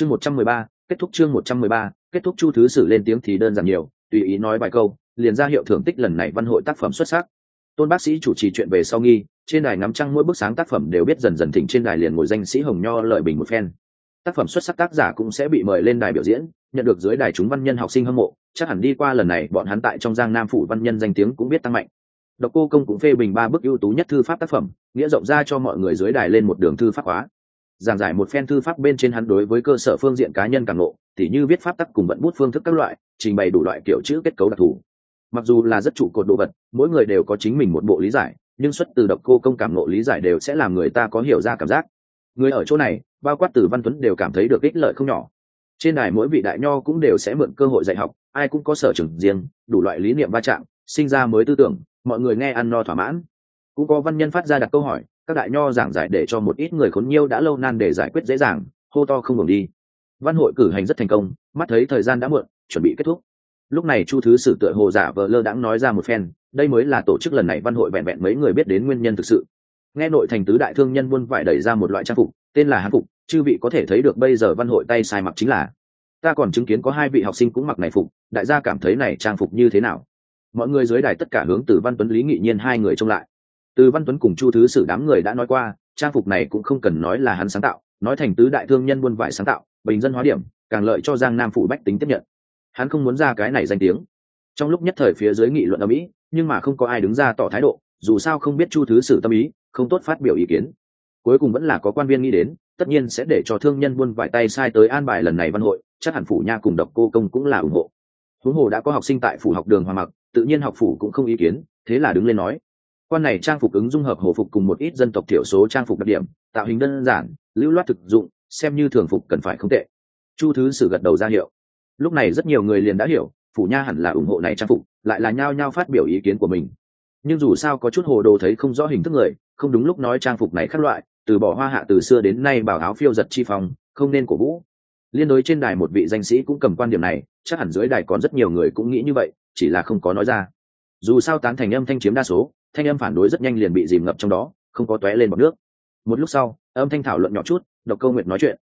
chương một trăm mười ba, kết thúc chương một trăm mười ba, kết thúc chu thứ sử lên tiếng thì đơn giản nhiều, tùy ý nói vài câu, liền ra hiệu thưởng tích lần này văn hội tác phẩm xuất sắc. Tôn bác sĩ chủ trì chuyện về sau nghi, trên đài ngắm trăng mỗi bức sáng tác phẩm đều biết dần dần thỉnh trên đài liền ngồi danh sĩ hồng nho lợi bình một phen. Tác phẩm xuất sắc tác giả cũng sẽ bị mời lên đài biểu diễn, nhận được dưới đài chúng văn nhân học sinh hâm mộ, chắc hẳn đi qua lần này bọn hắn tại trong giang nam phủ văn nhân danh tiếng cũng biết tăng mạnh. Độc cô công cũng phê bình ba bức ưu tú nhất thư pháp tác phẩm, nghĩa rộng ra cho mọi người dưới đài lên một đường thư pháp hóa giảng giải một phen thư pháp bên trên hắn đối với cơ sở phương diện cá nhân càng ngộ tỉ như viết pháp tắc cùng vận bút phương thức các loại, trình bày đủ loại kiểu chữ kết cấu đặc thù. Mặc dù là rất trụ cột đồ vật, mỗi người đều có chính mình một bộ lý giải, nhưng xuất từ độc cô công cảm ngộ lý giải đều sẽ làm người ta có hiểu ra cảm giác. Người ở chỗ này, bao quát từ văn tuấn đều cảm thấy được ích lợi không nhỏ. Trên đài mỗi vị đại nho cũng đều sẽ mượn cơ hội dạy học, ai cũng có sở trường riêng, đủ loại lý niệm va chạm, sinh ra mới tư tưởng, mọi người nghe ăn no thỏa mãn. Cũng có văn nhân phát ra đặt câu hỏi các đại nho giảng giải để cho một ít người khốn nhiêu đã lâu nan để giải quyết dễ dàng, hô to không ngừng đi. Văn hội cử hành rất thành công, mắt thấy thời gian đã muộn, chuẩn bị kết thúc. Lúc này chu thứ sử tựa hồ giả vờ lơ đãng nói ra một phen, đây mới là tổ chức lần này văn hội vẹn vẹn mấy người biết đến nguyên nhân thực sự. Nghe nội thành tứ đại thương nhân buôn vải đẩy ra một loại trang phục, tên là hán phục, chư vị có thể thấy được bây giờ văn hội tay sai mặc chính là. Ta còn chứng kiến có hai vị học sinh cũng mặc này phục, đại gia cảm thấy này trang phục như thế nào? Mọi người dưới đài tất cả hướng từ văn tuấn lý nghị nhiên hai người trông lại từ văn tuấn cùng chu thứ sử đám người đã nói qua, trang phục này cũng không cần nói là hắn sáng tạo, nói thành tứ đại thương nhân buôn vải sáng tạo, bình dân hóa điểm, càng lợi cho giang nam phủ bách tính tiếp nhận. Hắn không muốn ra cái này danh tiếng. Trong lúc nhất thời phía dưới nghị luận ở mỹ, nhưng mà không có ai đứng ra tỏ thái độ, dù sao không biết chu thứ sử tâm ý, không tốt phát biểu ý kiến. Cuối cùng vẫn là có quan viên nghĩ đến, tất nhiên sẽ để cho thương nhân buôn vải tay sai tới an bài lần này văn hội, chắc hẳn phủ nha cùng độc cô công cũng là ủng hộ. Huống hồ đã có học sinh tại phủ học đường hòa mặc, tự nhiên học phủ cũng không ý kiến, thế là đứng lên nói quan này trang phục ứng dung hợp hồ phục cùng một ít dân tộc thiểu số trang phục đặc điểm, tạo hình đơn giản, lưu loát thực dụng, xem như thường phục cần phải không tệ. Chu thứ sử gật đầu ra hiệu. Lúc này rất nhiều người liền đã hiểu, phủ nha hẳn là ủng hộ này trang phục, lại là nhao nhao phát biểu ý kiến của mình. Nhưng dù sao có chút hồ đồ thấy không rõ hình thức người, không đúng lúc nói trang phục này khác loại, từ bỏ hoa hạ từ xưa đến nay bảo áo phiêu giật chi phòng không nên cổ vũ. Liên đối trên đài một vị danh sĩ cũng cầm quan điểm này, chắc hẳn dưới đài còn rất nhiều người cũng nghĩ như vậy, chỉ là không có nói ra dù sao tán thành âm thanh chiếm đa số, thanh âm phản đối rất nhanh liền bị dìm ngập trong đó, không có tóe lên bọc nước. Một lúc sau, âm thanh thảo luận nhỏ chút, độc câu nguyệt nói chuyện.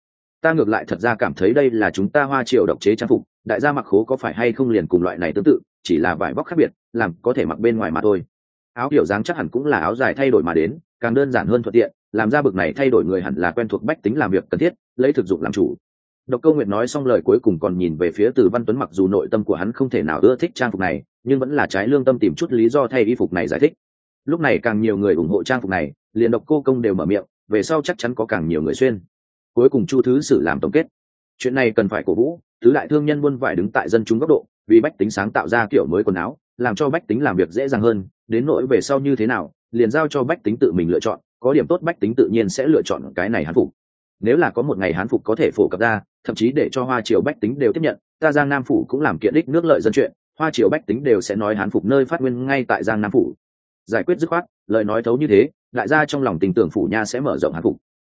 Ta ngược lại thật ra cảm thấy đây là chúng ta hoa triều độc chế trang phục, đại gia mặc khố có phải hay không liền cùng loại này tương tự, chỉ là vải vóc khác biệt, làm có thể mặc bên ngoài mà thôi. Áo kiểu dáng chắc hẳn cũng là áo dài thay đổi mà đến, càng đơn giản hơn thuận tiện, làm ra bực này thay đổi người hẳn là quen thuộc bách tính làm việc cần thiết, lấy thực dụng làm chủ. Độc câu nguyệt nói xong lời cuối cùng còn nhìn về phía từ văn tuấn mặc dù nội tâm của hắn không thể nào ưa thích trang phục này nhưng vẫn là trái lương tâm tìm chút lý do thay y phục này giải thích. Lúc này càng nhiều người ủng hộ trang phục này, liền độc cô công đều mở miệng, về sau chắc chắn có càng nhiều người xuyên. Cuối cùng chu thứ sử làm tổng kết. Chuyện này cần phải cổ vũ thứ đại thương nhân buôn vải đứng tại dân chúng góc độ, vì bách tính sáng tạo ra kiểu mới quần áo, làm cho bách tính làm việc dễ dàng hơn, đến nỗi về sau như thế nào, liền giao cho bách tính tự mình lựa chọn, có điểm tốt bách tính tự nhiên sẽ lựa chọn cái này hán phục. Nếu là có một ngày hán phục có thể phổ cập ra, thậm chí để cho hoa triều bách tính đều tiếp nhận, ta giang nam phủ cũng làm kiện đích nước lợi dân chuyện hoa triều bách tính đều sẽ nói hán phục nơi phát nguyên ngay tại giang nam phủ. Giải quyết dứt khoát, lời nói thấu như thế, đại gia trong lòng tình tưởng phủ nha sẽ mở rộng hán phục.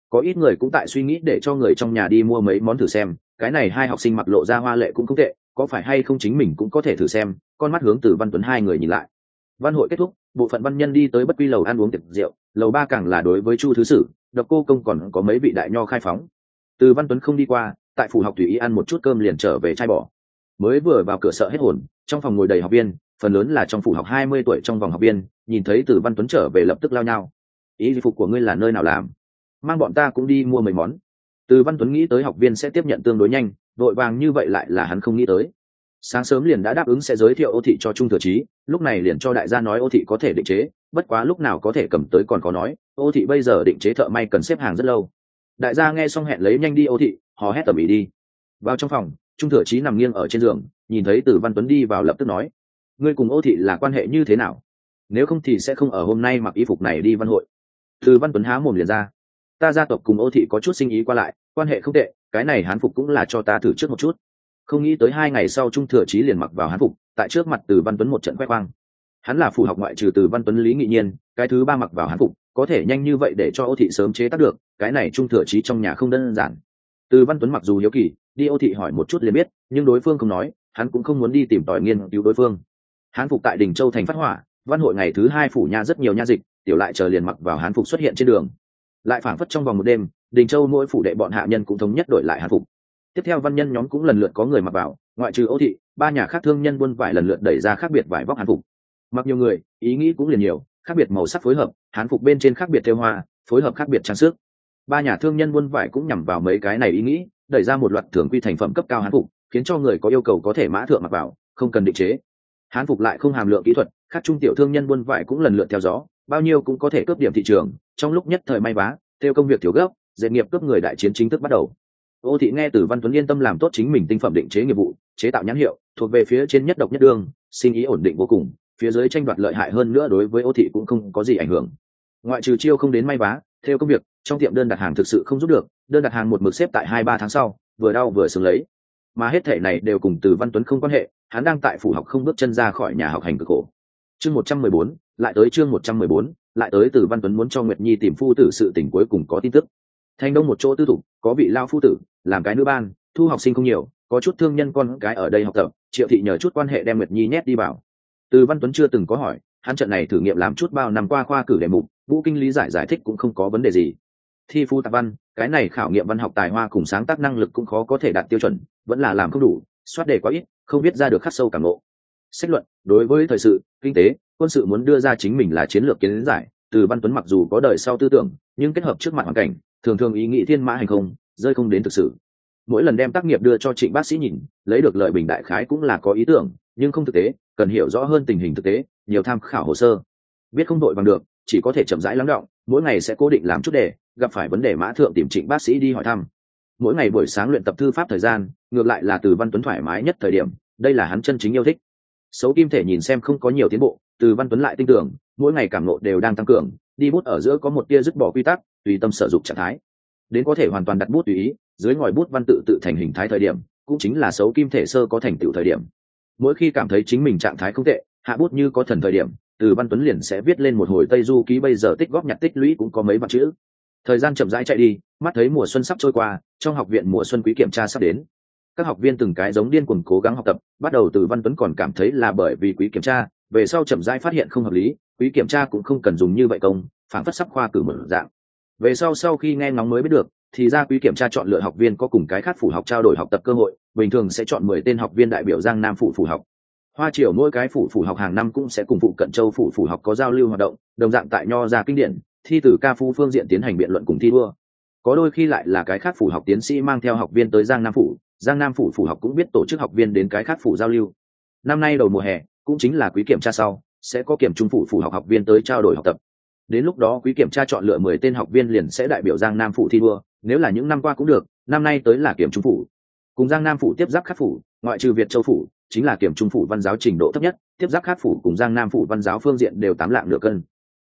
Có ít người cũng tại suy nghĩ để cho người trong nhà đi mua mấy món thử xem, cái này hai học sinh mặc lộ ra hoa lệ cũng không tệ, có phải hay không chính mình cũng có thể thử xem, con mắt hướng từ văn tuấn hai người nhìn lại. Văn hội kết thúc, bộ phận văn nhân đi tới bất quy lầu ăn uống tiệc rượu, lầu ba càng là đối với chu thứ sử, độc cô công còn có mấy vị đại nho khai phóng. Từ văn tuấn không đi qua, tại phủ học tùy ý ăn một chút cơm liền trở về chai bỏ mới vừa vào cửa sợ hết hồn, trong phòng ngồi đầy học viên, phần lớn là trong phủ học hai mươi tuổi trong vòng học viên, nhìn thấy từ văn tuấn trở về lập tức lao nhau. Ý phục của ngươi là nơi nào làm? Mang bọn ta cũng đi mua mấy món. Từ văn tuấn nghĩ tới học viên sẽ tiếp nhận tương đối nhanh vội vàng như vậy lại là hắn không nghĩ tới. Sáng sớm liền đã đáp ứng sẽ giới thiệu ô thị cho trung thừa trí lúc này liền cho đại gia nói ô thị có thể định chế, bất quá lúc nào có thể cầm tới còn có nói, ô thị bây giờ định chế thợ may cần xếp hàng rất lâu. Đại gia nghe xong hẹn lấy nhanh đi ô thị, hò hét tầm ý đi. Vào trong phòng trung thừa trí nằm nghiêng ở trên giường, nhìn thấy từ văn tuấn đi vào lập tức nói, ngươi cùng ô thị là quan hệ như thế nào? Nếu không thì sẽ không ở hôm nay mặc y phục này đi văn hội. Từ văn tuấn há mồm liền ra, ta gia tộc cùng ô thị có chút sinh ý qua lại, quan hệ không tệ, cái này hán phục cũng là cho ta thử trước một chút. Không nghĩ tới hai ngày sau trung thừa trí liền mặc vào hán phục, tại trước mặt từ văn tuấn một trận khoe khoang. Hắn là phù học ngoại trừ từ văn tuấn lý nghị nhiên, cái thứ ba mặc vào hán phục, có thể nhanh như vậy để cho ô thị sớm chế tác được, cái này trung thừa trí trong nhà không đơn giản. Từ văn tuấn mặc dù hiếu kỳ đi ô thị hỏi một chút liền biết, nhưng đối phương không nói, hắn cũng không muốn đi tìm tòi nghiên cứu đối phương. Hán phục tại đình châu thành phát hỏa, văn hội ngày thứ hai phủ nha rất nhiều nha dịch, tiểu lại chờ liền mặc vào hán phục xuất hiện trên đường. Lại phảng phất trong vòng một đêm, đình châu mỗi phủ đệ bọn hạ nhân cũng thống nhất đổi lại hán phục. Tiếp theo văn nhân nhóm cũng lần lượt có người mặc vào, ngoại trừ ô thị, ba nhà khác thương nhân buôn vải lần lượt đẩy ra khác biệt vải vóc hán phục. Mặc nhiều người, ý nghĩ cũng liền nhiều, khác biệt màu sắc phối hợp, hán phục bên trên khác biệt theo hoa, phối hợp khác biệt trang sức. Ba nhà thương nhân buôn vải cũng nhằm vào mấy cái này ý nghĩ đẩy ra một loạt thường quy thành phẩm cấp cao hán phục, khiến cho người có yêu cầu có thể mã thượng mặc vào, không cần định chế. Hán phục lại không hàm lượng kỹ thuật các trung tiểu thương nhân buôn vải cũng lần lượt theo gió bao nhiêu cũng có thể cướp điểm thị trường. Trong lúc nhất thời may vá theo công việc thiếu gấp dệt nghiệp cướp người đại chiến chính thức bắt đầu. Ô thị nghe từ văn tuấn yên tâm làm tốt chính mình tinh phẩm định chế nghiệp vụ, chế tạo nhãn hiệu, thuộc về phía trên nhất độc nhất đương sinh ý ổn định vô cùng, phía dưới tranh đoạt lợi hại hơn nữa đối với ô thị cũng không có gì ảnh hưởng. Ngoại trừ chiêu không đến may vá theo công việc, trong tiệm đơn đặt hàng thực sự không giúp được, đơn đặt hàng một mực xếp tại hai ba tháng sau, vừa đau vừa sướng lấy. Mà hết thể này đều cùng từ văn tuấn không quan hệ, hắn đang tại phủ học không bước chân ra khỏi nhà học hành cực khổ. Chương một trăm mười bốn, lại tới chương một trăm mười bốn, lại tới từ văn tuấn muốn cho nguyệt nhi tìm phu tử sự tỉnh cuối cùng có tin tức. Thành đông một chỗ tư thục, có vị lao phu tử, làm cái nữ ban, thu học sinh không nhiều, có chút thương nhân con cái ở đây học tập, triệu thị nhờ chút quan hệ đem nguyệt nhi nhét đi vào. Từ văn tuấn chưa từng có hỏi hắn trận này thử nghiệm làm chút bao năm qua khoa cử đề mục, vũ kinh lý giải giải thích cũng không có vấn đề gì. Thi phu tạp văn, cái này khảo nghiệm văn học tài hoa cùng sáng tác năng lực cũng khó có thể đạt tiêu chuẩn, vẫn là làm không đủ, soát đề quá ít, không biết ra được khắc sâu cảm ngộ. Sách luận, đối với thời sự, kinh tế, quân sự muốn đưa ra chính mình là chiến lược kiến giải, từ văn tuấn mặc dù có đời sau tư tưởng, nhưng kết hợp trước mặt hoàn cảnh, thường thường ý nghĩ thiên mã hành không, rơi không đến thực sự. Mỗi lần đem tác nghiệp đưa cho trịnh bác sĩ nhìn, lấy được lợi bình đại khái cũng là có ý tưởng, nhưng không thực tế, cần hiểu rõ hơn tình hình thực tế nhiều tham khảo hồ sơ. Biết không đội bằng được, chỉ có thể chậm rãi lắng động, mỗi ngày sẽ cố định làm chút đề, gặp phải vấn đề mã thượng tìm trịnh bác sĩ đi hỏi thăm. Mỗi ngày buổi sáng luyện tập thư pháp thời gian, ngược lại là từ văn tuấn thoải mái nhất thời điểm, đây là hắn chân chính yêu thích. Xấu kim thể nhìn xem không có nhiều tiến bộ, từ văn tuấn lại tin tưởng, mỗi ngày cảm nộ đều đang tăng cường, đi bút ở giữa có một tia dứt bỏ quy tắc, tùy tâm sở dụng trạng thái. Đến có thể hoàn toàn đặt bút tùy ý, dưới ngòi bút văn tự tự thành hình thái thời điểm, cũng chính là xấu kim thể sơ có thành tựu thời điểm. Mỗi khi cảm thấy chính mình trạng thái không tệ hạ bút như có thần thời điểm, từ văn tuấn liền sẽ viết lên một hồi tây du ký bây giờ tích góp nhặt tích lũy cũng có mấy vạn chữ. Thời gian chậm rãi chạy đi, mắt thấy mùa xuân sắp trôi qua, trong học viện mùa xuân quý kiểm tra sắp đến. Các học viên từng cái giống điên cuồng cố gắng học tập, bắt đầu từ văn tuấn còn cảm thấy là bởi vì quý kiểm tra, về sau chậm rãi phát hiện không hợp lý, quý kiểm tra cũng không cần dùng như vậy công phản phất sắp khoa cử mở dạng. Về sau sau khi nghe ngóng mới biết được, thì ra quý kiểm tra chọn lựa học viên có cùng cái khác phủ học trao đổi học tập cơ hội, bình thường sẽ chọn mười tên học viên đại biểu giang nam phủ phủ học hoa triều mỗi cái phủ phủ học hàng năm cũng sẽ cùng phụ cận châu phủ phủ học có giao lưu hoạt động, đồng dạng tại nho ra kinh điển, thi từ ca phu phương diện tiến hành biện luận cùng thi đua. Có đôi khi lại là cái khác phủ học tiến sĩ mang theo học viên tới giang nam phủ, giang nam phủ phủ học cũng biết tổ chức học viên đến cái khác phủ giao lưu. Năm nay đầu mùa hè, cũng chính là quý kiểm tra sau, sẽ có kiểm trung phủ phủ học học viên tới trao đổi học tập. Đến lúc đó quý kiểm tra chọn lựa mười tên học viên liền sẽ đại biểu giang nam phủ thi đua, nếu là những năm qua cũng được, năm nay tới là kiểm trung phủ. Cùng giang nam phủ tiếp giáp khắc phủ, ngoại trừ việt châu phủ chính là kiểm trung phủ văn giáo trình độ thấp nhất, tiếp giáp khác phủ cùng giang nam phủ văn giáo phương diện đều tám lạng nửa cân.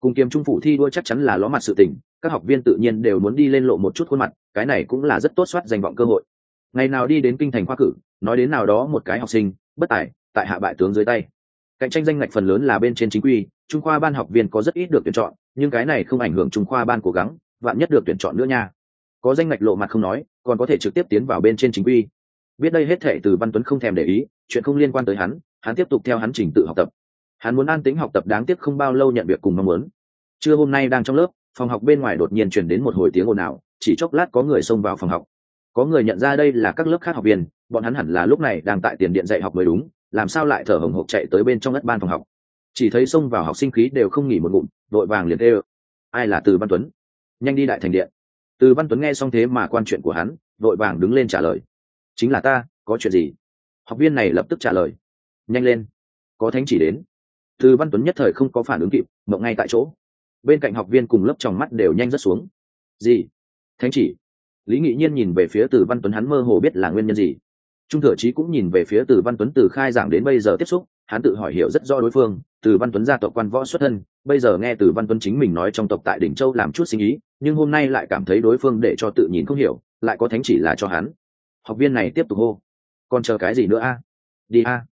Cùng kiếm trung phủ thi đua chắc chắn là ló mặt sự tình, các học viên tự nhiên đều muốn đi lên lộ một chút khuôn mặt, cái này cũng là rất tốt soát danh vọng cơ hội. Ngày nào đi đến kinh thành khoa cử, nói đến nào đó một cái học sinh, bất tài, tại hạ bại tướng dưới tay. Cạnh tranh danh ngạch phần lớn là bên trên chính quy, trung khoa ban học viên có rất ít được tuyển chọn, nhưng cái này không ảnh hưởng trung khoa ban cố gắng, vạn nhất được tuyển chọn nữa nha. Có danh ngạch lộ mặt không nói, còn có thể trực tiếp tiến vào bên trên chính quy biết đây hết thệ từ văn tuấn không thèm để ý, chuyện không liên quan tới hắn hắn tiếp tục theo hắn trình tự học tập. Hắn muốn an tính học tập đáng tiếc không bao lâu nhận việc cùng mong muốn. Trưa hôm nay đang trong lớp, phòng học bên ngoài đột nhiên chuyển đến một hồi tiếng ồn ào, chỉ chốc lát có người xông vào phòng học. Có người nhận ra đây là các lớp khác học viên, bọn hắn hẳn là lúc này đang tại tiền điện dạy học mới đúng, làm sao lại thở hồng hộc chạy tới bên trong đất ban phòng học. Chỉ thấy xông vào học sinh khí đều không nghỉ một ngụm đội vàng liền ê ai là từ văn tuấn? Nhanh đi đại thành điện. Từ văn tuấn nghe xong thế mà quan chuyện của hắn đội vàng đứng lên trả lời chính là ta, có chuyện gì? Học viên này lập tức trả lời. Nhanh lên. Có thánh chỉ đến. Từ văn tuấn nhất thời không có phản ứng kịp, mộng ngay tại chỗ. Bên cạnh học viên cùng lớp tròng mắt đều nhanh rất xuống. Gì? Thánh chỉ? Lý nghị nhiên nhìn về phía từ văn tuấn, hắn mơ hồ biết là nguyên nhân gì. Trung thừa chí cũng nhìn về phía từ văn tuấn từ khai giảng đến bây giờ tiếp xúc, hắn tự hỏi hiểu rất rõ đối phương. Từ văn tuấn gia tộc quan võ xuất thân, bây giờ nghe từ văn tuấn chính mình nói trong tộc tại đỉnh châu làm chút sinh ý, nhưng hôm nay lại cảm thấy đối phương để cho tự nhìn không hiểu, lại có thánh chỉ là cho hắn học viên này tiếp tục hô. Còn chờ cái gì nữa a? Đi a.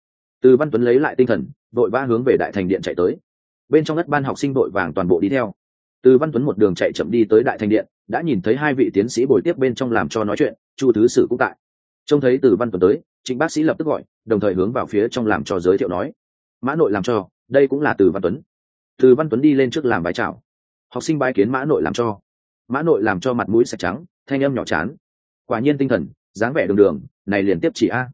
Từ văn tuấn lấy lại tinh thần, vội vã hướng về đại thành điện chạy tới. Bên trong đất ban học sinh đội vàng toàn bộ đi theo. Từ văn tuấn một đường chạy chậm đi tới đại thành điện, đã nhìn thấy hai vị tiến sĩ bồi tiếp bên trong làm cho nói chuyện, chu thứ sử cũng tại. Trông thấy từ văn tuấn tới, chính bác sĩ lập tức gọi, đồng thời hướng vào phía trong làm cho giới thiệu nói. Mã nội làm cho, đây cũng là từ văn tuấn. Từ văn tuấn đi lên trước làm bài chào. Học sinh bái kiến mã nội làm cho. Mã nội làm cho mặt mũi sạch trắng, thanh âm nhỏ chán. Quả nhiên tinh thần dáng vẻ đường đường, này liền tiếp chỉ a.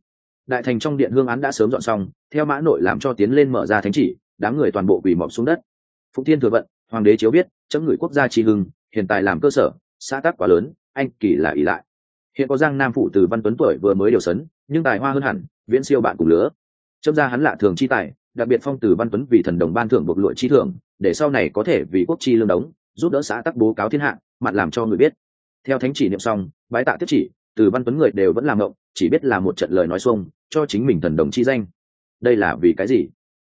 Đại thành trong điện hương án đã sớm dọn xong, theo mã nội làm cho tiến lên mở ra thánh chỉ, đám người toàn bộ quỳ mọp xuống đất. Phụng thiên thừa vận, hoàng đế chiếu biết, chấm người quốc gia tri hưng, hiện tại làm cơ sở, xã tác quá lớn, anh kỳ là ỷ lại. Hiện có giang nam phụ từ văn tuấn tuổi vừa mới điều sấn, nhưng tài hoa hơn hẳn, viễn siêu bạn cùng lứa. Chấm ra hắn lạ thường chi tài, đặc biệt phong từ văn tuấn vì thần đồng ban thưởng bộc lụa chi thưởng, để sau này có thể vì quốc chi lương đống, giúp đỡ xã tắc bố cáo thiên hạ mặt làm cho người biết. Theo thánh chỉ niệm xong, bái tạ tiếp chỉ từ văn tuấn người đều vẫn làm ngộng chỉ biết là một trận lời nói xuông cho chính mình thần đồng chi danh. Đây là vì cái gì?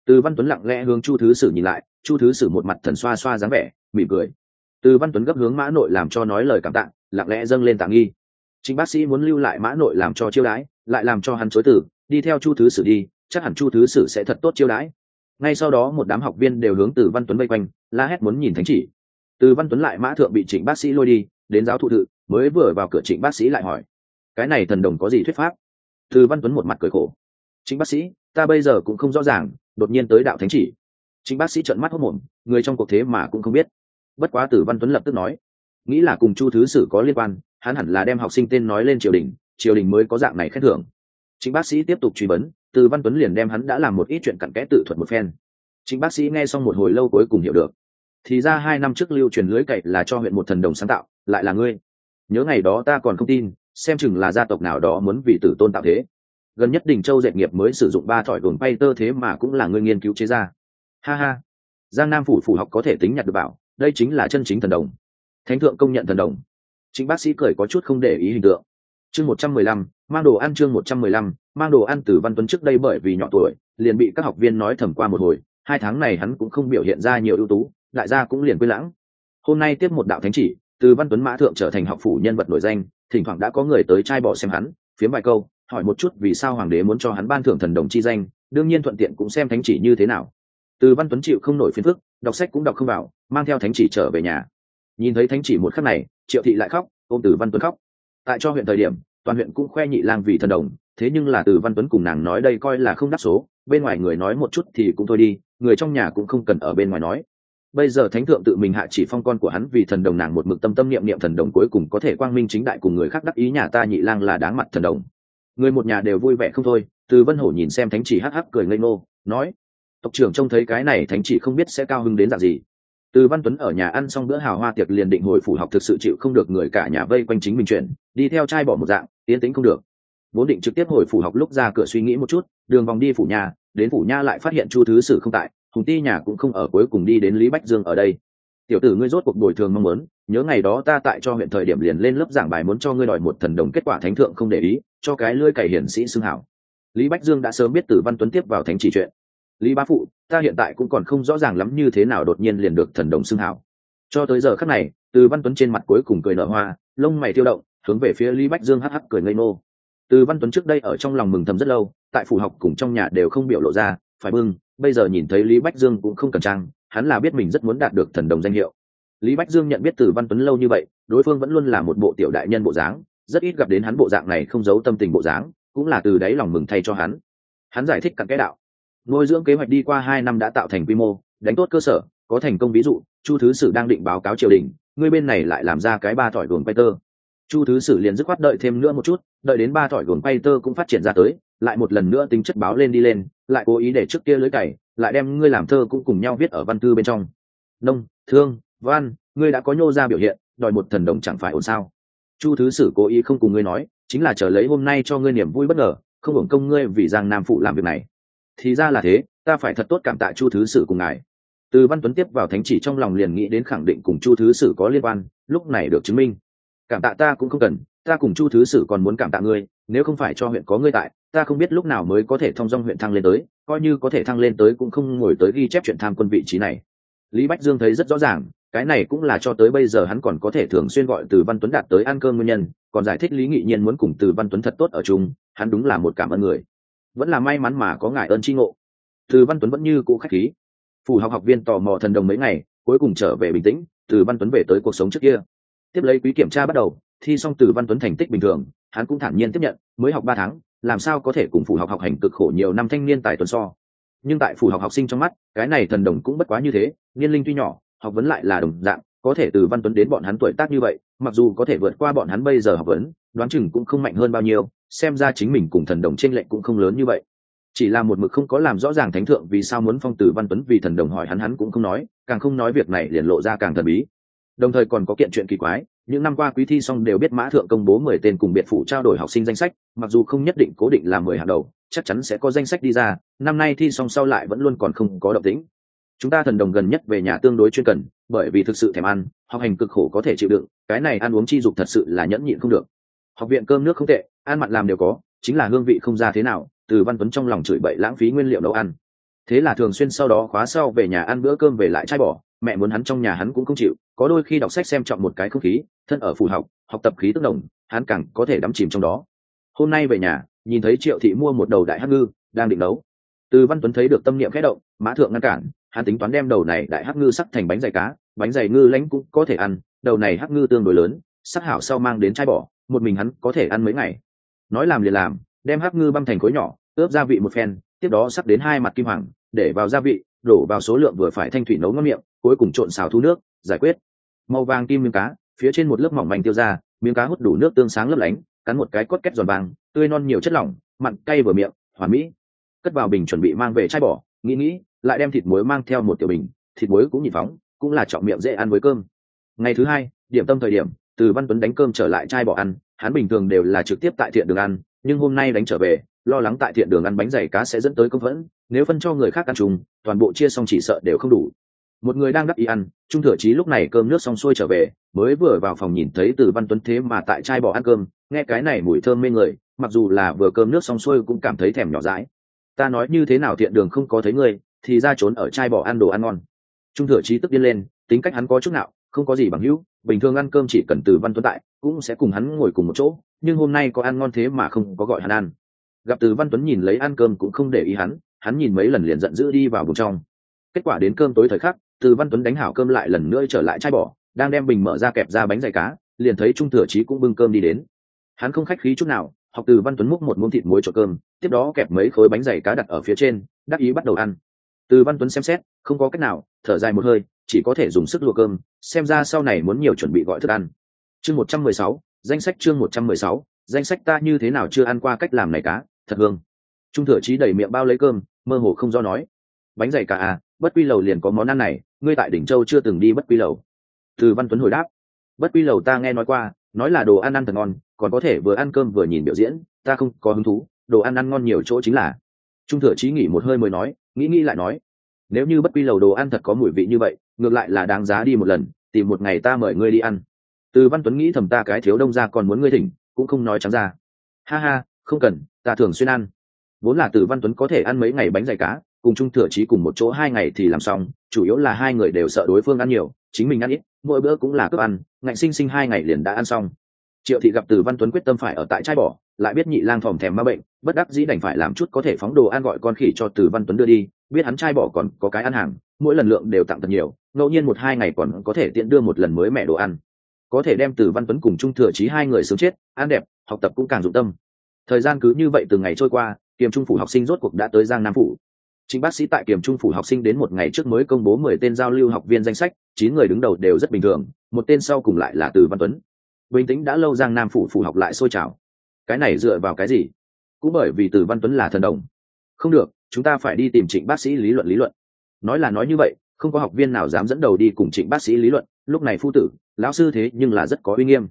Từ văn tuấn lặng lẽ hướng chu thứ sử nhìn lại chu thứ sử một mặt thần xoa xoa dáng vẻ mỉm cười. Từ văn tuấn gấp hướng mã nội làm cho nói lời cảm tạ lặng lẽ dâng lên tàng nghi. Chính bác sĩ muốn lưu lại mã nội làm cho chiêu đãi lại làm cho hắn chối tử, đi theo chu thứ sử đi chắc hẳn chu thứ sử sẽ thật tốt chiêu đãi. Ngay sau đó một đám học viên đều hướng từ văn tuấn vây quanh la hét muốn nhìn thánh chỉ. Từ văn tuấn lại mã thượng bị trịnh bác sĩ lôi đi đến giáo thụ thự mới vừa vào cửa trịnh bác sĩ lại hỏi, cái này thần đồng có gì thuyết pháp? Từ văn tuấn một mặt cười khổ chính bác sĩ, ta bây giờ cũng không rõ ràng, đột nhiên tới đạo thánh chỉ. Chính bác sĩ trợn mắt hốc mồm người trong cuộc thế mà cũng không biết. Bất quá tử văn tuấn lập tức nói, nghĩ là cùng chu thứ sử có liên quan, hắn hẳn là đem học sinh tên nói lên triều đình triều đình mới có dạng này khen thưởng. Chính bác sĩ tiếp tục truy vấn, từ văn tuấn liền đem hắn đã làm một ít chuyện cặn kẽ tự thuật một phen. Chính bác sĩ nghe xong một hồi lâu cuối cùng hiểu được. Thì ra hai năm trước lưu truyền lưới cậy là cho huyện một thần đồng sáng tạo lại là ngươi. Nhớ ngày đó ta còn không tin, xem chừng là gia tộc nào đó muốn vì tử tôn tạo thế. Gần nhất đỉnh châu dệt nghiệp mới sử dụng ba thỏi đồn bay tơ thế mà cũng là ngươi nghiên cứu chế ra. Ha ha. Giang nam phủ phủ học có thể tính nhặt được bảo, đây chính là chân chính thần đồng. Thánh thượng công nhận thần đồng. Chính bác sĩ cười có chút không để ý hình tượng. Chương một trăm mười lăm, mang đồ ăn chương một trăm mười lăm, mang đồ ăn từ văn tuấn trước đây bởi vì nhỏ tuổi, liền bị các học viên nói thầm qua một hồi, hai tháng này hắn cũng không biểu hiện ra nhiều ưu tú, đại gia cũng liền quên lãng. Hôm nay tiếp một đạo thánh chỉ từ văn tuấn mã thượng trở thành học phủ nhân vật nổi danh, thỉnh thoảng đã có người tới trai bỏ xem hắn, phiếm vài câu, hỏi một chút vì sao hoàng đế muốn cho hắn ban thưởng thần đồng chi danh, đương nhiên thuận tiện cũng xem thánh chỉ như thế nào. Từ văn tuấn chịu không nổi phiền phức, đọc sách cũng đọc không vào, mang theo thánh chỉ trở về nhà. Nhìn thấy thánh chỉ một khắc này, triệu thị lại khóc, ôm từ văn tuấn khóc. Tại cho huyện thời điểm, toàn huyện cũng khoe nhị lang vì thần đồng, thế nhưng là từ văn tuấn cùng nàng nói đây coi là không đắc số, bên ngoài người nói một chút thì cũng thôi đi, người trong nhà cũng không cần ở bên ngoài nói bây giờ thánh thượng tự mình hạ chỉ phong con của hắn vì thần đồng nàng một mực tâm tâm niệm niệm thần đồng cuối cùng có thể quang minh chính đại cùng người khác đắc ý nhà ta nhị lang là đáng mặt thần đồng. Người một nhà đều vui vẻ không thôi, từ vân hổ nhìn xem thánh chỉ hắc hắc cười ngây ngô, nói, tộc trưởng trông thấy cái này thánh chỉ không biết sẽ cao hứng đến dạng gì. Từ văn tuấn ở nhà ăn xong bữa hào hoa tiệc liền định hồi phủ học thực sự chịu không được người cả nhà vây quanh chính mình chuyển đi theo trai bỏ một dạng tiến tính không được. Vốn định trực tiếp hồi phủ học lúc ra cửa suy nghĩ một chút, đường vòng đi phủ nhà, đến phủ nha lại phát hiện chu thứ sử không tại hùng ti nhà cũng không ở cuối cùng đi đến lý bách dương ở đây. Tiểu tử ngươi rốt cuộc bồi thường mong muốn, nhớ ngày đó ta tại cho huyện thời điểm liền lên lớp giảng bài muốn cho ngươi đòi một thần đồng kết quả thánh thượng không để ý, cho cái lưỡi cày hiển sĩ xưng hảo. Lý bách dương đã sớm biết từ văn tuấn tiếp vào thánh chỉ chuyện. Lý bá phụ, ta hiện tại cũng còn không rõ ràng lắm như thế nào đột nhiên liền được thần đồng xưng hảo. Cho tới giờ khắc này từ văn tuấn trên mặt cuối cùng cười nở hoa, lông mày tiêu động, hướng về phía lý bách dương hắc hắc cười ngây ngô. Từ văn tuấn trước đây ở trong lòng mừng thầm rất lâu, tại phủ học cùng trong nhà đều không biểu lộ ra, phải bưng bây giờ nhìn thấy lý bách dương cũng không cần trang, hắn là biết mình rất muốn đạt được thần đồng danh hiệu. Lý bách dương nhận biết từ văn tuấn lâu như vậy, đối phương vẫn luôn là một bộ tiểu đại nhân bộ dáng, rất ít gặp đến hắn bộ dạng này không giấu tâm tình bộ dáng, cũng là từ đáy lòng mừng thay cho hắn. Hắn giải thích cặn cái đạo, nuôi dưỡng kế hoạch đi qua hai năm đã tạo thành quy mô, đánh tốt cơ sở, có thành công ví dụ, chu thứ sử đang định báo cáo triều đình, ngươi bên này lại làm ra cái ba thỏi đường quay tơ chu thứ sử liền dứt khoát đợi thêm nữa một chút, đợi đến ba thỏi gồm quay tơ cũng phát triển ra tới, lại một lần nữa tính chất báo lên đi lên, lại cố ý để trước kia lưới cày, lại đem ngươi làm thơ cũng cùng nhau viết ở văn thư bên trong. Nông, thương, văn, ngươi đã có nhô ra biểu hiện, đòi một thần đồng chẳng phải ổn sao? Chu thứ sử cố ý không cùng ngươi nói, chính là chờ lấy hôm nay cho ngươi niềm vui bất ngờ, không hưởng công ngươi vì giang nam phụ làm việc này. Thì ra là thế, ta phải thật tốt cảm tạ chu thứ sử cùng ngài. Từ văn tuấn tiếp vào thánh chỉ trong lòng liền nghĩ đến khẳng định cùng chu thứ sử có liên quan, lúc này được chứng minh cảm tạ ta cũng không cần, ta cùng chu thứ sử còn muốn cảm tạ ngươi, nếu không phải cho huyện có ngươi tại, ta không biết lúc nào mới có thể thông dong huyện thăng lên tới, coi như có thể thăng lên tới cũng không ngồi tới ghi chép chuyện tham quân vị trí này. Lý bách dương thấy rất rõ ràng, cái này cũng là cho tới bây giờ hắn còn có thể thường xuyên gọi từ văn tuấn đạt tới ăn cơm nguyên nhân, còn giải thích lý nghị nhiên muốn cùng từ văn tuấn thật tốt ở chung, hắn đúng là một cảm ơn người. Vẫn là may mắn mà có ngài ơn tri ngộ. Từ văn tuấn vẫn như cũ khách khí. Phủ học học viên tò mò thần đồng mấy ngày, cuối cùng trở về bình tĩnh, từ văn tuấn về tới cuộc sống trước kia tiếp lấy quý kiểm tra bắt đầu, thi xong từ văn tuấn thành tích bình thường, hắn cũng thản nhiên tiếp nhận, mới học ba tháng, làm sao có thể cùng phủ học học hành cực khổ nhiều năm thanh niên tài tuần so. Nhưng tại phủ học học sinh trong mắt, cái này thần đồng cũng bất quá như thế, niên linh tuy nhỏ, học vấn lại là đồng dạng, có thể từ văn tuấn đến bọn hắn tuổi tác như vậy, mặc dù có thể vượt qua bọn hắn bây giờ học vấn, đoán chừng cũng không mạnh hơn bao nhiêu, xem ra chính mình cùng thần đồng trên lệnh cũng không lớn như vậy. Chỉ là một mực không có làm rõ ràng thánh thượng vì sao muốn phong từ văn tuấn vì thần đồng hỏi hắn hắn cũng không nói, càng không nói việc này liền lộ ra càng thần bí đồng thời còn có kiện chuyện kỳ quái, những năm qua quý thi xong đều biết mã thượng công bố mười tên cùng biệt phủ trao đổi học sinh danh sách, mặc dù không nhất định cố định là mười hàng đầu, chắc chắn sẽ có danh sách đi ra, năm nay thi xong sau lại vẫn luôn còn không có động tĩnh. Chúng ta thần đồng gần nhất về nhà tương đối chuyên cần, bởi vì thực sự thèm ăn, học hành cực khổ có thể chịu đựng, cái này ăn uống chi dục thật sự là nhẫn nhịn không được. Học viện cơm nước không tệ, ăn mặn làm đều có, chính là hương vị không ra thế nào, từ văn tuấn trong lòng chửi bậy lãng phí nguyên liệu nấu ăn. Thế là thường xuyên sau đó khóa sau về nhà ăn bữa cơm về lại chai bỏ mẹ muốn hắn trong nhà hắn cũng không chịu, có đôi khi đọc sách xem trọng một cái không khí, thân ở phủ học học tập khí tức đồng, hắn càng có thể đắm chìm trong đó. Hôm nay về nhà, nhìn thấy triệu thị mua một đầu đại hắc ngư, đang định nấu. Từ văn tuấn thấy được tâm niệm khẽ động mã thượng ngăn cản, hắn tính toán đem đầu này đại hắc ngư sắc thành bánh dày cá, bánh dày ngư lãnh cũng có thể ăn, đầu này hắc ngư tương đối lớn, sắc hảo sau mang đến chai bỏ một mình hắn có thể ăn mấy ngày. Nói làm liền làm, đem hắc ngư băm thành khối nhỏ, ướp gia vị một phen, tiếp đó sắc đến hai mặt kim hoàng, để vào gia vị đổ vào số lượng vừa phải thanh thủy nấu ngon miệng, cuối cùng trộn xào thu nước, giải quyết. Màu vàng kim miếng cá, phía trên một lớp mỏng mảnh tiêu ra, miếng cá hút đủ nước tương sáng lấp lánh, cắn một cái cốt két giòn vàng, tươi non nhiều chất lỏng, mặn cay vừa miệng, hoàn mỹ. Cất vào bình chuẩn bị mang về chai bỏ, nghĩ nghĩ, lại đem thịt muối mang theo một tiểu bình, thịt muối cũng nhịn phóng, cũng là trọng miệng dễ ăn với cơm. Ngày thứ hai, điểm tâm thời điểm, từ văn tuấn đánh cơm trở lại chai bỏ ăn, hắn bình thường đều là trực tiếp tại thiện đường ăn, nhưng hôm nay đánh trở về lo lắng tại thiện đường ăn bánh dày cá sẽ dẫn tới công phẫn, nếu phân cho người khác ăn chung, toàn bộ chia xong chỉ sợ đều không đủ. Một người đang đắc ý ăn, trung thừa trí lúc này cơm nước xong xuôi trở về, mới vừa vào phòng nhìn thấy từ văn tuấn thế mà tại chai bỏ ăn cơm, nghe cái này mùi thơm mê người, mặc dù là vừa cơm nước xong xuôi cũng cảm thấy thèm nhỏ dãi. Ta nói như thế nào thiện đường không có thấy ngươi thì ra trốn ở chai bỏ ăn đồ ăn ngon. Trung thừa trí tức điên lên, tính cách hắn có chút nào không có gì bằng hữu, bình thường ăn cơm chỉ cần từ văn tuấn tại, cũng sẽ cùng hắn ngồi cùng một chỗ, nhưng hôm nay có ăn ngon thế mà không có gọi hắn ăn gặp từ văn tuấn nhìn lấy ăn cơm cũng không để ý hắn hắn nhìn mấy lần liền giận dữ đi vào vùng trong. Kết quả đến cơm tối thời khắc, từ văn tuấn đánh hảo cơm lại lần nữa trở lại chai bỏ đang đem bình mở ra kẹp ra bánh dày cá, liền thấy trung thừa chí cũng bưng cơm đi đến. Hắn không khách khí chút nào, học từ văn tuấn múc một muỗng thịt muối cho cơm, tiếp đó kẹp mấy khối bánh dày cá đặt ở phía trên, đắc ý bắt đầu ăn. Từ văn tuấn xem xét, không có cách nào, thở dài một hơi, chỉ có thể dùng sức lùa cơm, xem ra sau này muốn nhiều chuẩn bị gọi thức ăn. Chương một trăm mười sáu, danh sách chương một trăm mười sáu, danh sách ta như thế nào chưa ăn qua cách làm này cá thật hương. Trung thừa trí đẩy miệng bao lấy cơm, mơ hồ không do nói. Bánh dày cả à bất quy lầu liền có món ăn này, ngươi tại đỉnh châu chưa từng đi bất quy lầu. Từ văn tuấn hồi đáp. Bất quy lầu ta nghe nói qua, nói là đồ ăn ăn thật ngon, còn có thể vừa ăn cơm vừa nhìn biểu diễn, ta không có hứng thú, đồ ăn ăn ngon nhiều chỗ chính là. Trung thừa trí nghỉ một hơi mới nói, nghĩ nghĩ lại nói. Nếu như bất quy lầu đồ ăn thật có mùi vị như vậy, ngược lại là đáng giá đi một lần, tìm một ngày ta mời ngươi đi ăn. Từ văn tuấn nghĩ thầm ta cái thiếu đông ra còn muốn ngươi thỉnh, cũng không nói trắng ra. Ha ha không cần, ta thường xuyên ăn. Vốn là từ văn tuấn có thể ăn mấy ngày bánh dày cá, cùng trung thừa chí cùng một chỗ hai ngày thì làm xong, chủ yếu là hai người đều sợ đối phương ăn nhiều, chính mình ăn ít, mỗi bữa cũng là cướp ăn, ngạnh sinh sinh hai ngày liền đã ăn xong. Triệu thị gặp từ văn tuấn quyết tâm phải ở tại trai bỏ, lại biết nhị lang thòm thèm ma bệnh, bất đắc dĩ đành phải làm chút có thể phóng đồ ăn gọi con khỉ cho từ văn tuấn đưa đi, biết hắn trai bỏ còn có cái ăn hàng, mỗi lần lượng đều tặng thật nhiều, ngẫu nhiên một hai ngày còn có thể tiện đưa một lần mới mẹ đồ ăn. Có thể đem từ văn tuấn cùng trung thừa chí hai người sướng chết, ăn đẹp, học tập cũng càng dụng tâm thời gian cứ như vậy từ ngày trôi qua, kiềm trung phủ học sinh rốt cuộc đã tới giang nam phủ. Chính bác sĩ tại kiềm trung phủ học sinh đến một ngày trước mới công bố mười tên giao lưu học viên danh sách, chín người đứng đầu đều rất bình thường, một tên sau cùng lại là từ văn tuấn. Bình tĩnh đã lâu giang nam phủ phủ học lại sôi trào. Cái này dựa vào cái gì? Cũng bởi vì từ văn tuấn là thần đồng. Không được, chúng ta phải đi tìm trịnh bác sĩ lý luận lý luận. Nói là nói như vậy, không có học viên nào dám dẫn đầu đi cùng trịnh bác sĩ lý luận. Lúc này phu tử, lão sư thế nhưng là rất có uy nghiêm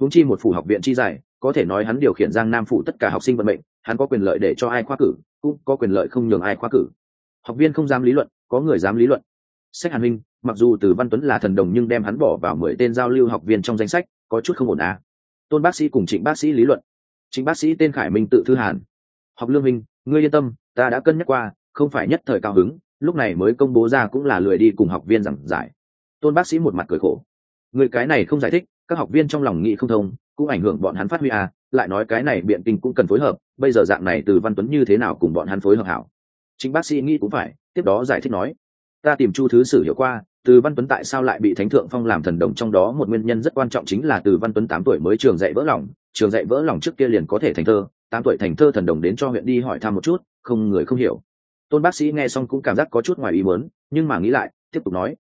huống chi một phủ học viện chi giải, có thể nói hắn điều khiển giang nam phủ tất cả học sinh vận mệnh hắn có quyền lợi để cho ai khoa cử cũng có quyền lợi không nhường ai khoa cử. Học viên không dám lý luận có người dám lý luận. Sách hàn minh mặc dù từ văn tuấn là thần đồng nhưng đem hắn bỏ vào mười tên giao lưu học viên trong danh sách có chút không ổn à. tôn bác sĩ cùng trịnh bác sĩ lý luận. Trịnh bác sĩ tên khải minh tự thư hàn. Học lương minh ngươi yên tâm ta đã cân nhắc qua không phải nhất thời cao hứng lúc này mới công bố ra cũng là lười đi cùng học viên giảng giải. Tôn bác sĩ một mặt cười khổ. Người cái này không giải thích các học viên trong lòng nghĩ không thông, cũng ảnh hưởng bọn hắn phát huy à lại nói cái này biện kinh cũng cần phối hợp, bây giờ dạng này từ văn tuấn như thế nào cùng bọn hắn phối hợp hảo? Chính bác sĩ nghĩ cũng phải, tiếp đó giải thích nói, ta tìm chu thứ sử hiểu qua, từ văn tuấn tại sao lại bị thánh thượng phong làm thần đồng trong đó một nguyên nhân rất quan trọng chính là từ văn tuấn tám tuổi mới trường dạy vỡ lòng, trường dạy vỡ lòng trước kia liền có thể thành thơ, tám tuổi thành thơ thần đồng đến cho huyện đi hỏi thăm một chút, không người không hiểu. Tôn bác sĩ nghe xong cũng cảm giác có chút ngoài ý muốn, nhưng mà nghĩ lại, tiếp tục nói,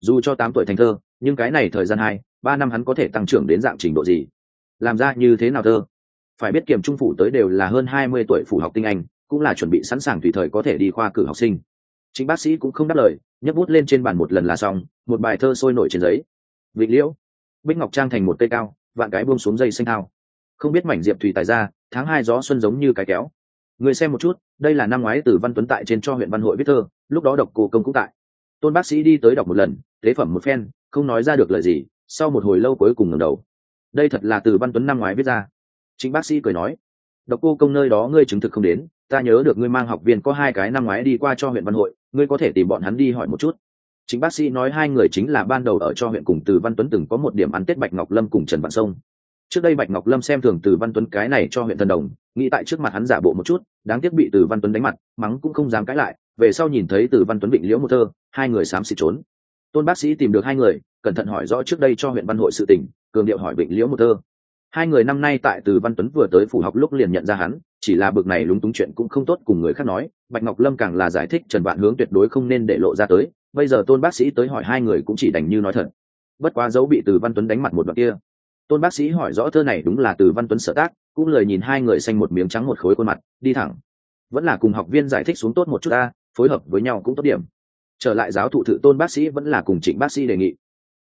dù cho tám tuổi thành thơ, nhưng cái này thời gian hai ba năm hắn có thể tăng trưởng đến dạng trình độ gì? Làm ra như thế nào thơ? Phải biết kiểm trung phủ tới đều là hơn hai mươi tuổi phủ học tinh anh, cũng là chuẩn bị sẵn sàng tùy thời có thể đi khoa cử học sinh. Chính bác sĩ cũng không đáp lời, nhấc bút lên trên bàn một lần là xong, một bài thơ sôi nổi trên giấy. Vịnh liễu, bích ngọc trang thành một cây cao, vạn cái buông xuống dây xanh thao. Không biết mảnh diệp thủy tài ra, tháng hai gió xuân giống như cái kéo. Người xem một chút, đây là năm ngoái từ văn tuấn tại trên cho huyện văn hội viết thơ, lúc đó đọc cô công cũng tại. Tôn bác sĩ đi tới đọc một lần, tế phẩm một phen, không nói ra được lời gì sau một hồi lâu cuối cùng ngẩng đầu. Đây thật là từ văn tuấn năm ngoái viết ra. Chính bác sĩ cười nói, độc cô công nơi đó ngươi chứng thực không đến, ta nhớ được ngươi mang học viên có hai cái năm ngoái đi qua cho huyện văn hội, ngươi có thể tìm bọn hắn đi hỏi một chút. Chính bác sĩ nói hai người chính là ban đầu ở cho huyện cùng từ văn tuấn từng có một điểm ăn tết bạch ngọc lâm cùng trần văn sông. Trước đây bạch ngọc lâm xem thường từ văn tuấn cái này cho huyện thần đồng, nghĩ tại trước mặt hắn giả bộ một chút, đáng tiếc bị từ văn tuấn đánh mặt, mắng cũng không dám cãi lại, về sau nhìn thấy từ văn tuấn vịnh liễu một thơ, hai người xám xịt trốn. Tôn bác sĩ tìm được hai người cẩn thận hỏi rõ trước đây cho huyện văn hội sự tình, cường điệu hỏi vịnh liễu một thơ. Hai người năm nay tại từ văn tuấn vừa tới phủ học lúc liền nhận ra hắn chỉ là bực này lúng túng chuyện cũng không tốt cùng người khác nói bạch ngọc lâm càng là giải thích trần vạn hướng tuyệt đối không nên để lộ ra tới bây giờ tôn bác sĩ tới hỏi hai người cũng chỉ đành như nói thật. Bất quá dấu bị từ văn tuấn đánh mặt một đoạn kia. Tôn bác sĩ hỏi rõ thơ này đúng là từ văn tuấn sở tác cũng lời nhìn hai người xanh một miếng trắng một khối khuôn mặt đi thẳng. Vẫn là cùng học viên giải thích xuống tốt một chút ta phối hợp với nhau cũng tốt điểm. Trở lại giáo thụ thự tôn bác sĩ vẫn là cùng trịnh bác sĩ đề nghị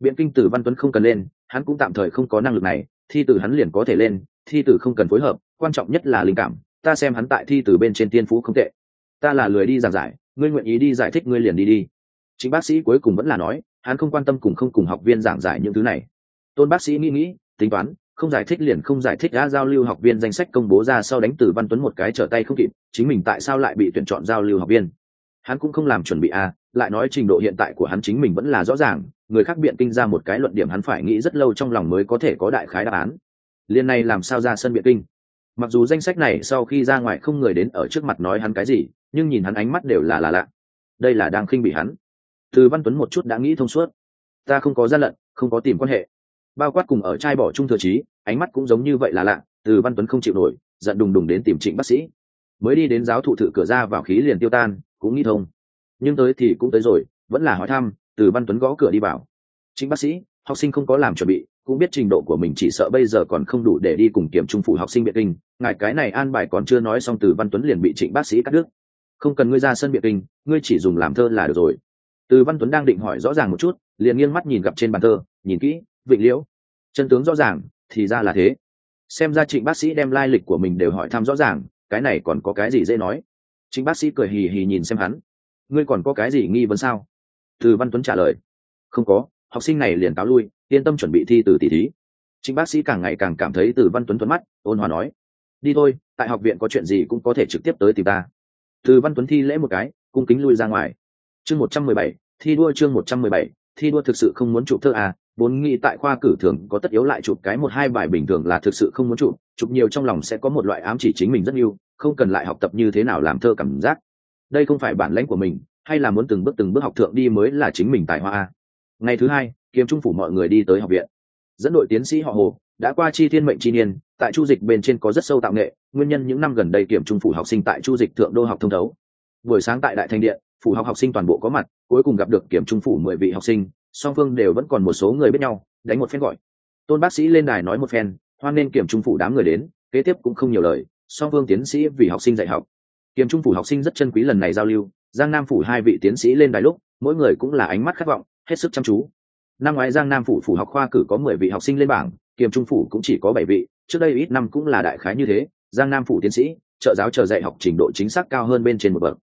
biện kinh tử văn tuấn không cần lên, hắn cũng tạm thời không có năng lực này, thi tử hắn liền có thể lên, thi tử không cần phối hợp, quan trọng nhất là linh cảm, ta xem hắn tại thi tử bên trên tiên phú không tệ. Ta là lười đi giảng giải, ngươi nguyện ý đi giải thích ngươi liền đi đi. Chính bác sĩ cuối cùng vẫn là nói, hắn không quan tâm cùng không cùng học viên giảng giải những thứ này. Tôn bác sĩ nghĩ nghĩ, tính toán, không giải thích liền không giải thích đã giao lưu học viên danh sách công bố ra sau đánh từ văn tuấn một cái trở tay không kịp, chính mình tại sao lại bị tuyển chọn giao lưu học viên. Hắn cũng không làm chuẩn bị à lại nói trình độ hiện tại của hắn chính mình vẫn là rõ ràng người khác biện kinh ra một cái luận điểm hắn phải nghĩ rất lâu trong lòng mới có thể có đại khái đáp án. Liên này làm sao ra sân biện kinh? Mặc dù danh sách này sau khi ra ngoài không người đến ở trước mặt nói hắn cái gì, nhưng nhìn hắn ánh mắt đều là là lạ. Đây là đang khinh bị hắn. Từ văn tuấn một chút đã nghĩ thông suốt. Ta không có gian lận, không có tìm quan hệ. Bao quát cùng ở trai bỏ trung thừa trí, ánh mắt cũng giống như vậy là lạ, từ văn tuấn không chịu nổi, giận đùng đùng đến tìm trịnh bác sĩ. Mới đi đến giáo thụ thự cửa ra vào khí liền tiêu tan, cũng nghĩ thông. Nhưng tới thì cũng tới rồi, vẫn là hỏi thăm từ văn tuấn gõ cửa đi vào. Chính bác sĩ, học sinh không có làm chuẩn bị, cũng biết trình độ của mình chỉ sợ bây giờ còn không đủ để đi cùng kiểm trung phủ học sinh biệt kinh. Ngài cái này an bài còn chưa nói xong từ văn tuấn liền bị trịnh bác sĩ cắt đứt. Không cần ngươi ra sân biệt kinh, ngươi chỉ dùng làm thơ là được rồi. Từ văn tuấn đang định hỏi rõ ràng một chút, liền nghiêng mắt nhìn gặp trên bàn thơ, nhìn kỹ, vịnh liễu. Chân tướng rõ ràng, thì ra là thế. Xem ra trịnh bác sĩ đem lai lịch của mình đều hỏi thăm rõ ràng, cái này còn có cái gì dễ nói? Trịnh bác sĩ cười hì hì nhìn xem hắn. Ngươi còn có cái gì nghi vấn sao? Từ văn tuấn trả lời. Không có, học sinh này liền cáo lui, yên tâm chuẩn bị thi từ tỷ thí. Chính bác sĩ càng ngày càng cảm thấy từ văn tuấn tuấn mắt, ôn hòa nói. Đi thôi, tại học viện có chuyện gì cũng có thể trực tiếp tới tìm ta. Từ văn tuấn thi lễ một cái, cung kính lui ra ngoài. Chương một trăm mười bảy, thi đua chương một trăm mười bảy, thi đua thực sự không muốn chụp thơ à vốn nghĩ tại khoa cử thường có tất yếu lại chụp cái một hai bài bình thường là thực sự không muốn chụp chụp nhiều trong lòng sẽ có một loại ám chỉ chính mình rất yêu không cần lại học tập như thế nào làm thơ cảm giác. Đây không phải bản lãnh của mình hay là muốn từng bước từng bước học thượng đi mới là chính mình tài hoa ngày thứ hai, kiếm trung phủ mọi người đi tới học viện. Dẫn đội tiến sĩ họ hồ, đã qua chi thiên mệnh chi niên, tại chu dịch bên trên có rất sâu tạo nghệ, nguyên nhân những năm gần đây kiểm trung phủ học sinh tại chu dịch thượng đô học thông thấu. Buổi sáng tại đại thanh điện, phủ học học sinh toàn bộ có mặt, cuối cùng gặp được kiểm trung phủ mười vị học sinh, song phương đều vẫn còn một số người biết nhau, đánh một phen gọi. Tôn bác sĩ lên đài nói một phen, hoan nên kiểm trung phủ đám người đến, kế tiếp cũng không nhiều lời, song phương tiến sĩ vì học sinh dạy học. Kiểm trung phủ học sinh rất chân quý lần này giao lưu giang nam phủ hai vị tiến sĩ lên đài lúc, mỗi người cũng là ánh mắt khát vọng, hết sức chăm chú. Năm ngoái giang nam phủ phủ học khoa cử có mười vị học sinh lên bảng, kiềm trung phủ cũng chỉ có bảy vị, trước đây ít năm cũng là đại khái như thế, giang nam phủ tiến sĩ, trợ giáo chờ dạy học trình độ chính xác cao hơn bên trên một bậc.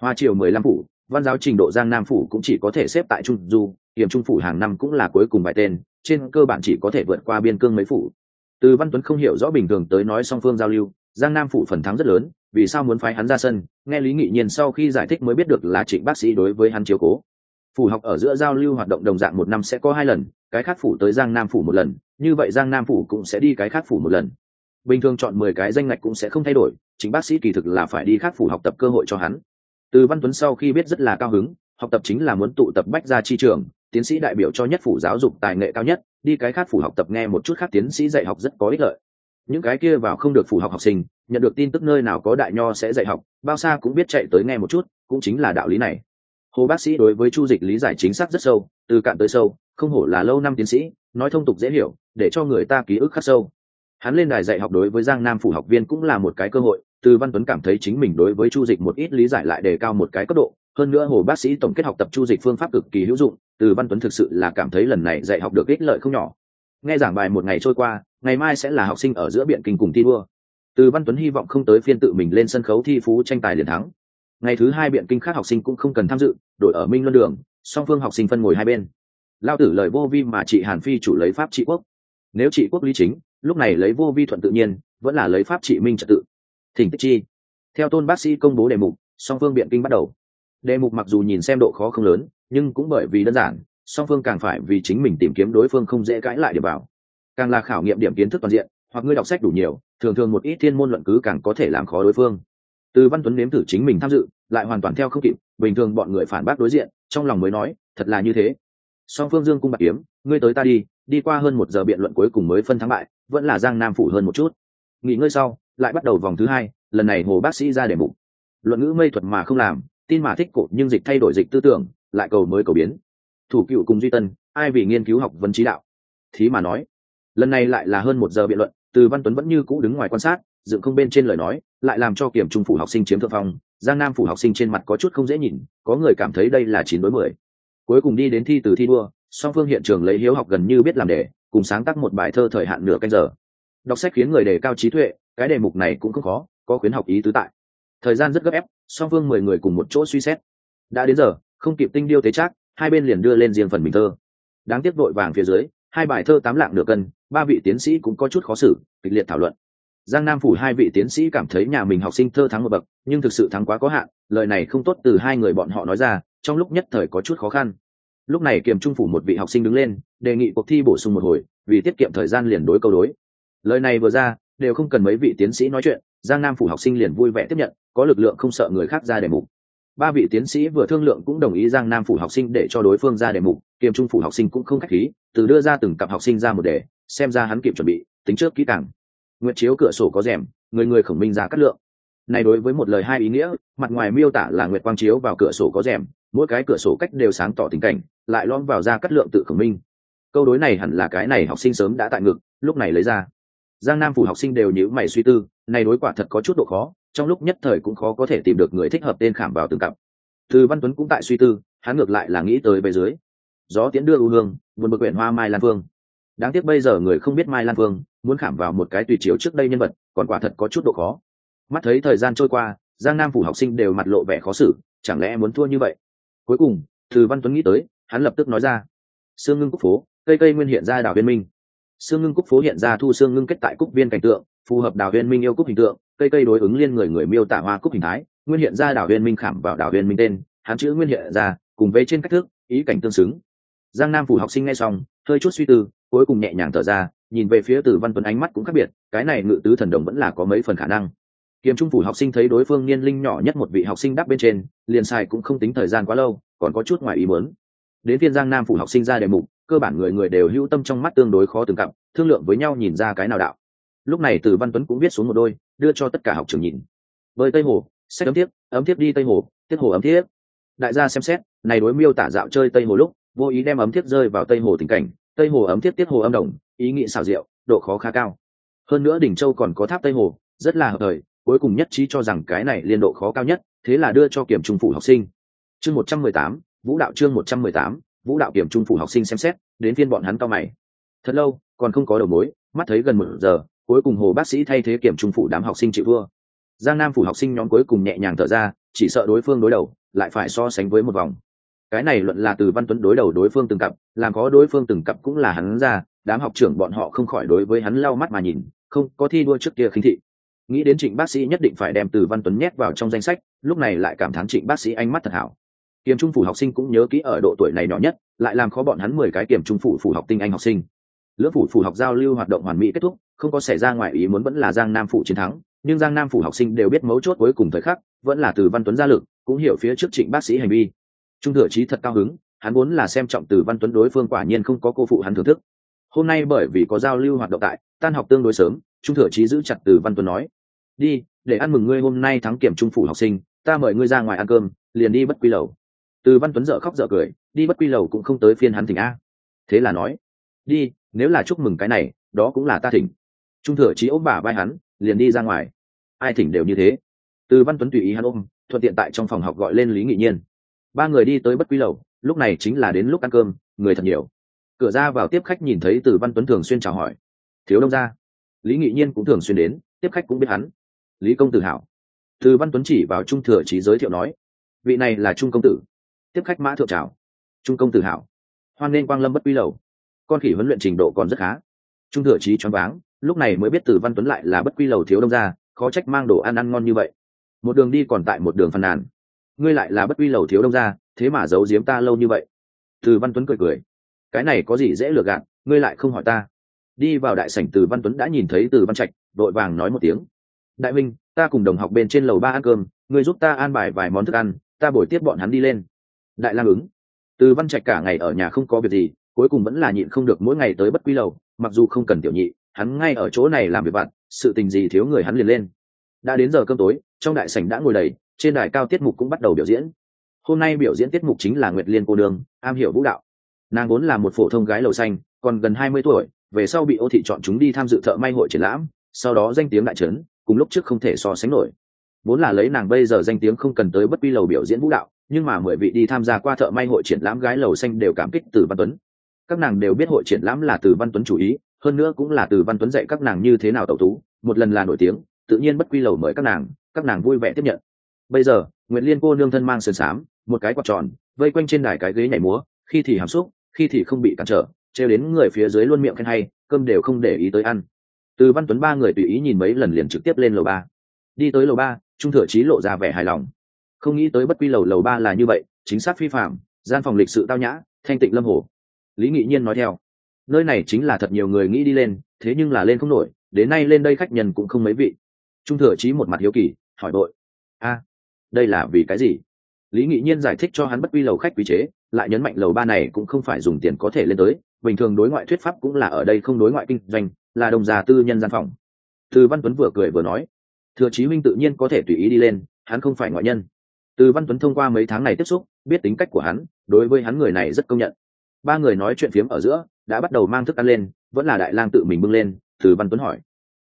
Hoa triều mười lăm phủ, văn giáo trình độ giang nam phủ cũng chỉ có thể xếp tại trung du, kiềm trung phủ hàng năm cũng là cuối cùng bài tên, trên cơ bản chỉ có thể vượt qua biên cương mấy phủ. Từ văn tuấn không hiểu rõ bình thường tới nói song phương giao lưu, giang nam phủ phần thắng rất lớn vì sao muốn phái hắn ra sân, nghe lý nghị nhiên sau khi giải thích mới biết được là trịnh bác sĩ đối với hắn chiếu cố. Phủ học ở giữa giao lưu hoạt động đồng dạng một năm sẽ có hai lần, cái khác phủ tới giang nam phủ một lần, như vậy giang nam phủ cũng sẽ đi cái khác phủ một lần. Bình thường chọn mười cái danh ngạch cũng sẽ không thay đổi chính bác sĩ kỳ thực là phải đi khác phủ học tập cơ hội cho hắn. Từ văn tuấn sau khi biết rất là cao hứng, học tập chính là muốn tụ tập bách ra chi trường, tiến sĩ đại biểu cho nhất phủ giáo dục tài nghệ cao nhất, đi cái khác phủ học tập nghe một chút khác tiến sĩ dạy học rất có ích lợi những cái kia vào không được phủ học học sinh, nhận được tin tức nơi nào có đại nho sẽ dạy học, bao xa cũng biết chạy tới nghe một chút, cũng chính là đạo lý này. Hồ bác sĩ đối với chu dịch lý giải chính xác rất sâu, từ cạn tới sâu, không hổ là lâu năm tiến sĩ, nói thông tục dễ hiểu, để cho người ta ký ức khắc sâu. Hắn lên đài dạy học đối với giang nam phủ học viên cũng là một cái cơ hội, từ văn tuấn cảm thấy chính mình đối với chu dịch một ít lý giải lại đề cao một cái cấp độ, hơn nữa hồ bác sĩ tổng kết học tập chu dịch phương pháp cực kỳ hữu dụng, từ văn tuấn thực sự là cảm thấy lần này dạy học được ích lợi không nhỏ nghe giảng bài một ngày trôi qua, ngày mai sẽ là học sinh ở giữa biện kinh cùng thi đua. Từ văn tuấn hy vọng không tới phiên tự mình lên sân khấu thi phú tranh tài liền thắng. Ngày thứ hai biện kinh khác học sinh cũng không cần tham dự, đội ở minh luân đường, song phương học sinh phân ngồi hai bên. Lao tử lời vô vi mà chị hàn phi chủ lấy pháp trị quốc. Nếu trị quốc lý chính, lúc này lấy vô vi thuận tự nhiên, vẫn là lấy pháp trị minh trật tự. Thỉnh tích chi. Theo tôn bác sĩ công bố đề mục, song phương biện kinh bắt đầu. Đề mục mặc dù nhìn xem độ khó không lớn, nhưng cũng bởi vì đơn giản song phương càng phải vì chính mình tìm kiếm đối phương không dễ cãi lại để bảo càng là khảo nghiệm điểm kiến thức toàn diện, hoặc ngươi đọc sách đủ nhiều, thường thường một ít thiên môn luận cứ càng có thể làm khó đối phương. Từ văn tuấn nếm thử chính mình tham dự, lại hoàn toàn theo không kịp, bình thường bọn người phản bác đối diện, trong lòng mới nói, thật là như thế. Song phương dương cung bạc kiếm, ngươi tới ta đi đi qua hơn một giờ biện luận cuối cùng mới phân thắng bại, vẫn là giang nam phủ hơn một chút. Nghỉ ngơi sau, lại bắt đầu vòng thứ hai, lần này hồ bác sĩ ra để mục luận ngữ mây thuật mà không làm, tin mà thích cổ nhưng dịch thay đổi dịch tư tưởng, lại cầu mới cầu biến thủ cựu cùng duy tân, ai vì nghiên cứu học vấn trí đạo? Thí mà nói, lần này lại là hơn một giờ biện luận, từ văn tuấn vẫn như cũ đứng ngoài quan sát, dựng không bên trên lời nói, lại làm cho kiểm trung phủ học sinh chiếm thượng phong, giang nam phủ học sinh trên mặt có chút không dễ nhìn, có người cảm thấy đây là chín đối mười. Cuối cùng đi đến thi từ thi đua, song phương hiện trường lấy hiếu học gần như biết làm đề, cùng sáng tác một bài thơ thời hạn nửa canh giờ. Đọc sách khiến người đề cao trí tuệ, cái đề mục này cũng không khó, có khuyến học ý tứ tại. Thời gian rất gấp ép, song phương mười người cùng một chỗ suy xét. Đã đến giờ, không kịp tinh điêu tế trác hai bên liền đưa lên riêng phần mình thơ. Đáng tiếc vội vàng phía dưới, hai bài thơ tám lạng nửa cân, ba vị tiến sĩ cũng có chút khó xử, kịch liệt thảo luận. Giang nam phủ hai vị tiến sĩ cảm thấy nhà mình học sinh thơ thắng một bậc, nhưng thực sự thắng quá có hạn, lời này không tốt từ hai người bọn họ nói ra, trong lúc nhất thời có chút khó khăn. Lúc này kiềm trung phủ một vị học sinh đứng lên, đề nghị cuộc thi bổ sung một hồi, vì tiết kiệm thời gian liền đối câu đối. Lời này vừa ra, đều không cần mấy vị tiến sĩ nói chuyện, giang nam phủ học sinh liền vui vẻ tiếp nhận, có lực lượng không sợ người khác ra đề mục ba vị tiến sĩ vừa thương lượng cũng đồng ý giang nam phủ học sinh để cho đối phương ra đề mục kiềm trung phủ học sinh cũng không k h á c h khí, từ đưa ra từng cặp học sinh ra một đề, xem ra hắn kịp chuẩn bị, tính trước kỹ càng. Nguyện chiếu cửa sổ có rèm, người người khổng minh ra cắt lượng. Này đối với một lời hai ý nghĩa, mặt ngoài miêu tả là nguyệt quang chiếu vào cửa sổ có rèm, mỗi cái cửa sổ cách đều sáng tỏ tình cảnh, lại lom vào ra cắt lượng tự khổng minh. Câu đối này hẳn là cái này học sinh sớm đã tại ngực, lúc này lấy ra. Giang nam phủ học sinh đều nhữ mày suy tư, này đối quả thật có chút độ khó trong lúc nhất thời cũng khó có thể tìm được người thích hợp tên khảm vào từng cặp. Thư văn tuấn cũng tại suy tư, hắn ngược lại là nghĩ tới về dưới. Gió tiến đưa ưu hương, buồn bực huyện hoa mai lan phương. Đáng tiếc bây giờ người không biết mai lan phương, muốn khảm vào một cái tùy chiếu trước đây nhân vật, còn quả thật có chút độ khó. Mắt thấy thời gian trôi qua, giang nam phủ học sinh đều mặt lộ vẻ khó xử, chẳng lẽ muốn thua như vậy? Cuối cùng Thư văn tuấn nghĩ tới, hắn lập tức nói ra. Sương ngưng cúc phố, cây cây nguyên hiện ra đảo viên minh. Sương ngưng cúc phố hiện ra thu sương ngưng kết tại cúc viên cảnh tượng phù hợp đảo viên minh yêu cúc hình tượng, cây cây đối ứng liên người người miêu tả hoa cúc hình thái, nguyên hiện ra đảo viên minh khảm vào đảo viên minh tên, hán chữ nguyên hiện ra, cùng với trên cách thức, ý cảnh tương xứng. Giang nam phủ học sinh nghe xong, hơi chút suy tư, cuối cùng nhẹ nhàng thở ra, nhìn về phía từ văn tuấn ánh mắt cũng khác biệt, cái này ngự tứ thần đồng vẫn là có mấy phần khả năng. Kiếm trung phủ học sinh thấy đối phương niên linh nhỏ nhất một vị học sinh đáp bên trên, liền xài cũng không tính thời gian quá lâu, còn có chút ngoài ý muốn. Đến phiên giang nam phủ học sinh ra đề mục, cơ bản người người đều hữu tâm trong mắt tương đối khó từng cặp thương lượng với nhau nhìn ra cái nào đạo lúc này từ văn tuấn cũng viết xuống một đôi đưa cho tất cả học trường nhìn. Bơi tây hồ sách ấm thiếp ấm thiếp đi tây hồ tiết hồ ấm thiếp. Đại gia xem xét này đối miêu tả dạo chơi tây hồ lúc vô ý đem ấm thiếp rơi vào tây hồ tình cảnh. Tây hồ ấm thiếp tiết hồ âm đồng ý nghĩ xảo diệu, độ khó khá cao. Hơn nữa đỉnh châu còn có tháp tây hồ rất là hợp thời cuối cùng nhất trí cho rằng cái này liên độ khó cao nhất thế là đưa cho kiểm trung phủ học sinh. Chương một trăm mười tám vũ đạo chương một trăm mười tám vũ đạo kiểm trung phủ học sinh xem xét đến phiên bọn hắn cao mày. Thật lâu còn không có đầu mối mắt thấy gần một giờ cuối cùng hồ bác sĩ thay thế kiểm trung phủ đám học sinh chịu thua. Giang nam phủ học sinh nhóm cuối cùng nhẹ nhàng thở ra, chỉ sợ đối phương đối đầu, lại phải so sánh với một vòng. Cái này luận là từ văn tuấn đối đầu đối phương từng cặp, làm có đối phương từng cặp cũng là hắn ra, đám học trưởng bọn họ không khỏi đối với hắn lau mắt mà nhìn, không có thi đua trước kia khinh thị. Nghĩ đến trịnh bác sĩ nhất định phải đem từ văn tuấn nhét vào trong danh sách, lúc này lại cảm thán trịnh bác sĩ ánh mắt thật hảo. Kiểm trung phủ học sinh cũng nhớ kỹ ở độ tuổi này nhỏ nhất, lại làm khó bọn hắn mười cái kiểm trung phủ phủ học tinh anh học sinh lưỡng phủ phủ học giao lưu hoạt động hoàn mỹ kết thúc, không có xảy ra ngoài ý muốn vẫn là giang nam phủ chiến thắng, nhưng giang nam phủ học sinh đều biết mấu chốt cuối cùng thời khắc, vẫn là từ văn tuấn gia lực, cũng hiểu phía trước trịnh bác sĩ hành vi. Trung thừa trí thật cao hứng, hắn muốn là xem trọng từ văn tuấn đối phương quả nhiên không có cô phụ hắn thưởng thức. Hôm nay bởi vì có giao lưu hoạt động tại, tan học tương đối sớm, trung thừa trí giữ chặt từ văn tuấn nói, đi, để ăn mừng ngươi hôm nay thắng kiểm trung phủ học sinh, ta mời ngươi ra ngoài ăn cơm, liền đi bất quy lầu. Từ văn tuấn dở khóc dở cười, đi bất quy lầu cũng không tới phiên hắn thỉnh a. Thế là nói, đi nếu là chúc mừng cái này, đó cũng là ta thỉnh. Trung thừa trí ôm bà vai hắn, liền đi ra ngoài. Ai thỉnh đều như thế. Từ văn tuấn tùy ý hắn ôm, thuận tiện tại trong phòng học gọi lên lý nghị nhiên. Ba người đi tới bất quý lầu, lúc này chính là đến lúc ăn cơm, người thật nhiều. Cửa ra vào tiếp khách nhìn thấy từ văn tuấn thường xuyên chào hỏi. Thiếu đông ra lý nghị nhiên cũng thường xuyên đến, tiếp khách cũng biết hắn. Lý công tử hảo. Từ văn tuấn chỉ vào trung thừa trí giới thiệu nói. Vị này là trung công tử. Tiếp khách mã thượng trào trung công tử hảo. Hoan nên quang lâm bất quy lầu con khỉ huấn luyện trình độ còn rất khá. Trung thừa trí choáng váng, lúc này mới biết từ văn tuấn lại là bất quy lầu thiếu đông ra khó trách mang đồ ăn ăn ngon như vậy. Một đường đi còn tại một đường phàn nàn. Ngươi lại là bất quy lầu thiếu đông ra thế mà giấu giếm ta lâu như vậy. Từ văn tuấn cười cười. Cái này có gì dễ lừa gạt, ngươi lại không hỏi ta. Đi vào đại sảnh từ văn tuấn đã nhìn thấy từ văn trạch, đội vàng nói một tiếng. Đại minh ta cùng đồng học bên trên lầu ba ăn cơm, ngươi giúp ta an bài vài món thức ăn, ta bồi tiếp bọn hắn đi lên. Đại lang ứng. Từ văn trạch cả ngày ở nhà không có việc gì cuối cùng vẫn là nhịn không được mỗi ngày tới bất quy lầu, mặc dù không cần tiểu nhị, hắn ngay ở chỗ này làm việc vặt, sự tình gì thiếu người hắn liền lên. Đã đến giờ cơm tối, trong đại sảnh đã ngồi đầy, trên đài cao tiết mục cũng bắt đầu biểu diễn. Hôm nay biểu diễn tiết mục chính là nguyệt liên cô đường am hiểu vũ đạo. Nàng vốn là một phổ thông gái lầu xanh, còn gần hai mươi tuổi, về sau bị ô thị chọn chúng đi tham dự thợ may hội triển lãm, sau đó danh tiếng đại trấn, cùng lúc trước không thể so sánh nổi. Vốn là lấy nàng bây giờ danh tiếng không cần tới bất quy lầu biểu diễn vũ đạo, nhưng mà mười vị đi tham gia qua thợ may hội triển lãm gái lầu xanh đều cảm kích từ văn tuấn các nàng đều biết hội triển lãm là từ văn tuấn chủ ý, hơn nữa cũng là từ văn tuấn dạy các nàng như thế nào tẩu tú, một lần là nổi tiếng, tự nhiên bất quy lầu mời các nàng các nàng vui vẻ tiếp nhận. Bây giờ nguyễn liên cô nương thân mang sườn xám một cái quạt tròn, vây quanh trên đài cái ghế nhảy múa, khi thì hàm xúc, khi thì không bị cản trở treo đến người phía dưới luôn miệng khen hay, cơm đều không để ý tới ăn. Từ văn tuấn ba người tùy ý nhìn mấy lần liền trực tiếp lên lầu ba. Đi tới lầu ba, trung thừa trí lộ ra vẻ hài lòng. Không nghĩ tới bất quy lầu lầu ba là như vậy, chính xác phi phạm, gian phòng lịch sự tao nhã, thanh tịnh lâm hồ lý nghị nhiên nói theo. Nơi này chính là thật nhiều người nghĩ đi lên, thế nhưng là lên không nổi, đến nay lên đây khách nhân cũng không mấy vị. Trung thừa trí một mặt hiếu kỳ, hỏi đội. A, đây là vì cái gì? Lý nghị nhiên giải thích cho hắn bất quy lầu khách quy chế, lại nhấn mạnh lầu ba này cũng không phải dùng tiền có thể lên tới, bình thường đối ngoại thuyết pháp cũng là ở đây không đối ngoại kinh doanh, là đồng già tư nhân gian phòng. Từ văn tuấn vừa cười vừa nói, thừa chí minh tự nhiên có thể tùy ý đi lên, hắn không phải ngoại nhân. Từ văn tuấn thông qua mấy tháng này tiếp xúc, biết tính cách của hắn, đối với hắn người này rất công nhận ba người nói chuyện phiếm ở giữa, đã bắt đầu mang thức ăn lên, vẫn là đại lang tự mình bưng lên, từ văn tuấn hỏi.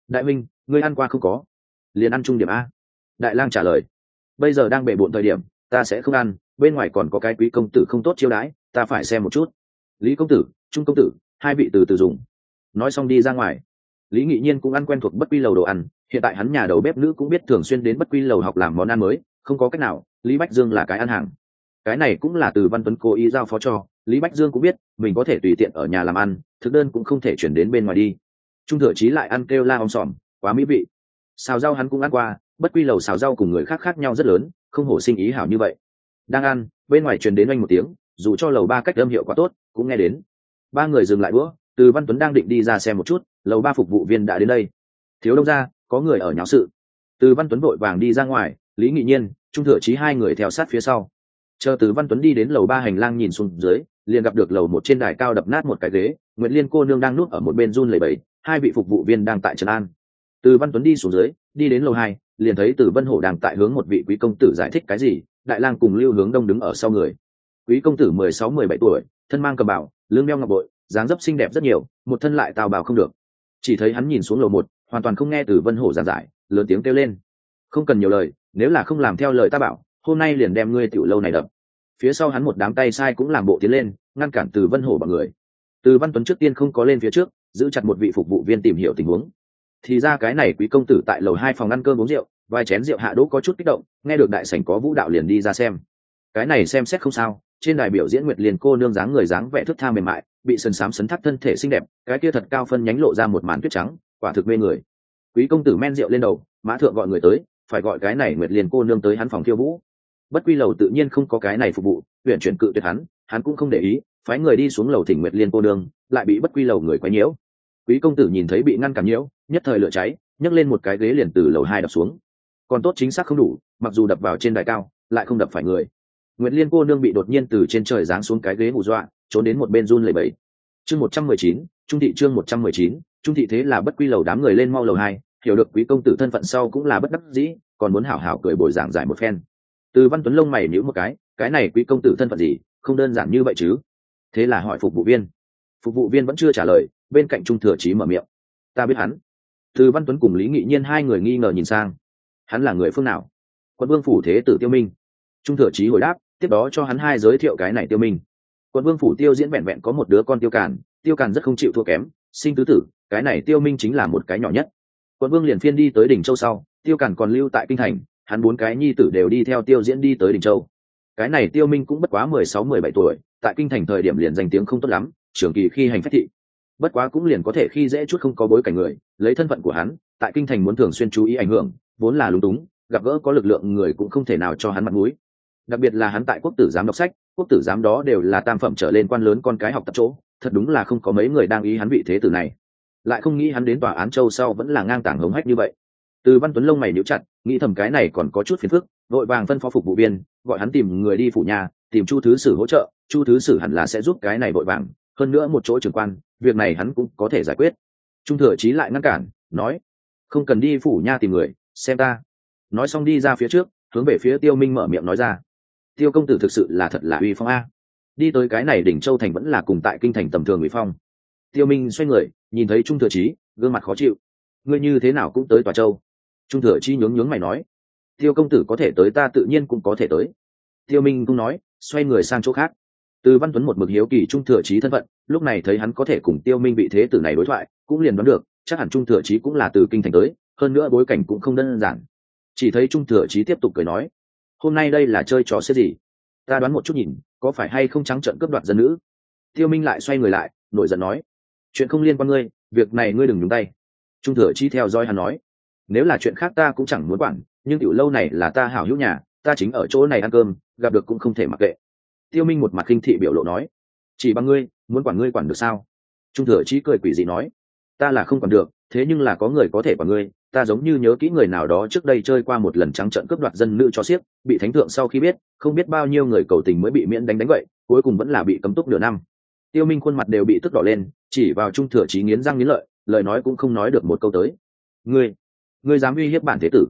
Đại minh ngươi ăn qua không có? Liền ăn trung điểm a. Đại lang trả lời. Bây giờ đang bể bộn thời điểm, ta sẽ không ăn, bên ngoài còn có cái quý công tử không tốt chiêu đãi, ta phải xem một chút. Lý công tử, trung công tử, hai vị từ từ dùng. Nói xong đi ra ngoài. Lý nghị nhiên cũng ăn quen thuộc bất quy lầu đồ ăn, hiện tại hắn nhà đầu bếp nữ cũng biết thường xuyên đến bất quy lầu học làm món ăn mới, không có cách nào, lý bách dương là cái ăn hàng. Cái này cũng là từ văn tuấn cố ý giao phó cho lý bách dương cũng biết, mình có thể tùy tiện ở nhà làm ăn, thực đơn cũng không thể chuyển đến bên ngoài đi. Trung thừa chí lại ăn kêu la om sòm, quá mỹ vị. Xào rau hắn cũng ăn qua, bất quy lầu xào rau cùng người khác khác nhau rất lớn, không hổ sinh ý hảo như vậy. Đang ăn, bên ngoài truyền đến anh một tiếng, dù cho lầu ba cách âm hiệu quả tốt, cũng nghe đến. Ba người dừng lại bữa, từ văn tuấn đang định đi ra xem một chút, lầu ba phục vụ viên đã đến đây. Thiếu đông ra có người ở nháo sự. Từ văn tuấn vội vàng đi ra ngoài, lý nghị nhiên, trung thừa chí hai người theo sát phía sau. Chờ từ văn tuấn đi đến lầu ba hành lang nhìn xuống dưới liền gặp được lầu một trên đài cao đập nát một cái ghế nguyễn liên cô nương đang nuốt ở một bên run lầy bẫy hai vị phục vụ viên đang tại trần an. Từ văn tuấn đi xuống dưới, đi đến lầu hai, liền thấy từ vân hổ đang tại hướng một vị quý công tử giải thích cái gì, đại lang cùng lưu hướng đông đứng ở sau người. Quý công tử mười sáu, mười bảy tuổi, thân mang cầm bảo lương meo ngọc bội, dáng dấp xinh đẹp rất nhiều, một thân lại tào bào không được. Chỉ thấy hắn nhìn xuống lầu một, hoàn toàn không nghe từ vân hổ giảng giải, lớn tiếng kêu lên. Không cần nhiều lời, nếu là không làm theo lời ta bảo, hôm nay liền đem ngươi tiểu lâu này đập phía sau hắn một đám tay sai cũng làm bộ tiến lên, ngăn cản từ vân hổ bằng người. Từ văn tuấn trước tiên không có lên phía trước, giữ chặt một vị phục vụ viên tìm hiểu tình huống. Thì ra cái này quý công tử tại lầu hai phòng ăn cơm uống rượu, vài chén rượu hạ đỗ có chút kích động, nghe được đại sảnh có vũ đạo liền đi ra xem. Cái này xem xét không sao, trên đài biểu diễn nguyệt liền cô nương dáng người dáng vẻ thức tha mềm mại, bị sần sám sấn thắt thân thể xinh đẹp, cái kia thật cao phân nhánh lộ ra một màn tuyết trắng, quả thực mê người. Quý công tử men rượu lên đầu, mã thượng gọi người tới, phải gọi cái này nguyệt liền cô nương tới hắn phòng khiêu vũ bất quy lầu tự nhiên không có cái này phục vụ, huyện chuyển cự tuyệt hắn hắn cũng không để ý, phái người đi xuống lầu thỉnh nguyệt liên cô nương, lại bị bất quy lầu người quấy nhiễu. Quý công tử nhìn thấy bị ngăn cản nhiễu, nhất thời lửa cháy, nhấc lên một cái ghế liền từ lầu hai đập xuống. Còn tốt chính xác không đủ, mặc dù đập vào trên đài cao, lại không đập phải người. Nguyệt liên cô nương bị đột nhiên từ trên trời giáng xuống cái ghế hù dọa, trốn đến một bên run lẩy bẩy. Chương một trăm mười chín, trung thị chương một trăm mười chín, trung thị thế là bất quy lầu đám người lên mau lầu hai, hiểu được quý công tử thân phận sau cũng là bất đắc dĩ, còn muốn hảo hảo cười bồi giảng giải một phen từ văn tuấn lông mày nhíu một cái cái này quý công tử thân phận gì, không đơn giản như vậy chứ? Thế là hỏi phục vụ viên. Phục vụ viên vẫn chưa trả lời, bên cạnh trung thừa trí mở miệng. Ta biết hắn. Từ văn tuấn cùng lý nghị nhiên hai người nghi ngờ nhìn sang. Hắn là người phương nào? Quận vương phủ thế tử tiêu minh. Trung thừa chí hồi đáp, tiếp đó cho hắn hai giới thiệu cái này tiêu minh. Quận vương phủ tiêu diễn vẹn vẹn có một đứa con tiêu càn tiêu càn rất không chịu thua kém, sinh tứ tử, cái này tiêu minh chính là một cái nhỏ nhất. Quận vương liền phiên đi tới đỉnh châu sau, tiêu càn còn lưu tại kinh thành hắn bốn cái nhi tử đều đi theo tiêu diễn đi tới đỉnh châu. Cái này tiêu minh cũng bất quá mười sáu, mười bảy tuổi, tại kinh thành thời điểm liền danh tiếng không tốt lắm, trường kỳ khi hành phách thị. Bất quá cũng liền có thể khi dễ chút không có bối cảnh người, lấy thân phận của hắn, tại kinh thành muốn thường xuyên chú ý ảnh hưởng, vốn là lúng túng, gặp gỡ có lực lượng người cũng không thể nào cho hắn mặt mũi. Đặc biệt là hắn tại quốc tử giám đọc sách, quốc tử giám đó đều là tam phẩm trở lên quan lớn con cái học tập chỗ, thật đúng là không có mấy người đang ý hắn vị thế tử này. Lại không nghĩ hắn đến tòa án châu sau vẫn là ngang tảng hống hách như vậy từ văn tuấn lông mày níu chặt, nghĩ thầm cái này còn có chút phiền phức vội vàng phân phó phục vụ viên, gọi hắn tìm người đi phủ nhà, tìm chu thứ sử hỗ trợ, chu thứ sử hẳn là sẽ giúp cái này vội vàng, hơn nữa một chỗ trưởng quan, việc này hắn cũng có thể giải quyết. Trung thừa trí lại ngăn cản, nói, không cần đi phủ nha tìm người, xem ta. Nói xong đi ra phía trước, hướng về phía tiêu minh mở miệng nói ra, tiêu công tử thực sự là thật là uy phong a. Đi tới cái này đỉnh châu thành vẫn là cùng tại kinh thành tầm thường uy phong. Tiêu minh xoay người, nhìn thấy trung thừa trí gương mặt khó chịu, ngươi như thế nào cũng tới tòa châu trung thừa chi nhướng nhướng mày nói, tiêu công tử có thể tới ta tự nhiên cũng có thể tới. Tiêu minh cũng nói, xoay người sang chỗ khác. Từ văn tuấn một mực hiếu kỳ trung thừa chí thân phận, lúc này thấy hắn có thể cùng tiêu minh vị thế tử này đối thoại, cũng liền đoán được, chắc hẳn trung thừa chí cũng là từ kinh thành tới, hơn nữa bối cảnh cũng không đơn giản. Chỉ thấy trung thừa chí tiếp tục cười nói, hôm nay đây là chơi trò xếp gì? Ta đoán một chút nhìn, có phải hay không trắng trợn cướp đoạt dân nữ? Tiêu minh lại xoay người lại, nổi giận nói, chuyện không liên quan ngươi, việc này ngươi đừng nhúng tay. Trung thừa chi theo dõi hắn nói nếu là chuyện khác ta cũng chẳng muốn quản, nhưng tiểu lâu này là ta hảo hữu nhà, ta chính ở chỗ này ăn cơm, gặp được cũng không thể mặc kệ. Tiêu minh một mặt kinh thị biểu lộ nói, chỉ bằng ngươi, muốn quản ngươi quản được sao? Trung thừa chi cười quỷ dị nói, ta là không quản được, thế nhưng là có người có thể quản ngươi, ta giống như nhớ kỹ người nào đó trước đây chơi qua một lần trắng trợn cướp đoạt dân nữ cho xiếc, bị thánh thượng sau khi biết, không biết bao nhiêu người cầu tình mới bị miễn đánh đánh vậy cuối cùng vẫn là bị cấm túc nửa năm. Tiêu minh khuôn mặt đều bị tức đỏ lên, chỉ vào trung thừa chí nghiến răng nghiến lợi, lời nói cũng không nói được một câu tới. Ngươi ngươi dám uy hiếp bản thế tử.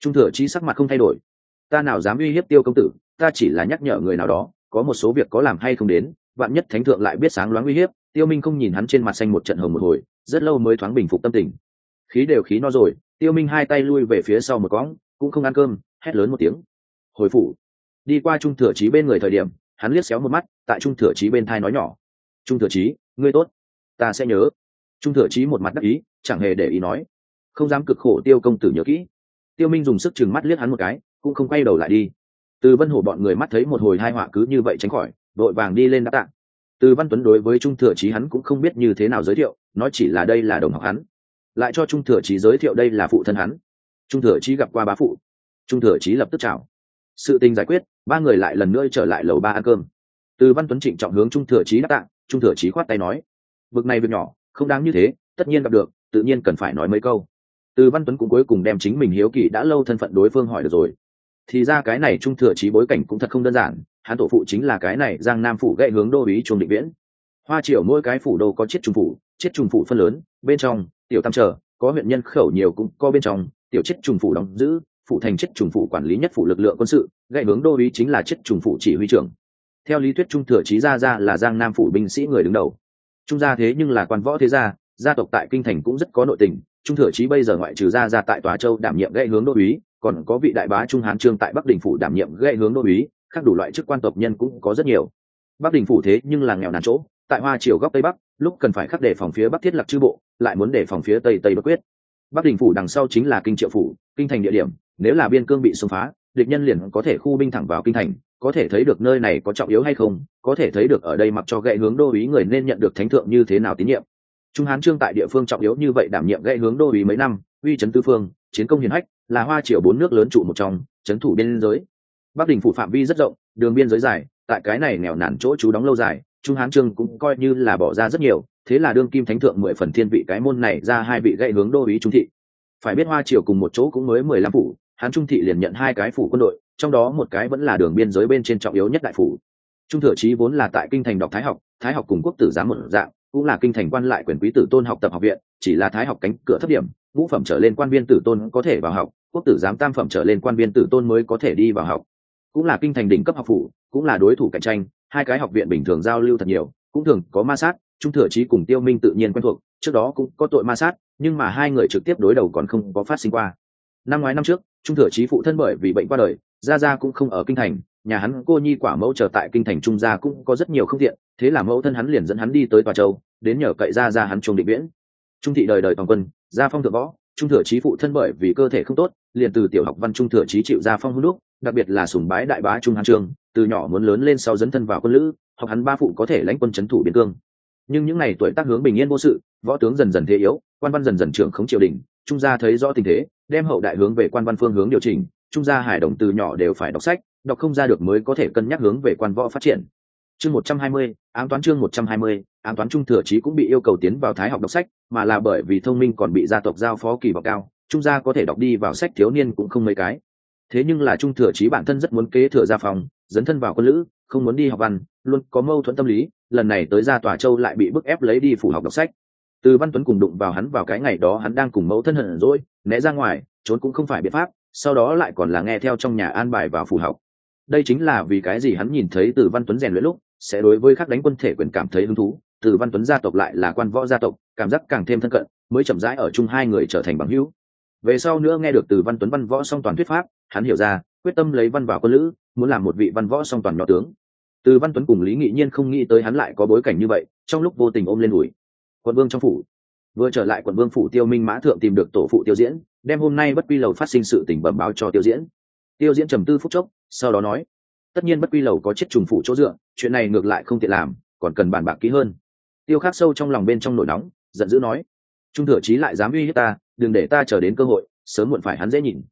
Trung thừa chí sắc mặt không thay đổi. Ta nào dám uy hiếp tiêu công tử, ta chỉ là nhắc nhở người nào đó, có một số việc có làm hay không đến, vạn nhất thánh thượng lại biết sáng loáng uy hiếp, tiêu minh không nhìn hắn trên mặt xanh một trận hồng một hồi, rất lâu mới thoáng bình phục tâm tình. Khí đều khí no rồi, tiêu minh hai tay lui về phía sau một cõng, cũng không ăn cơm, hét lớn một tiếng. Hồi phủ. Đi qua trung thừa chí bên người thời điểm, hắn liếc xéo một mắt, tại trung thừa chí bên thai nói nhỏ. Trung thừa chí, ngươi tốt. Ta sẽ nhớ. Trung thừa chí một mặt đắc ý, chẳng hề để ý nói không dám cực khổ tiêu công tử nhớ kỹ. Tiêu minh dùng sức chừng mắt liếc hắn một cái, cũng không quay đầu lại đi. Từ vân hổ bọn người mắt thấy một hồi hai họa cứ như vậy tránh khỏi, đội vàng đi lên đã tạng từ văn tuấn đối với trung thừa trí hắn cũng không biết như thế nào giới thiệu, nói chỉ là đây là đồng học hắn, lại cho trung thừa trí giới thiệu đây là phụ thân hắn. Trung thừa trí gặp qua bá phụ. Trung thừa trí lập tức chào. Sự tình giải quyết, ba người lại lần nữa trở lại lầu ba ăn cơm. Từ văn tuấn trịnh trọng hướng trung thừa trí đáp tạng trung thừa trí khoát tay nói vực này việc nhỏ, không đáng như thế, tất nhiên gặp được, tự nhiên cần phải nói mấy câu từ văn tuấn cũng cuối cùng đem chính mình hiếu kỳ đã lâu thân phận đối phương hỏi được rồi. Thì ra cái này trung thừa chí bối cảnh cũng thật không đơn giản, hắn tổ phụ chính là cái này giang nam phủ gậy hướng đô ý chuồng định viễn. Hoa triều mỗi cái phủ đô có chiết trùng phủ chiết trùng phủ phân lớn, bên trong, tiểu tam trở, có huyện nhân khẩu nhiều cũng có bên trong, tiểu chiết trùng phủ đóng giữ phụ thành chiết trùng phủ quản lý nhất phủ lực lượng quân sự, gậy hướng đô ý chính là chiết trùng phủ chỉ huy trưởng. Theo lý thuyết trung thừa chí gia gia là giang nam phủ binh sĩ người đứng đầu. Trung gia thế nhưng là quan võ thế gia gia tộc tại kinh thành cũng rất có nội tình trung thừa chí bây giờ ngoại trừ Ra ra tại tòa châu đảm nhiệm gậy hướng đô úy còn có vị đại bá trung hán trương tại bắc đình phủ đảm nhiệm gậy hướng đô úy khác đủ loại chức quan tộc nhân cũng có rất nhiều. Bắc đình phủ thế nhưng là nghèo nàn chỗ, tại hoa triều góc tây bắc, lúc cần phải khắc đề phòng phía bắc thiết lập chư bộ, lại muốn đề phòng phía tây tây bất quyết. Bắc đình phủ đằng sau chính là kinh triệu phủ, kinh thành địa điểm, nếu là biên cương bị xung phá, địch nhân liền có thể khu binh thẳng vào kinh thành, có thể thấy được nơi này có trọng yếu hay không, có thể thấy được ở đây mặc cho gậy hướng đô ý người nên nhận được thánh thượng như thế nào tín nhiệm trung hán trương tại địa phương trọng yếu như vậy đảm nhiệm gây hướng đô ủy mấy năm, uy trấn tư phương, chiến công hiển hách, là hoa triều bốn nước lớn trụ một trong trấn thủ biên giới. Bắc đình phủ phạm vi rất rộng, đường biên giới dài, tại cái này nghèo nàn chỗ chú đóng lâu dài, trung hán trương cũng coi như là bỏ ra rất nhiều, thế là đương kim thánh thượng mười phần thiên vị cái môn này ra hai vị gây hướng đô ủy trung thị. Phải biết hoa triều cùng một chỗ cũng mới mười lăm phủ, hán trung thị liền nhận hai cái phủ quân đội, trong đó một cái vẫn là đường biên giới bên trên trọng yếu nhất đại phủ. Trung thừa chí vốn là tại kinh thành đọc thái học thái học cùng quốc tử giám một dạng cũng là kinh thành quan lại quyền quý tử tôn học tập học viện, chỉ là thái học cánh cửa thấp điểm, ngũ phẩm trở lên quan viên tử tôn có thể vào học, quốc tử giám tam phẩm trở lên quan viên tử tôn mới có thể đi vào học. Cũng là kinh thành đỉnh cấp học phủ, cũng là đối thủ cạnh tranh, hai cái học viện bình thường giao lưu thật nhiều, cũng thường có ma sát, trung thừa chí cùng tiêu minh tự nhiên quen thuộc, trước đó cũng có tội ma sát, nhưng mà hai người trực tiếp đối đầu còn không có phát sinh qua. Năm ngoái năm trước, trung thừa chí phụ thân bởi vì bệnh qua đời, gia gia cũng không ở kinh thành nhà hắn cô nhi quả mẫu trở tại kinh thành trung gia cũng có rất nhiều không tiện, thế là mẫu thân hắn liền dẫn hắn đi tới tòa châu, đến nhờ cậy gia gia hắn trung định viễn. Trung thị đời đời toàn quân, gia phong thượng võ, trung thừa trí phụ thân bởi vì cơ thể không tốt, liền từ tiểu học văn trung thừa trí chịu gia phong hữu lúc đặc biệt là sùng bái đại bá trung hán trường, từ nhỏ muốn lớn lên sau dấn thân vào quân lữ, học hắn ba phụ có thể lãnh quân c thủ biên cương. Nhưng những ngày tuổi tác hướng bình yên vô sự, võ tướng dần dần thế yếu, quan văn dần dần trưởng khống triều đình, trung gia thấy rõ tình thế, đem hậu đại hướng về quan văn phương hướng điều chỉnh, trung gia hải đồng từ nhỏ đều phải đọc sách đọc không ra được mới có thể cân nhắc hướng về quan võ phát triển. Chương một trăm hai mươi, ám toán chương một trăm hai mươi, ám toán trung thừa chí cũng bị yêu cầu tiến vào thái học đọc sách, mà là bởi vì thông minh còn bị gia tộc giao phó kỳ vọng cao, trung gia có thể đọc đi vào sách thiếu niên cũng không mấy cái. Thế nhưng là trung thừa chí bản thân rất muốn kế thừa gia phòng, dấn thân vào quân lữ, không muốn đi học văn, luôn có mâu thuẫn tâm lý, lần này tới ra tòa châu lại bị bức ép lấy đi phủ học đọc sách. Từ văn tuấn cùng đụng vào hắn vào cái ngày đó hắn đang cùng mẫu thân hận rồi, né ra ngoài, trốn cũng không phải biện pháp, sau đó lại còn là nghe theo trong nhà an bài vào phủ học đây chính là vì cái gì hắn nhìn thấy từ văn tuấn rèn luyện lúc sẽ đối với khắc đánh quân thể quyền cảm thấy hứng thú. Từ văn tuấn gia tộc lại là quan võ gia tộc, cảm giác càng thêm thân cận, mới chậm rãi ở chung hai người trở thành bằng hữu. Về sau nữa nghe được từ văn tuấn văn võ song toàn thuyết pháp, hắn hiểu ra, quyết tâm lấy văn vào quân lữ, muốn làm một vị văn võ song toàn nhỏ tướng. Từ văn tuấn cùng lý nghị nhiên không nghĩ tới hắn lại có bối cảnh như vậy, trong lúc vô tình ôm lên ủi quận vương trong phủ. Vừa trở lại quận vương phủ tiêu minh mã thượng tìm được tổ phụ tiêu diễn, đem hôm nay bất quy lầu phát sinh sự tình bẩm báo cho tiêu diễn. Tiêu diễn trầm tư phút chốc sau đó nói, tất nhiên bất quy lầu có chết trùng phủ chỗ dựa, chuyện này ngược lại không tiện làm, còn cần bàn bạc kỹ hơn. Tiêu khắc sâu trong lòng bên trong nổi nóng, giận dữ nói, trung thừa trí lại dám uy hiếp ta, đừng để ta chờ đến cơ hội, sớm muộn phải hắn dễ nhìn.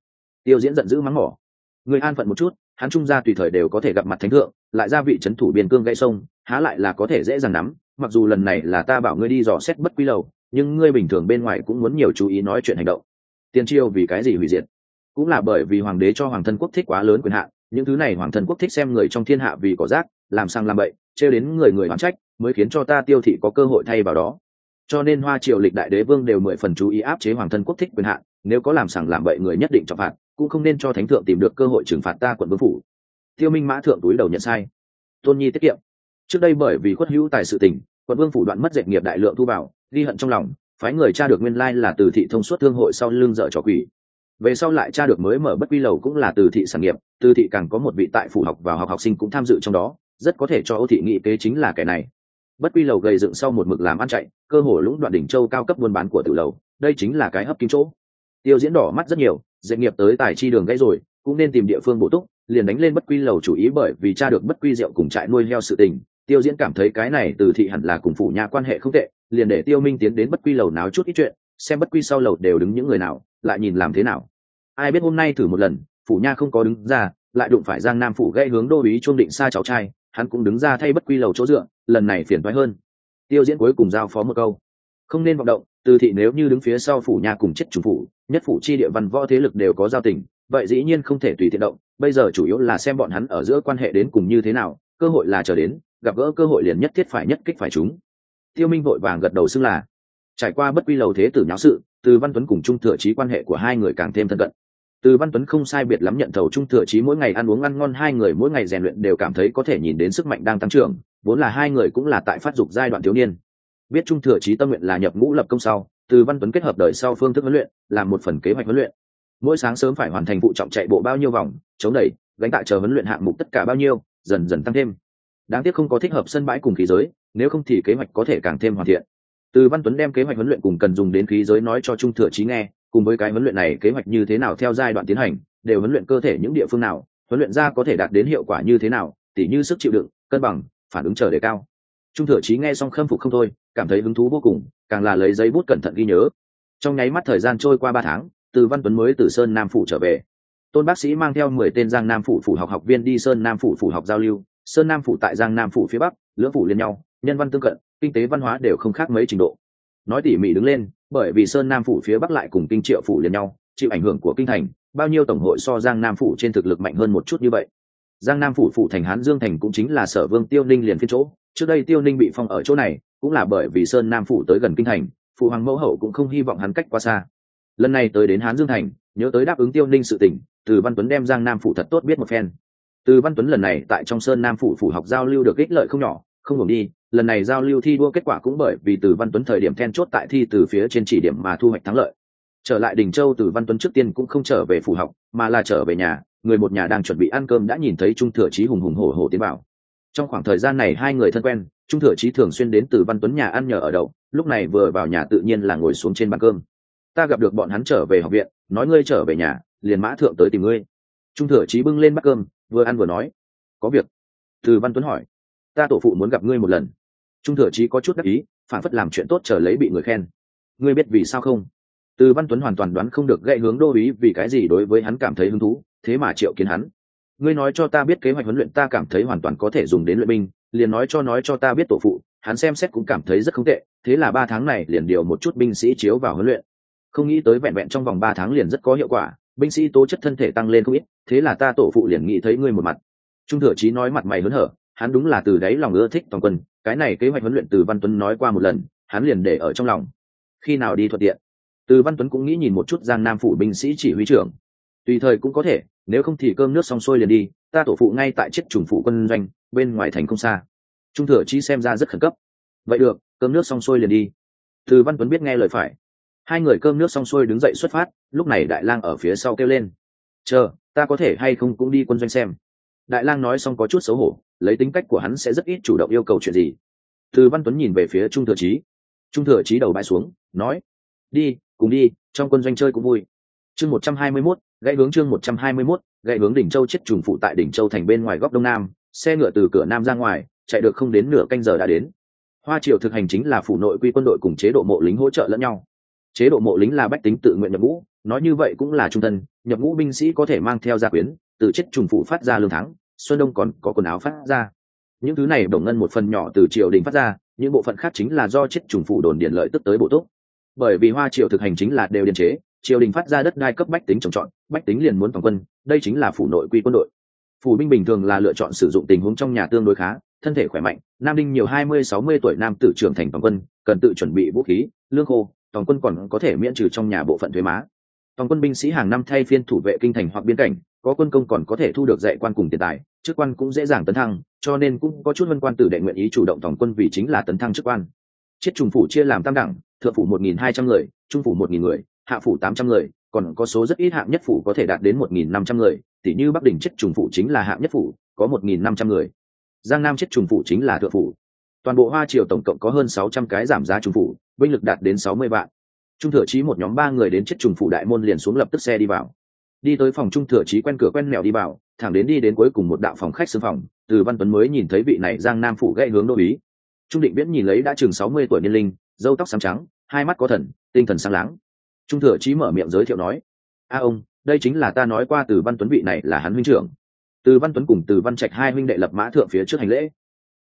Tiêu diễn giận dữ mắng mỏ người an phận một chút, hắn trung gia tùy thời đều có thể gặp mặt thánh thượng, lại ra vị c h ấ n thủ biên cương gãy sông, há lại là có thể dễ dàng nắm, mặc dù lần này là ta bảo ngươi đi dò xét bất quy lầu, nhưng ngươi bình thường bên ngoài cũng muốn nhiều chú ý nói chuyện hành động. Tiên triều vì cái gì hủy diệt? Cũng là bởi vì hoàng đế cho hoàng thân quốc thích quá lớn quyền hạn những thứ này hoàng thần quốc thích xem người trong thiên hạ vì có rác, làm sang làm bậy, trêu đến người người đoán trách, mới khiến cho ta tiêu thị có cơ hội thay vào đó. Cho nên hoa triều lịch đại đế vương đều mười phần chú ý áp chế hoàng thân quốc thích quyền hạn, nếu có làm sàng làm bậy người nhất định trọng phạt, cũng không nên cho thánh thượng tìm được cơ hội trừng phạt ta quận vương phủ. Tiêu minh mã thượng túi đầu nhận sai. Tôn nhi tiết kiệm. Trước đây bởi vì khuất hữu tài sự tình, quận vương phủ đoạn mất dệt nghiệp đại lượng thu vào, ghi hận trong lòng, phái người tra được nguyên lai là từ thị thông suốt thương hội sau lưng dở trò quỷ về sau lại tra được mới mở bất quy lầu cũng là từ thị sản nghiệp, từ thị càng có một vị tại phủ học và học học sinh cũng tham dự trong đó, rất có thể cho ô thị nghị kế chính là kẻ này. Bất quy lầu gây dựng sau một mực làm ăn chạy, cơ hồ lũng đoạn đỉnh châu cao cấp buôn bán của tự lầu, đây chính là cái hấp kim chỗ. Tiêu diễn đỏ mắt rất nhiều dễ nghiệp tới tài chi đường gãy rồi, cũng nên tìm địa phương bổ túc, liền đánh lên bất quy lầu chủ ý bởi vì cha được bất quy rượu cùng trại nuôi heo sự tình. Tiêu diễn cảm thấy cái này từ thị hẳn là cùng phủ nhà quan hệ không tệ, liền để tiêu minh tiến đến bất quy lầu náo chút ít chuyện, xem bất quy sau lầu đều đứng những người nào lại nhìn làm thế nào. Ai biết hôm nay thử một lần, phủ nha không có đứng ra, lại đụng phải giang nam phủ gây hướng đô ý chuông định xa cháu trai, hắn cũng đứng ra thay bất quy lầu chỗ dựa, lần này phiền thoái hơn. Tiêu diễn cuối cùng giao phó một câu. Không nên vọng động, từ thị nếu như đứng phía sau phủ nhà cùng chết chủ phủ, nhất phủ chi địa văn võ thế lực đều có giao tình, vậy dĩ nhiên không thể tùy tiện động, bây giờ chủ yếu là xem bọn hắn ở giữa quan hệ đến cùng như thế nào, cơ hội là chờ đến, gặp gỡ cơ hội liền nhất thiết phải nhất kích phải chúng. Tiêu minh vội vàng gật đầu xưng là. Trải qua bất quy lầu thế tử nháo sự từ văn tuấn cùng trung thừa trí quan hệ của hai người càng thêm thân cận. Từ văn tuấn không sai biệt lắm nhận thầu trung thừa trí mỗi ngày ăn uống ăn ngon, hai người mỗi ngày rèn luyện đều cảm thấy có thể nhìn đến sức mạnh đang tăng trưởng, vốn là hai người cũng là tại phát dục giai đoạn thiếu niên. Biết trung thừa trí tâm nguyện là nhập ngũ lập công sau, từ văn tuấn kết hợp đời sau phương thức huấn luyện, làm một phần kế hoạch huấn luyện. Mỗi sáng sớm phải hoàn thành vụ trọng chạy bộ bao nhiêu vòng, chống đẩy, gánh tại chờ huấn luyện hạng mục tất cả bao nhiêu, dần dần tăng thêm. Đáng tiếc không có thích hợp sân bãi cùng khí giới, nếu không thì kế hoạch có thể càng thêm hoàn thiện từ văn tuấn đem kế hoạch huấn luyện cùng cần dùng đến khí giới nói cho trung thừa trí nghe, cùng với cái huấn luyện này kế hoạch như thế nào theo giai đoạn tiến hành, đều huấn luyện cơ thể những địa phương nào, huấn luyện ra có thể đạt đến hiệu quả như thế nào, tỉ như sức chịu đựng, cân bằng, phản ứng chờ đề cao. Trung thừa trí nghe xong khâm phục không thôi, cảm thấy hứng thú vô cùng, càng là lấy giấy bút cẩn thận ghi nhớ. Trong nháy mắt thời gian trôi qua ba tháng, từ văn tuấn mới từ sơn nam phủ trở về. Tôn bác sĩ mang theo mười tên giang nam phủ phủ học học viên đi sơn nam phủ phủ học giao lưu. Sơn nam phủ tại giang nam phủ phía bắc, lưỡng phủ liên nhau nhân văn tương cận, kinh tế văn hóa đều không khác mấy trình độ. Nói tỉ mỉ đứng lên, bởi vì sơn nam phủ phía bắc lại cùng kinh triệu phủ liền nhau, chịu ảnh hưởng của kinh thành, bao nhiêu tổng hội so giang nam phủ trên thực lực mạnh hơn một chút như vậy. Giang nam phủ phủ thành hán dương thành cũng chính là sở vương tiêu ninh liền phiên chỗ, trước đây tiêu ninh bị phong ở chỗ này, cũng là bởi vì sơn nam phủ tới gần kinh thành, phụ hoàng mẫu hậu cũng không hy vọng hắn cách qua xa. Lần này tới đến hán dương thành, nhớ tới đáp ứng tiêu ninh sự tỉnh từ văn tuấn đem giang nam phủ thật tốt biết một phen. Từ văn tuấn lần này tại trong sơn nam phủ phủ học giao lưu được ích lợi không nhỏ, không ngừng đi lần này giao lưu thi đua kết quả cũng bởi vì từ văn tuấn thời điểm then chốt tại thi từ phía trên chỉ điểm mà thu hoạch thắng lợi. Trở lại đình châu từ văn tuấn trước tiên cũng không trở về phủ học, mà là trở về nhà, người một nhà đang chuẩn bị ăn cơm đã nhìn thấy trung thừa chí hùng hùng hổ hổ tiến vào. Trong khoảng thời gian này hai người thân quen, trung thừa chí thường xuyên đến từ văn tuấn nhà ăn nhờ ở đậu, lúc này vừa vào nhà tự nhiên là ngồi xuống trên bàn cơm. Ta gặp được bọn hắn trở về học viện, nói ngươi trở về nhà, liền mã thượng tới tìm ngươi. Trung thừa chí bưng lên bát cơm, vừa ăn vừa nói, có việc. Từ văn tuấn hỏi, ta tổ phụ muốn gặp ngươi một lần trung thừa trí có chút đắc ý, phản phất làm chuyện tốt chờ lấy bị người khen. Ngươi biết vì sao không? Từ văn tuấn hoàn toàn đoán không được gậy hướng đô ý vì cái gì đối với hắn cảm thấy hứng thú, thế mà triệu kiến hắn. Ngươi nói cho ta biết kế hoạch huấn luyện ta cảm thấy hoàn toàn có thể dùng đến luyện binh, liền nói cho nói cho ta biết tổ phụ, hắn xem xét cũng cảm thấy rất không tệ, thế là ba tháng này liền điều một chút binh sĩ chiếu vào huấn luyện. Không nghĩ tới vẹn vẹn trong vòng ba tháng liền rất có hiệu quả, binh sĩ tố chất thân thể tăng lên không ít, thế là ta tổ phụ liền nghĩ thấy ngươi một mặt. Trung thừa trí nói mặt mày hớn hở, hắn đúng là từ đáy lòng ưa thích toàn quân cái này kế hoạch huấn luyện từ văn tuấn nói qua một lần, hắn liền để ở trong lòng. Khi nào đi thuận tiện? Từ văn tuấn cũng nghĩ nhìn một chút giang nam phủ binh sĩ chỉ huy trưởng. Tùy thời cũng có thể, nếu không thì cơm nước xong xuôi liền đi, ta tổ phụ ngay tại chiếc trùng phụ quân doanh, bên ngoài thành không xa. Trung thừa chi xem ra rất khẩn cấp. Vậy được, cơm nước xong xuôi liền đi. Từ văn tuấn biết nghe lời phải. Hai người cơm nước xong xuôi đứng dậy xuất phát, lúc này đại lang ở phía sau kêu lên. Chờ, ta có thể hay không cũng đi quân doanh xem. Đại lang nói xong có chút xấu hổ lấy tính cách của hắn sẽ rất ít chủ động yêu cầu chuyện gì. Từ văn tuấn nhìn về phía trung thừa chí. Trung thừa chí đầu bãi xuống nói đi cùng đi trong quân doanh chơi cũng vui. Chương một trăm hai mươi 121, gãy hướng chương một trăm hai mươi 121, gãy hướng đỉnh châu chết trùng phụ tại đỉnh châu thành bên ngoài góc đông nam xe ngựa từ cửa nam ra ngoài chạy được không đến nửa canh giờ đã đến. Hoa triều thực hành chính là phủ nội quy quân đội cùng chế độ mộ lính hỗ trợ lẫn nhau. Chế độ mộ lính là bách tính tự nguyện nhập ngũ nói như vậy cũng là trung thân nhập ngũ binh sĩ có thể mang theo gia quyến từ chết trùng phụ phát ra lương tháng xuân đông còn có quần áo phát ra. Những thứ này đồng ngân một phần nhỏ từ triều đình phát ra, những bộ phận khác chính là do chết trùng phụ đồn điện lợi tức tới bộ túc. Bởi vì hoa triều thực hành chính là đều điền chế, triều đình phát ra đất đai cấp bách tính trồng trọt, bách tính liền muốn toàn quân, đây chính là phủ nội quy quân đội. Phủ binh bình thường là lựa chọn sử dụng tình huống trong nhà tương đối khá, thân thể khỏe mạnh, nam đinh nhiều hai mươi sáu mươi tuổi nam tử trưởng thành toàn quân, cần tự chuẩn bị vũ khí, lương khô toàn quân còn có thể miễn trừ trong nhà bộ phận thuế má. Toàn quân binh sĩ hàng năm thay phiên thủ vệ kinh thành hoặc biên cảnh có quân công còn có thể thu được dạy quan cùng tiền tài, chức quan cũng dễ dàng tấn thăng, cho nên cũng có chút vân quan tử đệ nguyện ý chủ động tổng quân vì chính là tấn thăng chức quan. Chiết trùng phủ chia làm tam đẳng, thượng phủ một nghìn hai trăm người, trung phủ một nghìn người, hạ phủ tám trăm người, còn có số rất ít hạng nhất phủ có thể đạt đến một nghìn năm trăm người tỷ như bắc đỉnh chiết trùng phủ chính là hạng nhất phủ, có một nghìn năm trăm người. Giang nam chiết trùng phủ chính là thượng phủ. Toàn bộ hoa triều tổng cộng có hơn sáu trăm cái giảm giá trùng phủ, binh lực đạt đến sáu mươi vạn. Trung thừa trí một nhóm ba người đến chiết trùng phủ đại môn liền xuống lập tức xe đi vào đi tới phòng trung thừa trí quen cửa quen mèo đi vào, thẳng đến đi đến cuối cùng một đạo phòng khách xương phòng, từ văn tuấn mới nhìn thấy vị này giang nam phủ gãy hướng đô ý. Trung định viễn nhìn lấy đã chừng sáu mươi tuổi niên linh dâu tóc sáng trắng, hai mắt có thần, tinh thần sáng láng. Trung thừa trí mở miệng giới thiệu nói, a ông, đây chính là ta nói qua từ văn tuấn vị này là hắn huynh trưởng. Từ văn tuấn cùng từ văn trạch hai huynh đệ lập mã thượng phía trước hành lễ.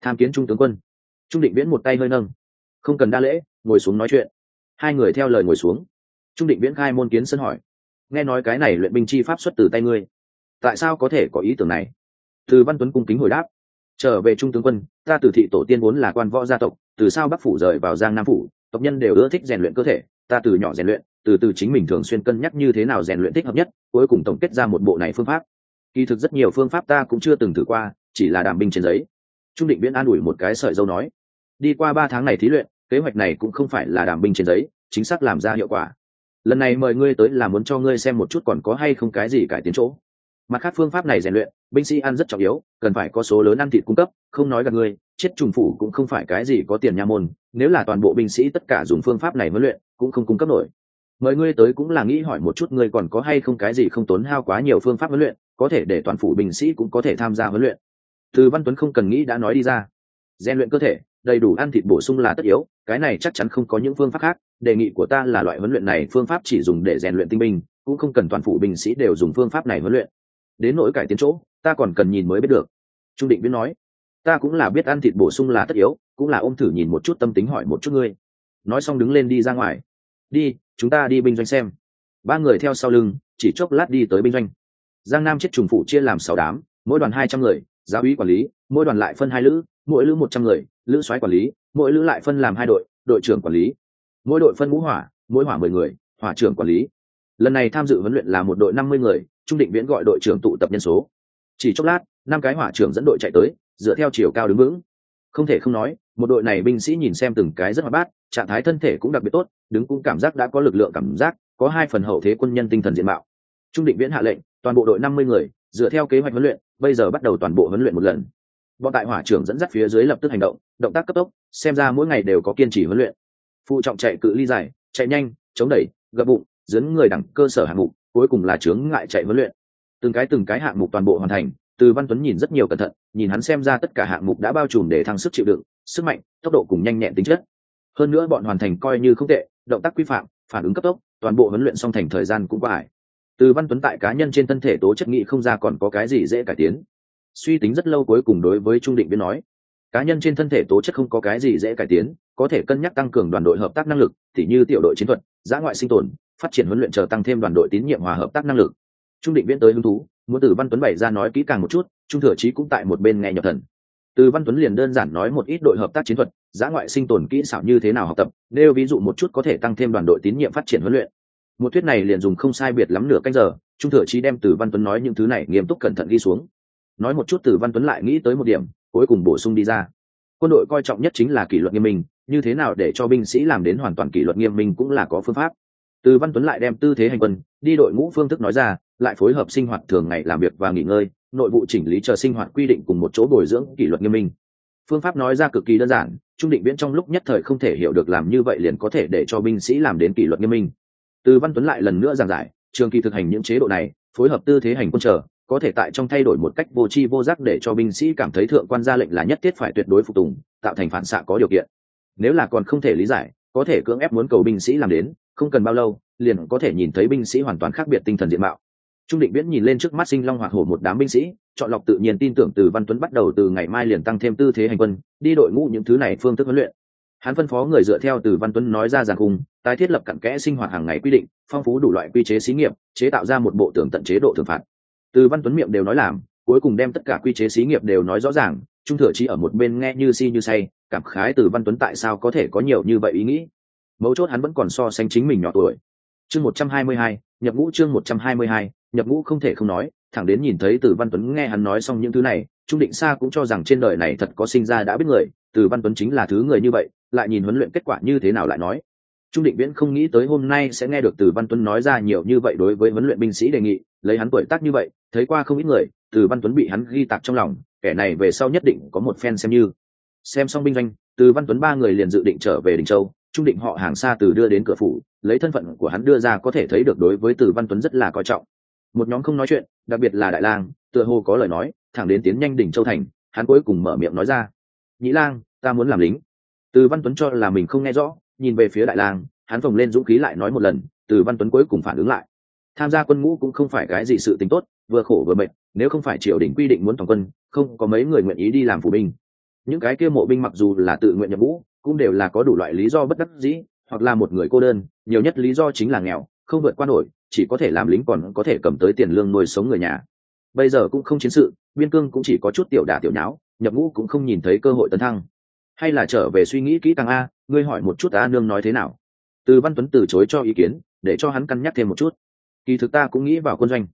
Tham kiến trung tướng quân. Trung định viễn một tay hơi nâng. Không cần đa lễ, ngồi xuống nói chuyện. Hai người theo lời ngồi xuống. Trung định viễn khai môn kiến sân hỏi nghe nói cái này luyện binh chi pháp xuất từ tay ngươi. Tại sao có thể có ý tưởng này? Từ văn tuấn cung kính hồi đáp. Trở về trung tướng quân, ta từ thị tổ tiên vốn là quan võ gia tộc, từ sao bắc phủ rời vào giang nam phủ, tộc nhân đều ưa thích rèn luyện cơ thể, ta từ nhỏ rèn luyện, từ từ chính mình thường xuyên cân nhắc như thế nào rèn luyện thích hợp nhất, cuối cùng tổng kết ra một bộ này phương pháp. Kỳ thực rất nhiều phương pháp ta cũng chưa từng thử qua, chỉ là đàm binh trên giấy. Trung định viễn an ủi một cái sợi dâu nói, đi qua ba tháng này thí luyện, kế hoạch này cũng không phải là đàm binh trên giấy, chính xác làm ra hiệu quả lần này mời ngươi tới là muốn cho ngươi xem một chút còn có hay không cái gì cải tiến chỗ. Mặt khác phương pháp này rèn luyện, binh sĩ ăn rất trọng yếu, cần phải có số lớn ăn thịt cung cấp, không nói gặp ngươi, chết trùng phủ cũng không phải cái gì có tiền nha môn, nếu là toàn bộ binh sĩ tất cả dùng phương pháp này mới luyện, cũng không cung cấp nổi. Mời ngươi tới cũng là nghĩ hỏi một chút ngươi còn có hay không cái gì không tốn hao quá nhiều phương pháp huấn luyện, có thể để toàn phủ binh sĩ cũng có thể tham gia huấn luyện. Từ văn tuấn không cần nghĩ đã nói đi ra. Rèn luyện cơ thể, đầy đủ ăn thịt bổ sung là tất yếu, cái này chắc chắn không có những phương pháp khác đề nghị của ta là loại huấn luyện này phương pháp chỉ dùng để rèn luyện tinh binh, cũng không cần toàn phủ binh sĩ đều dùng phương pháp này huấn luyện. Đến nỗi cải tiến chỗ, ta còn cần nhìn mới biết được. Trung định viễn nói. Ta cũng là biết ăn thịt bổ sung là tất yếu, cũng là ôm thử nhìn một chút tâm tính hỏi một chút ngươi. Nói xong đứng lên đi ra ngoài. Đi, chúng ta đi binh doanh xem. Ba người theo sau lưng, chỉ chốc lát đi tới binh doanh. Giang nam chết trùng phụ chia làm sáu đám, mỗi đoàn hai trăm người, giáo úy quản lý, mỗi đoàn lại phân hai lữ, mỗi lữ một trăm người, lữ soái quản lý, mỗi lữ lại phân làm hai đội đội trưởng quản lý mỗi đội phân ngũ hỏa, mỗi hỏa mười người, hỏa trưởng quản lý. Lần này tham dự huấn luyện là một đội năm mươi người, trung định viễn gọi đội trưởng tụ tập nhân số. Chỉ chốc lát, năm cái hỏa trưởng dẫn đội chạy tới, dựa theo chiều cao đứng vững. Không thể không nói, một đội này binh sĩ nhìn xem từng cái rất hoạt bát, trạng thái thân thể cũng đặc biệt tốt, đứng cũng cảm giác đã có lực lượng cảm giác, có hai phần hậu thế quân nhân tinh thần diện mạo. Trung định viễn hạ lệnh, toàn bộ đội năm mươi người, dựa theo kế hoạch huấn luyện, bây giờ bắt đầu toàn bộ huấn luyện một lần. Bọn tại hỏa trưởng dẫn dắt phía dưới lập tức hành động động tác cấp tốc, xem ra mỗi ngày đều có kiên trì huấn luyện phụ trọng chạy cự ly dài, chạy nhanh, chống đẩy, gập bụng dẫn người đẳng cơ sở hạng mục, cuối cùng là chướng ngại chạy huấn luyện. Từng cái từng cái hạng mục toàn bộ hoàn thành, từ văn tuấn nhìn rất nhiều cẩn thận, nhìn hắn xem ra tất cả hạng mục đã bao trùm để thăng sức chịu đựng, sức mạnh, tốc độ cùng nhanh nhẹn tính chất. Hơn nữa bọn hoàn thành coi như không tệ, động tác quy phạm, phản ứng cấp tốc, toàn bộ huấn luyện xong thành thời gian cũng phải từ văn tuấn tại cá nhân trên thân thể tố chất nghị không ra còn có cái gì dễ cải tiến. Suy tính rất lâu cuối cùng đối với trung định viên nói cá nhân trên thân thể tố chất không có cái gì dễ cải tiến, có thể cân nhắc tăng cường đoàn đội hợp tác năng lực, tỉ như tiểu đội chiến thuật, giã ngoại sinh tồn, phát triển huấn luyện chờ tăng thêm đoàn đội tín nhiệm hòa hợp tác năng lực. Trung định viễn tới hứng thú, muốn từ văn tuấn bày ra nói kỹ càng một chút, trung thừa trí cũng tại một bên nghe nhập thần. Từ văn tuấn liền đơn giản nói một ít đội hợp tác chiến thuật, giã ngoại sinh tồn kỹ xảo như thế nào học tập, nêu ví dụ một chút có thể tăng thêm đoàn đội tín nhiệm phát triển huấn luyện. Một thuyết này liền dùng không sai biệt lắm nửa canh giờ, trung thừa trí đem từ văn tuấn nói những thứ này nghiêm túc cẩn thận ghi xuống. Nói một chút từ văn tuấn lại nghĩ tới một điểm cuối cùng bổ sung đi ra. Quân đội coi trọng nhất chính là kỷ luật nghiêm minh, như thế nào để cho binh sĩ làm đến hoàn toàn kỷ luật nghiêm minh cũng là có phương pháp. Từ văn tuấn lại đem tư thế hành quân, đi đội ngũ phương thức nói ra, lại phối hợp sinh hoạt thường ngày làm việc và nghỉ ngơi, nội vụ chỉnh lý chờ sinh hoạt quy định cùng một chỗ bồi dưỡng kỷ luật nghiêm minh. Phương pháp nói ra cực kỳ đơn giản, trung định viễn trong lúc nhất thời không thể hiểu được làm như vậy liền có thể để cho binh sĩ làm đến kỷ luật nghiêm minh. Từ văn tuấn lại lần nữa giảng giải, trường kỳ thực hành những chế độ này, phối hợp tư thế hành quân chờ có thể tại trong thay đổi một cách vô tri vô giác để cho binh sĩ cảm thấy thượng quan ra lệnh là nhất thiết phải tuyệt đối phục tùng, tạo thành phản xạ có điều kiện. Nếu là còn không thể lý giải, có thể cưỡng ép muốn cầu binh sĩ làm đến, không cần bao lâu, liền có thể nhìn thấy binh sĩ hoàn toàn khác biệt tinh thần diện mạo. Trung định viễn nhìn lên trước mắt sinh long hoạt hổ một đám binh sĩ, chọn lọc tự nhiên tin tưởng từ văn tuấn bắt đầu từ ngày mai liền tăng thêm tư thế hành quân, đi đội ngũ những thứ này phương thức huấn luyện. Hắn phân phó người dựa theo từ văn tuấn nói ra giàn khung tái thiết lập cặn kẽ sinh hoạt hàng ngày quy định, phong phú đủ loại quy chế xí nghiệp, chế tạo ra một bộ tưởng tận chế độ thưởng phạt từ văn tuấn miệng đều nói làm, cuối cùng đem tất cả quy chế xí nghiệp đều nói rõ ràng, trung thừa chi ở một bên nghe như si như say, cảm khái từ văn tuấn tại sao có thể có nhiều như vậy ý nghĩ. Mấu chốt hắn vẫn còn so sánh chính mình nhỏ tuổi. Chương một trăm hai mươi hai, nhập ngũ chương một trăm hai mươi hai, nhập ngũ không thể không nói, thẳng đến nhìn thấy từ văn tuấn nghe hắn nói xong những thứ này, trung định sa cũng cho rằng trên đời này thật có sinh ra đã biết người, từ văn tuấn chính là thứ người như vậy, lại nhìn huấn luyện kết quả như thế nào lại nói trung định viễn không nghĩ tới hôm nay sẽ nghe được từ văn tuấn nói ra nhiều như vậy đối với huấn luyện binh sĩ đề nghị, lấy hắn tuổi tác như vậy, thấy qua không ít người, từ văn tuấn bị hắn ghi tạc trong lòng, kẻ này về sau nhất định có một phen xem như. Xem xong binh doanh, từ văn tuấn ba người liền dự định trở về đình châu, trung định họ hàng xa từ đưa đến cửa phủ, lấy thân phận của hắn đưa ra có thể thấy được đối với từ văn tuấn rất là coi trọng. Một nhóm không nói chuyện, đặc biệt là đại lang, tựa hồ có lời nói, thẳng đến tiến nhanh đỉnh châu thành, hắn cuối cùng mở miệng nói ra. Nhĩ lang, ta muốn làm lính. Từ văn tuấn cho là mình không nghe rõ nhìn về phía đại lang, hắn phồng lên dũng khí lại nói một lần, từ văn tuấn cuối cùng phản ứng lại. Tham gia quân ngũ cũng không phải cái gì sự tính tốt, vừa khổ vừa mệt, nếu không phải triều đình quy định muốn toàn quân, không có mấy người nguyện ý đi làm phụ binh. Những cái kia mộ binh mặc dù là tự nguyện nhập ngũ, cũng đều là có đủ loại lý do bất đắc dĩ, hoặc là một người cô đơn, nhiều nhất lý do chính là nghèo, không vượt qua nổi, chỉ có thể làm lính còn có thể cầm tới tiền lương nuôi sống người nhà. Bây giờ cũng không chiến sự, biên cương cũng chỉ có chút tiểu đả tiểu nháo, nhập ngũ cũng không nhìn thấy cơ hội tấn thăng hay là trở về suy nghĩ kỹ càng a, ngươi hỏi một chút a nương nói thế nào? Từ văn tuấn từ chối cho ý kiến, để cho hắn cân nhắc thêm một chút. Kỳ thực ta cũng nghĩ vào quân doanh.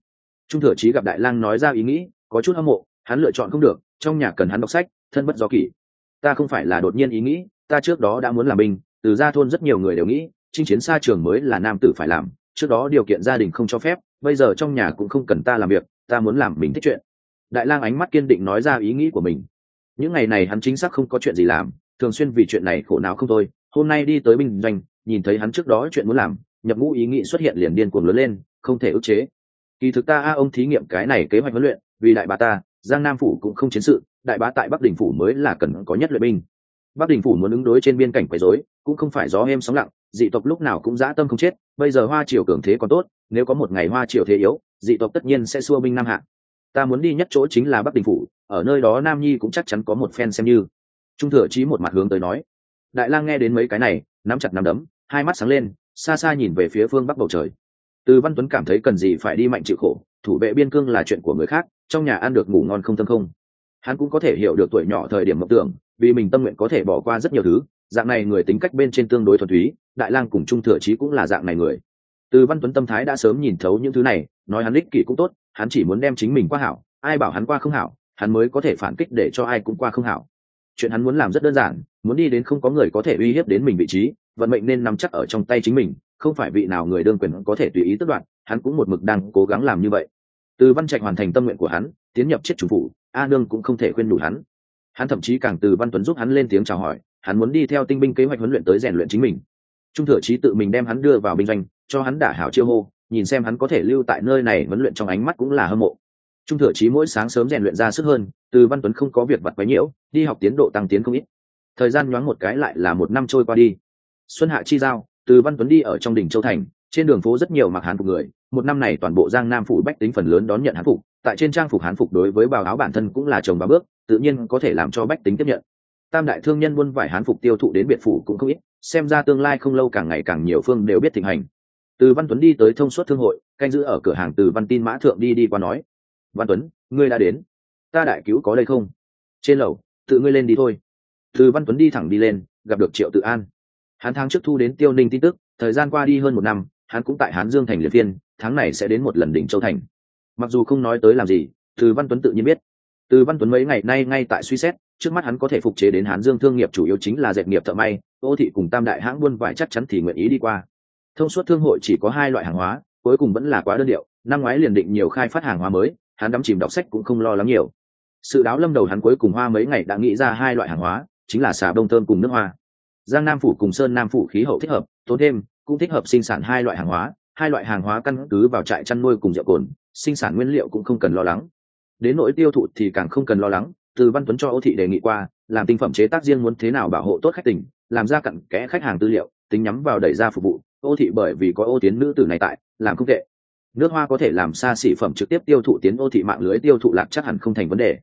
Trung thừa trí gặp đại lang nói ra ý nghĩ, có chút hâm mộ, hắn lựa chọn không được, trong nhà cần hắn đọc sách, thân bất do kỷ. Ta không phải là đột nhiên ý nghĩ, ta trước đó đã muốn làm binh, từ gia thôn rất nhiều người đều nghĩ, chinh chiến xa trường mới là nam tử phải làm, trước đó điều kiện gia đình không cho phép, bây giờ trong nhà cũng không cần ta làm việc, ta muốn làm mình thích chuyện. Đại lang ánh mắt kiên định nói ra ý nghĩ của mình những ngày này hắn chính xác không có chuyện gì làm, thường xuyên vì chuyện này khổ não không thôi. Hôm nay đi tới binh doanh, nhìn thấy hắn trước đó chuyện muốn làm, nhập ngũ ý nghĩ xuất hiện liền điên cuồng lớn lên, không thể ức chế. Kỳ thực ta, a, ông thí nghiệm cái này kế hoạch huấn luyện, vì đại bá ta, giang nam phủ cũng không chiến sự, đại bá tại bắc đình phủ mới là cần có nhất luyện binh. Bắc đình phủ muốn ứng đối trên biên cảnh quấy rối, cũng không phải gió êm sóng lặng, dị tộc lúc nào cũng dã tâm không chết, bây giờ hoa triều cường thế còn tốt, nếu có một ngày hoa triều thế yếu, dị tộc tất nhiên sẽ xua binh nam hạ. Ta muốn đi nhất chỗ chính là bắc đình phủ ở nơi đó nam nhi cũng chắc chắn có một phen xem như. Trung thừa trí một mặt hướng tới nói, đại lang nghe đến mấy cái này, nắm chặt nắm đấm, hai mắt sáng lên, xa xa nhìn về phía phương bắc bầu trời. Từ văn tuấn cảm thấy cần gì phải đi mạnh chịu khổ, thủ vệ biên cương là chuyện của người khác, trong nhà ăn được ngủ ngon không tâm không. Hắn cũng có thể hiểu được tuổi nhỏ thời điểm mộng tưởng, vì mình tâm nguyện có thể bỏ qua rất nhiều thứ, dạng này người tính cách bên trên tương đối thuần túy, đại lang cùng trung thừa trí cũng là dạng này người. Từ văn tuấn tâm thái đã sớm nhìn thấu những thứ này, nói hắn ích kỷ cũng tốt, hắn chỉ muốn đem chính mình qua hảo, ai bảo hắn qua không hảo hắn mới có thể phản kích để cho ai cũng qua không hảo. Chuyện hắn muốn làm rất đơn giản, muốn đi đến không có người có thể uy hiếp đến mình vị trí, vận mệnh nên nắm chắc ở trong tay chính mình, không phải vị nào người đương quyền có thể tùy ý tức đoạn hắn cũng một mực đang cố gắng làm như vậy. Từ văn trạch hoàn thành tâm nguyện của hắn, tiến nhập chết chủ phủ, a nương cũng không thể khuyên đủ hắn. Hắn thậm chí càng từ văn tuấn giúp hắn lên tiếng chào hỏi, hắn muốn đi theo tinh binh kế hoạch huấn luyện tới rèn luyện chính mình. Trung thừa chí tự mình đem hắn đưa vào binh doanh, cho hắn đả hảo chiêu hô, nhìn xem hắn có thể lưu tại nơi này huấn luyện trong ánh mắt cũng là hâm mộ trung thừa trí mỗi sáng sớm rèn luyện ra sức hơn, từ văn tuấn không có việc vặt quấy nhiễu, đi học tiến độ tăng tiến không ít. Thời gian nhoáng một cái lại là một năm trôi qua đi. Xuân hạ chi giao, từ văn tuấn đi ở trong đỉnh châu thành, trên đường phố rất nhiều mặc hán phục người, một năm này toàn bộ giang nam phủ bách tính phần lớn đón nhận hán phục, tại trên trang phục hán phục đối với bào áo bản thân cũng là chồng ba bước, tự nhiên có thể làm cho bách tính tiếp nhận. Tam đại thương nhân buôn vải hán phục tiêu thụ đến biệt phủ cũng không ít, xem ra tương lai không lâu càng ngày càng nhiều phương đều biết thịnh hành. Từ văn tuấn đi tới thông suốt thương hội, canh giữ ở cửa hàng từ văn tin mã thượng đi đi qua nói văn tuấn, ngươi đã đến. Ta đại cứu có đây không? Trên lầu, tự ngươi lên đi thôi. Từ văn tuấn đi thẳng đi lên, gặp được triệu tự an. Hắn tháng trước thu đến tiêu ninh tin tức, thời gian qua đi hơn một năm, hắn cũng tại hán dương thành liệt viên tháng này sẽ đến một lần đỉnh châu thành. Mặc dù không nói tới làm gì, từ văn tuấn tự nhiên biết. Từ văn tuấn mấy ngày nay ngay tại suy xét, trước mắt hắn có thể phục chế đến hán dương thương nghiệp chủ yếu chính là dệt nghiệp thợ may ô thị cùng tam đại hãng buôn vải chắc chắn thì nguyện ý đi qua. Thông suốt thương hội chỉ có hai loại hàng hóa, cuối cùng vẫn là quá đơn điệu, năm ngoái liền định nhiều khai phát hàng hóa mới hắn đắm chìm đọc sách cũng không lo lắng nhiều. Sự đáo lâm đầu hắn cuối cùng hoa mấy ngày đã nghĩ ra hai loại hàng hóa, chính là xà bông thơm cùng nước hoa. Giang nam phủ cùng sơn nam phủ khí hậu thích hợp, tốn thêm cũng thích hợp sinh sản hai loại hàng hóa, hai loại hàng hóa căn cứ vào trại chăn nuôi cùng rượu cồn, sinh sản nguyên liệu cũng không cần lo lắng. Đến nỗi tiêu thụ thì càng không cần lo lắng, từ văn tuấn cho ô thị đề nghị qua, làm tinh phẩm chế tác riêng muốn thế nào bảo hộ tốt khách tình, làm ra cặn kẽ khách hàng tư liệu, tính nhắm vào đẩy ra phục vụ. Ô thị bởi vì có ô tiến nữ tử này tại, làm không tệ nước hoa có thể làm xa xỉ phẩm trực tiếp tiêu thụ tiến ô thị mạng lưới tiêu thụ lạc chắc hẳn không thành vấn đề.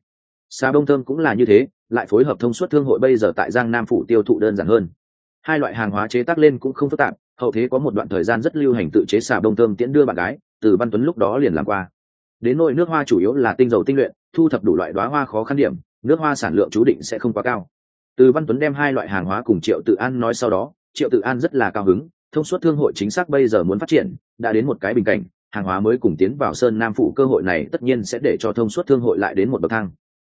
Xà bông thơm cũng là như thế, lại phối hợp thông suốt thương hội bây giờ tại giang nam phủ tiêu thụ đơn giản hơn. Hai loại hàng hóa chế tác lên cũng không phức tạp, hậu thế có một đoạn thời gian rất lưu hành tự chế xà bông thơm tiễn đưa bạn gái, từ văn tuấn lúc đó liền làm qua. Đến nỗi nước hoa chủ yếu là tinh dầu tinh luyện, thu thập đủ loại đoá hoa khó khăn điểm, nước hoa sản lượng chú định sẽ không quá cao. Từ văn tuấn đem hai loại hàng hóa cùng triệu tự an nói sau đó, triệu tự an rất là cao hứng, thông suốt thương hội chính xác bây giờ muốn phát triển, đã đến một cái bình cảnh hàng hóa mới cùng tiến vào sơn nam phủ cơ hội này tất nhiên sẽ để cho thông suốt thương hội lại đến một bậc thang.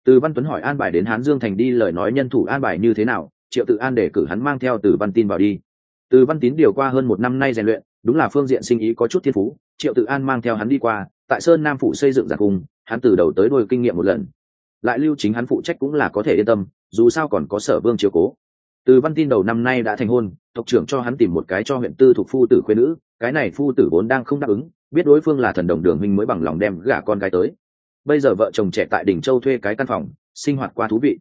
Từ văn tuấn hỏi an bài đến hán dương thành đi, lời nói nhân thủ an bài như thế nào, triệu tự an để cử hắn mang theo từ văn tin vào đi. Từ văn tín điều qua hơn một năm nay rèn luyện, đúng là phương diện sinh ý có chút thiên phú, triệu tự an mang theo hắn đi qua, tại sơn nam phủ xây dựng giặc cung, hắn từ đầu tới đôi kinh nghiệm một lần. Lại lưu chính hắn phụ trách cũng là có thể yên tâm, dù sao còn có sở vương chiếu cố. Từ văn tin đầu năm nay đã thành hôn, tộc trưởng cho hắn tìm một cái cho huyện tư thuộc phu tử khuyên nữ, cái này phu tử vốn đang không đáp ứng biết đối phương là thần đồng đường huynh mới bằng lòng đem gả con gái tới. Bây giờ vợ chồng trẻ tại đỉnh châu thuê cái căn phòng, sinh hoạt qua thú vị.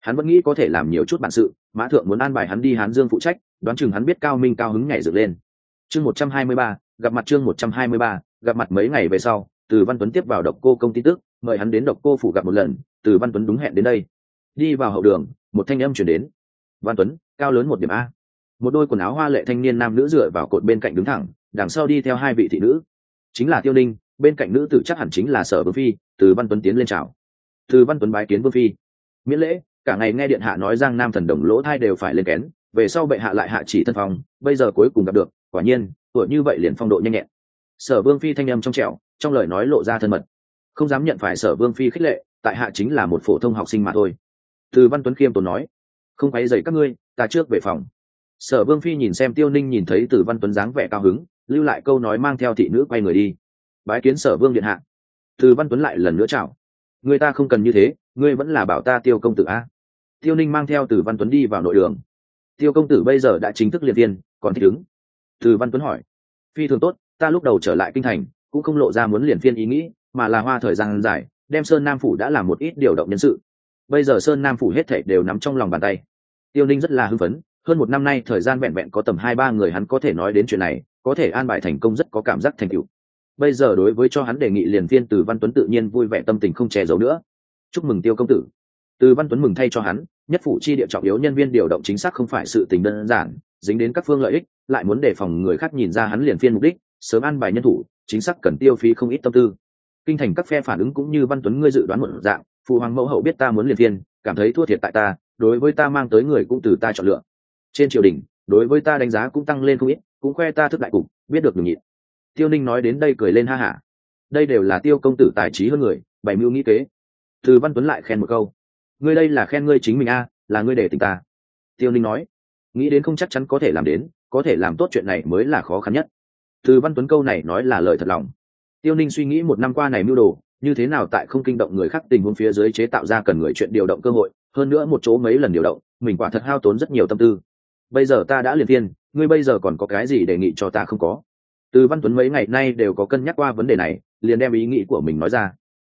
Hắn vẫn nghĩ có thể làm nhiều chút bản sự, mã thượng muốn an bài hắn đi hán dương phụ trách, đoán chừng hắn biết cao minh cao hứng nhảy dựng lên. Chương một trăm hai mươi ba, gặp mặt chương một trăm hai mươi ba, gặp mặt mấy ngày về sau, từ văn tuấn tiếp vào độc cô công tin tức, mời hắn đến độc cô phủ gặp một lần, từ văn tuấn đúng hẹn đến đây. Đi vào hậu đường, một thanh âm chuyển đến. Văn tuấn, cao lớn một điểm a. Một đôi quần áo hoa lệ thanh niên nam nữ dựa vào cột bên cạnh đứng thẳng, đằng sau đi theo hai vị thị nữ chính là tiêu ninh, bên cạnh nữ tử chắc hẳn chính là sở vương phi, từ văn tuấn tiến lên chào. Từ văn tuấn bái kiến vương phi. Miễn lễ, cả ngày nghe điện hạ nói giang nam thần đồng lỗ thai đều phải lên kén, về sau bệ hạ lại hạ chỉ thân phòng, bây giờ cuối cùng gặp được, quả nhiên, tuổi như vậy liền phong độ nhanh nhẹn. Sở vương phi thanh âm trong trẻo, trong lời nói lộ ra thân mật. Không dám nhận phải sở vương phi khích lệ, tại hạ chính là một phổ thông học sinh mà thôi. Từ văn tuấn khiêm tốn nói, không quấy dậy các ngươi, ta trước về phòng. Sở vương phi nhìn xem tiêu ninh nhìn thấy từ văn tuấn dáng vẻ cao hứng lưu lại câu nói mang theo thị nữ quay người đi. Bái kiến sở vương điện hạ. Từ văn tuấn lại lần nữa chào. Người ta không cần như thế, ngươi vẫn là bảo ta tiêu công tử a. Tiêu ninh mang theo từ văn tuấn đi vào nội đường. Tiêu công tử bây giờ đã chính thức liệt viên, còn thích ứng từ văn tuấn hỏi. Phi thường tốt, ta lúc đầu trở lại kinh thành, cũng không lộ ra muốn liền phiên ý nghĩ, mà là hoa thời gian dài, đem sơn nam phủ đã làm một ít điều động nhân sự. Bây giờ sơn nam phủ hết thảy đều nắm trong lòng bàn tay. Tiêu ninh rất là hưng phấn, hơn một năm nay thời gian vẹn vẹn có tầm hai ba người hắn có thể nói đến chuyện này có thể an bài thành công rất có cảm giác thành tựu. Bây giờ đối với cho hắn đề nghị liền viên từ văn tuấn tự nhiên vui vẻ tâm tình không che giấu nữa. Chúc mừng tiêu công tử. Từ văn tuấn mừng thay cho hắn, nhất phủ chi địa trọng yếu nhân viên điều động chính xác không phải sự tình đơn giản, dính đến các phương lợi ích, lại muốn đề phòng người khác nhìn ra hắn liền phiên mục đích, sớm an bài nhân thủ, chính xác cần tiêu phí không ít tâm tư. Kinh thành các phe phản ứng cũng như văn tuấn ngươi dự đoán một dạng, phụ hoàng mẫu hậu biết ta muốn liền phiên, cảm thấy thua thiệt tại ta, đối với ta mang tới người cũng từ ta chọn lựa. Trên triều đình, đối với ta đánh giá cũng tăng lên không ít cũng khoe ta thức đại cục, biết được nhường nhịn. Tiêu ninh nói đến đây cười lên ha hả. Đây đều là tiêu công tử tài trí hơn người bảy mưu nghĩ kế. Từ văn tuấn lại khen một câu. Ngươi đây là khen ngươi chính mình a, là ngươi để tình ta. Tiêu ninh nói. Nghĩ đến không chắc chắn có thể làm đến, có thể làm tốt chuyện này mới là khó khăn nhất. Từ văn tuấn câu này nói là lời thật lòng. Tiêu ninh suy nghĩ một năm qua này mưu đồ, như thế nào tại không kinh động người khác tình huống phía dưới chế tạo ra cần người chuyện điều động cơ hội, hơn nữa một chỗ mấy lần điều động, mình quả thật hao tốn rất nhiều tâm tư bây giờ ta đã liền thiên ngươi bây giờ còn có cái gì đề nghị cho ta không có? Từ văn tuấn mấy ngày nay đều có cân nhắc qua vấn đề này, liền đem ý nghĩ của mình nói ra.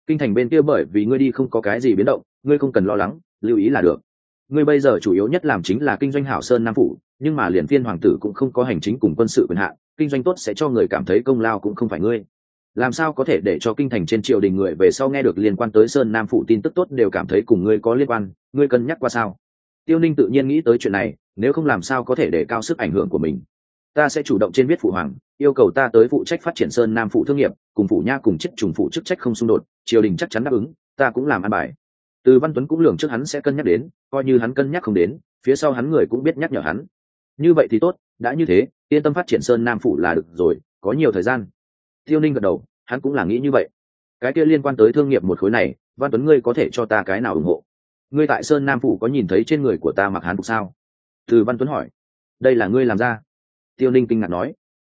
Kinh thành bên kia bởi vì ngươi đi không có cái gì biến động, ngươi không cần lo lắng, lưu ý là được. Ngươi bây giờ chủ yếu nhất làm chính là kinh doanh hảo sơn nam phủ, nhưng mà liền thiên hoàng tử cũng không có hành chính cùng quân sự quyền hạn, kinh doanh tốt sẽ cho người cảm thấy công lao cũng không phải ngươi. Làm sao có thể để cho kinh thành trên triều đình người về sau nghe được liên quan tới sơn nam phủ tin tức tốt đều cảm thấy cùng ngươi có liên quan, ngươi cân nhắc qua sao? Tiêu ninh tự nhiên nghĩ tới chuyện này nếu không làm sao có thể để cao sức ảnh hưởng của mình. Ta sẽ chủ động trên viết phụ hoàng, yêu cầu ta tới phụ trách phát triển sơn nam phụ thương nghiệp, cùng phụ nha cùng chức trùng phụ chức trách không xung đột, triều đình chắc chắn đáp ứng, ta cũng làm ăn bài. Từ văn tuấn cũng lường trước hắn sẽ cân nhắc đến, coi như hắn cân nhắc không đến, phía sau hắn người cũng biết nhắc nhở hắn. Như vậy thì tốt, đã như thế, yên tâm phát triển sơn nam phụ là được rồi, có nhiều thời gian. Tiêu ninh gật đầu, hắn cũng là nghĩ như vậy. Cái kia liên quan tới thương nghiệp một khối này, văn tuấn ngươi có thể cho ta cái nào ủng hộ? Ngươi tại sơn nam phủ có nhìn thấy trên người của ta mặc hán phục sao? Từ văn tuấn hỏi. Đây là ngươi làm ra? Tiêu ninh kinh ngạc nói.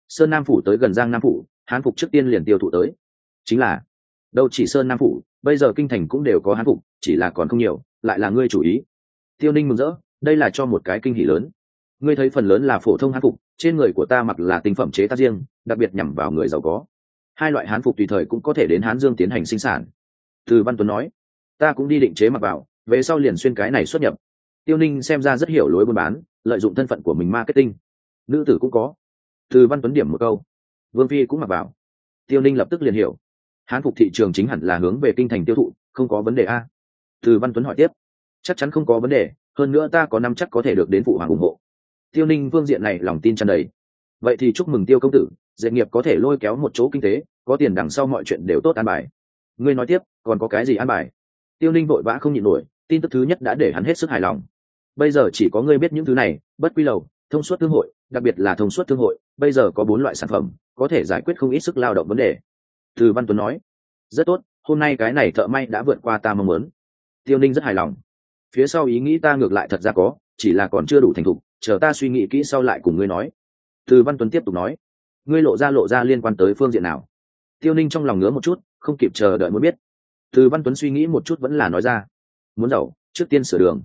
Sơn nam phủ tới gần giang nam phủ, hán phục trước tiên liền tiêu thụ tới. Chính là. Đâu chỉ sơn nam phủ, bây giờ kinh thành cũng đều có hán phục, chỉ là còn không nhiều, lại là ngươi chủ ý. Tiêu ninh mừng rỡ. Đây là cho một cái kinh hỷ lớn. Ngươi thấy phần lớn là phổ thông hán phục, trên người của ta mặc là tinh phẩm chế tác riêng, đặc biệt nhằm vào người giàu có. Hai loại hán phục tùy thời cũng có thể đến hán dương tiến hành sinh sản. Từ văn tuấn nói. Ta cũng đi định chế mặc vào, về sau liền xuyên cái này xuất nhập tiêu ninh xem ra rất hiểu lối buôn bán, lợi dụng thân phận của mình marketing. Nữ tử cũng có. Từ văn tuấn điểm một câu. Vương phi cũng mặc vào. Tiêu ninh lập tức liền hiểu. Hán phục thị trường chính hẳn là hướng về kinh thành tiêu thụ, không có vấn đề a. Từ văn tuấn hỏi tiếp. Chắc chắn không có vấn đề, hơn nữa ta có năm chắc có thể được đến phụ hoàng ủng hộ. Tiêu ninh vương diện này lòng tin tràn đầy. Vậy thì chúc mừng tiêu công tử, dễ nghiệp có thể lôi kéo một chỗ kinh tế, có tiền đằng sau mọi chuyện đều tốt an bài. Ngươi nói tiếp, còn có cái gì an bài? Tiêu ninh vội vã không nhịn nổi, tin tức thứ nhất đã để hắn hết sức hài lòng bây giờ chỉ có ngươi biết những thứ này, bất quy lầu, thông suốt thương hội, đặc biệt là thông suốt thương hội, bây giờ có bốn loại sản phẩm, có thể giải quyết không ít sức lao động vấn đề. Từ văn tuấn nói. Rất tốt, hôm nay cái này thợ may đã vượt qua ta mong muốn. Tiêu ninh rất hài lòng. Phía sau ý nghĩ ta ngược lại thật ra có, chỉ là còn chưa đủ thành thục, chờ ta suy nghĩ kỹ sau lại cùng ngươi nói. Từ văn tuấn tiếp tục nói. Ngươi lộ ra lộ ra liên quan tới phương diện nào? Tiêu ninh trong lòng ngứa một chút, không kịp chờ đợi muốn biết. Từ văn tuấn suy nghĩ một chút vẫn là nói ra. Muốn giàu, trước tiên sửa đường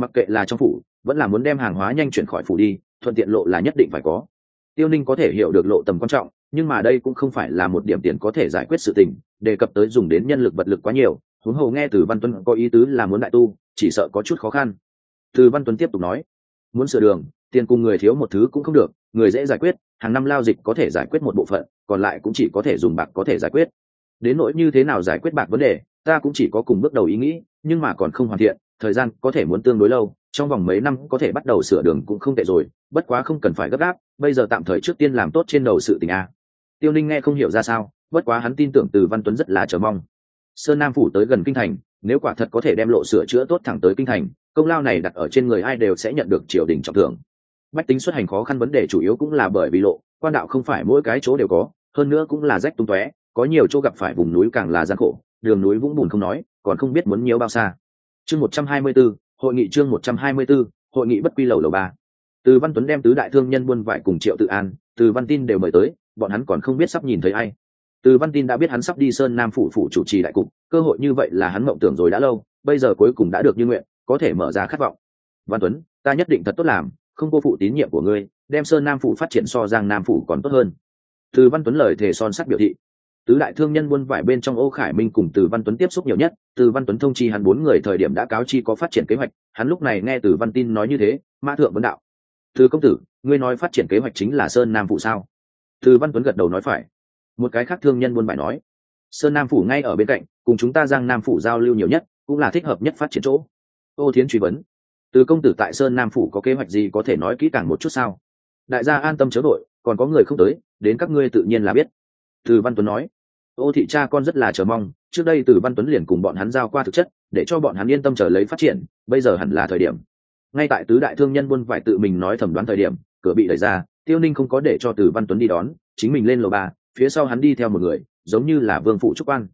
mặc kệ là trong phủ, vẫn là muốn đem hàng hóa nhanh chuyển khỏi phủ đi, thuận tiện lộ là nhất định phải có. Tiêu ninh có thể hiểu được lộ tầm quan trọng, nhưng mà đây cũng không phải là một điểm tiền có thể giải quyết sự tình, đề cập tới dùng đến nhân lực vật lực quá nhiều, huống hồ nghe từ văn tuấn có ý tứ là muốn đại tu, chỉ sợ có chút khó khăn. Từ văn tuấn tiếp tục nói, muốn sửa đường, tiền cùng người thiếu một thứ cũng không được, người dễ giải quyết, hàng năm lao dịch có thể giải quyết một bộ phận, còn lại cũng chỉ có thể dùng bạc có thể giải quyết. Đến nỗi như thế nào giải quyết bạc vấn đề, ta cũng chỉ có cùng bước đầu ý nghĩ, nhưng mà còn không hoàn thiện thời gian có thể muốn tương đối lâu, trong vòng mấy năm có thể bắt đầu sửa đường cũng không tệ rồi, bất quá không cần phải gấp gáp, bây giờ tạm thời trước tiên làm tốt trên đầu sự tình a. Tiêu ninh nghe không hiểu ra sao, bất quá hắn tin tưởng từ văn tuấn rất là chờ mong. Sơn nam phủ tới gần kinh thành, nếu quả thật có thể đem lộ sửa chữa tốt thẳng tới kinh thành, công lao này đặt ở trên người ai đều sẽ nhận được triều đình trọng thưởng. Bách tính xuất hành khó khăn vấn đề chủ yếu cũng là bởi vì lộ, quan đạo không phải mỗi cái chỗ đều có, hơn nữa cũng là rách tung tóe, có nhiều chỗ gặp phải vùng núi càng là gian khổ, đường núi vũng bùn không nói, còn không biết muốn nhiều bao xa chương một trăm hai mươi 124, hội nghị chương một trăm hai mươi 124, hội nghị bất quy lầu lầu ba. Từ văn tuấn đem tứ đại thương nhân buôn vải cùng triệu tự an từ văn tin đều mời tới bọn hắn còn không biết sắp nhìn thấy ai. Từ văn tin đã biết hắn sắp đi sơn nam phủ phủ chủ trì đại cục cơ hội như vậy là hắn mộng tưởng rồi đã lâu bây giờ cuối cùng đã được như nguyện có thể mở ra khát vọng. Văn tuấn ta nhất định thật tốt làm không cô phụ tín nhiệm của ngươi đem sơn nam phủ phát triển so giang nam phủ còn tốt hơn. Từ văn tuấn lời thề son sắt biểu thị tứ đại thương nhân buôn vải bên trong ô khải minh cùng từ văn tuấn tiếp xúc nhiều nhất, từ văn tuấn thông chi hắn bốn người thời điểm đã cáo chi có phát triển kế hoạch, hắn lúc này nghe từ văn tin nói như thế, mã thượng vấn đạo. Từ công tử, ngươi nói phát triển kế hoạch chính là sơn nam phủ sao? Từ văn tuấn gật đầu nói phải. Một cái khác thương nhân buôn vải nói, sơn nam phủ ngay ở bên cạnh, cùng chúng ta giang nam phủ giao lưu nhiều nhất, cũng là thích hợp nhất phát triển chỗ. Ô thiến truy vấn, từ công tử tại sơn nam phủ có kế hoạch gì có thể nói kỹ càng một chút sao? Đại gia an tâm chớ đội còn có người không tới, đến các ngươi tự nhiên là biết. Từ văn tuấn nói ô thị cha con rất là chờ mong, trước đây từ văn tuấn liền cùng bọn hắn giao qua thực chất, để cho bọn hắn yên tâm chờ lấy phát triển, bây giờ hẳn là thời điểm. Ngay tại tứ đại thương nhân buôn vải tự mình nói thẩm đoán thời điểm, cửa bị đẩy ra, tiêu ninh không có để cho từ văn tuấn đi đón, chính mình lên lầu ba, phía sau hắn đi theo một người, giống như là vương phụ trúc quan.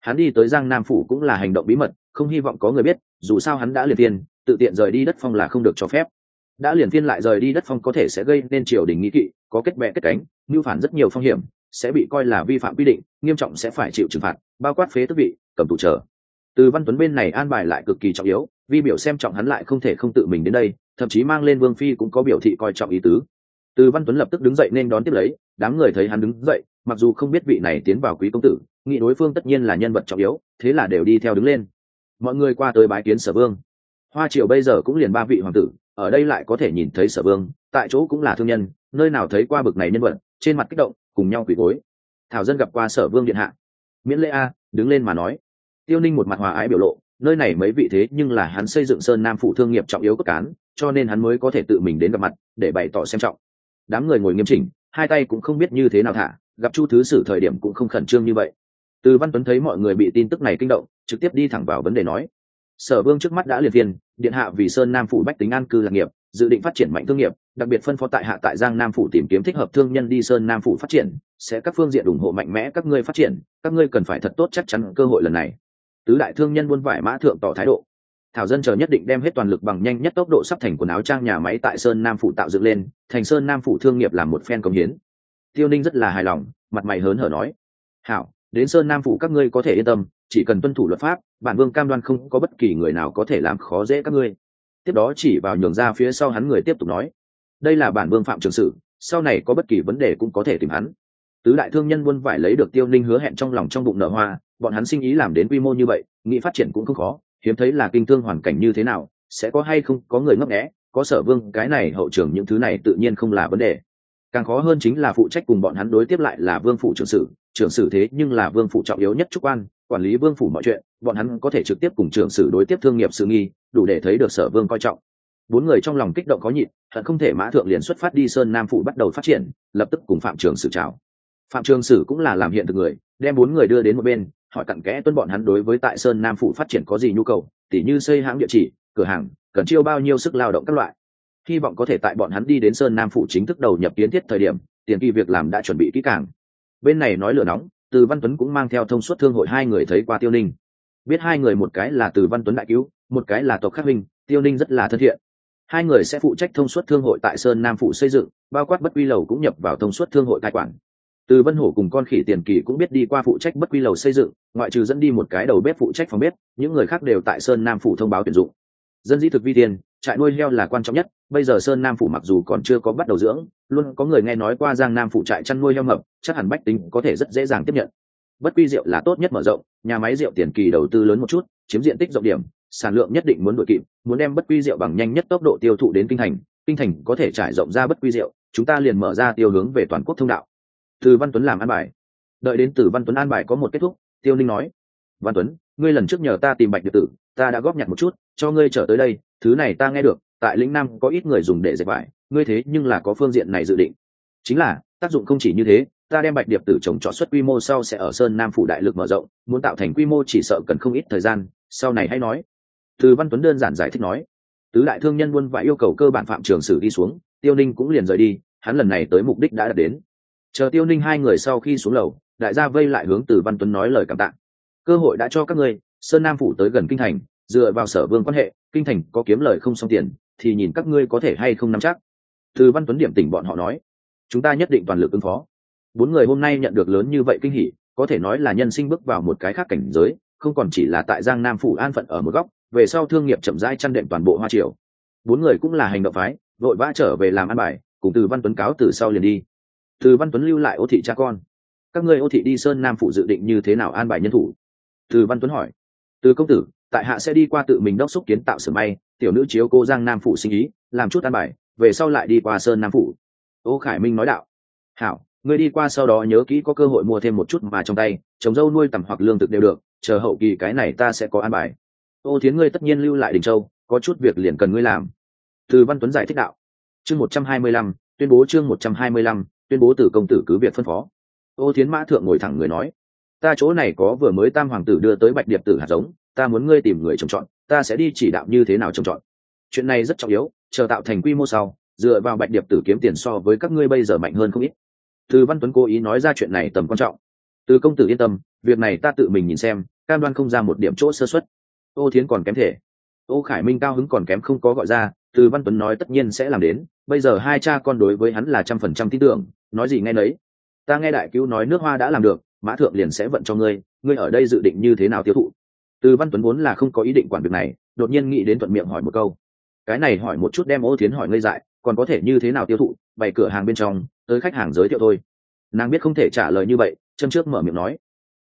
Hắn đi tới giang nam phủ cũng là hành động bí mật, không hy vọng có người biết, dù sao hắn đã liền tiền tự tiện rời đi đất phong là không được cho phép. Đã liền phiên lại rời đi đất phong có thể sẽ gây nên triều đình nghĩ kỵ, có kết bè kết cánh, mưu phản rất nhiều phong hiểm sẽ bị coi là vi phạm quy định, nghiêm trọng sẽ phải chịu trừng phạt, bao quát phế tức vị, cầm tù trở. Từ văn tuấn bên này an bài lại cực kỳ trọng yếu vi biểu xem trọng hắn lại không thể không tự mình đến đây, thậm chí mang lên vương phi cũng có biểu thị coi trọng ý tứ. Từ văn tuấn lập tức đứng dậy nên đón tiếp lấy, đám người thấy hắn đứng dậy, mặc dù không biết vị này tiến vào quý công tử nghị đối phương tất nhiên là nhân vật trọng yếu, thế là đều đi theo đứng lên. Mọi người qua tới bái kiến sở vương. Hoa triều bây giờ cũng liền ba vị hoàng tử, ở đây lại có thể nhìn thấy sở vương, tại chỗ cũng là thương nhân, nơi nào thấy qua bực này nhân vật, trên mặt kích động cùng nhau quỳ gối. Thảo dân gặp qua sở vương điện hạ. Miễn lễ a, đứng lên mà nói. Tiêu ninh một mặt hòa ái biểu lộ, nơi này mấy vị thế nhưng là hắn xây dựng sơn nam phụ thương nghiệp trọng yếu cốt cán, cho nên hắn mới có thể tự mình đến gặp mặt, để bày tỏ xem trọng. Đám người ngồi nghiêm chỉnh, hai tay cũng không biết như thế nào thả, gặp chu thứ sử thời điểm cũng không khẩn trương như vậy. Từ văn tuấn thấy mọi người bị tin tức này kinh động, trực tiếp đi thẳng vào vấn đề nói. Sở vương trước mắt đã liệt viên điện hạ vì sơn nam phủ bách tính an cư lạc nghiệp dự định phát triển mạnh thương nghiệp, đặc biệt phân phó tại hạ tại giang nam phủ tìm kiếm thích hợp thương nhân đi sơn nam phủ phát triển, sẽ các phương diện ủng hộ mạnh mẽ các ngươi phát triển, các ngươi cần phải thật tốt chắc chắn cơ hội lần này. Tứ đại thương nhân buôn vải mã thượng tỏ thái độ. Thảo dân chờ nhất định đem hết toàn lực bằng nhanh nhất tốc độ sắp thành quần áo trang nhà máy tại sơn nam phủ tạo dựng lên, thành sơn nam phủ thương nghiệp làm một phen công hiến. Tiêu ninh rất là hài lòng, mặt mày hớn hở nói. Hảo, đến sơn nam phủ các ngươi có thể yên tâm, chỉ cần tuân thủ luật pháp, bản vương cam đoan không có bất kỳ người nào có thể làm khó dễ các ngươi tiếp đó chỉ vào nhường ra phía sau hắn người tiếp tục nói, đây là bản vương phạm trường sử, sau này có bất kỳ vấn đề cũng có thể tìm hắn. Tứ đại thương nhân buôn vải lấy được tiêu ninh hứa hẹn trong lòng trong bụng nở hoa, bọn hắn sinh ý làm đến quy mô như vậy, nghĩ phát triển cũng không khó, hiếm thấy là kinh thương hoàn cảnh như thế nào, sẽ có hay không có người ngấp nghẽ có sở vương, cái này hậu trường những thứ này tự nhiên không là vấn đề. Càng khó hơn chính là phụ trách cùng bọn hắn đối tiếp lại là vương phụ trưởng sử trưởng sử thế nhưng là vương phụ trọng yếu nhất trúc quan quản lý vương phủ mọi chuyện, bọn hắn có thể trực tiếp cùng trưởng sử đối tiếp thương nghiệp sự nghi, đủ để thấy được sở vương coi trọng. Bốn người trong lòng kích động có nhịn, hận không thể mã thượng liền xuất phát đi sơn nam phủ bắt đầu phát triển, lập tức cùng phạm trường sử chào. Phạm trường sử cũng là làm hiện thực người, đem bốn người đưa đến một bên, hỏi cặn kẽ tuân bọn hắn đối với tại sơn nam phủ phát triển có gì nhu cầu, tỉ như xây hãng địa chỉ, cửa hàng, cần chiêu bao nhiêu sức lao động các loại. Hy vọng có thể tại bọn hắn đi đến sơn nam phủ chính thức đầu nhập kiến thiết thời điểm, tiền kỳ việc làm đã chuẩn bị kỹ càng. Bên này nói lửa nóng từ văn tuấn cũng mang theo thông suất thương hội hai người thấy qua tiêu ninh. Biết hai người một cái là từ văn tuấn đại cứu, một cái là tộc khắc minh tiêu ninh rất là thân thiện. Hai người sẽ phụ trách thông suất thương hội tại sơn nam phủ xây dựng, bao quát bất quy lầu cũng nhập vào thông suất thương hội tài quản. Từ vân hổ cùng con khỉ tiền kỳ cũng biết đi qua phụ trách bất quy lầu xây dựng, ngoại trừ dẫn đi một cái đầu bếp phụ trách phòng bếp, những người khác đều tại sơn nam phủ thông báo tuyển dụng dân dĩ thực vi tiền trại nuôi heo là quan trọng nhất. Bây giờ sơn nam phủ mặc dù còn chưa có bắt đầu dưỡng, luôn có người nghe nói qua giang nam phủ trại chăn nuôi heo mập, chắc hẳn bách tính có thể rất dễ dàng tiếp nhận. Bất quy rượu là tốt nhất mở rộng, nhà máy rượu tiền kỳ đầu tư lớn một chút, chiếm diện tích rộng điểm, sản lượng nhất định muốn đội kịp, muốn đem bất quy rượu bằng nhanh nhất tốc độ tiêu thụ đến kinh thành kinh thành có thể trải rộng ra bất quy rượu, chúng ta liền mở ra tiêu hướng về toàn quốc thông đạo. Từ văn tuấn làm an bài. Đợi đến từ văn tuấn an bài có một kết thúc, tiêu ninh nói, văn tuấn, ngươi lần trước nhờ ta tìm bạch điện tử, ta đã góp nhặt một chút cho ngươi trở tới đây, thứ này ta nghe được, tại lĩnh nam có ít người dùng để dệt vải, ngươi thế nhưng là có phương diện này dự định. Chính là, tác dụng không chỉ như thế, ta đem bạch điệp tử trồng trọt xuất quy mô sau sẽ ở sơn nam phủ đại lực mở rộng, muốn tạo thành quy mô chỉ sợ cần không ít thời gian, sau này hãy nói. Từ văn tuấn đơn giản giải thích nói. Tứ đại thương nhân buôn vải yêu cầu cơ bản phạm trường sử đi xuống, tiêu ninh cũng liền rời đi, hắn lần này tới mục đích đã đạt đến. Chờ tiêu ninh hai người sau khi xuống lầu, đại gia vây lại hướng từ văn tuấn nói lời cảm tạ. Cơ hội đã cho các ngươi, sơn nam phủ tới gần kinh thành dựa vào sở vương quan hệ, kinh thành có kiếm lời không xong tiền, thì nhìn các ngươi có thể hay không nắm chắc. Từ văn tuấn điểm tỉnh bọn họ nói, chúng ta nhất định toàn lực ứng phó. Bốn người hôm nay nhận được lớn như vậy kinh hỉ, có thể nói là nhân sinh bước vào một cái khác cảnh giới, không còn chỉ là tại giang nam phủ an phận ở một góc, về sau thương nghiệp chậm rãi chăn đệm toàn bộ hoa triều. Bốn người cũng là hành động phái, vội vã trở về làm ăn bài, cùng từ văn tuấn cáo từ sau liền đi. Từ văn tuấn lưu lại ô thị cha con. Các ngươi ô thị đi sơn nam phủ dự định như thế nào an bài nhân thủ? Từ văn tuấn hỏi. Từ công tử tại hạ sẽ đi qua tự mình đốc xúc kiến tạo sửa may, tiểu nữ chiếu cô giang nam phủ sinh ý, làm chút an bài, về sau lại đi qua sơn nam phủ. Ô khải minh nói đạo. Hảo, người đi qua sau đó nhớ kỹ có cơ hội mua thêm một chút mà trong tay, trồng dâu nuôi tầm hoặc lương thực đều được, chờ hậu kỳ cái này ta sẽ có an bài. Ô thiến ngươi tất nhiên lưu lại đình châu, có chút việc liền cần ngươi làm. Từ văn tuấn giải thích đạo. Chương một trăm hai mươi lăm, tuyên bố chương một trăm hai mươi lăm, tuyên bố từ công tử cứ việc phân phó. Ô thiến mã thượng ngồi thẳng người nói. Ta chỗ này có vừa mới tam hoàng tử đưa tới bạch điệp tử hạt giống ta muốn ngươi tìm người trồng trọt, ta sẽ đi chỉ đạo như thế nào trồng trọt. Chuyện này rất trọng yếu, chờ tạo thành quy mô sau, dựa vào bạch điệp tử kiếm tiền so với các ngươi bây giờ mạnh hơn không ít. Từ văn tuấn cố ý nói ra chuyện này tầm quan trọng. Từ công tử yên tâm, việc này ta tự mình nhìn xem, cam đoan không ra một điểm chỗ sơ xuất ô thiến còn kém thể. Ô khải minh cao hứng còn kém không có gọi ra, từ văn tuấn nói tất nhiên sẽ làm đến, bây giờ hai cha con đối với hắn là trăm phần trăm tin tưởng, nói gì nghe nấy. Ta nghe đại cứu nói nước hoa đã làm được, mã thượng liền sẽ vận cho ngươi ngươi ở đây dự định như thế nào tiêu thụ? Từ văn tuấn vốn là không có ý định quản việc này, đột nhiên nghĩ đến thuận miệng hỏi một câu. Cái này hỏi một chút đem ô tiến hỏi ngây dại, còn có thể như thế nào tiêu thụ, bày cửa hàng bên trong, tới khách hàng giới thiệu thôi. Nàng biết không thể trả lời như vậy, châm trước mở miệng nói.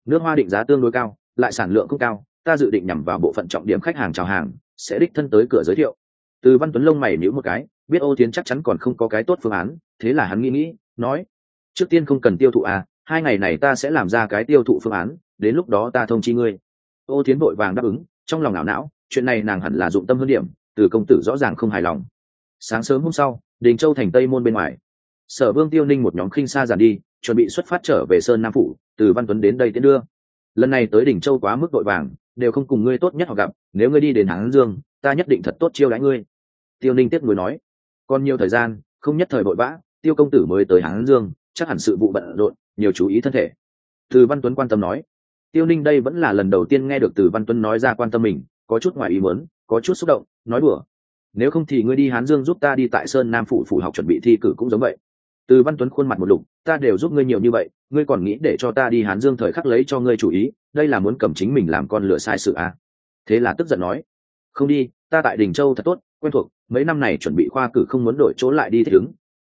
Nước hoa định giá tương đối cao, lại sản lượng không cao, ta dự định nhằm vào bộ phận trọng điểm khách hàng chào hàng, sẽ đích thân tới cửa giới thiệu. Từ văn tuấn lông mày nhíu một cái, biết ô tiến chắc chắn còn không có cái tốt phương án, thế là hắn nghĩ nghĩ, nói. Trước tiên không cần tiêu thụ à hai ngày này ta sẽ làm ra cái tiêu thụ phương án, đến lúc đó ta thông chi ngươi ô tiến vội vàng đáp ứng, trong lòng não não, chuyện này nàng hẳn là dụng tâm hơn điểm, từ công tử rõ ràng không hài lòng. Sáng sớm hôm sau, đình châu thành tây môn bên ngoài. Sở vương tiêu ninh một nhóm khinh xa giản đi, chuẩn bị xuất phát trở về sơn nam phủ, từ văn tuấn đến đây tiến đưa. Lần này tới đỉnh châu quá mức vội vàng, đều không cùng ngươi tốt nhất họ gặp, nếu ngươi đi đến hán dương, ta nhất định thật tốt chiêu đãi ngươi. Tiêu ninh tiếp nối nói, còn nhiều thời gian, không nhất thời vội vã, tiêu công tử mới tới hán dương, chắc hẳn sự vụ bận rộn, nhiều chú ý thân thể. Từ văn tuấn quan tâm nói tiêu ninh đây vẫn là lần đầu tiên nghe được từ văn tuấn nói ra quan tâm mình, có chút ngoài ý muốn, có chút xúc động, nói đùa. Nếu không thì ngươi đi hán dương giúp ta đi tại sơn nam phủ phủ học chuẩn bị thi cử cũng giống vậy. Từ văn tuấn khuôn mặt một lục, ta đều giúp ngươi nhiều như vậy, ngươi còn nghĩ để cho ta đi hán dương thời khắc lấy cho ngươi chủ ý, đây là muốn cầm chính mình làm con lửa sai sự à. thế là tức giận nói, không đi, ta tại đình châu thật tốt, quen thuộc, mấy năm này chuẩn bị khoa cử không muốn đổi chỗ lại đi thích ứng.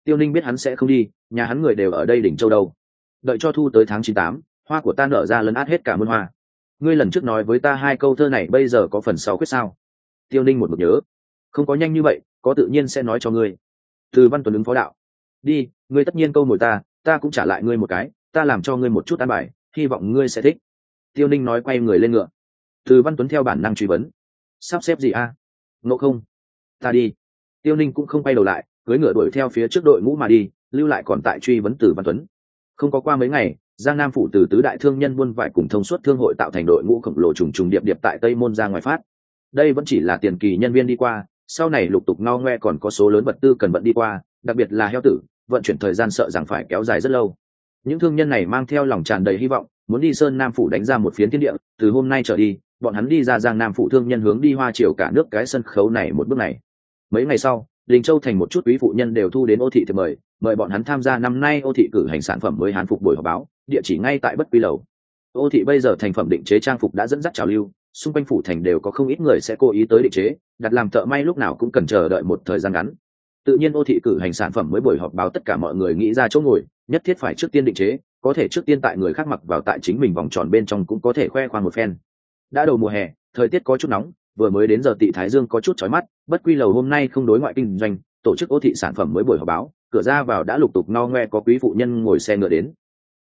Tiêu ninh biết hắn sẽ không đi, nhà hắn người đều ở đây đỉnh châu đâu. Đợi cho thu tới tháng chín tám hoa của ta nở ra lấn át hết cả muôn hoa. Ngươi lần trước nói với ta hai câu thơ này bây giờ có phần sau quyết sao? Tiêu ninh một mực nhớ. Không có nhanh như vậy, có tự nhiên sẽ nói cho ngươi. Từ văn tuấn ứng phó đạo. Đi, ngươi tất nhiên câu mồi ta ta cũng trả lại ngươi một cái, ta làm cho ngươi một chút an bài, hy vọng ngươi sẽ thích. Tiêu ninh nói quay người lên ngựa. Từ văn tuấn theo bản năng truy vấn. Sắp xếp gì a? À? ngộ không? Ta đi. Tiêu ninh cũng không quay đầu lại cưới ngựa đuổi theo phía trước đội ngũ mà đi, lưu lại còn tại truy vấn từ văn tuấn. Không có qua mấy ngày giang nam phủ từ tứ đại thương nhân buôn vải cùng thông suốt thương hội tạo thành đội ngũ khổng lồ trùng trùng điệp điệp tại tây môn ra ngoài phát. Đây vẫn chỉ là tiền kỳ nhân viên đi qua, sau này lục tục ngao ngoe còn có số lớn vật tư cần vận đi qua, đặc biệt là heo tử, vận chuyển thời gian sợ rằng phải kéo dài rất lâu. Những thương nhân này mang theo lòng tràn đầy hy vọng, muốn đi sơn nam phủ đánh ra một phiến thiên địa, từ hôm nay trở đi, bọn hắn đi ra giang nam phủ thương nhân hướng đi hoa triều cả nước cái sân khấu này một bước này. Mấy ngày sau, đình châu thành một chút quý phụ nhân đều thu đến ô thị thì mời mời bọn hắn tham gia năm nay ô thị cử hành sản phẩm mới hán phục buổi họp báo địa chỉ ngay tại bất quy lầu. Ô thị bây giờ thành phẩm định chế trang phục đã dẫn dắt trào lưu, xung quanh phủ thành đều có không ít người sẽ cố ý tới định chế, đặt làm thợ may lúc nào cũng cần chờ đợi một thời gian ngắn. Tự nhiên ô thị cử hành sản phẩm mới buổi họp báo tất cả mọi người nghĩ ra chỗ ngồi, nhất thiết phải trước tiên định chế, có thể trước tiên tại người khác mặc vào tại chính mình vòng tròn bên trong cũng có thể khoe khoang một phen. Đã đầu mùa hè, thời tiết có chút nóng, vừa mới đến giờ tị thái dương có chút chói mắt, bất quy lầu hôm nay không đối ngoại kinh doanh, tổ chức ô thị sản phẩm mới buổi họp báo, cửa ra vào đã lục tục no ngoe có quý phụ nhân ngồi xe ngựa đến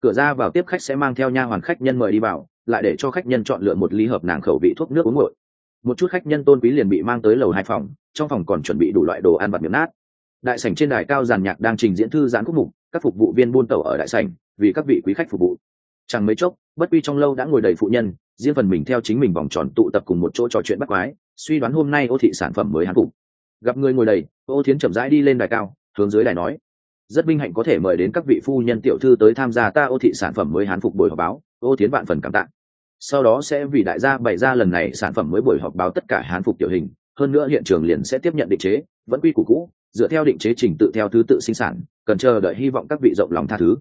cửa ra vào tiếp khách sẽ mang theo nha hoàn khách nhân mời đi vào, lại để cho khách nhân chọn lựa một ly hợp nàng khẩu vị thuốc nước uống nguội. Một chút khách nhân tôn quý liền bị mang tới lầu hai phòng, trong phòng còn chuẩn bị đủ loại đồ ăn vặt miệng nát. Đại sảnh trên đài cao giàn nhạc đang trình diễn thư giãn khúc mục, các phục vụ viên buôn tẩu ở đại sảnh, vì các vị quý khách phục vụ. Chẳng mấy chốc, bất quy trong lâu đã ngồi đầy phụ nhân, riêng phần mình theo chính mình vòng tròn tụ tập cùng một chỗ trò chuyện bắt quái, suy đoán hôm nay ô thị sản phẩm mới hán phục. Gặp người ngồi đầy, ô thiến chậm rãi đi lên đài cao, hướng dưới đài nói rất vinh hạnh có thể mời đến các vị phu nhân tiểu thư tới tham gia ta ô thị sản phẩm mới hán phục buổi họp báo, ô thiến vạn phần cảm tạ. Sau đó sẽ vì đại gia bày ra lần này sản phẩm mới buổi họp báo tất cả hán phục tiểu hình, hơn nữa hiện trường liền sẽ tiếp nhận định chế, vẫn quy củ cũ, dựa theo định chế trình tự theo thứ tự sinh sản, cần chờ đợi hy vọng các vị rộng lòng tha thứ.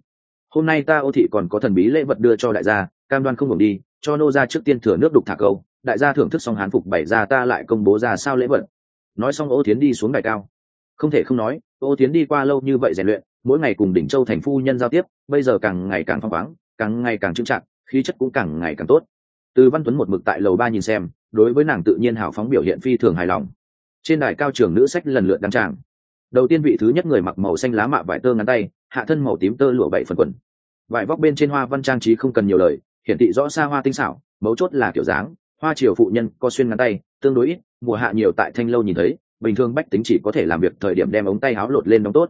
Hôm nay ta ô thị còn có thần bí lễ vật đưa cho đại gia, cam đoan không ngừng đi, cho nô ra trước tiên thừa nước đục thả câu, đại gia thưởng thức xong hán phục bày ra ta lại công bố ra sao lễ vật. Nói xong ô tiến đi xuống đài cao. Không thể không nói ô tiến đi qua lâu như vậy rèn luyện, mỗi ngày cùng đỉnh châu thành phu nhân giao tiếp, bây giờ càng ngày càng phong khoáng, càng ngày càng trưng trạng khí chất cũng càng ngày càng tốt. Từ văn tuấn một mực tại lầu ba nhìn xem, đối với nàng tự nhiên hào phóng biểu hiện phi thường hài lòng. Trên đài cao trường nữ sách lần lượt đăng tràng. Đầu tiên vị thứ nhất người mặc màu xanh lá mạ vải tơ ngắn tay, hạ thân màu tím tơ lụa bảy phần quần. Vải vóc bên trên hoa văn trang trí không cần nhiều lời, hiển thị rõ xa hoa tinh xảo, mấu chốt là kiểu dáng, hoa triều phụ nhân có xuyên ngắn tay, tương đối ít, mùa hạ nhiều tại thanh lâu nhìn thấy bình thường bách tính chỉ có thể làm việc thời điểm đem ống tay áo lột lên đóng tốt.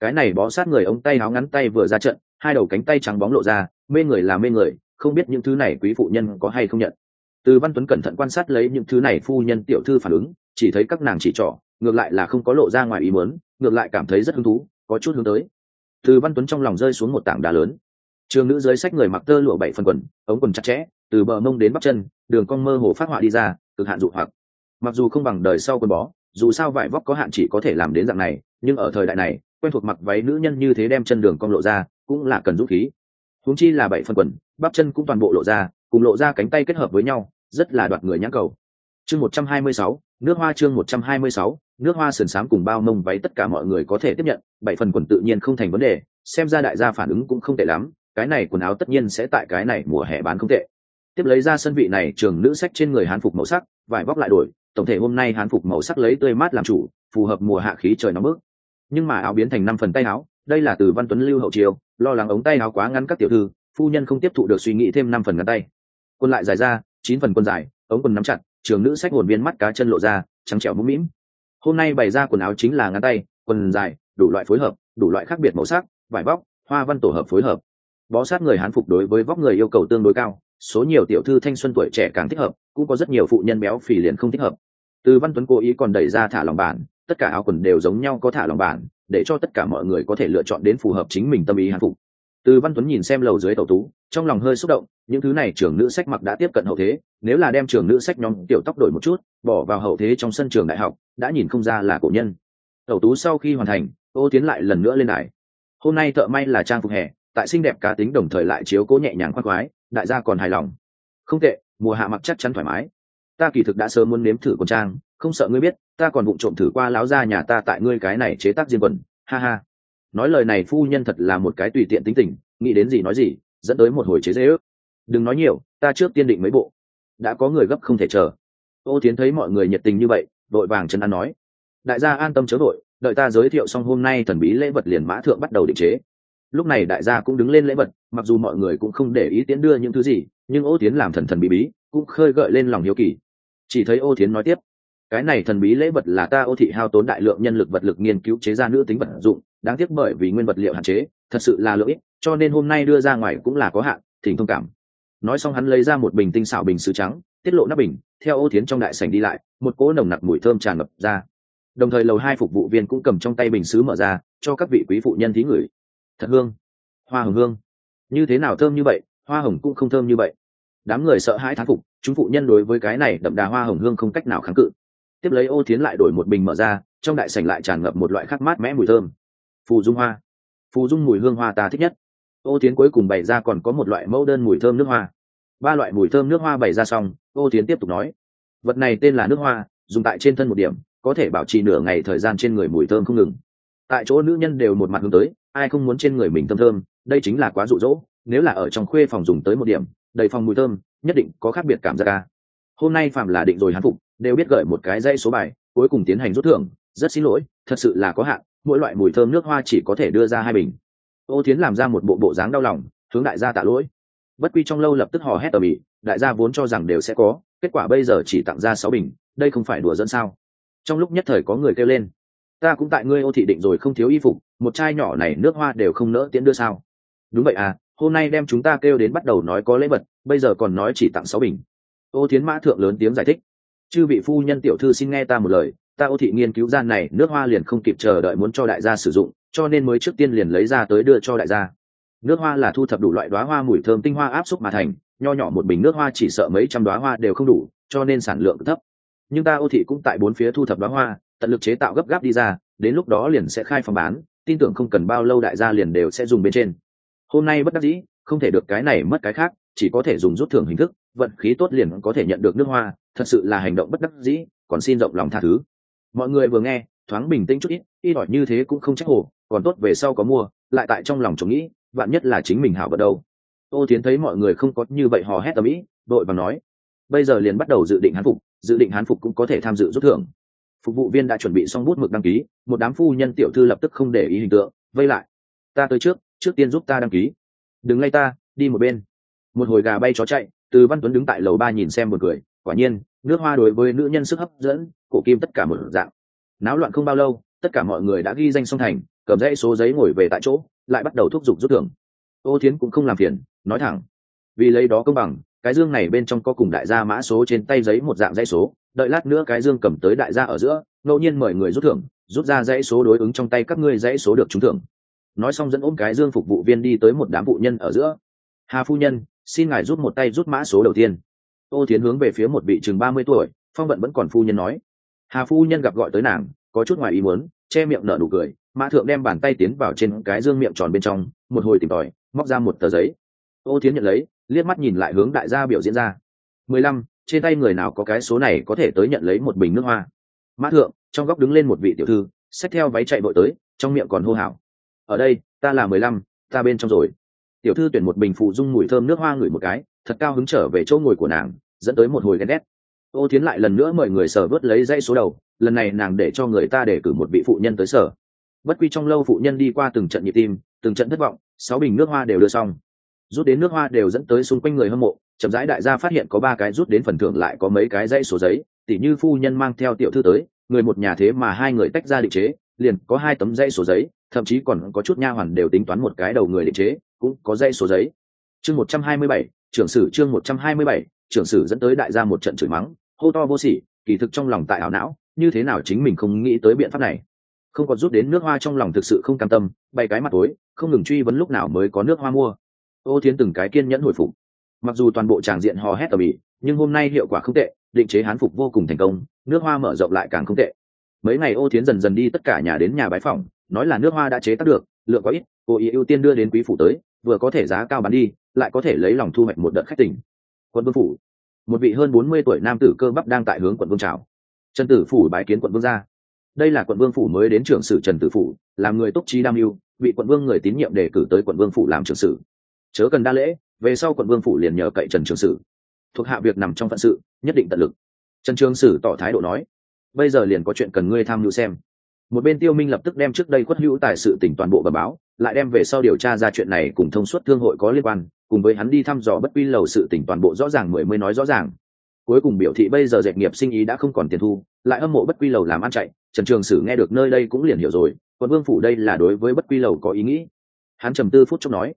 Cái này bó sát người ống tay áo ngắn tay vừa ra trận, hai đầu cánh tay trắng bóng lộ ra, mê người là mê người, không biết những thứ này quý phụ nhân có hay không nhận. Từ văn tuấn cẩn thận quan sát lấy những thứ này phu nhân tiểu thư phản ứng, chỉ thấy các nàng chỉ trỏ, ngược lại là không có lộ ra ngoài ý muốn, ngược lại cảm thấy rất hứng thú, có chút hướng tới. Từ văn tuấn trong lòng rơi xuống một tảng đá lớn. Trường nữ dưới sách người mặc tơ lụa bảy phần quần, ống quần chặt chẽ, từ bờ mông đến bắp chân, đường cong mơ hồ phát họa đi ra, cực hạn dụ hoặc. Mặc dù không bằng đời sau quần bó dù sao vải vóc có hạn chỉ có thể làm đến dạng này, nhưng ở thời đại này, quen thuộc mặc váy nữ nhân như thế đem chân đường cong lộ ra, cũng là cần dũng khí. Huống chi là bảy phần quần, bắp chân cũng toàn bộ lộ ra, cùng lộ ra cánh tay kết hợp với nhau, rất là đoạt người nhãn cầu. Chương một trăm hai mươi sáu, nước hoa chương một trăm hai mươi sáu, nước hoa sườn xám cùng bao mông váy tất cả mọi người có thể tiếp nhận, bảy phần quần tự nhiên không thành vấn đề, xem ra đại gia phản ứng cũng không tệ lắm, cái này quần áo tất nhiên sẽ tại cái này mùa hè bán không tệ. Tiếp lấy ra sân vị này, trường nữ sách trên người hán phục màu sắc, vải vóc lại đổi tổng thể hôm nay hán phục màu sắc lấy tươi mát làm chủ, phù hợp mùa hạ khí trời nóng bức. Nhưng mà áo biến thành năm phần tay áo, đây là từ văn tuấn lưu hậu triều lo lắng ống tay áo quá ngắn các tiểu thư, phu nhân không tiếp thụ được suy nghĩ thêm năm phần ngắn tay. Quân lại dài ra, chín phần quân dài, ống quần nắm chặt, trường nữ sách hồn viên mắt cá chân lộ ra, trắng trẻo mũm mĩm. Hôm nay bày ra quần áo chính là ngắn tay, quần dài, đủ loại phối hợp, đủ loại khác biệt màu sắc, vải vóc, hoa văn tổ hợp phối hợp. Bó sát người hán phục đối với vóc người yêu cầu tương đối cao số nhiều tiểu thư thanh xuân tuổi trẻ càng thích hợp, cũng có rất nhiều phụ nhân béo phì liền không thích hợp. Từ văn tuấn cố ý còn đẩy ra thả lòng bản, tất cả áo quần đều giống nhau có thả lòng bản, để cho tất cả mọi người có thể lựa chọn đến phù hợp chính mình tâm ý hán phục. Từ văn tuấn nhìn xem lầu dưới tàu tú, trong lòng hơi xúc động, những thứ này trưởng nữ sách mặc đã tiếp cận hậu thế, nếu là đem trưởng nữ sách nhóm tiểu tóc đổi một chút, bỏ vào hậu thế trong sân trường đại học, đã nhìn không ra là cổ nhân. Tàu tú sau khi hoàn thành, ô tiến lại lần nữa lên đài. Hôm nay thợ may là trang phục hè tại xinh đẹp cá tính đồng thời lại chiếu cố nhẹ nhàng khoác khoái, đại gia còn hài lòng. Không tệ, mùa hạ mặc chắc chắn thoải mái. Ta kỳ thực đã sớm muốn nếm thử quần trang, không sợ ngươi biết, ta còn vụng trộm thử qua láo ra nhà ta tại ngươi cái này chế tác riêng quần. Ha ha. Nói lời này phu nhân thật là một cái tùy tiện tính tình, nghĩ đến gì nói gì, dẫn tới một hồi chế dễ ước. Đừng nói nhiều, ta trước tiên định mấy bộ. Đã có người gấp không thể chờ. Ô tiến thấy mọi người nhiệt tình như vậy, đội vàng chân ăn nói. Đại gia an tâm chớ đội đợi ta giới thiệu xong hôm nay thần bí lễ vật liền mã thượng bắt đầu định chế lúc này đại gia cũng đứng lên lễ vật, mặc dù mọi người cũng không để ý tiến đưa những thứ gì, nhưng ô tiến làm thần thần bí bí, cũng khơi gợi lên lòng hiếu kỳ. Chỉ thấy ô tiến nói tiếp, cái này thần bí lễ vật là ta ô thị hao tốn đại lượng nhân lực vật lực nghiên cứu chế ra nữ tính vật dụng, đáng tiếc bởi vì nguyên vật liệu hạn chế, thật sự là lỗi cho nên hôm nay đưa ra ngoài cũng là có hạn, thỉnh thông cảm. Nói xong hắn lấy ra một bình tinh xảo bình sứ trắng, tiết lộ nắp bình, theo ô tiến trong đại sảnh đi lại, một cỗ nồng nặc mùi thơm tràn ngập ra. Đồng thời lầu hai phục vụ viên cũng cầm trong tay bình sứ mở ra, cho các vị quý phụ nhân thí ngửi thật hương, hoa hồng hương. Như thế nào thơm như vậy, hoa hồng cũng không thơm như vậy. Đám người sợ hãi thán phục, chúng phụ nhân đối với cái này đậm đà hoa hồng hương không cách nào kháng cự. Tiếp lấy ô tiến lại đổi một bình mở ra, trong đại sảnh lại tràn ngập một loại khắc mát mẽ mùi thơm. Phù dung hoa. Phù dung mùi hương hoa ta thích nhất. Ô tiến cuối cùng bày ra còn có một loại mẫu đơn mùi thơm nước hoa. Ba loại mùi thơm nước hoa bày ra xong, ô tiến tiếp tục nói. Vật này tên là nước hoa, dùng tại trên thân một điểm, có thể bảo trì nửa ngày thời gian trên người mùi thơm không ngừng tại chỗ nữ nhân đều một mặt hướng tới, ai không muốn trên người mình thơm thơm, đây chính là quá rụ rỗ nếu là ở trong khuê phòng dùng tới một điểm, đầy phòng mùi thơm, nhất định có khác biệt cảm giác ca hôm nay phạm là định rồi hán phục, đều biết gợi một cái dây số bài, cuối cùng tiến hành rút thưởng, rất xin lỗi, thật sự là có hạn, mỗi loại mùi thơm nước hoa chỉ có thể đưa ra hai bình. Ô tiến làm ra một bộ bộ dáng đau lòng, hướng đại gia tạ lỗi. Bất quy trong lâu lập tức hò hét ở bỉ đại gia vốn cho rằng đều sẽ có, kết quả bây giờ chỉ tặng ra sáu bình, đây không phải đùa dẫn sao? Trong lúc nhất thời có người kêu lên ta cũng tại ngươi ô thị định rồi không thiếu y phục, một chai nhỏ này nước hoa đều không nỡ tiễn đưa sao? Đúng vậy à hôm nay đem chúng ta kêu đến bắt đầu nói có lễ vật, bây giờ còn nói chỉ tặng sáu bình. Ô Thiến mã thượng lớn tiếng giải thích. Chư vị phu nhân tiểu thư xin nghe ta một lời, ta ô thị nghiên cứu gian này, nước hoa liền không kịp chờ đợi muốn cho đại gia sử dụng, cho nên mới trước tiên liền lấy ra tới đưa cho đại gia. Nước hoa là thu thập đủ loại đoá hoa mùi thơm tinh hoa áp xúc mà thành, nho nhỏ một bình nước hoa chỉ sợ mấy trăm đoá hoa đều không đủ, cho nên sản lượng thấp. Nhưng ta ô thị cũng tại bốn phía thu thập đoá hoa tận lực chế tạo gấp gáp đi ra, đến lúc đó liền sẽ khai phòng bán, tin tưởng không cần bao lâu đại gia liền đều sẽ dùng bên trên. Hôm nay bất đắc dĩ, không thể được cái này mất cái khác, chỉ có thể dùng rút thưởng hình thức, vận khí tốt liền có thể nhận được nước hoa, thật sự là hành động bất đắc dĩ, còn xin rộng lòng tha thứ. Mọi người vừa nghe, thoáng bình tĩnh chút ít, y đỏi như thế cũng không trách hồ, còn tốt về sau có mua, lại tại trong lòng chồng nghĩ, vạn nhất là chính mình hảo vật đâu. Ô tiến thấy mọi người không có như vậy hò hét tầm ĩ đội và nói, bây giờ liền bắt đầu dự định hán phục, dự định hán phục cũng có thể tham dự rút thưởng phục vụ viên đã chuẩn bị xong bút mực đăng ký, một đám phu nhân tiểu thư lập tức không để ý hình tượng, vây lại, ta tới trước trước tiên giúp ta đăng ký. Đừng lay ta, đi một bên. Một hồi gà bay chó chạy, từ văn tuấn đứng tại lầu ba nhìn xem một người quả nhiên, nước hoa đối với nữ nhân sức hấp dẫn, cổ kim tất cả một dạng. Náo loạn không bao lâu, tất cả mọi người đã ghi danh song thành, cầm dãy số giấy ngồi về tại chỗ, lại bắt đầu thúc giục rút thưởng. Ô thiến cũng không làm phiền, nói thẳng, vì lấy đó công bằng cái dương này bên trong có cùng đại gia mã số trên tay giấy một dạng dãy số, đợi lát nữa cái dương cầm tới đại gia ở giữa, ngẫu nhiên mời người rút thưởng, rút ra dãy số đối ứng trong tay các ngươi dãy số được trúng thưởng. Nói xong dẫn ôm cái dương phục vụ viên đi tới một đám phụ nhân ở giữa. Hà phu nhân, xin ngài rút một tay rút mã số đầu tiên. Ô tiến hướng về phía một vị chừng ba mươi tuổi, phong vận vẫn còn phu nhân nói. Hà phu nhân gặp gọi tới nàng, có chút ngoài ý muốn, che miệng nở nụ cười, mã thượng đem bàn tay tiến vào trên cái dương miệng tròn bên trong, một hồi tìm tòi, móc ra một tờ giấy. Ô thiến nhận lấy liếc mắt nhìn lại hướng đại gia biểu diễn ra. Mười lăm, trên tay người nào có cái số này có thể tới nhận lấy một bình nước hoa? Mã thượng, trong góc đứng lên một vị tiểu thư, xách theo váy chạy vội tới, trong miệng còn hô hào. Ở đây, ta là mười lăm, ta bên trong rồi. Tiểu thư tuyển một bình phụ dung mùi thơm nước hoa ngửi một cái, thật cao hứng trở về chỗ ngồi của nàng, dẫn tới một hồi ghen ghét. Ô tiến lại lần nữa mời người sở vớt lấy dãy số đầu, lần này nàng để cho người ta để cử một vị phụ nhân tới sở. Bất quy trong lâu phụ nhân đi qua từng trận nhịp tim, từng trận thất vọng, sáu bình nước hoa đều đưa xong rút đến nước hoa đều dẫn tới xung quanh người hâm mộ, chậm rãi đại gia phát hiện có ba cái rút đến phần thưởng lại có mấy cái dãy số giấy, tỉ như phu nhân mang theo tiểu thư tới, người một nhà thế mà hai người tách ra định chế, liền có hai tấm dãy số giấy, thậm chí còn có chút nha hoàn đều tính toán một cái đầu người định chế, cũng có dãy số giấy. Chương một trăm hai mươi bảy, trưởng sử chương một trăm hai mươi bảy, trưởng sử dẫn tới đại gia một trận chửi mắng, hô to vô sỉ, kỳ thực trong lòng tại ảo não, như thế nào chính mình không nghĩ tới biện pháp này. Không còn rút đến nước hoa trong lòng thực sự không cam tâm bay cái mặt tối, không ngừng truy vấn lúc nào mới có nước hoa mua ô thiến từng cái kiên nhẫn hồi phục. Mặc dù toàn bộ tràng diện hò hét tầm ĩ, nhưng hôm nay hiệu quả không tệ, định chế hán phục vô cùng thành công, nước hoa mở rộng lại càng không tệ. Mấy ngày ô thiến dần dần đi tất cả nhà đến nhà bái phòng nói là nước hoa đã chế tác được, lượng có ít, cô ý ưu tiên đưa đến quý phủ tới, vừa có thể giá cao bán đi, lại có thể lấy lòng thu hoạch một đợt khách tình. Quận vương phủ. Một vị hơn bốn mươi tuổi nam tử cơ bắp đang tại hướng quận vương trào trần tử phủ bái kiến quận vương gia. Đây là quận vương phủ mới đến trưởng sử trần tử phủ, làm người túc trí đam mưu, bị quận vương người tín nhiệm đề cử tới quận vương phủ làm trưởng sử chớ cần đa lễ, về sau quận vương phủ liền nhờ cậy trần trường sử. Thuộc hạ việc nằm trong phận sự, nhất định tận lực. Trần trường sử tỏ thái độ nói, bây giờ liền có chuyện cần ngươi tham mưu xem. Một bên tiêu minh lập tức đem trước đây khuất hữu tài sự tỉnh toàn bộ bờ báo, lại đem về sau điều tra ra chuyện này cùng thông suốt thương hội có liên quan, cùng với hắn đi thăm dò bất quy lầu sự tỉnh toàn bộ rõ ràng mười mới nói rõ ràng. Cuối cùng biểu thị bây giờ dệt nghiệp sinh ý đã không còn tiền thu, lại âm mộ bất quy lầu làm ăn chạy. Trần trường sử nghe được nơi đây cũng liền hiểu rồi còn vương phủ đây là đối với bất quy lầu có ý nghĩ. Hắn trầm tư phút chốc nói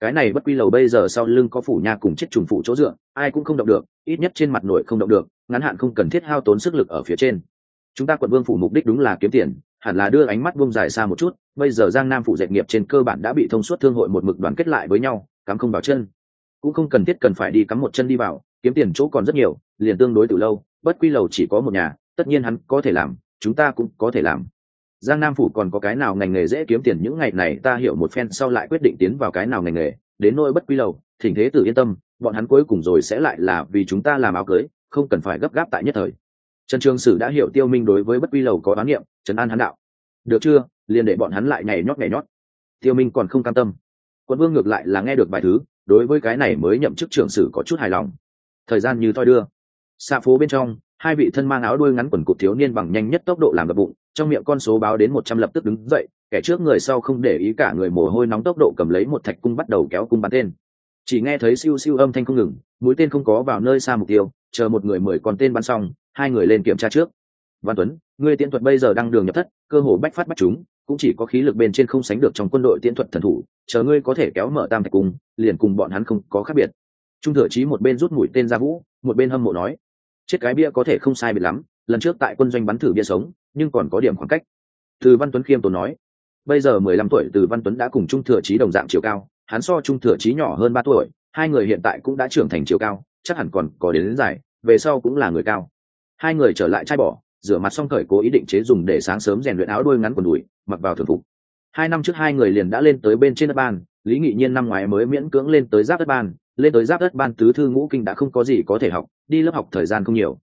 cái này bất quy lầu bây giờ sau lưng có phủ nha cùng chết trùng phụ chỗ dựa, ai cũng không động được, ít nhất trên mặt nội không động được, ngắn hạn không cần thiết hao tốn sức lực ở phía trên. Chúng ta quận vương phủ mục đích đúng là kiếm tiền, hẳn là đưa ánh mắt buông dài xa một chút, bây giờ giang nam phủ dệt nghiệp trên cơ bản đã bị thông suốt thương hội một mực đoàn kết lại với nhau, cắm không vào chân. Cũng không cần thiết cần phải đi cắm một chân đi vào, kiếm tiền chỗ còn rất nhiều, liền tương đối từ lâu, bất quy lầu chỉ có một nhà, tất nhiên hắn có thể làm, chúng ta cũng có thể làm giang nam phủ còn có cái nào ngành nghề dễ kiếm tiền? Những ngày này ta hiểu một phen, sau lại quyết định tiến vào cái nào ngành nghề. Đến nỗi bất quy lầu thỉnh thế tử yên tâm, bọn hắn cuối cùng rồi sẽ lại là vì chúng ta làm áo cưới, không cần phải gấp gáp tại nhất thời. Trần trường sử đã hiểu tiêu minh đối với bất quy lầu có đoán niệm, trấn an hắn đạo. Được chưa? Liền để bọn hắn lại nhảy nhót nhảy nhót. Tiêu minh còn không cam tâm. Quân vương ngược lại là nghe được vài thứ, đối với cái này mới nhậm chức trưởng sử có chút hài lòng. Thời gian như thoi đưa. Xa phố bên trong, hai vị thân mang áo đuôi ngắn quần cụt thiếu niên bằng nhanh nhất tốc độ làm gập bụng trong miệng con số báo đến một trăm lập tức đứng dậy, kẻ trước người sau không để ý cả người mồ hôi nóng tốc độ cầm lấy một thạch cung bắt đầu kéo cung bắn tên. Chỉ nghe thấy siêu siêu âm thanh không ngừng, mũi tên không có vào nơi xa mục tiêu, chờ một người mười còn tên bắn xong, hai người lên kiểm tra trước. Văn tuấn người tiễn thuật bây giờ đang đường nhập thất, cơ hồ bách phát bách chúng, cũng chỉ có khí lực bên trên không sánh được trong quân đội tiễn thuật thần thủ, chờ ngươi có thể kéo mở tam thạch cung, liền cùng bọn hắn không có khác biệt. Trung thừa chí một bên rút mũi tên ra vũ, một bên hâm mộ nói, chết cái bia có thể không sai biệt lắm, lần trước tại quân doanh bắn thử bia sống nhưng còn có điểm khoảng cách. Từ văn tuấn khiêm tốn nói bây giờ mười lăm tuổi từ văn tuấn đã cùng trung thừa chí đồng dạng chiều cao hắn so trung thừa chí nhỏ hơn ba tuổi hai người hiện tại cũng đã trưởng thành chiều cao chắc hẳn còn có đến, đến giải về sau cũng là người cao. Hai người trở lại chai bỏ rửa mặt xong khởi cố ý định chế dùng để sáng sớm rèn luyện áo đôi ngắn quần đùi mặc vào thường phục. Hai năm trước hai người liền đã lên tới bên trên đất ban lý nghị nhiên năm ngoái mới miễn cưỡng lên tới giáp đất ban lên tới giáp đất ban tứ thư ngũ kinh đã không có gì có thể học đi lớp học thời gian không nhiều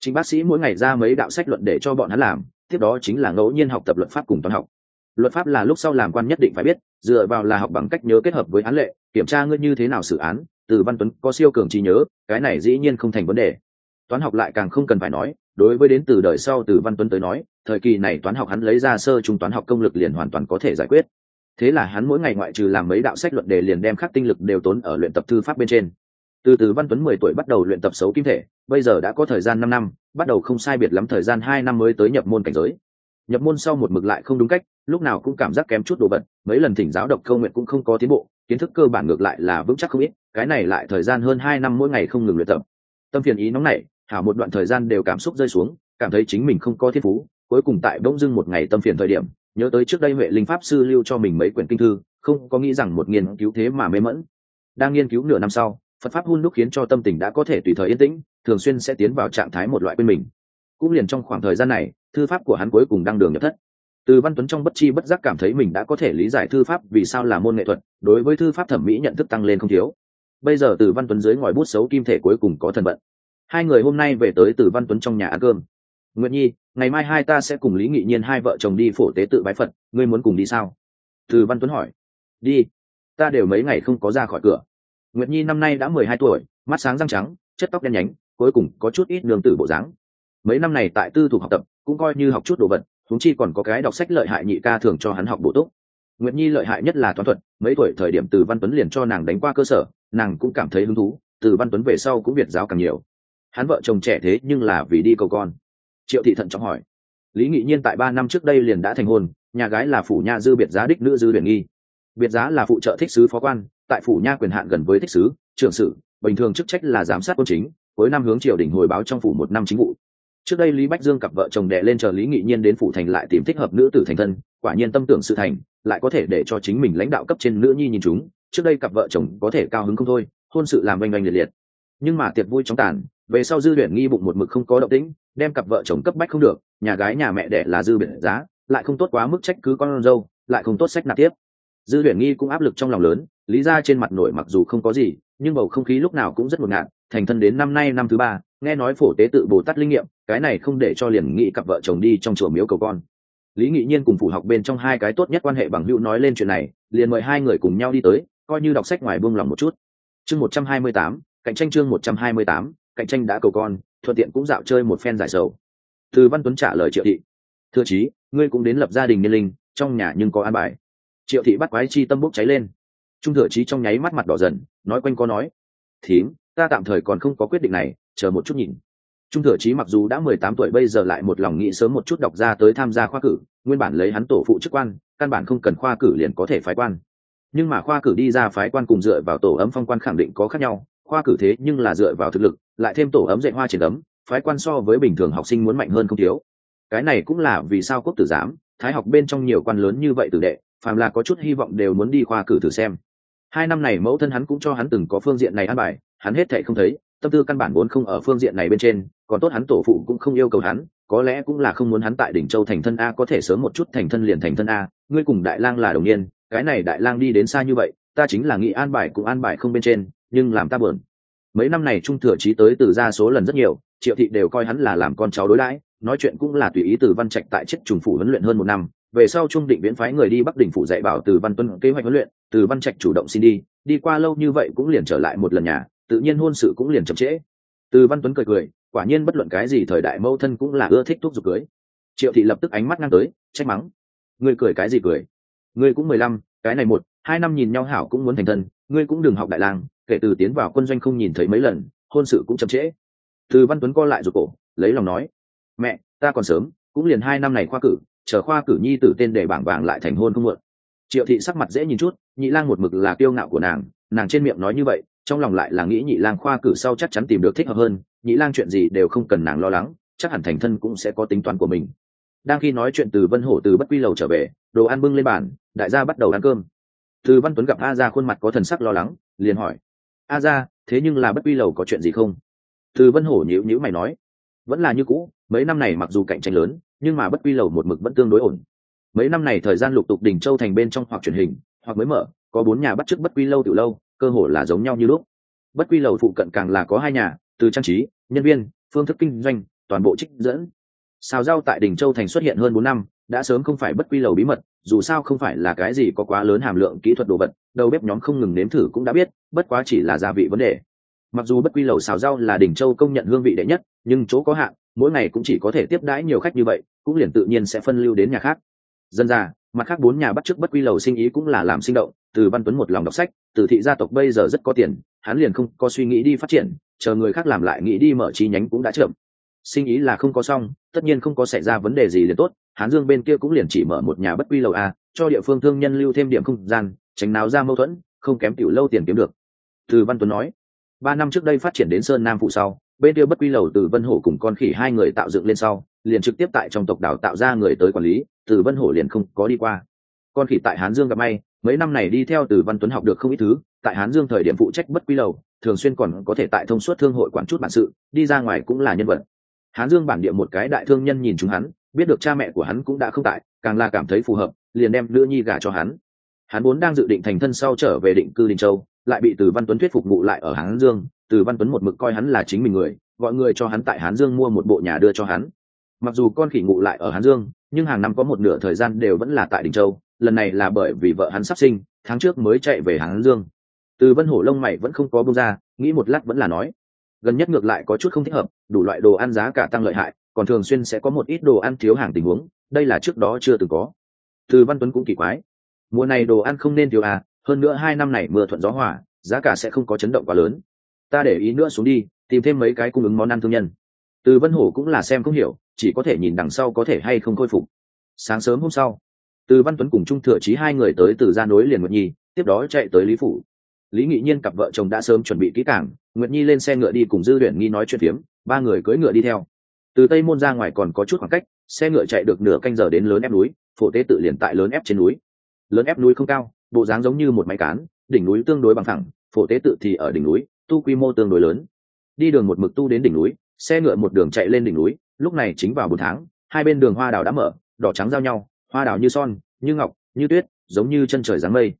chính bác sĩ mỗi ngày ra mấy đạo sách luận để cho bọn hắn làm, tiếp đó chính là ngẫu nhiên học tập luật pháp cùng toán học. Luật pháp là lúc sau làm quan nhất định phải biết, dựa vào là học bằng cách nhớ kết hợp với án lệ, kiểm tra ngươi như thế nào xử án, từ văn tuấn có siêu cường trí nhớ, cái này dĩ nhiên không thành vấn đề. Toán học lại càng không cần phải nói, đối với đến từ đời sau từ văn tuấn tới nói, thời kỳ này toán học hắn lấy ra sơ trung toán học công lực liền hoàn toàn có thể giải quyết. Thế là hắn mỗi ngày ngoại trừ làm mấy đạo sách luận đề liền đem khắc tinh lực đều tốn ở luyện tập thư pháp bên trên từ từ văn tuấn mười tuổi bắt đầu luyện tập xấu kim thể, bây giờ đã có thời gian năm năm, bắt đầu không sai biệt lắm thời gian hai năm mới tới nhập môn cảnh giới. Nhập môn sau một mực lại không đúng cách, lúc nào cũng cảm giác kém chút đồ vật, mấy lần thỉnh giáo độc câu nguyện cũng không có tiến bộ, kiến thức cơ bản ngược lại là vững chắc không ít, cái này lại thời gian hơn hai năm mỗi ngày không ngừng luyện tập. Tâm phiền ý nóng này hảo một đoạn thời gian đều cảm xúc rơi xuống, cảm thấy chính mình không có thiên phú, cuối cùng tại bỗng dưng một ngày tâm phiền thời điểm, nhớ tới trước đây huệ linh pháp sư lưu cho mình mấy quyển kinh thư, không có nghĩ rằng một nghiên cứu thế mà mê mẫn đang nghiên cứu nửa năm sau phật pháp hun đúc khiến cho tâm tình đã có thể tùy thời yên tĩnh, thường xuyên sẽ tiến vào trạng thái một loại quên mình. Cũng liền trong khoảng thời gian này, thư pháp của hắn cuối cùng đang đường nhập thất. Từ văn tuấn trong bất chi bất giác cảm thấy mình đã có thể lý giải thư pháp vì sao là môn nghệ thuật, đối với thư pháp thẩm mỹ nhận thức tăng lên không thiếu. Bây giờ từ văn tuấn dưới ngòi bút xấu kim thể cuối cùng có thần vận. Hai người hôm nay về tới từ văn tuấn trong nhà ăn cơm. Nguyện nhi, ngày mai hai ta sẽ cùng lý nghị nhiên hai vợ chồng đi phổ tế tự bái phật, ngươi muốn cùng đi sao? Từ văn tuấn hỏi. Đi. Ta đều mấy ngày không có ra khỏi cửa nguyệt nhi năm nay đã mười hai tuổi, mắt sáng răng trắng, chất tóc đen nhánh, cuối cùng có chút ít nương tử bộ dáng. Mấy năm này tại tư thục học tập, cũng coi như học chút đồ vật thúng chi còn có cái đọc sách lợi hại nhị ca thường cho hắn học bổ túc. Nguyệt nhi lợi hại nhất là toán thuật, mấy tuổi thời điểm từ văn tuấn liền cho nàng đánh qua cơ sở, nàng cũng cảm thấy hứng thú, từ văn tuấn về sau cũng việt giáo càng nhiều. Hắn vợ chồng trẻ thế nhưng là vì đi cầu con. Triệu thị thận trọng hỏi. Lý nghị nhiên tại ba năm trước đây liền đã thành hôn, nhà gái là phủ nha dư biệt giá đích nữ dư huyền nghi biệt giá là phụ trợ thích sứ phó quan, tại phủ nha quyền hạn gần với thích sứ, trưởng sử, bình thường chức trách là giám sát quân chính, cuối năm hướng triều đình hồi báo trong phủ một năm chính vụ. Trước đây lý bách dương cặp vợ chồng đệ lên chờ lý nghị nhiên đến phủ thành lại tìm thích hợp nữ tử thành thân, quả nhiên tâm tưởng sự thành, lại có thể để cho chính mình lãnh đạo cấp trên nữ nhi nhìn chúng, trước đây cặp vợ chồng có thể cao hứng không thôi, hôn sự làm oanh oanh liệt liệt. Nhưng mà tiệc vui chóng tàn, về sau dư luyện nghi bụng một mực không có động tĩnh, đem cặp vợ chồng cấp bách không được, nhà gái nhà mẹ đẻ là dư biển giá, lại không tốt quá mức trách cứ con dâu, lại không tốt sách nạp tiếp dư luyện nghi cũng áp lực trong lòng lớn, lý ra trên mặt nổi mặc dù không có gì, nhưng bầu không khí lúc nào cũng rất ngột ngạt, thành thân đến năm nay năm thứ ba, nghe nói phổ tế tự bồ tát linh nghiệm, cái này không để cho liền nghị cặp vợ chồng đi trong chùa miếu cầu con. Lý nghị nhiên cùng phủ học bên trong hai cái tốt nhất quan hệ bằng hữu nói lên chuyện này, liền mời hai người cùng nhau đi tới, coi như đọc sách ngoài buông lòng một chút. Chương một trăm hai mươi tám, cạnh tranh chương một trăm hai mươi tám, cạnh tranh đã cầu con, thuận tiện cũng dạo chơi một phen giải sầu. Từ văn tuấn trả lời triệu thị. Thưa chí, ngươi cũng đến lập gia đình niên linh, trong nhà nhưng có an bài triệu thị bắt quái chi tâm bốc cháy lên. Trung thừa trí trong nháy mắt mặt đỏ dần, nói quanh có nói, thím, ta tạm thời còn không có quyết định này, chờ một chút nhìn. Trung thừa trí mặc dù đã mười tám tuổi bây giờ lại một lòng nghĩ sớm một chút đọc ra tới tham gia khoa cử, nguyên bản lấy hắn tổ phụ chức quan, căn bản không cần khoa cử liền có thể phái quan. Nhưng mà khoa cử đi ra phái quan cùng dựa vào tổ ấm phong quan khẳng định có khác nhau, khoa cử thế nhưng là dựa vào thực lực, lại thêm tổ ấm dạy hoa triển ấm, phái quan so với bình thường học sinh muốn mạnh hơn không thiếu. Cái này cũng là vì sao quốc tử giám, thái học bên trong nhiều quan lớn như vậy tử đệ phàm là có chút hy vọng đều muốn đi khoa cử thử xem. Hai năm này mẫu thân hắn cũng cho hắn từng có phương diện này ăn bài, hắn hết thệ không thấy, tâm tư căn bản vốn không ở phương diện này bên trên, còn tốt hắn tổ phụ cũng không yêu cầu hắn, có lẽ cũng là không muốn hắn tại đỉnh châu thành thân a, có thể sớm một chút thành thân liền thành thân a, ngươi cùng đại lang là đồng niên, cái này đại lang đi đến xa như vậy, ta chính là nghĩ an bài cũng an bài không bên trên, nhưng làm ta bờn mấy năm này trung thừa trí tới từ ra số lần rất nhiều, triệu thị đều coi hắn là làm con cháu đối đãi nói chuyện cũng là tùy ý từ văn trạch tại chức trùng phủ huấn luyện hơn một năm về sau trung định viễn phái người đi bắc đỉnh phủ dạy bảo từ văn tuân kế hoạch huấn luyện, từ văn trạch chủ động xin đi đi qua lâu như vậy cũng liền trở lại một lần nhà, tự nhiên hôn sự cũng liền chậm trễ. Từ văn tuấn cười cười, quả nhiên bất luận cái gì thời đại mâu thân cũng là ưa thích thuốc dục cưới. Triệu thị lập tức ánh mắt ngang tới, trách mắng. Ngươi cười cái gì cười? Ngươi cũng mười lăm, cái này một, hai năm nhìn nhau hảo cũng muốn thành thân, ngươi cũng đừng học đại lang, kể từ tiến vào quân doanh không nhìn thấy mấy lần, hôn sự cũng chậm trễ. Từ văn tuấn co lại rụt cổ, lấy lòng nói, mẹ, ta còn sớm, cũng liền hai năm này khoa cử chờ khoa cử nhi tử tên để bảng vàng lại thành hôn không muộn. Triệu thị sắc mặt dễ nhìn chút, nhị lang một mực là kiêu ngạo của nàng nàng trên miệng nói như vậy, trong lòng lại là nghĩ nhị lang khoa cử sau chắc chắn tìm được thích hợp hơn, nhị lang chuyện gì đều không cần nàng lo lắng, chắc hẳn thành thân cũng sẽ có tính toán của mình. Đang khi nói chuyện từ vân hổ từ bất quy lầu trở về, đồ ăn bưng lên bàn, đại gia bắt đầu ăn cơm. Từ văn tuấn gặp a ra khuôn mặt có thần sắc lo lắng, liền hỏi, a ra thế nhưng là bất quy lầu có chuyện gì không? Từ vân hổ nhíu nhíu mày nói vẫn là như cũ, mấy năm này mặc dù cạnh tranh lớn, nhưng mà bất quy lầu một mực vẫn tương đối ổn. Mấy năm này thời gian lục tục đỉnh châu thành bên trong hoặc truyền hình, hoặc mới mở, có bốn nhà bắt chước bất quy lâu tiểu lâu, cơ hội là giống nhau như lúc. Bất quy lầu phụ cận càng là có hai nhà, từ trang trí, nhân viên, phương thức kinh doanh, toàn bộ trích dẫn. Xào rau tại đỉnh châu thành xuất hiện hơn bốn năm, đã sớm không phải bất quy lầu bí mật, dù sao không phải là cái gì có quá lớn hàm lượng kỹ thuật đồ vật, đầu bếp nhóm không ngừng nếm thử cũng đã biết, bất quá chỉ là gia vị vấn đề mặc dù bất quy lầu xào rau là đỉnh châu công nhận hương vị đệ nhất, nhưng chỗ có hạn, mỗi ngày cũng chỉ có thể tiếp đãi nhiều khách như vậy, cũng liền tự nhiên sẽ phân lưu đến nhà khác. Dân ra mặt khác bốn nhà bắt chước bất quy lầu sinh ý cũng là làm sinh động, từ văn tuấn một lòng đọc sách, từ thị gia tộc bây giờ rất có tiền, hắn liền không có suy nghĩ đi phát triển, chờ người khác làm lại nghĩ đi mở chi nhánh cũng đã chậm. Sinh ý là không có xong, tất nhiên không có xảy ra vấn đề gì liền tốt, hán dương bên kia cũng liền chỉ mở một nhà bất quy lầu a, cho địa phương thương nhân lưu thêm điểm không gian, tránh nào ra mâu thuẫn, không kém tiểu lâu tiền kiếm được. Từ văn tuấn nói ba năm trước đây phát triển đến sơn nam phụ sau, bên kia bất quy lầu từ vân hổ cùng con khỉ hai người tạo dựng lên sau, liền trực tiếp tại trong tộc đào tạo ra người tới quản lý, từ vân hổ liền không có đi qua. Con khỉ tại hán dương gặp may, mấy năm này đi theo từ văn tuấn học được không ít thứ, tại hán dương thời điểm phụ trách bất quy lầu, thường xuyên còn có thể tại thông suốt thương hội quản chút bản sự, đi ra ngoài cũng là nhân vật. Hán dương bản địa một cái đại thương nhân nhìn chúng hắn, biết được cha mẹ của hắn cũng đã không tại, càng là cảm thấy phù hợp, liền đem đưa nhi gả cho hắn hắn vốn đang dự định thành thân sau trở về định cư đình châu, lại bị từ văn tuấn thuyết phục ngụ lại ở hán dương. Từ văn tuấn một mực coi hắn là chính mình người, gọi người cho hắn tại hán dương mua một bộ nhà đưa cho hắn. Mặc dù con khỉ ngụ lại ở hán dương, nhưng hàng năm có một nửa thời gian đều vẫn là tại đình châu, lần này là bởi vì vợ hắn sắp sinh, tháng trước mới chạy về hán dương. Từ vân hổ lông mày vẫn không có bông ra, nghĩ một lát vẫn là nói, gần nhất ngược lại có chút không thích hợp, đủ loại đồ ăn giá cả tăng lợi hại, còn thường xuyên sẽ có một ít đồ ăn thiếu hàng tình huống, đây là trước đó chưa từng có. Từ văn tuấn cũng kỳ quái mùa này đồ ăn không nên thiếu à hơn nữa hai năm này mưa thuận gió hỏa giá cả sẽ không có chấn động quá lớn. Ta để ý nữa xuống đi, tìm thêm mấy cái cung ứng món ăn thương nhân. Từ vân hổ cũng là xem không hiểu, chỉ có thể nhìn đằng sau có thể hay không khôi phục. Sáng sớm hôm sau, từ văn tuấn cùng trung thừa trí hai người tới từ gia nối liền nguyệt nhi, tiếp đó chạy tới lý phủ. Lý nghị nhiên cặp vợ chồng đã sớm chuẩn bị kỹ cảng nguyệt nhi lên xe ngựa đi cùng dư luyện nghi nói chuyện phiếm, ba người cưỡi ngựa đi theo. Từ tây môn ra ngoài còn có chút khoảng cách, xe ngựa chạy được nửa canh giờ đến lớn ép núi, phổ tế tự liền tại lớn ép trên núi lớn ép núi không cao, bộ dáng giống như một máy cán, đỉnh núi tương đối bằng thẳng phổ tế tự thì ở đỉnh núi, tu quy mô tương đối lớn. Đi đường một mực tu đến đỉnh núi, xe ngựa một đường chạy lên đỉnh núi, lúc này chính vào bốn tháng, hai bên đường hoa đào đã mở, đỏ trắng giao nhau, hoa đào như son, như ngọc, như tuyết, giống như chân trời dáng mây.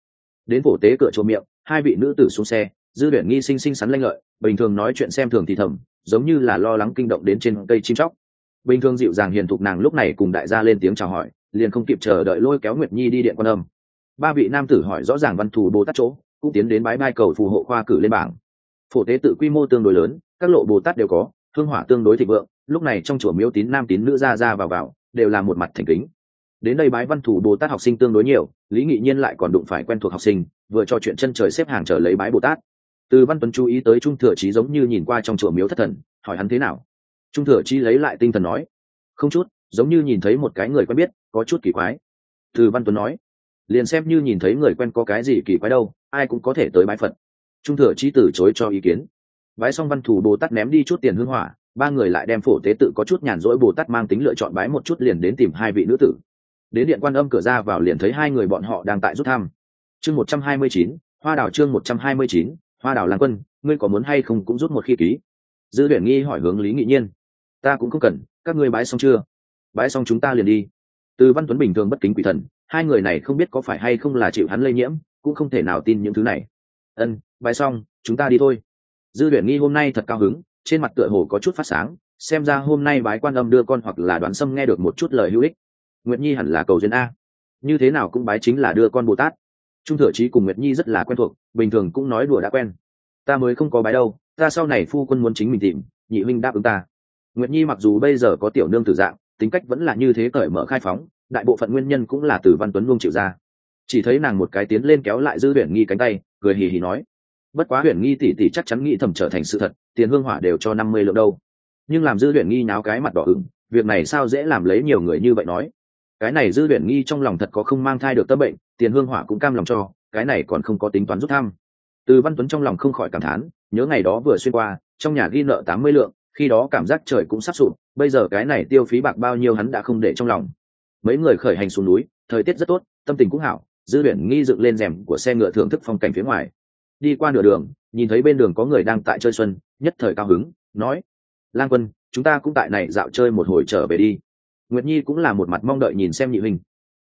Đến phổ tế cửa chỗ miệng, hai vị nữ tử xuống xe, dư luyện nghi sinh sinh sắn lanh lợi, bình thường nói chuyện xem thường thì thầm, giống như là lo lắng kinh động đến trên cây chim chóc. Bình thường dịu dàng hiền thục nàng lúc này cùng đại gia lên tiếng chào hỏi, liền không kịp chờ đợi lôi kéo nguyệt nhi đi điện quan âm ba vị nam tử hỏi rõ ràng văn thù bồ tát chỗ, cũng tiến đến bái bai cầu phù hộ khoa cử lên bảng. Phổ tế tự quy mô tương đối lớn, các lộ bồ tát đều có, hương hỏa tương đối thịnh vượng, lúc này trong chùa miếu tín nam tín nữ ra ra vào vào, đều là một mặt thành kính. Đến đây bái văn thủ bồ tát học sinh tương đối nhiều, lý nghị nhiên lại còn đụng phải quen thuộc học sinh, vừa cho chuyện chân trời xếp hàng chờ lấy bái bồ tát. Từ văn tuấn chú ý tới trung thừa trí giống như nhìn qua trong chùa miếu thất thần, hỏi hắn thế nào? Trung thừa trí lấy lại tinh thần nói, không chút, giống như nhìn thấy một cái người quen biết, có chút kỳ quái. Từ văn tuấn nói liền xem như nhìn thấy người quen có cái gì kỳ quái đâu, ai cũng có thể tới bái phật. Trung thừa trí từ chối cho ý kiến. Bái xong văn thủ bồ tát ném đi chút tiền hương hỏa, ba người lại đem phổ tế tự có chút nhàn rỗi bồ tát mang tính lựa chọn bái một chút liền đến tìm hai vị nữ tử. Đến điện quan âm cửa ra vào liền thấy hai người bọn họ đang tại rút thăm. Chương một trăm hai mươi chín, hoa đào chương một trăm hai mươi chín, hoa đào làng quân, ngươi có muốn hay không cũng rút một khi ký? Dư tuyển nghi hỏi hướng lý nghị nhiên. Ta cũng không cần, các ngươi bái xong chưa? Bái xong chúng ta liền đi từ văn tuấn bình thường bất kính quỷ thần, hai người này không biết có phải hay không là chịu hắn lây nhiễm, cũng không thể nào tin những thứ này. Ân bái xong, chúng ta đi thôi. Dư luyện nghi hôm nay thật cao hứng, trên mặt tựa hồ có chút phát sáng, xem ra hôm nay bái quan âm đưa con hoặc là đoán xâm nghe được một chút lời hữu ích. Nguyệt nhi hẳn là cầu duyên a. Như thế nào cũng bái chính là đưa con bồ tát. Trung thừa trí cùng nguyệt nhi rất là quen thuộc, bình thường cũng nói đùa đã quen. Ta mới không có bái đâu, ta sau này phu quân muốn chính mình tìm, nhị huynh đáp ứng ta. Nguyệt nhi mặc dù bây giờ có tiểu nương tử dạng tính cách vẫn là như thế cởi mở khai phóng, đại bộ phận nguyên nhân cũng là từ văn tuấn luôn chịu ra. Chỉ thấy nàng một cái tiến lên kéo lại dư huyền nghi cánh tay, cười hì hì nói, bất quá huyền nghi tỷ tỷ chắc chắn nghĩ thầm trở thành sự thật, tiền hương hỏa đều cho năm mươi lượng đâu. Nhưng làm dư huyền nghi náo cái mặt đỏ ửng, việc này sao dễ làm lấy nhiều người như vậy nói? Cái này dư huyền nghi trong lòng thật có không mang thai được tâm bệnh, tiền hương hỏa cũng cam lòng cho, cái này còn không có tính toán rút thăm. Từ văn tuấn trong lòng không khỏi cảm thán, nhớ ngày đó vừa xuyên qua, trong nhà ghi nợ tám mươi lượng khi đó cảm giác trời cũng sắp sụp, bây giờ cái này tiêu phí bạc bao nhiêu hắn đã không để trong lòng. Mấy người khởi hành xuống núi, thời tiết rất tốt, tâm tình cũng hảo, dư huyền nghi dựng lên rèm của xe ngựa thưởng thức phong cảnh phía ngoài. Đi qua nửa đường, nhìn thấy bên đường có người đang tại chơi xuân, nhất thời cao hứng, nói, lang quân, chúng ta cũng tại này dạo chơi một hồi trở về đi. Nguyệt nhi cũng là một mặt mong đợi nhìn xem nhị huynh.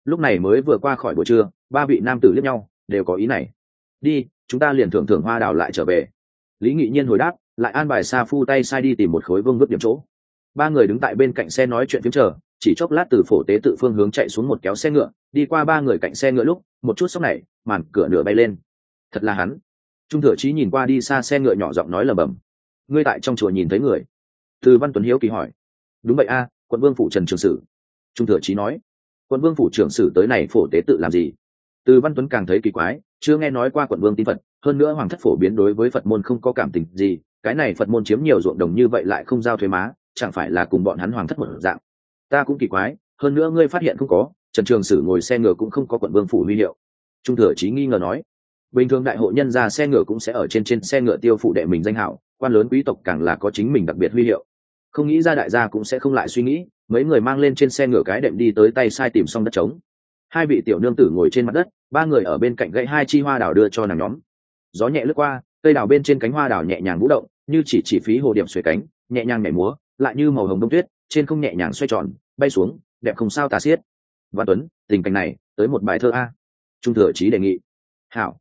Lúc này mới vừa qua khỏi buổi trưa, ba vị nam tử liếc nhau, đều có ý này. Đi, chúng ta liền thưởng thưởng hoa đào lại trở về. Lý nghị nhiên hồi đáp lại an bài sa phu tay sai đi tìm một khối vương vứt điểm chỗ. Ba người đứng tại bên cạnh xe nói chuyện phiếm chờ, chỉ chốc lát từ phổ tế tự phương hướng chạy xuống một kéo xe ngựa, đi qua ba người cạnh xe ngựa lúc, một chút sốc này, màn cửa nửa bay lên. Thật là hắn. Trung thừa trí nhìn qua đi xa xe ngựa nhỏ giọng nói lầm bầm. Ngươi tại trong chùa nhìn thấy người? Từ văn tuấn hiếu kỳ hỏi. Đúng vậy a, quận vương phủ trần trường sử. Trung thừa trí nói. Quận vương phủ trưởng sử tới này phổ tế tự làm gì? Từ văn tuấn càng thấy kỳ quái, chưa nghe nói qua quận vương tin phật, hơn nữa hoàng thất phổ biến đối với phật môn không có cảm tình gì cái này phật môn chiếm nhiều ruộng đồng như vậy lại không giao thuế má, chẳng phải là cùng bọn hắn hoàng thất một dạng? Ta cũng kỳ quái, hơn nữa ngươi phát hiện không có, trần trường sử ngồi xe ngựa cũng không có quận vương phủ huy hiệu. Trung thừa trí nghi ngờ nói, bình thường đại hội nhân ra xe ngựa cũng sẽ ở trên trên xe ngựa tiêu phụ đệ mình danh hảo, quan lớn quý tộc càng là có chính mình đặc biệt huy hiệu. Không nghĩ ra đại gia cũng sẽ không lại suy nghĩ, mấy người mang lên trên xe ngựa cái đệm đi tới tay sai tìm xong đất trống. Hai vị tiểu nương tử ngồi trên mặt đất, ba người ở bên cạnh gãy hai chi hoa đào đưa cho nàng nhóm. Gió nhẹ lướt qua cây đào bên trên cánh hoa đào nhẹ nhàng vũ động, như chỉ chỉ phí hồ điểm xuề cánh, nhẹ nhàng nhảy múa, lại như màu hồng đông tuyết, trên không nhẹ nhàng xoay tròn, bay xuống, đẹp không sao tà xiết. Văn tuấn, tình cảnh này, tới một bài thơ a. Trung thừa trí đề nghị. Hảo.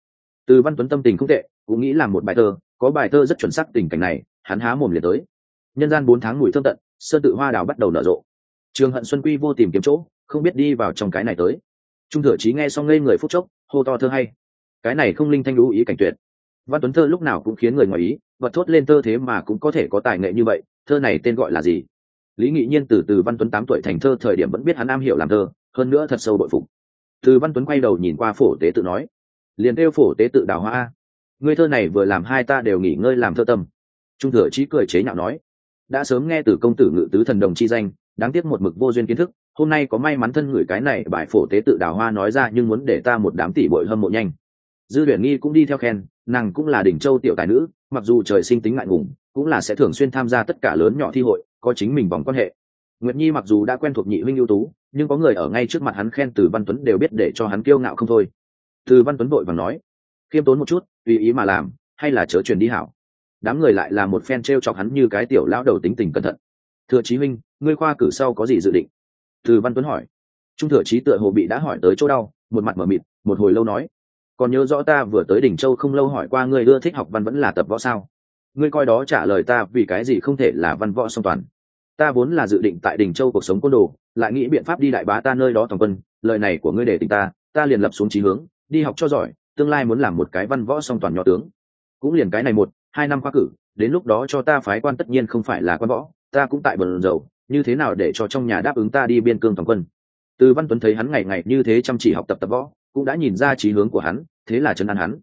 Từ văn tuấn tâm tình không tệ, cũng nghĩ làm một bài thơ, có bài thơ rất chuẩn xác tình cảnh này, hắn há mồm liền tới. Nhân gian bốn tháng mùi thơm tận, sơn tự hoa đào bắt đầu nở rộ. Trường hận xuân quy vô tìm kiếm chỗ, không biết đi vào trong cái này tới. Trung thừa trí nghe xong ngây người phút chốc, hô to thơ hay. Cái này không linh thanh lũ ý cảnh tuyệt văn tuấn thơ lúc nào cũng khiến người ngoài ý vật thốt lên thơ thế mà cũng có thể có tài nghệ như vậy, thơ này tên gọi là gì? Lý nghị nhiên từ từ văn tuấn tám tuổi thành thơ thời điểm vẫn biết hắn am hiểu làm thơ, hơn nữa thật sâu bội phục. Từ văn tuấn quay đầu nhìn qua phổ tế tự nói, liền kêu phổ tế tự đào hoa người thơ này vừa làm hai ta đều nghỉ ngơi làm thơ tâm. Trung thừa trí cười chế nhạo nói, đã sớm nghe từ công tử ngự tứ thần đồng chi danh, đáng tiếc một mực vô duyên kiến thức, hôm nay có may mắn thân người cái này, bài phổ tế tự đào hoa nói ra nhưng muốn để ta một đám tỷ bội hâm mộ nhanh. Dư luyện nghi cũng đi theo khen nàng cũng là đỉnh châu tiểu tài nữ, mặc dù trời sinh tính ngại ngùng, cũng là sẽ thường xuyên tham gia tất cả lớn nhỏ thi hội, có chính mình vòng quan hệ. Nguyệt nhi mặc dù đã quen thuộc nhị huynh ưu tú, nhưng có người ở ngay trước mặt hắn khen từ văn tuấn đều biết để cho hắn kiêu ngạo không thôi. Từ văn tuấn vội và nói, khiêm tốn một chút, tùy ý mà làm, hay là chớ truyền đi hảo. Đám người lại là một phen t r e o chọc hắn như cái tiểu lão đầu tính tình cẩn thận. Thừa chí minh ngươi khoa cử sau có gì dự định? Từ văn tuấn hỏi. Trung thừa chí tựa hồ bị đã hỏi tới chỗ đau, một mặt mở mịt, một hồi lâu nói còn nhớ rõ ta vừa tới đỉnh châu không lâu hỏi qua ngươi ưa thích học văn vẫn là tập võ sao? Ngươi coi đó trả lời ta vì cái gì không thể là văn võ song toàn. Ta vốn là dự định tại đỉnh châu cuộc sống côn đồ, lại nghĩ biện pháp đi đại bá ta nơi đó toàn quân, lời này của ngươi để tình ta ta liền lập xuống trí hướng, đi học cho giỏi, tương lai muốn làm một cái văn võ song toàn nhỏ tướng. Cũng liền cái này một, hai năm khoa cử, đến lúc đó cho ta phái quan tất nhiên không phải là quan võ, ta cũng tại bần dầu như thế nào để cho trong nhà đáp ứng ta đi biên cương toàn quân? Từ văn tuấn thấy hắn ngày ngày như thế chăm chỉ học tập tập võ, cũng đã nhìn ra trí hướng của hắn thế là chấn an hắn.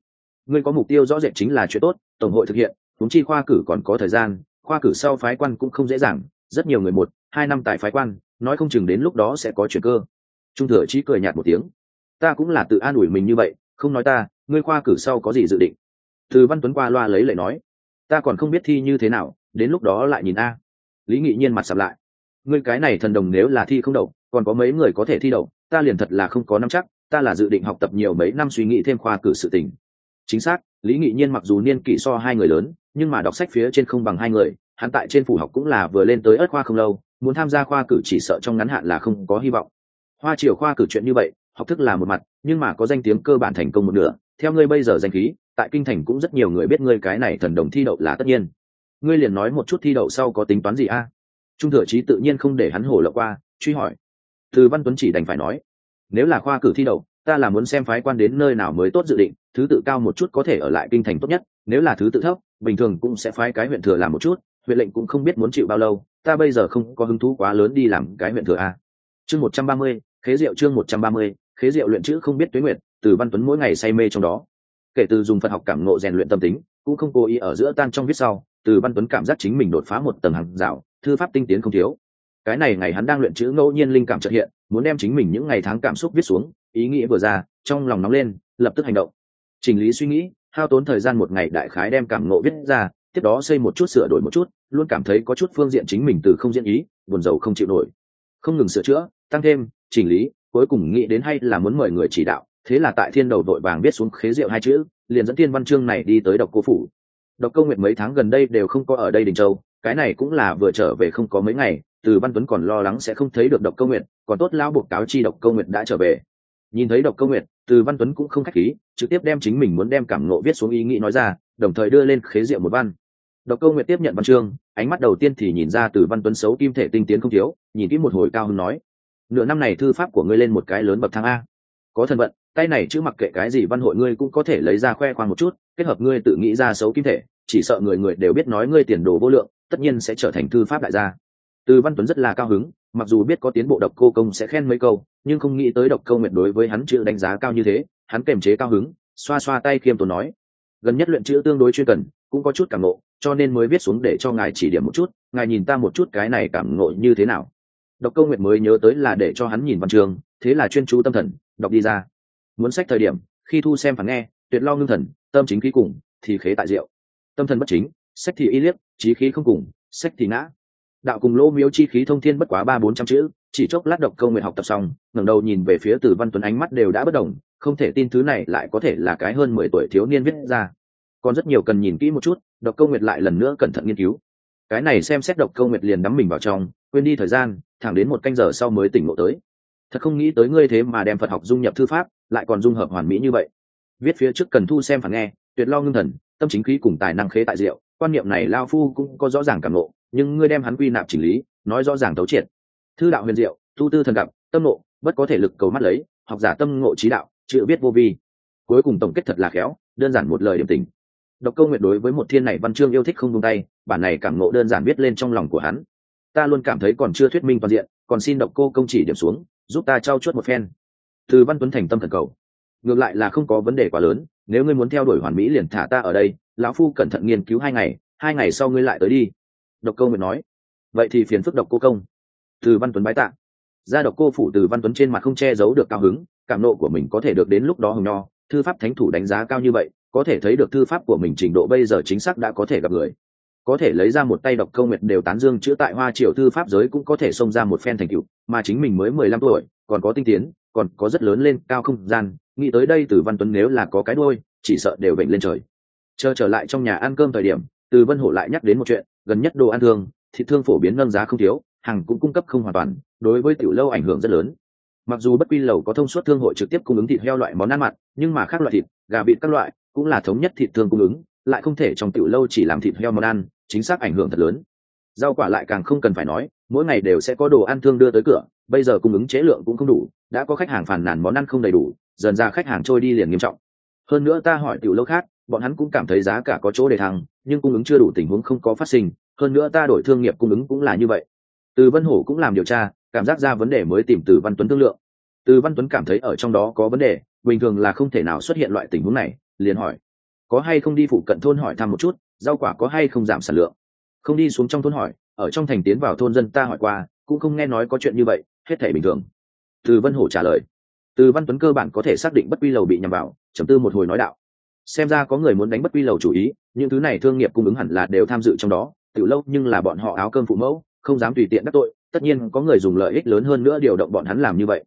Ngươi có mục tiêu rõ rệt chính là chuyện tốt, tổng hội thực hiện húng chi khoa cử còn có thời gian, khoa cử sau phái quan cũng không dễ dàng, rất nhiều người một, hai năm tại phái quan, nói không chừng đến lúc đó sẽ có chuyện cơ. Trung thừa trí cười nhạt một tiếng. Ta cũng là tự an ủi mình như vậy, không nói ta, ngươi khoa cử sau có gì dự định? Từ văn tuấn qua loa lấy lệ nói. Ta còn không biết thi như thế nào, đến lúc đó lại nhìn a. Lý nghị nhiên mặt sập lại. Ngươi cái này thần đồng nếu là thi không đậu, còn có mấy người có thể thi đậu, ta liền thật là không có năm chắc ta là dự định học tập nhiều mấy năm suy nghĩ thêm khoa cử sự tình. Chính xác, lý nghị nhiên mặc dù niên kỷ so hai người lớn, nhưng mà đọc sách phía trên không bằng hai người, hắn tại trên phủ học cũng là vừa lên tới ớt khoa không lâu, muốn tham gia khoa cử chỉ sợ trong ngắn hạn là không có hy vọng. Hoa triều khoa cử chuyện như vậy, học thức là một mặt, nhưng mà có danh tiếng cơ bản thành công một nửa. Theo ngươi bây giờ danh khí, tại kinh thành cũng rất nhiều người biết ngươi cái này thần đồng thi đậu là tất nhiên. Ngươi liền nói một chút thi đậu sau có tính toán gì a? Trung thừa chí tự nhiên không để hắn hổ lậu qua, truy hỏi. Từ văn tuấn chỉ đành phải nói nếu là khoa cử thi đậu, ta là muốn xem phái quan đến nơi nào mới tốt dự định, thứ tự cao một chút có thể ở lại kinh thành tốt nhất, nếu là thứ tự thấp, bình thường cũng sẽ phái cái huyện thừa làm một chút, huyện lệnh cũng không biết muốn chịu bao lâu, ta bây giờ không có hứng thú quá lớn đi làm cái huyện thừa a. Chương một trăm ba mươi, khế rượu chương một trăm ba mươi, khế rượu luyện chữ không biết tuế nguyện từ văn tuấn mỗi ngày say mê trong đó. Kể từ dùng phật học cảm nộ rèn luyện tâm tính, cũng không cố ý ở giữa tan trong viết sau, từ văn tuấn cảm giác chính mình đột phá một tầng hàng rào, thư pháp tinh tiến không thiếu. Cái này ngày hắn đang luyện chữ ngẫu nhiên linh cảm trợ hiện muốn đem chính mình những ngày tháng cảm xúc viết xuống, ý nghĩ vừa ra, trong lòng nóng lên, lập tức hành động. Chỉnh lý suy nghĩ, hao tốn thời gian một ngày đại khái đem cảm ngộ viết ra, tiếp đó xây một chút sửa đổi một chút, luôn cảm thấy có chút phương diện chính mình từ không diễn ý, buồn rầu không chịu nổi. Không ngừng sửa chữa, tăng thêm, chỉnh lý, cuối cùng nghĩ đến hay là muốn mời người chỉ đạo, thế là tại thiên đầu đội vàng viết xuống khế rượu hai chữ, liền dẫn thiên văn chương này đi tới độc cô phủ. Độc câu nguyện mấy tháng gần đây đều không có ở đây đình châu, cái này cũng là vừa trở về không có mấy ngày từ văn tuấn còn lo lắng sẽ không thấy được độc câu nguyệt, còn tốt lão buộc cáo chi độc câu nguyệt đã trở về. Nhìn thấy độc câu nguyệt, từ văn tuấn cũng không khách khí, trực tiếp đem chính mình muốn đem cảm ngộ viết xuống ý nghĩ nói ra, đồng thời đưa lên khế rượu một văn. Độc câu nguyệt tiếp nhận văn chương, ánh mắt đầu tiên thì nhìn ra từ văn tuấn xấu kim thể tinh tiến không thiếu, nhìn kỹ một hồi cao hưng nói, nửa năm này thư pháp của ngươi lên một cái lớn bậc thang a. Có thần vận tay này chứ mặc kệ cái gì văn hội ngươi cũng có thể lấy ra khoe khoang một chút, kết hợp ngươi tự nghĩ ra xấu kim thể, chỉ sợ người người đều biết nói ngươi tiền đồ vô lượng, tất nhiên sẽ trở thành thư pháp đại gia từ văn tuấn rất là cao hứng, mặc dù biết có tiến bộ độc cô công sẽ khen mấy câu, nhưng không nghĩ tới độc câu nguyệt đối với hắn chữ đánh giá cao như thế, hắn kềm chế cao hứng, xoa xoa tay khiêm tốn nói, gần nhất luyện chữ tương đối chuyên cần, cũng có chút cảm ngộ, cho nên mới viết xuống để cho ngài chỉ điểm một chút, ngài nhìn ta một chút cái này cảm ngộ như thế nào. Độc câu nguyệt mới nhớ tới là để cho hắn nhìn văn trường, thế là chuyên chú tâm thần, đọc đi ra. Muốn sách thời điểm, khi thu xem phản nghe, tuyệt lo ngưng thần, tâm chính khí cùng, thì khế tại diệu. Tâm thần bất chính, sách thì y liếc trí khí không cùng, sách thì ngã đạo cùng lô miếu chi khí thông thiên bất quá ba bốn trăm chữ, chỉ chốc lát độc câu nguyện học tập xong, ngẩng đầu nhìn về phía từ văn tuấn ánh mắt đều đã bất đồng không thể tin thứ này lại có thể là cái hơn mười tuổi thiếu niên viết ra. Còn rất nhiều cần nhìn kỹ một chút, độc câu nguyệt lại lần nữa cẩn thận nghiên cứu. Cái này xem xét độc câu nguyệt liền đắm mình vào trong, quên đi thời gian, thẳng đến một canh giờ sau mới tỉnh ngộ tới. Thật không nghĩ tới ngươi thế mà đem phật học dung nhập thư pháp, lại còn dung hợp hoàn mỹ như vậy. Viết phía trước cần thu xem phản nghe, tuyệt lo ngưng thần, tâm chính khí cùng tài năng khế tại diệu, quan niệm này lao phu cũng có rõ ràng cảm lộ nhưng ngươi đem hắn quy nạp chỉnh lý, nói rõ ràng thấu triệt. Thư đạo huyền diệu, tu tư thần gặp, tâm nộ bất có thể lực cầu mắt lấy, học giả tâm ngộ trí đạo chữ viết vô vi. Cuối cùng tổng kết thật là khéo, đơn giản một lời điểm tình. Độc câu nguyện đối với một thiên này văn chương yêu thích không tung tay, bản này cảm ngộ đơn giản viết lên trong lòng của hắn. Ta luôn cảm thấy còn chưa thuyết minh toàn diện, còn xin độc cô công chỉ điểm xuống, giúp ta trao chuốt một phen. Từ văn tuấn thành tâm thần cầu. Ngược lại là không có vấn đề quá lớn, nếu ngươi muốn theo đuổi hoàn mỹ liền thả ta ở đây, lão phu cẩn thận nghiên cứu hai ngày hai ngày sau ngươi lại tới đi độc câu nguyện nói. Vậy thì phiền phức độc cô công. Từ văn tuấn bái tạ. Ra độc cô phủ từ văn tuấn trên mặt không che giấu được cao hứng, cảm nộ của mình có thể được đến lúc đó hồng nho, thư pháp thánh thủ đánh giá cao như vậy, có thể thấy được thư pháp của mình trình độ bây giờ chính xác đã có thể gặp người. Có thể lấy ra một tay độc câu nguyệt đều tán dương chữa tại hoa triều thư pháp giới cũng có thể xông ra một phen thành tựu, mà chính mình mới mười lăm tuổi, còn có tinh tiến, còn có rất lớn lên cao không gian, nghĩ tới đây từ văn tuấn nếu là có cái đôi chỉ sợ đều bệnh lên trời. Chờ trở lại trong nhà ăn cơm thời điểm từ vân hổ lại nhắc đến một chuyện, gần nhất đồ ăn thương, thịt thương phổ biến nâng giá không thiếu, hàng cũng cung cấp không hoàn toàn, đối với tiểu lâu ảnh hưởng rất lớn. Mặc dù bất quy lầu có thông suất thương hội trực tiếp cung ứng thịt heo loại món ăn mặn, nhưng mà khác loại thịt, gà vịt các loại, cũng là thống nhất thịt thương cung ứng, lại không thể trong tiểu lâu chỉ làm thịt heo món ăn, chính xác ảnh hưởng thật lớn. Rau quả lại càng không cần phải nói, mỗi ngày đều sẽ có đồ ăn thương đưa tới cửa, bây giờ cung ứng chế lượng cũng không đủ, đã có khách hàng phản nàn món ăn không đầy đủ, dần ra khách hàng trôi đi liền nghiêm trọng. Hơn nữa ta hỏi tiểu lâu khác, bọn hắn cũng cảm thấy giá cả có chỗ để thăng nhưng cung ứng chưa đủ tình huống không có phát sinh, hơn nữa ta đổi thương nghiệp cung ứng cũng là như vậy. Từ vân hổ cũng làm điều tra, cảm giác ra vấn đề mới tìm từ văn tuấn thương lượng. Từ văn tuấn cảm thấy ở trong đó có vấn đề, bình thường là không thể nào xuất hiện loại tình huống này, liền hỏi, có hay không đi phụ cận thôn hỏi thăm một chút, rau quả có hay không giảm sản lượng? Không đi xuống trong thôn hỏi, ở trong thành tiến vào thôn dân ta hỏi qua, cũng không nghe nói có chuyện như vậy, hết thể bình thường. Từ vân hổ trả lời. Từ văn tuấn cơ bản có thể xác định bất quy lầu bị nhầm vào chấm tư một hồi nói đạo xem ra có người muốn đánh bất quy lầu chủ ý, những thứ này thương nghiệp cung ứng hẳn là đều tham dự trong đó từ lâu nhưng là bọn họ áo cơm phụ mẫu, không dám tùy tiện đắc tội, tất nhiên có người dùng lợi ích lớn hơn nữa điều động bọn hắn làm như vậy.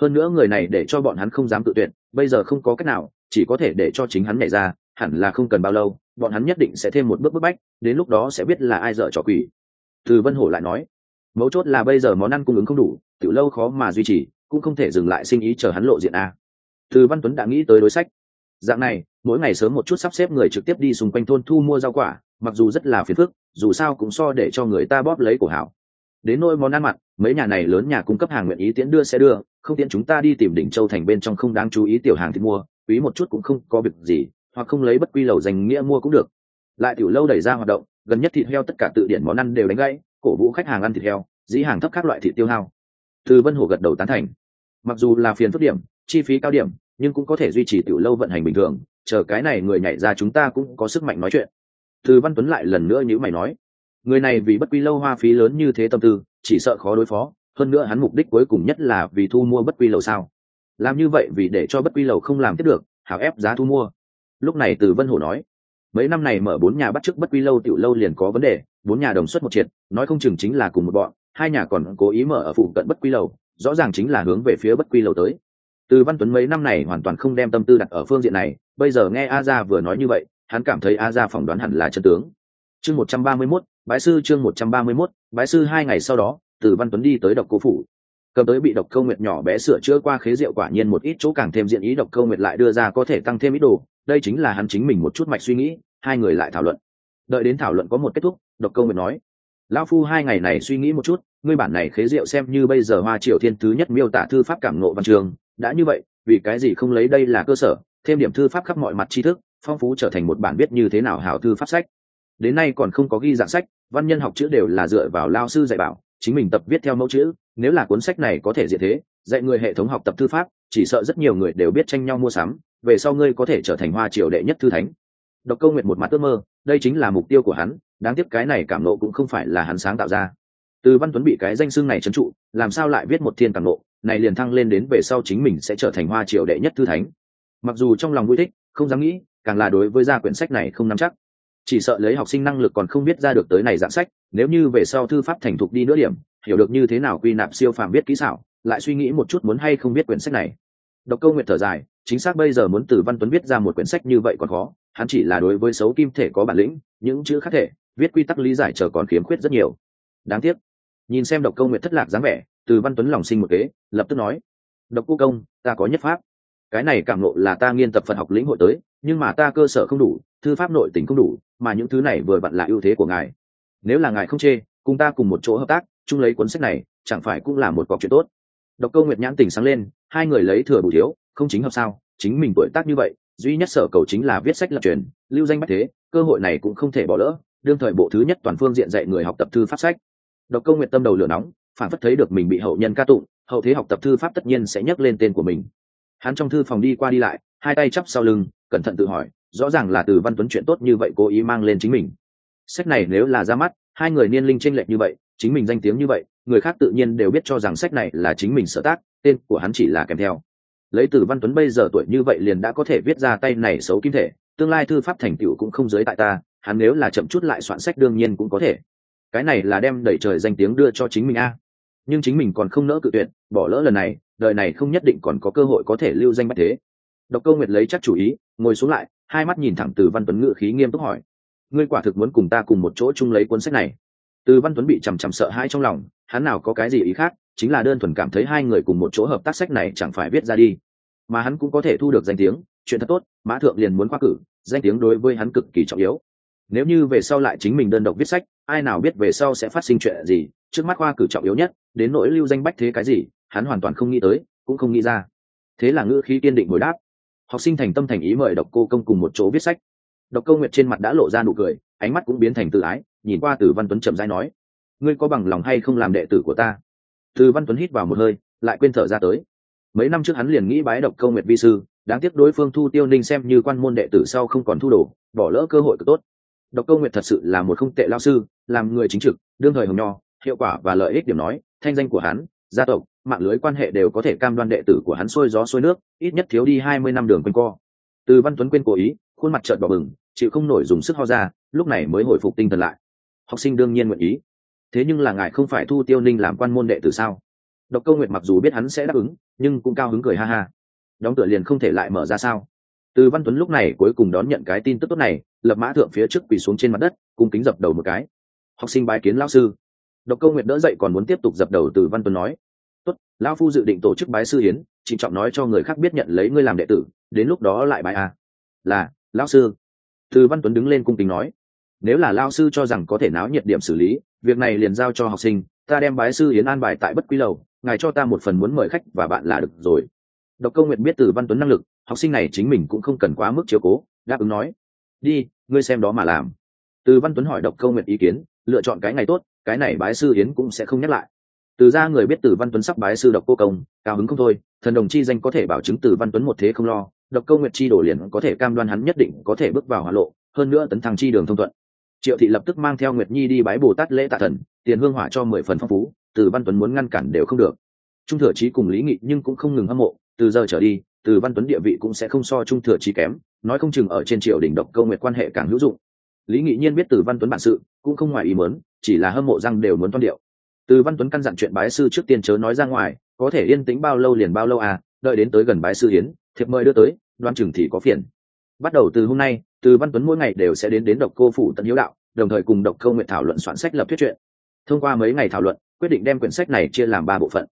Hơn nữa người này để cho bọn hắn không dám tự tuyển bây giờ không có cách nào, chỉ có thể để cho chính hắn nhảy ra, hẳn là không cần bao lâu, bọn hắn nhất định sẽ thêm một bước bức bách, đến lúc đó sẽ biết là ai dở trò quỷ. Từ vân hổ lại nói, mấu chốt là bây giờ món ăn cung ứng không đủ từ lâu khó mà duy trì, cũng không thể dừng lại sinh ý chờ hắn lộ diện a. Từ văn tuấn đã nghĩ tới đối sách dạng này, mỗi ngày sớm một chút sắp xếp người trực tiếp đi xung quanh thôn thu mua rau quả, mặc dù rất là phiền phức, dù sao cũng so để cho người ta bóp lấy cổ hảo. Đến nỗi món ăn mặn, mấy nhà này lớn nhà cung cấp hàng nguyện ý tiễn đưa sẽ đưa, không tiễn chúng ta đi tìm đỉnh châu thành bên trong không đáng chú ý tiểu hàng thì mua, quý một chút cũng không có việc gì, hoặc không lấy bất quy lầu danh nghĩa mua cũng được. Lại tiểu lâu đẩy ra hoạt động, gần nhất thịt heo tất cả tự điển món ăn đều đánh gãy, cổ vũ khách hàng ăn thịt heo, dĩ hàng thấp các loại thịt tiêu hao. Từ vân hồ gật đầu tán thành. Mặc dù là phiền phức điểm, chi phí cao điểm nhưng cũng có thể duy trì tiểu lâu vận hành bình thường, chờ cái này người nhảy ra chúng ta cũng có sức mạnh nói chuyện. Từ văn tuấn lại lần nữa nhữ mày nói, người này vì bất quy lâu hoa phí lớn như thế tâm tư, chỉ sợ khó đối phó, hơn nữa hắn mục đích cuối cùng nhất là vì thu mua bất quy lầu sao? Làm như vậy vì để cho bất quy lầu không làm tiếp được, hảo ép giá thu mua. Lúc này từ vân hổ nói, mấy năm này mở bốn nhà bắt chước bất quy lâu tiểu lâu liền có vấn đề, bốn nhà đồng xuất một triệt, nói không chừng chính là cùng một bọn, hai nhà còn cố ý mở ở phụ cận bất quy lầu rõ ràng chính là hướng về phía bất quy lầu tới từ văn tuấn mấy năm này hoàn toàn không đem tâm tư đặt ở phương diện này bây giờ nghe a gia vừa nói như vậy hắn cảm thấy a gia phỏng đoán hẳn là chân tướng. Chương một trăm ba mươi 131, bái sư chương một trăm ba mươi 131, bái sư hai ngày sau đó từ văn tuấn đi tới độc cô phủ. Cầm tới bị độc câu nguyệt nhỏ bé sửa chữa qua khế rượu quả nhiên một ít chỗ càng thêm diện ý độc câu nguyệt lại đưa ra có thể tăng thêm ít đồ đây chính là hắn chính mình một chút mạch suy nghĩ hai người lại thảo luận. Đợi đến thảo luận có một kết thúc độc câu nguyệt nói lão phu hai ngày này suy nghĩ một chút ngươi bản này khế rượu xem như bây giờ hoa triều thiên thứ nhất miêu tả thư pháp cảm ngộ văn trường đã như vậy, vì cái gì không lấy đây là cơ sở, thêm điểm thư pháp khắp mọi mặt tri thức, phong phú trở thành một bản biết như thế nào hảo thư pháp sách. Đến nay còn không có ghi dạng sách, văn nhân học chữ đều là dựa vào lao sư dạy bảo, chính mình tập viết theo mẫu chữ, nếu là cuốn sách này có thể diện thế, dạy người hệ thống học tập thư pháp, chỉ sợ rất nhiều người đều biết tranh nhau mua sắm, về sau ngươi có thể trở thành hoa triều đệ nhất thư thánh. Độc câu nguyện một mặt ước mơ, đây chính là mục tiêu của hắn, đáng tiếc cái này cảm nộ cũng không phải là hắn sáng tạo ra. Từ văn tuấn bị cái danh xưng này trấn trụ, làm sao lại viết một thiên cảm nộ? Này liền thăng lên đến về sau chính mình sẽ trở thành hoa triều đệ nhất thư thánh. Mặc dù trong lòng vui thích, không dám nghĩ, càng là đối với gia quyển sách này không nắm chắc. Chỉ sợ lấy học sinh năng lực còn không biết ra được tới này dạng sách, nếu như về sau thư pháp thành thục đi nữa điểm, hiểu được như thế nào quy nạp siêu phàm biết kỹ xảo, lại suy nghĩ một chút muốn hay không biết quyển sách này. Độc câu nguyện thở dài, chính xác bây giờ muốn từ văn tuấn viết ra một quyển sách như vậy còn khó, hắn chỉ là đối với xấu kim thể có bản lĩnh, những chữ khác thể, viết quy tắc lý giải chờ còn khiếm khuyết rất nhiều. Đáng tiếc, nhìn xem độc câu nguyệt thất lạc dáng vẻ từ văn tuấn lòng sinh một kế, lập tức nói, độc cô công, ta có nhất pháp. Cái này cảm nộ là ta nghiên tập phật học lĩnh hội tới, nhưng mà ta cơ sở không đủ, thư pháp nội tình không đủ, mà những thứ này vừa vặn là ưu thế của ngài. Nếu là ngài không chê, cùng ta cùng một chỗ hợp tác, chung lấy cuốn sách này, chẳng phải cũng là một cọc chuyện tốt. Độc câu nguyệt nhãn tình sáng lên, hai người lấy thừa bù thiếu, không chính hợp sao, chính mình tuổi tác như vậy, duy nhất sở cầu chính là viết sách lập truyền, lưu danh bách thế, cơ hội này cũng không thể bỏ lỡ, đương thời bộ thứ nhất toàn phương diện dạy người học tập thư pháp sách. Độc câu nguyệt tâm đầu lửa nóng phản phất thấy được mình bị hậu nhân ca tụng, hậu thế học tập thư pháp tất nhiên sẽ nhắc lên tên của mình. Hắn trong thư phòng đi qua đi lại, hai tay chắp sau lưng, cẩn thận tự hỏi, rõ ràng là từ văn tuấn chuyện tốt như vậy cố ý mang lên chính mình. Sách này nếu là ra mắt, hai người niên linh tranh lệch như vậy, chính mình danh tiếng như vậy, người khác tự nhiên đều biết cho rằng sách này là chính mình sở tác, tên của hắn chỉ là kèm theo. Lấy từ văn tuấn bây giờ tuổi như vậy liền đã có thể viết ra tay này xấu kim thể, tương lai thư pháp thành tựu cũng không giới tại ta, hắn nếu là chậm chút lại soạn sách đương nhiên cũng có thể. Cái này là đem đẩy trời danh tiếng đưa cho chính mình a nhưng chính mình còn không nỡ cự tuyệt, bỏ lỡ lần này, đời này không nhất định còn có cơ hội có thể lưu danh bách thế. Độc câu nguyệt lấy chắc chủ ý, ngồi xuống lại, hai mắt nhìn thẳng từ văn tuấn ngự khí nghiêm túc hỏi, ngươi quả thực muốn cùng ta cùng một chỗ chung lấy cuốn sách này? Từ văn tuấn bị chằm chằm sợ hãi trong lòng, hắn nào có cái gì ý khác, chính là đơn thuần cảm thấy hai người cùng một chỗ hợp tác sách này chẳng phải viết ra đi. Mà hắn cũng có thể thu được danh tiếng, chuyện thật tốt, mã thượng liền muốn qua cử, danh tiếng đối với hắn cực kỳ trọng yếu. Nếu như về sau lại chính mình đơn độc viết sách, ai nào biết về sau sẽ phát sinh chuyện gì trước mắt khoa cử trọng yếu nhất, đến nỗi lưu danh bách thế cái gì, hắn hoàn toàn không nghĩ tới, cũng không nghĩ ra. Thế là ngữ khí kiên định hồi đáp. Học sinh thành tâm thành ý mời độc cô công cùng một chỗ viết sách. Độc câu nguyệt trên mặt đã lộ ra nụ cười, ánh mắt cũng biến thành tự ái, nhìn qua từ văn tuấn chậm rãi nói, ngươi có bằng lòng hay không làm đệ tử của ta? Từ văn tuấn hít vào một hơi, lại quên thở ra tới. Mấy năm trước hắn liền nghĩ bái độc câu nguyệt vi sư, đáng tiếc đối phương thu tiêu ninh xem như quan môn đệ tử sau không còn thu đồ, bỏ lỡ cơ hội cực tốt. Độc câu nguyệt thật sự là một không tệ lao sư, làm người chính trực, đương thời hồng nho hiệu quả và lợi ích điểm nói, thanh danh của hắn, gia tộc, mạng lưới quan hệ đều có thể cam đoan đệ tử của hắn xuôi gió xuôi nước, ít nhất thiếu đi hai mươi năm đường quanh co. Từ văn tuấn quên cố ý, khuôn mặt trợn đỏ bừng, chịu không nổi dùng sức ho ra, lúc này mới hồi phục tinh thần lại. Học sinh đương nhiên nguyện ý. Thế nhưng là ngài không phải thu tiêu ninh làm quan môn đệ tử sao? Độc câu nguyệt mặc dù biết hắn sẽ đáp ứng, nhưng cũng cao hứng cười ha ha. Đóng cửa liền không thể lại mở ra sao? Từ văn tuấn lúc này cuối cùng đón nhận cái tin tức tốt này, lập mã thượng phía trước quỳ xuống trên mặt đất, cung kính dập đầu một cái. Học sinh bái kiến lao sư độc câu nguyệt đỡ dậy còn muốn tiếp tục dập đầu từ văn tuấn nói, tốt, Lão phu dự định tổ chức bái sư hiến trịnh trọng nói cho người khác biết nhận lấy ngươi làm đệ tử, đến lúc đó lại bài a à. là, Lão sư. Từ văn tuấn đứng lên cung kính nói, nếu là lao sư cho rằng có thể náo nhiệt điểm xử lý, việc này liền giao cho học sinh, ta đem bái sư hiến an bài tại bất quý lầu ngài cho ta một phần muốn mời khách và bạn là được rồi. Độc câu nguyệt biết từ văn tuấn năng lực, học sinh này chính mình cũng không cần quá mức chiếu cố, đáp ứng nói, đi, ngươi xem đó mà làm. Từ văn tuấn hỏi độc câu nguyệt ý kiến, lựa chọn cái ngày tốt cái này bái sư yến cũng sẽ không nhắc lại. Từ ra người biết từ văn tuấn sắp bái sư độc cô công, cao hứng không thôi, thần đồng chi danh có thể bảo chứng từ văn tuấn một thế không lo, độc câu nguyệt chi đổ liền có thể cam đoan hắn nhất định có thể bước vào hỏa lộ, hơn nữa tấn thăng chi đường thông thuận. Triệu thị lập tức mang theo nguyệt nhi đi bái bồ tát lễ tạ thần, tiền hương hỏa cho mười phần phong phú, từ văn tuấn muốn ngăn cản đều không được. Trung thừa trí cùng lý nghị nhưng cũng không ngừng hâm mộ, từ giờ trở đi, từ văn tuấn địa vị cũng sẽ không so trung thừa trí kém, nói không chừng ở trên triều đình độc câu nguyệt quan hệ càng hữu dụng. Lý nghị nhiên biết từ văn tuấn bản sự, cũng không ngoài ý mớn chỉ là hâm mộ răng đều muốn toan điệu. Từ văn tuấn căn dặn chuyện bái sư trước tiên chớ nói ra ngoài, có thể yên tĩnh bao lâu liền bao lâu à đợi đến tới gần bái sư hiến thiệp mời đưa tới, đoan chừng thì có phiền. Bắt đầu từ hôm nay, từ văn tuấn mỗi ngày đều sẽ đến đến độc cô phủ tận hiếu đạo, đồng thời cùng độc câu nguyện thảo luận soạn sách lập thuyết truyện thông qua mấy ngày thảo luận, quyết định đem quyển sách này chia làm ba bộ phận.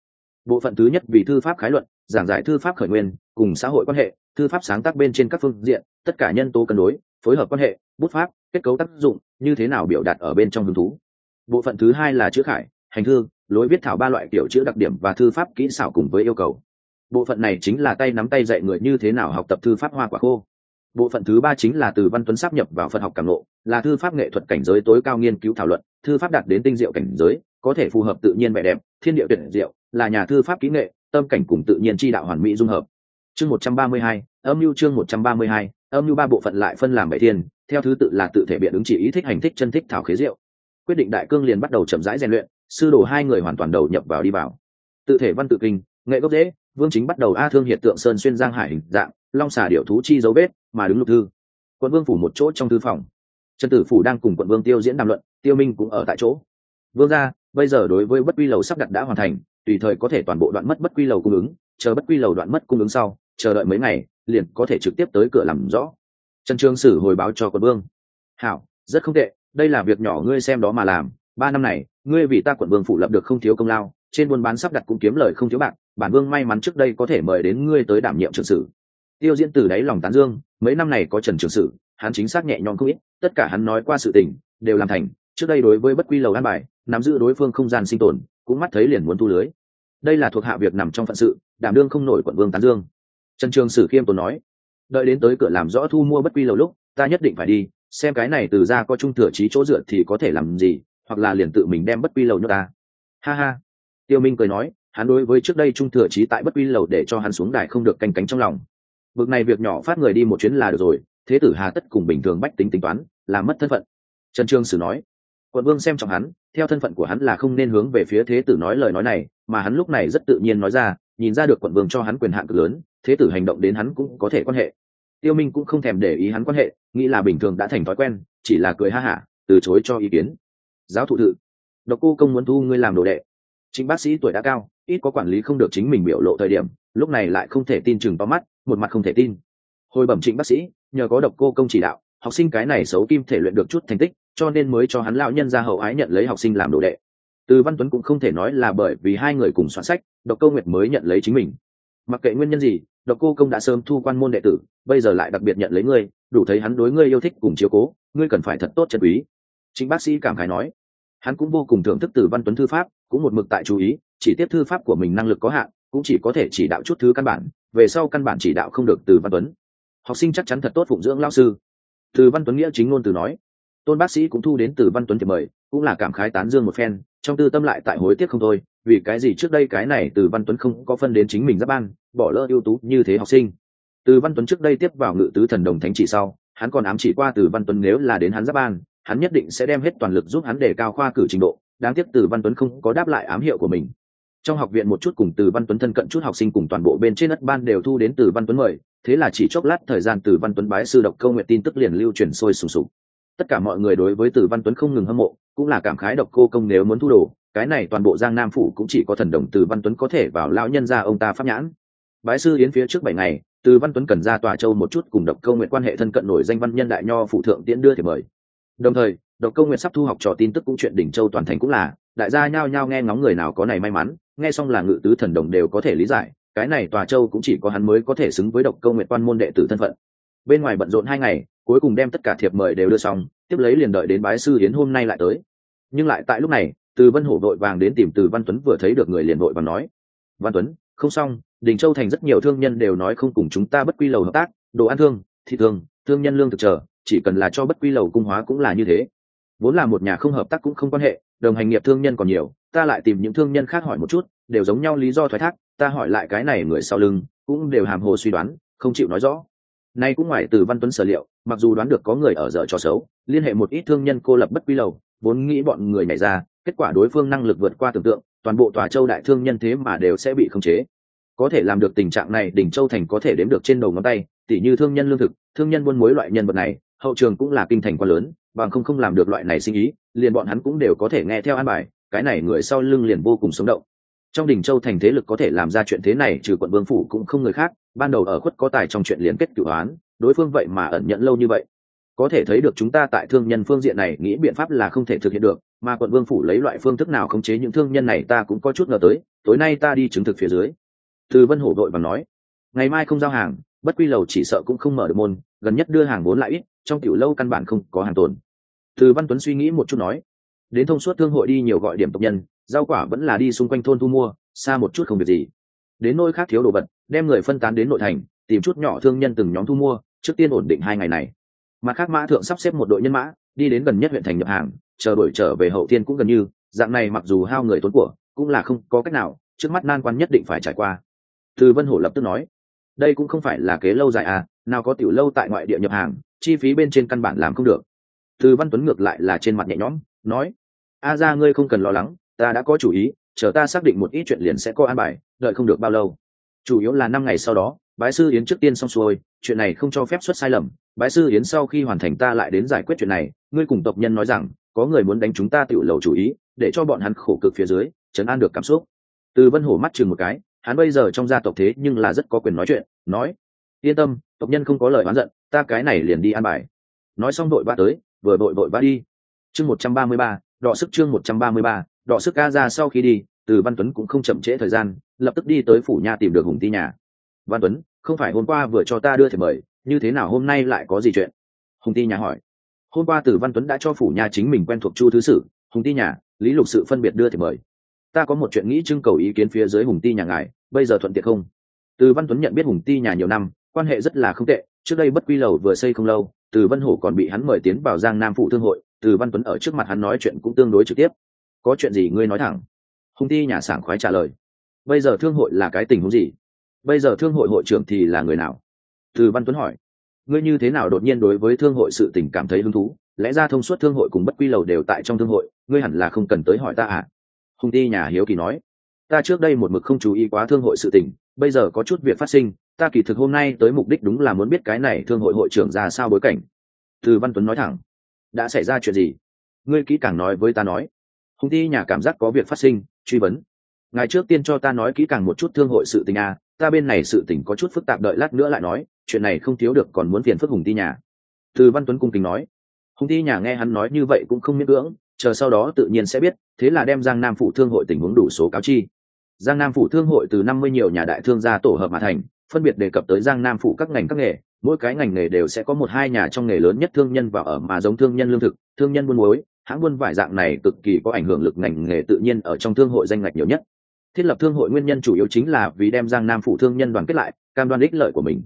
Bộ phận thứ nhất vì thư pháp khái luận, giảng giải thư pháp khởi nguyên, cùng xã hội quan hệ, thư pháp sáng tác bên trên các phương diện, tất cả nhân tố cân đối, phối hợp quan hệ, bút pháp, kết cấu tác dụng, như thế nào biểu đạt ở bên trong hứng thú bộ phận thứ hai là chữ khải, hành thư, lối viết thảo ba loại kiểu chữ đặc điểm và thư pháp kỹ xảo cùng với yêu cầu. Bộ phận này chính là tay nắm tay dạy người như thế nào học tập thư pháp hoa quả khô. Bộ phận thứ ba chính là từ văn tuấn sắp nhập vào phật học cảm lộ là thư pháp nghệ thuật cảnh giới tối cao nghiên cứu thảo luận, thư pháp đạt đến tinh diệu cảnh giới, có thể phù hợp tự nhiên vẻ đẹp, thiên địa tuyệt diệu, là nhà thư pháp kỹ nghệ, tâm cảnh cùng tự nhiên chi đạo hoàn mỹ dung hợp. Chương một trăm ba mươi hai, âm lưu chương một trăm ba mươi hai, âm lưu ba bộ phận lại phân làm bảy thiên, theo thứ tự là tự thể biện ứng chỉ ý thích hành thích chân thích thảo khế diệu quyết định đại cương liền bắt đầu chậm rãi rèn luyện sư đồ hai người hoàn toàn đầu nhập vào đi vào. Tự thể văn tự kinh nghệ gốc dễ vương chính bắt đầu a thương hiện tượng sơn xuyên giang hải hình dạng long xà điệu thú chi dấu vết mà đứng lục thư. Quận vương phủ một chỗ trong thư phòng. Trần tử phủ đang cùng quận vương tiêu diễn đàm luận tiêu minh cũng ở tại chỗ. Vương gia, bây giờ đối với bất quy lầu sắp đặt đã hoàn thành tùy thời có thể toàn bộ đoạn mất bất quy lầu cung ứng chờ bất quy lầu đoạn mất cung ứng sau chờ đợi mấy ngày liền có thể trực tiếp tới cửa làm rõ. Trần trường sử hồi báo cho quận vương. Hảo rất không tệ đây là việc nhỏ ngươi xem đó mà làm, ba năm này, ngươi vì ta quận vương phủ lập được không thiếu công lao, trên buôn bán sắp đặt cũng kiếm lời không thiếu bạc, bản vương may mắn trước đây có thể mời đến ngươi tới đảm nhiệm trường sử tiêu diễn từ đáy lòng tán dương, mấy năm này có trần trường sử hắn chính xác nhẹ nhõm không ít, tất cả hắn nói qua sự tình, đều làm thành, trước đây đối với bất quy lầu an bài, nắm giữ đối phương không gian sinh tồn, cũng mắt thấy liền muốn thu lưới. Đây là thuộc hạ việc nằm trong phận sự, đảm đương không nổi quận vương tán dương. Trần trường sử khiêm tốn nói, đợi đến tới cửa làm rõ thu mua bất quy lầu lúc, ta nhất định phải đi xem cái này từ ra có trung thừa trí chỗ dựa thì có thể làm gì, hoặc là liền tự mình đem bất quy lầu nhốt ta. Ha ha. Tiêu minh cười nói, hắn đối với trước đây trung thừa trí tại bất quy lầu để cho hắn xuống đài không được canh cánh trong lòng. Bước này việc nhỏ phát người đi một chuyến là được rồi, thế tử hà tất cùng bình thường bách tính tính toán làm mất thân phận. Trần trương sử nói, quận vương xem trọng hắn, theo thân phận của hắn là không nên hướng về phía thế tử nói lời nói này, mà hắn lúc này rất tự nhiên nói ra, nhìn ra được quận vương cho hắn quyền hạn cực lớn, thế tử hành động đến hắn cũng có thể quan hệ tiêu minh cũng không thèm để ý hắn quan hệ, nghĩ là bình thường đã thành thói quen, chỉ là cười ha hả, từ chối cho ý kiến. Giáo thụ thự. Độc cô công muốn thu ngươi làm đồ đệ. Chính bác sĩ tuổi đã cao, ít có quản lý không được chính mình biểu lộ thời điểm, lúc này lại không thể tin chừng to mắt, một mặt không thể tin. Hồi bẩm trịnh bác sĩ, nhờ có độc cô công chỉ đạo, học sinh cái này xấu kim thể luyện được chút thành tích, cho nên mới cho hắn lão nhân ra hậu ái nhận lấy học sinh làm đồ đệ. Từ văn tuấn cũng không thể nói là bởi vì hai người cùng soạn sách, độc câu nguyệt mới nhận lấy chính mình. Mặc kệ nguyên nhân gì độc cô công đã sớm thu quan môn đệ tử, bây giờ lại đặc biệt nhận lấy ngươi, đủ thấy hắn đối ngươi yêu thích cùng chiếu cố, ngươi cần phải thật tốt chân quý. Chính bác sĩ cảm khái nói. Hắn cũng vô cùng thưởng thức từ văn tuấn thư pháp, cũng một mực tại chú ý, chỉ tiếp thư pháp của mình năng lực có hạn, cũng chỉ có thể chỉ đạo chút thứ căn bản, về sau căn bản chỉ đạo không được từ văn tuấn. Học sinh chắc chắn thật tốt phụng dưỡng lao sư. Từ văn tuấn nghĩa chính ngôn từ nói. Tôn bác sĩ cũng thu đến từ văn tuấn thì mời, cũng là cảm khái tán dương một phen, trong tư tâm lại tại hối tiếc không thôi vì cái gì trước đây cái này từ văn tuấn không có phân đến chính mình giáp ban, bỏ lỡ ưu tú như thế học sinh. Từ văn tuấn trước đây tiếp vào ngự tứ thần đồng thánh chỉ sau, hắn còn ám chỉ qua từ văn tuấn nếu là đến hắn giáp ban, hắn nhất định sẽ đem hết toàn lực giúp hắn để cao khoa cử trình độ, đáng tiếc từ văn tuấn không có đáp lại ám hiệu của mình. Trong học viện một chút cùng từ văn tuấn thân cận chút học sinh cùng toàn bộ bên trên đất ban đều thu đến từ văn tuấn mời, thế là chỉ chốc lát thời gian từ văn tuấn bái sư độc câu nguyện tin tức liền lưu truyền sôi sùng sục. Tất cả mọi người đối với từ văn tuấn không ngừng hâm mộ, cũng là cảm khái độc cô công nếu muốn thu đồ cái này toàn bộ giang nam phủ cũng chỉ có thần đồng từ văn tuấn có thể vào lão nhân gia ông ta pháp nhãn. Bái sư yến phía trước bảy ngày, từ văn tuấn cần ra tòa châu một chút cùng độc câu nguyện quan hệ thân cận nổi danh văn nhân đại nho phụ thượng tiễn đưa thì mời. Đồng thời, độc câu nguyện sắp thu học trò tin tức cũng chuyện đỉnh châu toàn thành cũng là, đại gia nhao nhao nghe ngóng người nào có này may mắn, nghe xong là ngự tứ thần đồng đều có thể lý giải, cái này tòa châu cũng chỉ có hắn mới có thể xứng với độc câu nguyện quan môn đệ tử thân phận. Bên ngoài bận rộn hai ngày, cuối cùng đem tất cả thiệp mời đều đưa xong, tiếp lấy liền đợi đến bái sư yến hôm nay lại tới. Nhưng lại tại lúc này từ vân hổ vội vàng đến tìm từ văn tuấn vừa thấy được người liền vội và nói, văn tuấn, không xong, đình châu thành rất nhiều thương nhân đều nói không cùng chúng ta bất quy lầu hợp tác, đồ ăn thương thị thương thương nhân lương thực chờ, chỉ cần là cho bất quy lầu cung hóa cũng là như thế. Vốn là một nhà không hợp tác cũng không quan hệ, đồng hành nghiệp thương nhân còn nhiều, ta lại tìm những thương nhân khác hỏi một chút, đều giống nhau lý do thoái thác, ta hỏi lại cái này người sau lưng, cũng đều hàm hồ suy đoán, không chịu nói rõ. Nay cũng ngoài từ văn tuấn sở liệu, mặc dù đoán được có người ở dở trò xấu, liên hệ một ít thương nhân cô lập bất quy lầu, vốn nghĩ bọn người nhảy ra kết quả đối phương năng lực vượt qua tưởng tượng, toàn bộ tòa châu đại thương nhân thế mà đều sẽ bị khống chế. Có thể làm được tình trạng này, đỉnh châu thành có thể đếm được trên đầu ngón tay, tỉ như thương nhân lương thực, thương nhân buôn mối loại nhân vật này, hậu trường cũng là kinh thành quá lớn, bằng không không làm được loại này sinh ý, liền bọn hắn cũng đều có thể nghe theo an bài, cái này người sau lưng liền vô cùng sống động. Trong đỉnh châu thành thế lực có thể làm ra chuyện thế này, trừ quận vương phủ cũng không người khác, ban đầu ở khuất có tài trong chuyện liên kết cửu án đối phương vậy mà ẩn nhận lâu như vậy. Có thể thấy được chúng ta tại thương nhân phương diện này, nghĩ biện pháp là không thể thực hiện được mà quận vương phủ lấy loại phương thức nào khống chế những thương nhân này ta cũng có chút ngờ tới, tối nay ta đi chứng thực phía dưới. Từ vân hổ đội và nói, ngày mai không giao hàng, bất quy lầu chỉ sợ cũng không mở được môn, gần nhất đưa hàng vốn lại ít, trong tiểu lâu căn bản không có hàng tồn. Từ văn tuấn suy nghĩ một chút nói, đến thông suốt thương hội đi nhiều gọi điểm tộc nhân, rau quả vẫn là đi xung quanh thôn thu mua, xa một chút không việc gì. Đến nơi khác thiếu đồ vật, đem người phân tán đến nội thành, tìm chút nhỏ thương nhân từng nhóm thu mua, trước tiên ổn định hai ngày này. Mặt khác mã thượng sắp xếp một đội nhân mã, đi đến gần nhất huyện thành nhập hàng chờ đổi trở về hậu thiên cũng gần như, dạng này mặc dù hao người tốn của, cũng là không có cách nào, trước mắt nan quan nhất định phải trải qua. Từ vân hổ lập tức nói, đây cũng không phải là kế lâu dài à nào có tiểu lâu tại ngoại địa nhập hàng, chi phí bên trên căn bản làm không được. Từ văn tuấn ngược lại là trên mặt nhẹ nhõm, nói, a ra ngươi không cần lo lắng, ta đã có chủ ý, chờ ta xác định một ít chuyện liền sẽ có an bài, đợi không được bao lâu. Chủ yếu là năm ngày sau đó, bái sư yến trước tiên xong xuôi, chuyện này không cho phép xuất sai lầm. Bái sư yến sau khi hoàn thành ta lại đến giải quyết chuyện này, ngươi cùng tộc nhân nói rằng có người muốn đánh chúng ta tiểu lầu chủ ý, để cho bọn hắn khổ cực phía dưới chấn an được cảm xúc. Từ vân hổ mắt chừng một cái, hắn bây giờ trong gia tộc thế nhưng là rất có quyền nói chuyện, nói, yên tâm, tộc nhân không có lời oán giận, ta cái này liền đi an bài. Nói xong đội ba tới, vừa đội đội ba đi. Chương một trăm ba mươi ba, đọ sức chương một trăm ba mươi ba, đọ sức ca ra sau khi đi, từ văn tuấn cũng không chậm trễ thời gian, lập tức đi tới phủ nha tìm được hùng ti nhà. Văn tuấn, không phải hôm qua vừa cho ta đưa thiệp mời, như thế nào hôm nay lại có gì chuyện? Hùng ti nhà hỏi hôm qua từ văn tuấn đã cho phủ nhà chính mình quen thuộc chu thứ sử, hùng ti nhà, lý lục sự phân biệt đưa thì mời. Ta có một chuyện nghĩ trưng cầu ý kiến phía dưới hùng ti nhà ngài, bây giờ thuận tiện không? Từ văn tuấn nhận biết hùng ti nhà nhiều năm, quan hệ rất là không tệ, trước đây bất quy lầu vừa xây không lâu từ văn hổ còn bị hắn mời tiến vào giang nam phụ thương hội từ văn tuấn ở trước mặt hắn nói chuyện cũng tương đối trực tiếp. Có chuyện gì ngươi nói thẳng? Hùng ti nhà sảng khoái trả lời. Bây giờ thương hội là cái tình huống gì? Bây giờ thương hội hội trưởng thì là người nào? Từ văn tuấn hỏi ngươi như thế nào đột nhiên đối với thương hội sự tình cảm thấy hứng thú? Lẽ ra thông suốt thương hội cùng bất quy lầu đều tại trong thương hội, ngươi hẳn là không cần tới hỏi ta à? Hùng ti nhà hiếu kỳ nói, ta trước đây một mực không chú ý quá thương hội sự tình, bây giờ có chút việc phát sinh, ta kỳ thực hôm nay tới mục đích đúng là muốn biết cái này thương hội hội trưởng ra sao bối cảnh. Từ văn tuấn nói thẳng, đã xảy ra chuyện gì? Ngươi kỹ càng nói với ta nói. Hùng ti nhà cảm giác có việc phát sinh, truy vấn. Ngài trước tiên cho ta nói kỹ càng một chút thương hội sự tình à ta bên này sự tình có chút phức tạp đợi lát nữa lại nói chuyện này không thiếu được còn muốn phiền phức hùng ti nhà. Từ văn tuấn cung kính nói. Hùng ti nhà nghe hắn nói như vậy cũng không miễn cưỡng, chờ sau đó tự nhiên sẽ biết, thế là đem giang nam phủ thương hội tình huống đủ số cáo chi. Giang nam phủ thương hội từ năm mươi nhiều nhà đại thương gia tổ hợp mà thành, phân biệt đề cập tới giang nam phủ các ngành các nghề, mỗi cái ngành nghề đều sẽ có một hai nhà trong nghề lớn nhất thương nhân vào ở mà giống thương nhân lương thực, thương nhân buôn muối, hãng buôn vải dạng này cực kỳ có ảnh hưởng lực ngành nghề tự nhiên ở trong thương hội danh ngạch nhiều nhất. Thiết lập thương hội nguyên nhân chủ yếu chính là vì đem giang nam phủ thương nhân đoàn kết lại, cam đoan ích lợi của mình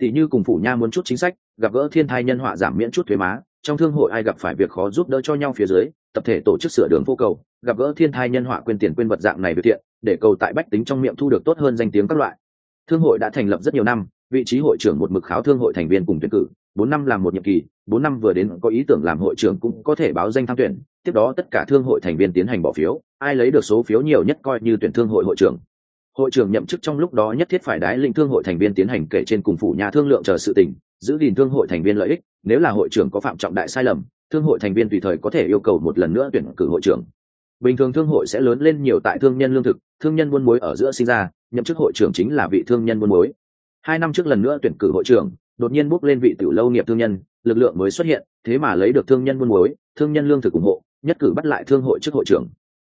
tỷ như cùng phủ nha muốn chút chính sách, gặp gỡ thiên thai nhân họa giảm miễn chút thuế má, trong thương hội ai gặp phải việc khó giúp đỡ cho nhau phía dưới, tập thể tổ chức sửa đường vô cầu, gặp gỡ thiên thai nhân họa quên tiền quên vật dạng này việc thiện, để cầu tại bách tính trong miệng thu được tốt hơn danh tiếng các loại. Thương hội đã thành lập rất nhiều năm, vị trí hội trưởng một mực kháo thương hội thành viên cùng tuyển cử, bốn năm làm một nhiệm kỳ, bốn năm vừa đến có ý tưởng làm hội trưởng cũng có thể báo danh tham tuyển, tiếp đó tất cả thương hội thành viên tiến hành bỏ phiếu, ai lấy được số phiếu nhiều nhất coi như tuyển thương hội hội trưởng hội trưởng nhậm chức trong lúc đó nhất thiết phải đái linh thương hội thành viên tiến hành kể trên cùng phủ nhà thương lượng chờ sự tình, giữ gìn thương hội thành viên lợi ích, nếu là hội trưởng có phạm trọng đại sai lầm, thương hội thành viên tùy thời có thể yêu cầu một lần nữa tuyển cử hội trưởng. Bình thường thương hội sẽ lớn lên nhiều tại thương nhân lương thực, thương nhân buôn muối ở giữa sinh ra, nhậm chức hội trưởng chính là vị thương nhân buôn muối. Hai năm trước lần nữa tuyển cử hội trưởng, đột nhiên bốc lên vị tiểu lâu nghiệp thương nhân, lực lượng mới xuất hiện, thế mà lấy được thương nhân buôn muối, thương nhân lương thực ủng hộ, nhất cử bắt lại thương hội chức hội trưởng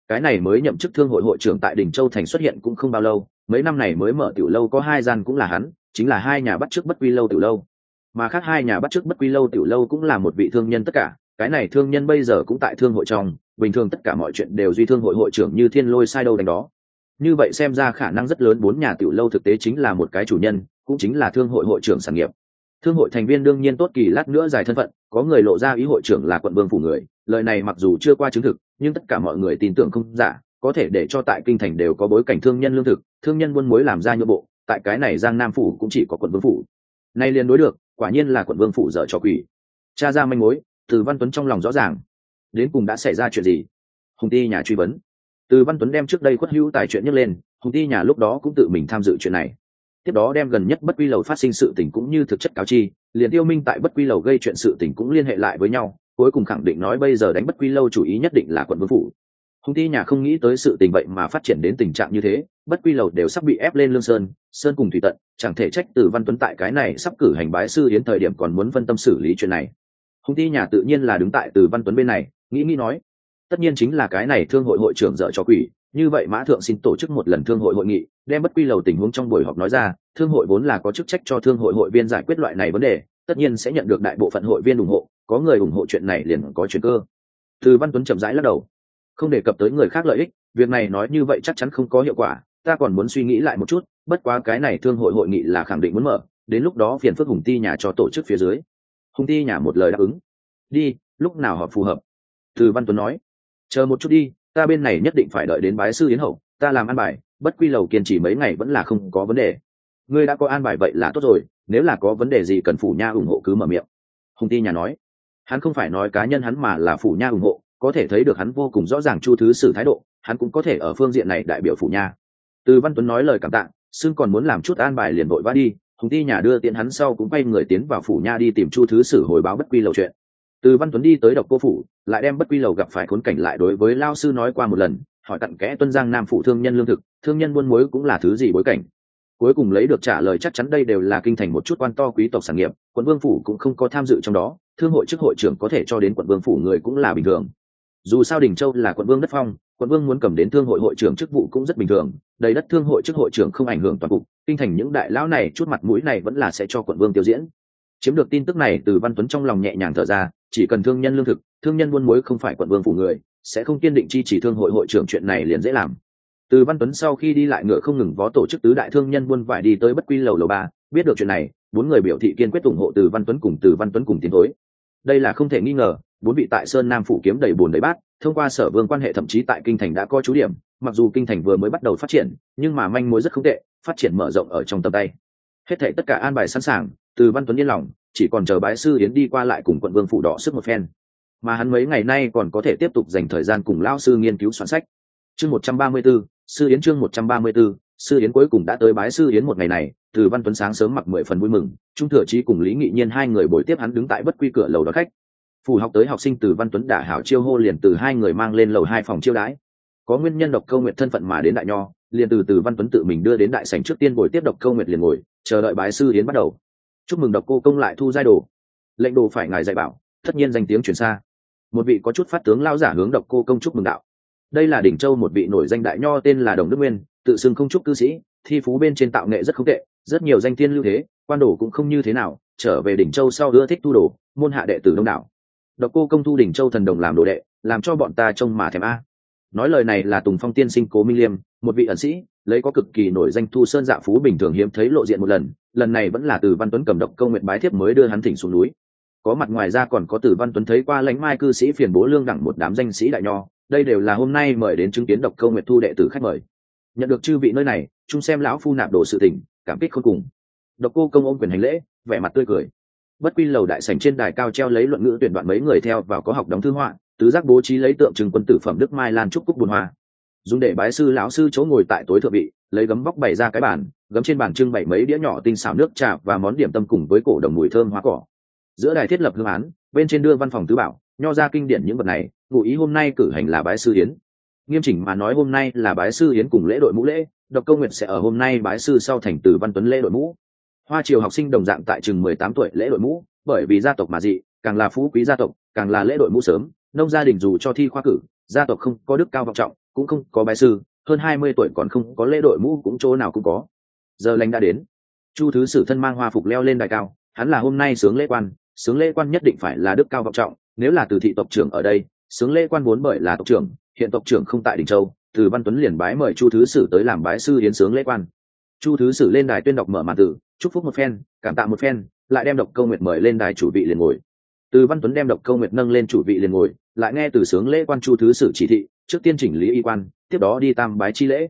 cái này mới nhậm chức thương hội hội trưởng tại đỉnh châu thành xuất hiện cũng không bao lâu, mấy năm này mới mở tiểu lâu có hai gian cũng là hắn, chính là hai nhà bắt trước bất quy lâu tiểu lâu. Mà khác hai nhà bắt trước bất quy lâu tiểu lâu cũng là một vị thương nhân tất cả, cái này thương nhân bây giờ cũng tại thương hội trong, bình thường tất cả mọi chuyện đều duy thương hội hội trưởng như thiên lôi sai đâu đánh đó. Như vậy xem ra khả năng rất lớn bốn nhà tiểu lâu thực tế chính là một cái chủ nhân, cũng chính là thương hội hội trưởng sản nghiệp. Thương hội thành viên đương nhiên tốt kỳ lát nữa dài thân phận, có người lộ ra ý hội trưởng là quận vương phủ người lời này mặc dù chưa qua chứng thực, nhưng tất cả mọi người tin tưởng không giả, có thể để cho tại kinh thành đều có bối cảnh thương nhân lương thực, thương nhân buôn mối làm ra nhượng bộ, tại cái này giang nam phủ cũng chỉ có quận vương phủ. Nay liền đối được, quả nhiên là quận vương phủ dở trò quỷ. Cha ra manh mối, từ văn tuấn trong lòng rõ ràng. Đến cùng đã xảy ra chuyện gì? Hùng ti nhà truy vấn. Từ văn tuấn đem trước đây khuất hữu tài chuyện nhấc lên, hùng ti nhà lúc đó cũng tự mình tham dự chuyện này. Tiếp đó đem gần nhất bất quy lầu phát sinh sự tình cũng như thực chất cáo chi, liền tiêu minh tại bất quy lầu gây chuyện sự tình cũng liên hệ lại với nhau cuối cùng khẳng định nói bây giờ đánh bất quy lâu chủ ý nhất định là quận vương phủ. Hùng ti nhà không nghĩ tới sự tình vậy mà phát triển đến tình trạng như thế, bất quy lầu đều sắp bị ép lên lương sơn sơn cùng thủy tận, chẳng thể trách từ văn tuấn tại cái này sắp cử hành bái sư đến thời điểm còn muốn phân tâm xử lý chuyện này. Hùng ti nhà tự nhiên là đứng tại từ văn tuấn bên này, nghĩ nghĩ nói, tất nhiên chính là cái này thương hội hội trưởng dợ cho quỷ, như vậy mã thượng xin tổ chức một lần thương hội hội nghị, đem bất quy lầu tình huống trong buổi họp nói ra, thương hội vốn là có chức trách cho thương hội hội viên giải quyết loại này vấn đề, tất nhiên sẽ nhận được đại bộ phận hội viên ủng hộ có người ủng hộ chuyện này liền có chuyện cơ. Từ văn tuấn chậm rãi lắc đầu. Không đề cập tới người khác lợi ích, việc này nói như vậy chắc chắn không có hiệu quả, ta còn muốn suy nghĩ lại một chút, bất quá cái này thương hội hội nghị là khẳng định muốn mở, đến lúc đó phiền phức hùng ti nhà cho tổ chức phía dưới. Hùng ti nhà một lời đáp ứng. Đi, lúc nào họ phù hợp? Từ văn tuấn nói. Chờ một chút đi, ta bên này nhất định phải đợi đến bái sư yến hậu, ta làm an bài, bất quy lầu kiên trì mấy ngày vẫn là không có vấn đề. Ngươi đã có an bài vậy là tốt rồi, nếu là có vấn đề gì cần phủ nha ủng hộ cứ mở miệng. Hùng ti nhà nói hắn không phải nói cá nhân hắn mà là phủ nha ủng hộ, có thể thấy được hắn vô cùng rõ ràng chu thứ sử thái độ, hắn cũng có thể ở phương diện này đại biểu phủ nha. Từ văn tuấn nói lời cảm tạ, xưng còn muốn làm chút an bài liền vội vã đi, hùng ti nhà đưa tiện hắn sau cũng quay người tiến vào phủ nha đi tìm chu thứ sử hồi báo bất quy lầu chuyện. Từ văn tuấn đi tới độc cô phủ, lại đem bất quy lầu gặp phải khốn cảnh lại đối với lao sư nói qua một lần, hỏi tận kẽ tuân giang nam phủ thương nhân lương thực, thương nhân buôn muối cũng là thứ gì bối cảnh. Cuối cùng lấy được trả lời chắc chắn đây đều là kinh thành một chút quan to quý tộc sản nghiệp, quận vương phủ cũng không có tham dự trong đó thương hội chức hội trưởng có thể cho đến quận vương phủ người cũng là bình thường. Dù sao đình châu là quận vương đất phong, quận vương muốn cầm đến thương hội hội trưởng chức vụ cũng rất bình thường. Đầy đất thương hội chức hội trưởng không ảnh hưởng toàn cục, kinh thành những đại lão này chút mặt mũi này vẫn là sẽ cho quận vương tiêu diễn. Chiếm được tin tức này, từ văn tuấn trong lòng nhẹ nhàng thở ra, chỉ cần thương nhân lương thực, thương nhân buôn muối không phải quận vương phủ người, sẽ không kiên định chi chỉ thương hội hội trưởng chuyện này liền dễ làm. Từ văn tuấn sau khi đi lại ngựa không ngừng vó tổ chức tứ đại thương nhân buôn vải đi tới bất quy lầu lầu ba, biết được chuyện này, bốn người biểu thị kiên quyết ủng hộ từ văn tuấn cùng từ văn tuấn cùng tiến thối đây là không thể nghi ngờ bốn vị tại sơn nam phủ kiếm đầy bùn đầy bát thông qua sở vương quan hệ thậm chí tại kinh thành đã có chú điểm mặc dù kinh thành vừa mới bắt đầu phát triển nhưng mà manh mối rất không tệ phát triển mở rộng ở trong tầm tay. Hết thảy tất cả an bài sẵn sàng từ văn tuấn yên lòng chỉ còn chờ bái sư yến đi qua lại cùng quận vương phủ đỏ sức một phen. Mà hắn mấy ngày nay còn có thể tiếp tục dành thời gian cùng lão sư nghiên cứu soạn sách. Chương một trăm ba mươi 134, sư yến chương một trăm ba mươi 134, sư yến cuối cùng đã tới bái sư yến một ngày này từ văn tuấn sáng sớm mặc mười phần vui mừng, trung thừa trí cùng lý nghị nhiên hai người buổi tiếp hắn đứng tại bất quy cửa lầu đón khách. Phủ học tới học sinh từ văn tuấn đả hảo chiêu hô liền từ hai người mang lên lầu hai phòng chiêu đãi. Có nguyên nhân độc câu nguyện thân phận mà đến đại nho, liền từ từ văn tuấn tự mình đưa đến đại sảnh trước tiên buổi tiếp độc câu nguyệt liền ngồi, chờ đợi bái sư yến bắt đầu. Chúc mừng độc cô công lại thu giai đồ. Lệnh đồ phải ngài dạy bảo, tất nhiên danh tiếng truyền xa. Một vị có chút phát tướng lao giả hướng độc cô công chúc mừng đạo. Đây là đỉnh châu một vị nổi danh đại nho tên là đồng đức nguyên, tự xưng không chúc cư sĩ, thi phú bên trên tạo nghệ rất không tệ rất nhiều danh tiên lưu thế, quan đồ cũng không như thế nào, trở về đỉnh châu sau ưa thích tu đồ, môn hạ đệ tử đông đảo. Độc cô công thu đỉnh châu thần đồng làm đồ đệ, làm cho bọn ta trông mà thèm a. Nói lời này là tùng phong tiên sinh cố minh liêm, một vị ẩn sĩ, lấy có cực kỳ nổi danh thu sơn dạ phú bình thường hiếm thấy lộ diện một lần lần này vẫn là từ văn tuấn cầm độc công nguyện bái thiếp mới đưa hắn thỉnh xuống núi. Có mặt ngoài ra còn có từ văn tuấn thấy qua lãnh mai cư sĩ phiền bố lương đẳng một đám danh sĩ đại nho, đây đều là hôm nay mời đến chứng kiến độc công nguyện thu đệ tử khách mời. Nhận được chư vị nơi này, chung xem lão phu nạp đồ sự tỉnh cảm kích khôn cùng. Độc cô công ôm quyền hành lễ, vẻ mặt tươi cười. Bất quy lầu đại sảnh trên đài cao treo lấy luận ngữ tuyển đoạn mấy người theo vào có học đóng thư họa, tứ giác bố trí lấy tượng trưng quân tử phẩm đức mai lan trúc cúc bùn hoa. Dùng để bái sư lão sư chỗ ngồi tại tối thượng vị, lấy gấm bóc bày ra cái bàn, gấm trên bàn trưng bày mấy đĩa nhỏ tinh xảo nước trà và món điểm tâm cùng với cổ đồng mùi thơm hoa cỏ. Giữa đài thiết lập hương án, bên trên đưa văn phòng tứ bảo, nho ra kinh điển những vật này, ngụ ý hôm nay cử hành là bái sư yến. Nghiêm chỉnh mà nói hôm nay là bái sư yến cùng lễ đội mũ lễ độc công nguyện sẽ ở hôm nay bái sư sau thành từ văn tuấn lễ đội mũ. Hoa triều học sinh đồng dạng tại chừng mười tám tuổi lễ đội mũ, bởi vì gia tộc mà dị, càng là phú quý gia tộc, càng là lễ đội mũ sớm, nông gia đình dù cho thi khoa cử, gia tộc không có đức cao vọng trọng, cũng không có bái sư, hơn hai mươi tuổi còn không có lễ đội mũ cũng chỗ nào cũng có. Giờ lành đã đến. Chu thứ sử thân mang hoa phục leo lên đài cao, hắn là hôm nay sướng lễ quan, sướng lễ quan nhất định phải là đức cao vọng trọng, nếu là từ thị tộc trưởng ở đây, sướng lễ quan vốn bởi là tộc trưởng, hiện tộc trưởng không tại đình châu từ văn tuấn liền bái mời chu thứ sử tới làm bái sư hiến sướng lễ quan. Chu thứ sử lên đài tuyên đọc mở màn tử chúc phúc một phen cảm tạ một phen lại đem độc câu nguyệt mời lên đài chủ vị liền ngồi. Từ văn tuấn đem độc câu nguyệt nâng lên chủ vị liền ngồi lại nghe từ sướng lễ quan chu thứ sử chỉ thị trước tiên chỉnh lý y quan tiếp đó đi tam bái chi lễ.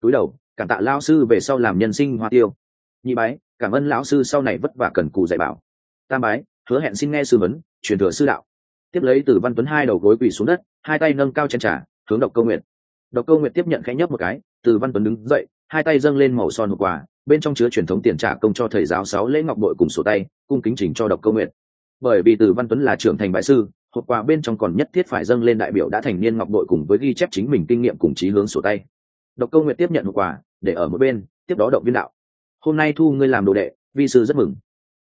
Túi đầu cảm tạ lao sư về sau làm nhân sinh hoa tiêu. Nhị bái cảm ơn lão sư sau này vất vả cần cù dạy bảo. Tam bái hứa hẹn xin nghe sư vấn truyền thừa sư đạo. Tiếp lấy từ văn tuấn hai đầu gối quỳ xuống đất hai tay nâng cao chân trà, hướng độc câu nguyện độc câu nguyệt tiếp nhận khẽ nhấp một cái, từ văn tuấn đứng dậy, hai tay dâng lên màu son hộp quà, bên trong chứa truyền thống tiền trả công cho thầy giáo sáu lễ ngọc bội cùng sổ tay, cung kính trình cho độc câu nguyệt. bởi vì từ văn tuấn là trưởng thành bại sư, hộp quà bên trong còn nhất thiết phải dâng lên đại biểu đã thành niên ngọc bội cùng với ghi chép chính mình kinh nghiệm cùng chí hướng sổ tay. Độc câu nguyệt tiếp nhận hộp quà, để ở một bên, tiếp đó động viên đạo. Hôm nay thu ngươi làm đồ đệ, vi sư rất mừng.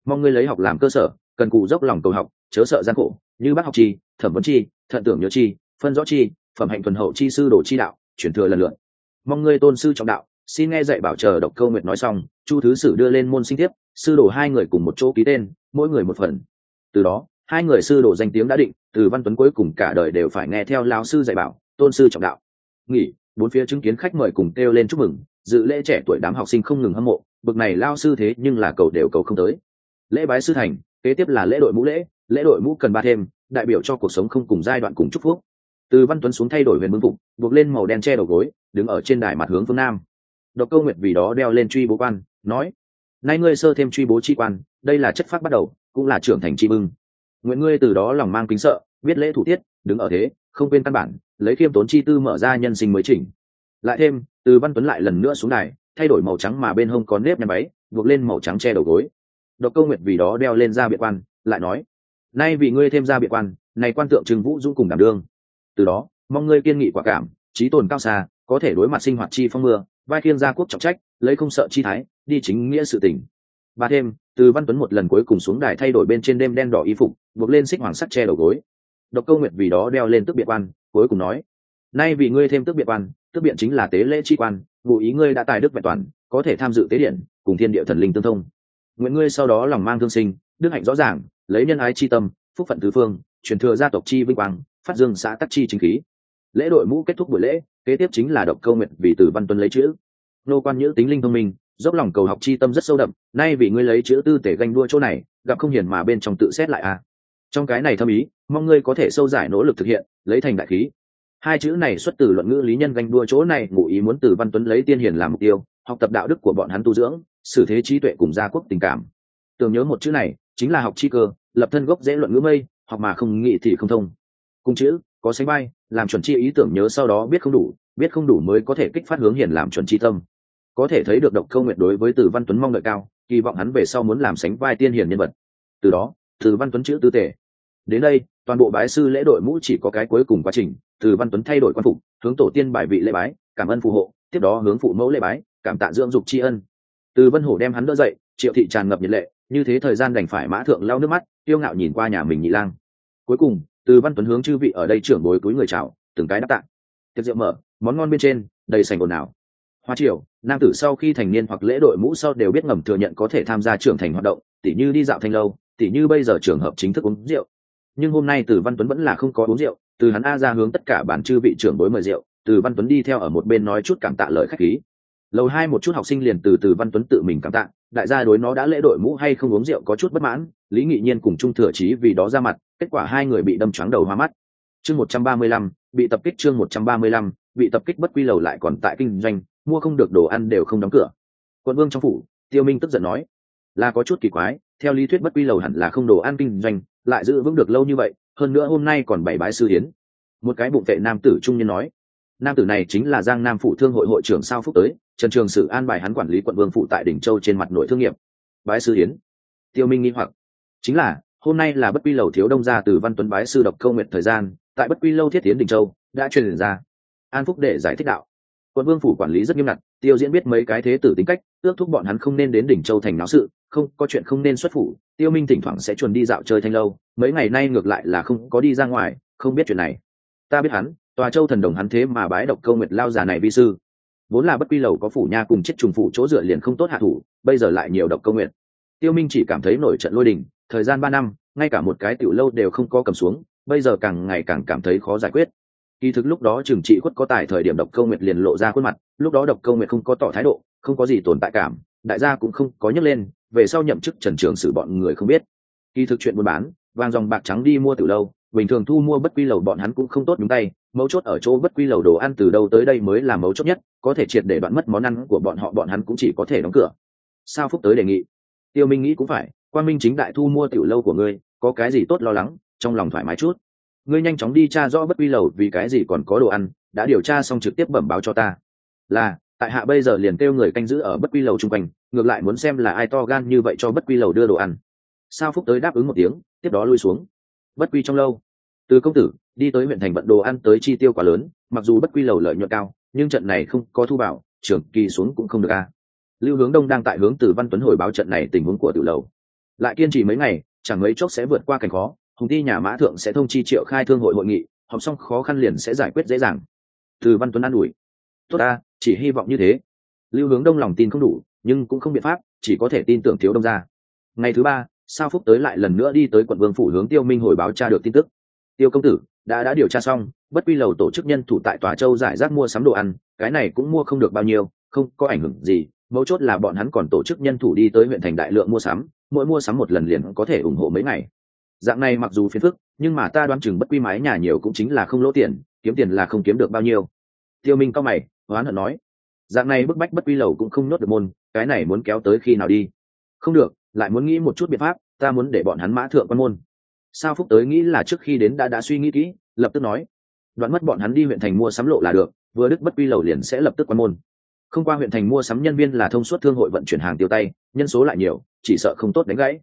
Mong ngươi lấy học làm cơ sở, cần cù dốc lòng cầu học, chớ sợ gian khổ. Như bác học chi, thẩm vấn chi, thận tưởng nhớ chi, phân rõ chi phẩm hạnh thuần hậu chi sư đồ chi đạo chuyển thừa lần lượt. Mong ngươi tôn sư trọng đạo, xin nghe dạy bảo chờ độc câu nguyệt nói xong, chu thứ sử đưa lên môn sinh tiếp sư đồ hai người cùng một chỗ ký tên, mỗi người một phần. Từ đó, hai người sư đồ danh tiếng đã định, từ văn tuấn cuối cùng cả đời đều phải nghe theo lao sư dạy bảo, tôn sư trọng đạo. Nghỉ, bốn phía chứng kiến khách mời cùng kêu lên chúc mừng, dự lễ trẻ tuổi đám học sinh không ngừng hâm mộ, bực này lao sư thế nhưng là cầu đều cầu không tới. Lễ bái sư thành, kế tiếp là lễ đội mũ lễ lễ đội mũ cần ba thêm, đại biểu cho cuộc sống không cùng giai đoạn cùng chúc phúc từ văn tuấn xuống thay đổi huyền mương phục, buộc lên màu đen che đầu gối, đứng ở trên đài mặt hướng phương nam. Độc câu nguyệt vì đó đeo lên truy bố quan, nói, nay ngươi sơ thêm truy bố chi quan, đây là chất phát bắt đầu, cũng là trưởng thành chi bưng nguyện ngươi từ đó lòng mang kính sợ biết lễ thủ tiết, đứng ở thế, không quên căn bản, lấy khiêm tốn chi tư mở ra nhân sinh mới chỉnh. Lại thêm, từ văn tuấn lại lần nữa xuống đài, thay đổi màu trắng mà bên hông có nếp nhăn váy, buộc lên màu trắng che đầu gối. Độc câu nguyệt vì đó đeo lên ra biện quan, lại nói, nay vì ngươi thêm ra biện quan, này quan tượng trừng vũ dũng cùng đảm đương từ đó, mong ngươi kiên nghị quả cảm, trí tồn cao xa, có thể đối mặt sinh hoạt chi phong mưa, vai thiên gia quốc trọng trách, lấy không sợ chi thái, đi chính nghĩa sự tình. Ba thêm, từ văn tuấn một lần cuối cùng xuống đài thay đổi bên trên đêm đen đỏ y phục, buộc lên xích hoàng sắt che đầu gối. Độc câu nguyện vì đó đeo lên tức biện quan, cuối cùng nói, nay vì ngươi thêm tức biện quan tức biện chính là tế lễ chi quan, vụ ý ngươi đã tài đức vẹn toàn, có thể tham dự tế điện, cùng thiên địa thần linh tương thông. Nguyện ngươi sau đó lòng mang thương sinh, đức hạnh rõ ràng, lấy nhân ái chi tâm, phúc phận tứ phương, truyền thừa gia tộc chi vinh quang phát dương xã tắc chi chính khí. Lễ đội mũ kết thúc buổi lễ, kế tiếp chính là độc câu nguyện vì từ văn tuấn lấy chữ. Nô quan nhữ tính linh thông minh, dốc lòng cầu học chi tâm rất sâu đậm, nay vì ngươi lấy chữ tư tể ganh đua chỗ này, gặp không hiền mà bên trong tự xét lại a. Trong cái này thâm ý, mong ngươi có thể sâu giải nỗ lực thực hiện, lấy thành đại khí. Hai chữ này xuất từ luận ngữ lý nhân ganh đua chỗ này, ngụ ý muốn từ văn tuấn lấy tiên hiền làm mục tiêu, học tập đạo đức của bọn hắn tu dưỡng, xử thế trí tuệ cùng gia quốc tình cảm. Tưởng nhớ một chữ này, chính là học chi cơ, lập thân gốc dễ luận ngữ mây, học mà không nghĩ thì không thông cùng chữ, có sánh bay làm chuẩn chi ý tưởng nhớ sau đó biết không đủ, biết không đủ mới có thể kích phát hướng hiền làm chuẩn chi tâm. Có thể thấy được độc câu nguyện đối với từ văn tuấn mong đợi cao, kỳ vọng hắn về sau muốn làm sánh vai tiên hiền nhân vật. Từ đó, từ văn tuấn chữ tư tể đến đây, toàn bộ bái sư lễ đội mũ chỉ có cái cuối cùng quá trình, từ văn tuấn thay đổi quan phục, hướng tổ tiên bài vị lễ bái, cảm ơn phù hộ, tiếp đó hướng phụ mẫu lễ bái, cảm tạ dưỡng dục tri ân. Từ vân hổ đem hắn đỡ dậy, triệu thị tràn ngập nhiệt lệ, như thế thời gian đành phải mã thượng lau nước mắt tiêu ngạo nhìn qua nhà mình nhị lang. Cuối cùng từ văn tuấn hướng chư vị ở đây trưởng bối túi người chào, từng cái đáp tạng tiệc rượu mở, món ngon bên trên, đầy sành ồn ào. Hoa triều, nam tử sau khi thành niên hoặc lễ đội mũ sau đều biết ngầm thừa nhận có thể tham gia trưởng thành hoạt động, tỉ như đi dạo thanh lâu, tỉ như bây giờ trường hợp chính thức uống rượu. Nhưng hôm nay từ văn tuấn vẫn là không có uống rượu, từ hắn a ra hướng tất cả bản chư vị trưởng bối mời rượu, từ văn tuấn đi theo ở một bên nói chút cảm tạ lời khách khí. Lầu hai một chút học sinh liền từ từ văn tuấn tự mình cảm tạ đại gia đối nó đã lễ đội mũ hay không uống rượu có chút bất mãn, lý nghị nhiên cùng trung thừa trí vì đó ra mặt, kết quả hai người bị đâm choáng đầu hoa mắt. Chương một trăm ba mươi lăm, bị tập kích chương một trăm ba mươi lăm, bị tập kích bất quy lầu lại còn tại kinh doanh, mua không được đồ ăn đều không đóng cửa. Quận vương trong phủ, tiêu minh tức giận nói, là có chút kỳ quái, theo lý thuyết bất quy lầu hẳn là không đồ ăn kinh doanh, lại giữ vững được lâu như vậy, hơn nữa hôm nay còn bảy bái sư hiến một cái bụng vệ nam tử trung niên nói, nam tử này chính là giang nam phủ thương hội hội trưởng sao phúc tới trần trường sử an bài hắn quản lý quận vương phụ tại đỉnh châu trên mặt nội thương nghiệp. Bái sư hiến tiêu minh nghi hoặc. Chính là, hôm nay là bất quy lầu thiếu đông gia từ văn tuấn bái sư độc câu nguyện thời gian, tại bất quy lâu thiết tiến đỉnh châu, đã truyền ra. An phúc để giải thích đạo. Quận vương phủ quản lý rất nghiêm ngặt, tiêu diễn biết mấy cái thế tử tính cách, ước thúc bọn hắn không nên đến đỉnh châu thành náo sự, không, có chuyện không nên xuất phủ, tiêu minh thỉnh thoảng sẽ chuẩn đi dạo chơi thanh lâu, mấy ngày nay ngược lại là không có đi ra ngoài, không biết chuyện này. Ta biết hắn, tòa châu thần đồng hắn thế mà bái độc câu nguyệt lao giả này vi sư vốn là bất quy lầu có phủ nha cùng chết trùng phủ chỗ dựa liền không tốt hạ thủ, bây giờ lại nhiều độc câu nguyện. Tiêu minh chỉ cảm thấy nổi trận lôi đình, thời gian ba năm, ngay cả một cái tiểu lâu đều không có cầm xuống, bây giờ càng ngày càng cảm thấy khó giải quyết. Kỳ thực lúc đó trừng trị khuất có tài thời điểm độc câu nguyệt liền lộ ra khuôn mặt, lúc đó độc câu nguyệt không có tỏ thái độ, không có gì tồn tại cảm, đại gia cũng không có nhấc lên, về sau nhậm chức trần trường xử bọn người không biết. Kỳ thực chuyện buôn bán vàng dòng bạc trắng đi mua từ lâu bình thường thu mua bất quy lầu bọn hắn cũng không tốt nhúng tay, mấu chốt ở chỗ bất quy lầu đồ ăn từ đâu tới đây mới là mấu chốt nhất, có thể triệt để đoạn mất món ăn của bọn họ, bọn hắn cũng chỉ có thể đóng cửa. Sao phúc tới đề nghị? Tiêu minh nghĩ cũng phải quan minh chính đại thu mua tiểu lâu của ngươi, có cái gì tốt lo lắng, trong lòng thoải mái chút. Ngươi nhanh chóng đi tra rõ bất quy lầu vì cái gì còn có đồ ăn, đã điều tra xong trực tiếp bẩm báo cho ta. Là, tại hạ bây giờ liền kêu người canh giữ ở bất quy lầu chung quanh, ngược lại muốn xem là ai to gan như vậy cho bất quy lầu đưa đồ ăn. Sao phúc tới đáp ứng một tiếng, tiếp đó lui xuống bất quy trong lâu. Từ công tử, đi tới huyện thành vận đồ ăn tới chi tiêu quá lớn, mặc dù bất quy lầu lợi nhuận cao, nhưng trận này không có thu bảo, trưởng kỳ xuống cũng không được a. Lưu hướng đông đang tại hướng từ văn tuấn hồi báo trận này tình huống của tiểu lầu. Lại kiên trì mấy ngày, chẳng mấy chốc sẽ vượt qua cảnh khó, hùng ti nhà mã thượng sẽ thông chi triệu khai thương hội hội nghị học xong khó khăn liền sẽ giải quyết dễ dàng. Từ văn tuấn an ủi. Tốt ta, chỉ hy vọng như thế. Lưu hướng đông lòng tin không đủ, nhưng cũng không biện pháp, chỉ có thể tin tưởng thiếu đông ra ngày thứ ba sao phúc tới lại lần nữa đi tới quận vương phủ hướng tiêu minh hồi báo tra được tin tức. Tiêu công tử, đã đã điều tra xong, bất quy lầu tổ chức nhân thủ tại tòa châu giải rác mua sắm đồ ăn, cái này cũng mua không được bao nhiêu, không có ảnh hưởng gì, mấu chốt là bọn hắn còn tổ chức nhân thủ đi tới huyện thành đại lượng mua sắm, mỗi mua sắm một lần liền có thể ủng hộ mấy ngày. Dạng này mặc dù phiền phức, nhưng mà ta đoán chừng bất quy mái nhà nhiều cũng chính là không lỗ tiền, kiếm tiền là không kiếm được bao nhiêu. Tiêu minh cao mày, hoán hận nói, dạng này bức bách bất quy lầu cũng không nốt được môn, cái này muốn kéo tới khi nào đi? Không được lại muốn nghĩ một chút biện pháp, ta muốn để bọn hắn mã thượng quan môn. Sao phúc tới nghĩ là trước khi đến đã đã suy nghĩ kỹ, lập tức nói đoán mất bọn hắn đi huyện thành mua sắm lộ là được, vừa đức bất quy lầu liền sẽ lập tức quan môn. Không qua huyện thành mua sắm nhân viên là thông suốt thương hội vận chuyển hàng tiêu tay, nhân số lại nhiều, chỉ sợ không tốt đánh gãy.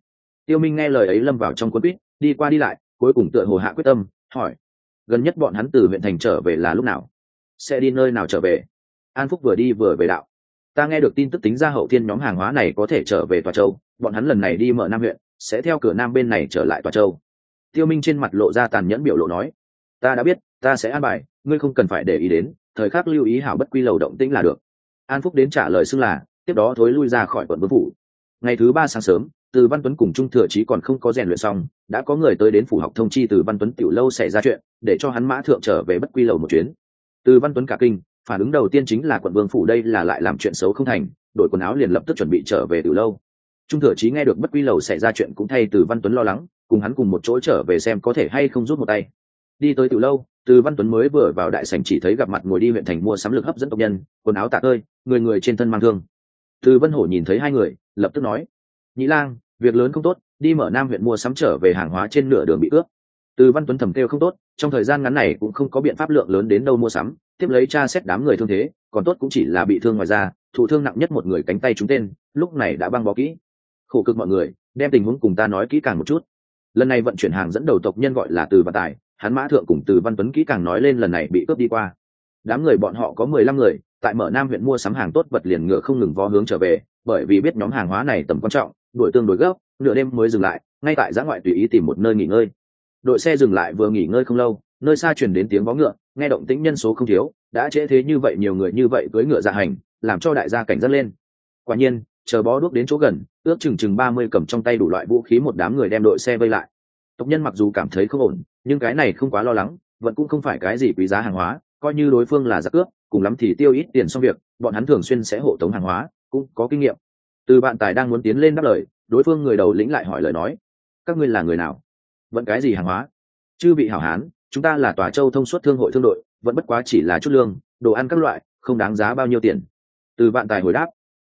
Tiêu minh nghe lời ấy lâm vào trong cuốn quýt, đi qua đi lại, cuối cùng tựa hồ hạ quyết tâm, hỏi, gần nhất bọn hắn từ huyện thành trở về là lúc nào? Sẽ đi nơi nào trở về? An phúc vừa đi vừa về đạo ta nghe được tin tức tính ra hậu thiên nhóm hàng hóa này có thể trở về tòa châu. Bọn hắn lần này đi mở nam huyện, sẽ theo cửa nam bên này trở lại tòa châu. Tiêu minh trên mặt lộ ra tàn nhẫn biểu lộ nói, ta đã biết, ta sẽ an bài, ngươi không cần phải để ý đến, thời khắc lưu ý hảo bất quy lầu động tĩnh là được. An phúc đến trả lời xưng là, tiếp đó thối lui ra khỏi quận vương phủ. Ngày thứ ba sáng sớm, từ văn tuấn cùng trung thừa chí còn không có rèn luyện xong, đã có người tới đến phủ học thông chi từ văn tuấn tiểu lâu xảy ra chuyện, để cho hắn mã thượng trở về bất quy lầu một chuyến. Từ văn tuấn cả kinh phản ứng đầu tiên chính là quận vương phủ đây là lại làm chuyện xấu không thành, đổi quần áo liền lập tức chuẩn bị trở về từ lâu. Trung thừa trí nghe được bất quy lầu xảy ra chuyện cũng thay từ văn tuấn lo lắng, cùng hắn cùng một chỗ trở về xem có thể hay không rút một tay. Đi tới từ lâu, từ văn tuấn mới vừa vào đại sảnh chỉ thấy gặp mặt ngồi đi huyện thành mua sắm lực hấp dẫn tộc nhân, quần áo tạ tơi, người người trên thân mang thương. Từ vân hổ nhìn thấy hai người, lập tức nói nhĩ lang, việc lớn không tốt, đi mở nam huyện mua sắm trở về hàng hóa trên nửa đường bị ướt từ văn tuấn thầm kêu không tốt, trong thời gian ngắn này cũng không có biện pháp lượng lớn đến đâu mua sắm, tiếp lấy tra xét đám người thương thế, còn tốt cũng chỉ là bị thương ngoài ra thụ thương nặng nhất một người cánh tay trúng tên, lúc này đã băng bó kỹ. Khổ cực mọi người, đem tình huống cùng ta nói kỹ càng một chút. Lần này vận chuyển hàng dẫn đầu tộc nhân gọi là từ văn tài, hắn mã thượng cùng từ văn tuấn kỹ càng nói lên lần này bị cướp đi qua. Đám người bọn họ có mười lăm người, tại mở nam huyện mua sắm hàng tốt vật liền ngựa không ngừng vó hướng trở về, bởi vì biết nhóm hàng hóa này tầm quan trọng, đuổi tương đối gấp, nửa đêm mới dừng lại, ngay tại giã ngoại tùy ý tìm một nơi nghỉ ngơi đội xe dừng lại vừa nghỉ ngơi không lâu, nơi xa chuyển đến tiếng vó ngựa, nghe động tĩnh nhân số không thiếu, đã trễ thế như vậy nhiều người như vậy cưỡi ngựa dạ hành, làm cho đại gia cảnh giác lên. Quả nhiên, chờ bó đuốc đến chỗ gần, ước chừng chừng ba mươi cầm trong tay đủ loại vũ khí một đám người đem đội xe vây lại. Tộc nhân mặc dù cảm thấy không ổn, nhưng cái này không quá lo lắng, vẫn cũng không phải cái gì quý giá hàng hóa, coi như đối phương là giặc cướp, cùng lắm thì tiêu ít tiền xong việc, bọn hắn thường xuyên sẽ hộ tống hàng hóa, cũng có kinh nghiệm. Từ bạn tài đang muốn tiến lên đáp lời, đối phương người đầu lĩnh lại hỏi lời nói, các ngươi là người nào? Vẫn cái gì hàng hóa? Chư bị hảo hán, chúng ta là tòa châu thông suốt thương hội thương đội, vẫn bất quá chỉ là chút lương, đồ ăn các loại, không đáng giá bao nhiêu tiền. Từ vạn tài hồi đáp.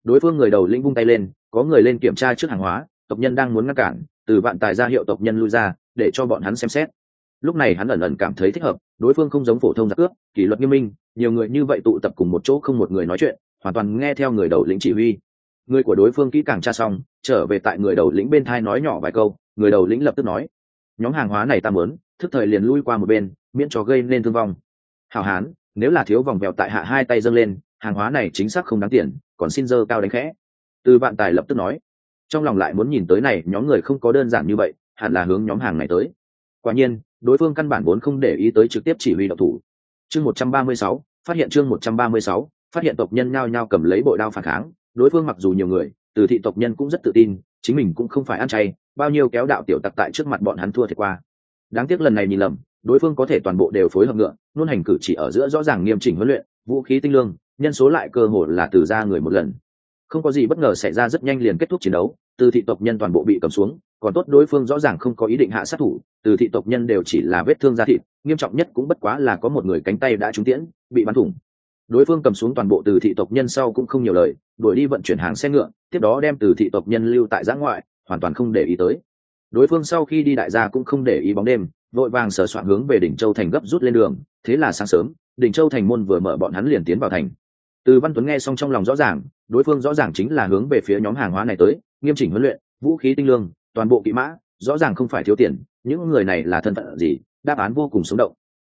Đối phương người đầu lĩnh vung tay lên, có người lên kiểm tra trước hàng hóa, tộc nhân đang muốn ngăn cản, từ vạn tài ra hiệu tộc nhân lui ra, để cho bọn hắn xem xét. Lúc này hắn ẩn ẩn cảm thấy thích hợp, đối phương không giống phổ thông giặc cướp, kỷ luật nghiêm minh, nhiều người như vậy tụ tập cùng một chỗ không một người nói chuyện, hoàn toàn nghe theo người đầu lĩnh chỉ huy. Người của đối phương kỹ càng tra xong, trở về tại người đầu lĩnh bên thai nói nhỏ vài câu, người đầu lĩnh lập tức nói nhóm hàng hóa này ta muốn, thức thời liền lui qua một bên, miễn cho gây nên thương vong. Hào hán, nếu là thiếu vòng vèo tại hạ hai tay dâng lên, hàng hóa này chính xác không đáng tiền, còn xin dơ cao đánh khẽ. Từ vạn tài lập tức nói. Trong lòng lại muốn nhìn tới này, nhóm người không có đơn giản như vậy, hẳn là hướng nhóm hàng này tới. Quả nhiên, đối phương căn bản vốn không để ý tới trực tiếp chỉ huy độc thủ. Chương một trăm ba mươi sáu, phát hiện chương một trăm ba mươi sáu, phát hiện tộc nhân nhao nhao cầm lấy bội đao phản kháng. Đối phương mặc dù nhiều người, từ thị tộc nhân cũng rất tự tin chính mình cũng không phải ăn chay, bao nhiêu kéo đạo tiểu tặc tại trước mặt bọn hắn thua thiệt qua. Đáng tiếc lần này nhìn lầm, đối phương có thể toàn bộ đều phối hợp ngựa, luôn hành cử chỉ ở giữa rõ ràng nghiêm chỉnh huấn luyện, vũ khí tinh lương, nhân số lại cơ hội là từ ra người một lần. Không có gì bất ngờ xảy ra rất nhanh liền kết thúc chiến đấu, từ thị tộc nhân toàn bộ bị cầm xuống, còn tốt đối phương rõ ràng không có ý định hạ sát thủ, từ thị tộc nhân đều chỉ là vết thương da thịt, nghiêm trọng nhất cũng bất quá là có một người cánh tay đã trúng tiễn, bị bắn thủng đối phương cầm xuống toàn bộ từ thị tộc nhân sau cũng không nhiều lời, đuổi đi vận chuyển hàng xe ngựa, tiếp đó đem từ thị tộc nhân lưu tại giã ngoại, hoàn toàn không để ý tới. Đối phương sau khi đi đại gia cũng không để ý bóng đêm, vội vàng sờ soạn hướng về đỉnh châu thành gấp rút lên đường, thế là sáng sớm, đỉnh châu thành môn vừa mở bọn hắn liền tiến vào thành. Từ văn tuấn nghe xong trong lòng rõ ràng, đối phương rõ ràng chính là hướng về phía nhóm hàng hóa này tới, nghiêm chỉnh huấn luyện, vũ khí tinh lương, toàn bộ kỵ mã, rõ ràng không phải thiếu tiền, những người này là thân phận gì, đáp án vô cùng sống động.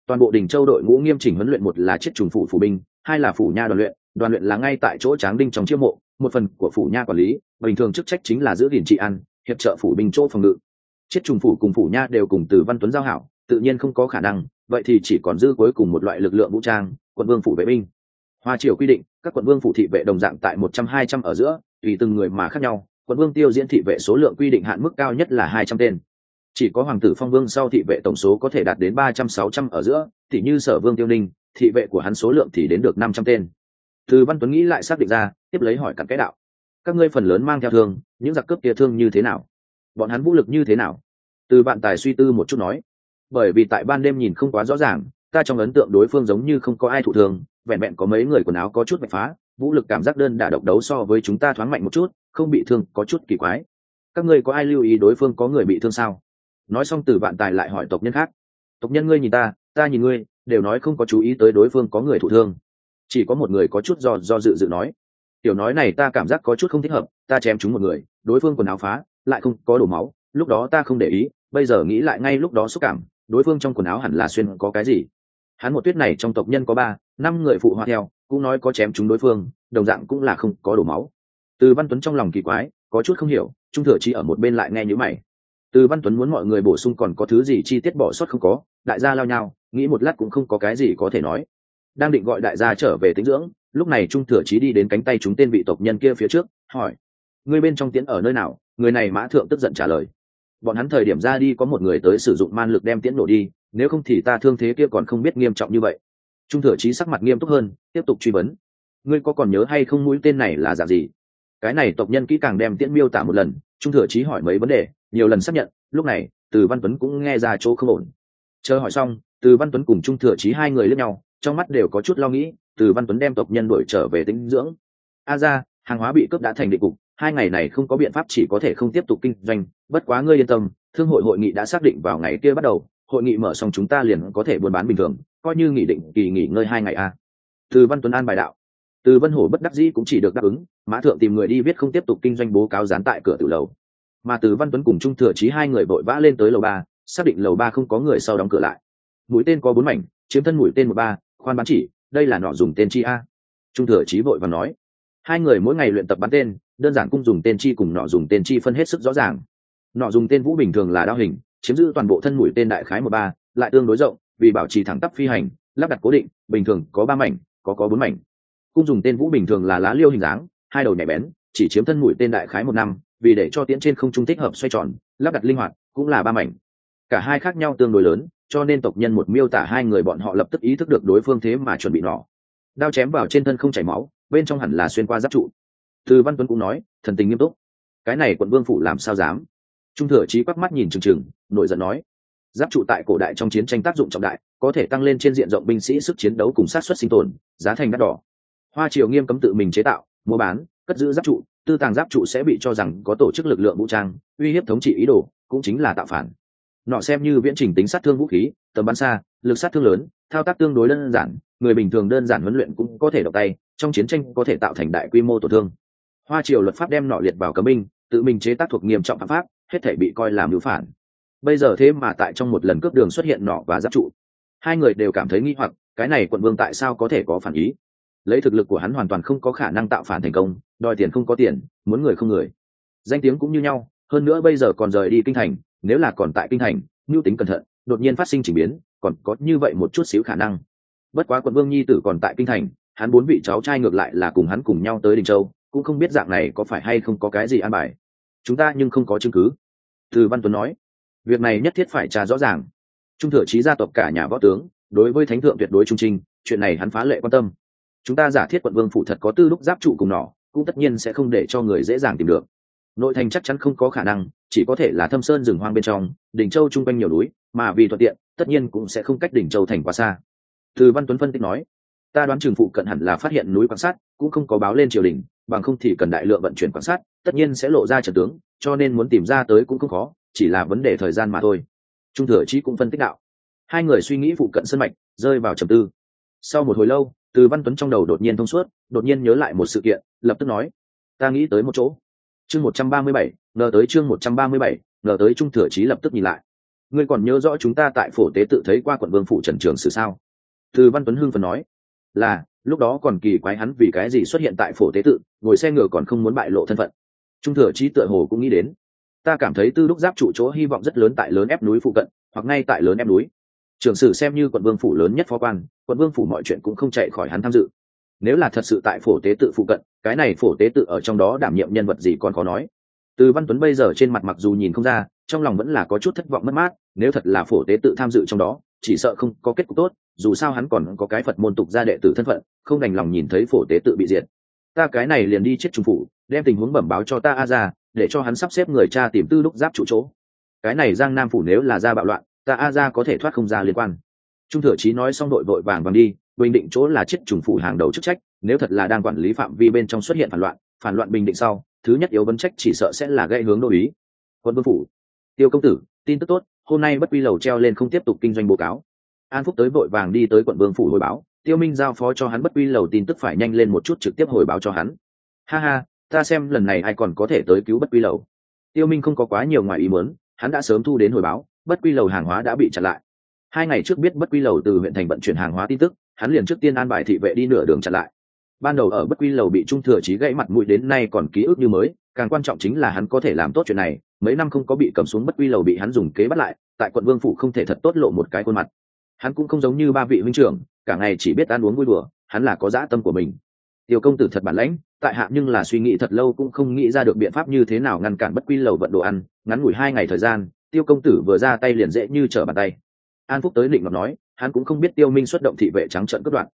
Toàn bộ đỉnh châu đội ngũ nghiêm chỉnh huấn luyện một là chiếc trùng phủ phủ binh hai là phủ nha đoàn luyện đoàn luyện là ngay tại chỗ tráng đinh trong chiêu mộ, một phần của phủ nha quản lý, bình thường chức trách chính là giữ gìn trị an, hiệp trợ phủ binh chỗ phòng ngự. Chiết trùng phủ cùng phủ nha đều cùng từ văn tuấn giao hảo, tự nhiên không có khả năng, vậy thì chỉ còn dư cuối cùng một loại lực lượng vũ trang, quận vương phủ vệ binh. Hoa triều quy định, các quận vương phủ thị vệ đồng dạng tại một trăm hai trăm ở giữa, tùy từng người mà khác nhau, quận vương tiêu diễn thị vệ số lượng quy định hạn mức cao nhất là hai trăm tên. Chỉ có hoàng tử phong vương sau thị vệ tổng số có thể đạt đến ba trăm, sáu trăm ở giữa thì như sở vương tiêu ninh thị vệ của hắn số lượng thì đến được năm trăm tên. Từ văn tuấn nghĩ lại xác định ra, tiếp lấy hỏi cặn cái đạo. Các ngươi phần lớn mang theo thương, những giặc cướp kia thương như thế nào? Bọn hắn vũ lực như thế nào? Từ bạn tài suy tư một chút nói. Bởi vì tại ban đêm nhìn không quá rõ ràng, ta trong ấn tượng đối phương giống như không có ai thụ thương, vẹn vẹn có mấy người quần áo có chút bị phá, vũ lực cảm giác đơn đả độc đấu so với chúng ta thoáng mạnh một chút, không bị thương có chút kỳ quái. Các ngươi có ai lưu ý đối phương có người bị thương sao? Nói xong từ bạn tài lại hỏi tộc nhân khác. Tộc nhân ngươi nhìn ta ta nhìn ngươi đều nói không có chú ý tới đối phương có người thụ thương. Chỉ có một người có chút do do dự dự nói, tiểu nói này ta cảm giác có chút không thích hợp, ta chém chúng một người, đối phương quần áo phá, lại không có đổ máu, lúc đó ta không để ý, bây giờ nghĩ lại ngay lúc đó xúc cảm, đối phương trong quần áo hẳn là xuyên có cái gì. Hắn một tuyết này trong tộc nhân có ba, năm người phụ họa theo, cũng nói có chém chúng đối phương, đồng dạng cũng là không có đổ máu. Từ văn tuấn trong lòng kỳ quái, có chút không hiểu, trung thừa chi ở một bên lại nghe như mày từ văn tuấn muốn mọi người bổ sung còn có thứ gì chi tiết bỏ sót không có, đại gia lao nhau, nghĩ một lát cũng không có cái gì có thể nói. Đang định gọi đại gia trở về tính dưỡng, lúc này trung thừa chí đi đến cánh tay chúng tên vị tộc nhân kia phía trước, hỏi người bên trong tiễn ở nơi nào? Người này mã thượng tức giận trả lời, bọn hắn thời điểm ra đi có một người tới sử dụng man lực đem tiễn nổ đi, nếu không thì ta thương thế kia còn không biết nghiêm trọng như vậy. Trung thừa chí sắc mặt nghiêm túc hơn, tiếp tục truy vấn, ngươi có còn nhớ hay không mũi tên này là dạng gì? Cái này tộc nhân kỹ càng đem tiễn miêu tả một lần, trung thừa chí hỏi mấy vấn đề nhiều lần xác nhận, lúc này, từ văn tuấn cũng nghe ra chỗ không ổn. Chờ hỏi xong, từ văn tuấn cùng trung thừa chí hai người lướt nhau, trong mắt đều có chút lo nghĩ, từ văn tuấn đem tộc nhân đuổi trở về tĩnh dưỡng. A ra, hàng hóa bị cướp đã thành định cục, hai ngày này không có biện pháp chỉ có thể không tiếp tục kinh doanh, bất quá ngươi yên tâm, thương hội hội nghị đã xác định vào ngày kia bắt đầu, hội nghị mở xong chúng ta liền có thể buôn bán bình thường, coi như nghị định kỳ nghỉ ngơi hai ngày a. Từ văn tuấn an bài đạo. Từ vân hổ bất đắc dĩ cũng chỉ được đáp ứng, mã thượng tìm người đi viết không tiếp tục kinh doanh bố cáo dán tại cửa tử lầu mà từ văn tuấn cùng trung thừa trí hai người vội vã lên tới lầu ba, xác định lầu ba không có người sau đóng cửa lại. Mũi tên có bốn mảnh, chiếm thân mũi tên một ba, khoan bán chỉ, đây là nọ dùng tên chi a. Trung thừa trí vội và nói. Hai người mỗi ngày luyện tập bắn tên, đơn giản cung dùng tên chi cùng nọ dùng tên chi phân hết sức rõ ràng. Nọ dùng tên vũ bình thường là đao hình, chiếm giữ toàn bộ thân mũi tên đại khái một ba, lại tương đối rộng, vì bảo trì thẳng tắp phi hành, lắp đặt cố định, bình thường có ba mảnh, có có bốn mảnh. Cung dùng tên vũ bình thường là lá liêu hình dáng, hai đầu nhạy bén, chỉ chiếm thân mũi tên đại khái một năm vì để cho tiễn trên không trung thích hợp xoay tròn, lắp đặt linh hoạt, cũng là ba mảnh. Cả hai khác nhau tương đối lớn, cho nên tộc nhân một miêu tả hai người bọn họ lập tức ý thức được đối phương thế mà chuẩn bị nỏ đao chém vào trên thân không chảy máu, bên trong hẳn là xuyên qua giáp trụ. Thư văn tuấn cũng nói, thần tình nghiêm túc. Cái này quận vương phủ làm sao dám? Trung thừa trí quắc mắt nhìn trừng trừng nội giận nói. Giáp trụ tại cổ đại trong chiến tranh tác dụng trọng đại, có thể tăng lên trên diện rộng binh sĩ sức chiến đấu cùng sát xuất sinh tồn, giá thành đắt đỏ. Hoa triều nghiêm cấm tự mình chế tạo, mua bán, cất giữ giáp trụ tư tàng giáp trụ sẽ bị cho rằng có tổ chức lực lượng vũ trang, uy hiếp thống trị ý đồ, cũng chính là tạo phản. Nọ xem như viễn trình tính sát thương vũ khí, tầm bắn xa, lực sát thương lớn, thao tác tương đối đơn giản, người bình thường đơn giản huấn luyện cũng có thể đọc tay, trong chiến tranh có thể tạo thành đại quy mô tổn thương. Hoa triều luật pháp đem nọ liệt vào cấm binh, tự mình chế tác thuộc nghiêm trọng phạm pháp, hết thể bị coi làm hữu phản. Bây giờ thế mà tại trong một lần cướp đường xuất hiện nọ và giáp trụ. Hai người đều cảm thấy nghi hoặc, cái này quận vương tại sao có thể có phản ý? Lấy thực lực của hắn hoàn toàn không có khả năng tạo phản thành công đòi tiền không có tiền, muốn người không người. Danh tiếng cũng như nhau, hơn nữa bây giờ còn rời đi kinh thành, nếu là còn tại kinh thành, mưu tính cẩn thận, đột nhiên phát sinh chỉnh biến, còn có như vậy một chút xíu khả năng. Bất quá quận vương nhi tử còn tại kinh thành, hắn bốn vị cháu trai ngược lại là cùng hắn cùng nhau tới đình châu, cũng không biết dạng này có phải hay không có cái gì an bài. Chúng ta nhưng không có chứng cứ. Từ văn tuấn nói, việc này nhất thiết phải trả rõ ràng. Trung thừa trí gia tộc cả nhà võ tướng, đối với thánh thượng tuyệt đối trung trinh, chuyện này hắn phá lệ quan tâm. Chúng ta giả thiết quận vương phụ thật có tư lúc giáp trụ cùng nỏ cũng tất nhiên sẽ không để cho người dễ dàng tìm được. Nội thành chắc chắn không có khả năng, chỉ có thể là thâm sơn rừng hoang bên trong, đỉnh châu chung quanh nhiều núi, mà vì thuận tiện, tất nhiên cũng sẽ không cách đỉnh châu thành quá xa. Từ văn tuấn phân tích nói, ta đoán trường phụ cận hẳn là phát hiện núi quan sát, cũng không có báo lên triều đình, bằng không thì cần đại lượng vận chuyển quan sát, tất nhiên sẽ lộ ra trận tướng, cho nên muốn tìm ra tới cũng không khó, chỉ là vấn đề thời gian mà thôi. Trung thừa chí cũng phân tích đạo. Hai người suy nghĩ phụ cận sân mạch, rơi vào trầm tư. Sau một hồi lâu từ văn tuấn trong đầu đột nhiên thông suốt, đột nhiên nhớ lại một sự kiện, lập tức nói, ta nghĩ tới một chỗ. Chương một trăm ba mươi bảy, ngờ tới chương một trăm ba mươi bảy, ngờ tới trung thừa trí lập tức nhìn lại. Ngươi còn nhớ rõ chúng ta tại phổ tế tự thấy qua quận vương phủ trần trường sử sao? Từ văn tuấn hưng phần nói, là, lúc đó còn kỳ quái hắn vì cái gì xuất hiện tại phổ tế tự, ngồi xe ngựa còn không muốn bại lộ thân phận. Trung thừa trí tựa hồ cũng nghĩ đến, ta cảm thấy tư đúc giáp trụ chỗ hy vọng rất lớn tại lớn ép núi phụ cận, hoặc ngay tại lớn ép núi trưởng sử xem như quận vương phủ lớn nhất phó quan, quận vương phủ mọi chuyện cũng không chạy khỏi hắn tham dự. Nếu là thật sự tại phổ tế tự phụ cận, cái này phổ tế tự ở trong đó đảm nhiệm nhân vật gì còn có nói. Từ văn tuấn bây giờ trên mặt mặc dù nhìn không ra, trong lòng vẫn là có chút thất vọng mất mát, nếu thật là phổ tế tự tham dự trong đó, chỉ sợ không có kết cục tốt, dù sao hắn còn có cái phật môn tục gia đệ tử thân phận, không đành lòng nhìn thấy phổ tế tự bị diệt. Ta cái này liền đi chết trung phủ, đem tình huống bẩm báo cho ta a ra để cho hắn sắp xếp người cha tìm tư lúc giáp trụ chỗ. Cái này giang nam phủ nếu là ra bạo loạn ta a ra có thể thoát không ra liên quan. Trung thừa chí nói xong đội vội vàng vàng đi, bình định chỗ là chiếc trùng phủ hàng đầu chức trách, nếu thật là đang quản lý phạm vi bên trong xuất hiện phản loạn phản loạn bình định sau, thứ nhất yếu vấn trách chỉ sợ sẽ là gây hướng đô ý quân vương phủ, tiêu công tử, tin tức tốt, hôm nay bất quy lầu treo lên không tiếp tục kinh doanh báo cáo. An phúc tới vội vàng đi tới quận vương phủ hồi báo, tiêu minh giao phó cho hắn bất quy lầu tin tức phải nhanh lên một chút trực tiếp hồi báo cho hắn. Ha ha, ta xem lần này ai còn có thể tới cứu bất quy lầu. Tiêu minh không có quá nhiều ngoài ý muốn, hắn đã sớm thu đến hồi báo bất quy lầu hàng hóa đã bị chặn lại. Hai ngày trước biết bất quy lầu từ huyện thành vận chuyển hàng hóa tin tức, hắn liền trước tiên an bài thị vệ đi nửa đường chặn lại. Ban đầu ở bất quy lầu bị trung thừa trí gãy mặt mũi đến nay còn ký ức như mới, càng quan trọng chính là hắn có thể làm tốt chuyện này, mấy năm không có bị cầm xuống bất quy lầu bị hắn dùng kế bắt lại, tại quận vương phủ không thể thật tốt lộ một cái khuôn mặt. Hắn cũng không giống như ba vị huynh trưởng, cả ngày chỉ biết ăn uống vui đùa, hắn là có dã tâm của mình. Tiêu công tử thật bản lãnh, tại hạ nhưng là suy nghĩ thật lâu cũng không nghĩ ra được biện pháp như thế nào ngăn cản bất quy lầu vận đồ ăn, ngắn ngủi hai ngày thời gian tiêu công tử vừa ra tay liền dễ như trở bàn tay. An phúc tới định ngọc nói, hắn cũng không biết tiêu minh xuất động thị vệ trắng trợn cướp đoạn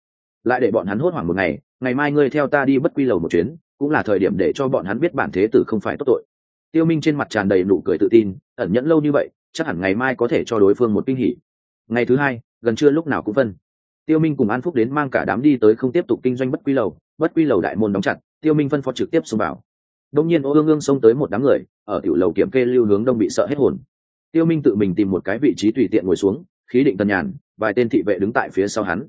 lại để bọn hắn hốt hoảng một ngày ngày mai ngươi theo ta đi bất quy lầu một chuyến, cũng là thời điểm để cho bọn hắn biết bản thế tử không phải tốt tội. Tiêu minh trên mặt tràn đầy nụ cười tự tin, ẩn nhẫn lâu như vậy, chắc hẳn ngày mai có thể cho đối phương một kinh hỉ. Ngày thứ hai, gần trưa lúc nào cũng phân. Tiêu minh cùng an phúc đến mang cả đám đi tới không tiếp tục kinh doanh bất quy lầu, bất quy lầu đại môn đóng chặt, tiêu minh phân phó trực tiếp xông vào. Đông nhiên ô ương ương xông tới một đám người, ở tiểu lầu kiểm kê lưu hướng đông bị sợ hết hồn tiêu minh tự mình tìm một cái vị trí tùy tiện ngồi xuống, khí định tân nhàn, vài tên thị vệ đứng tại phía sau hắn.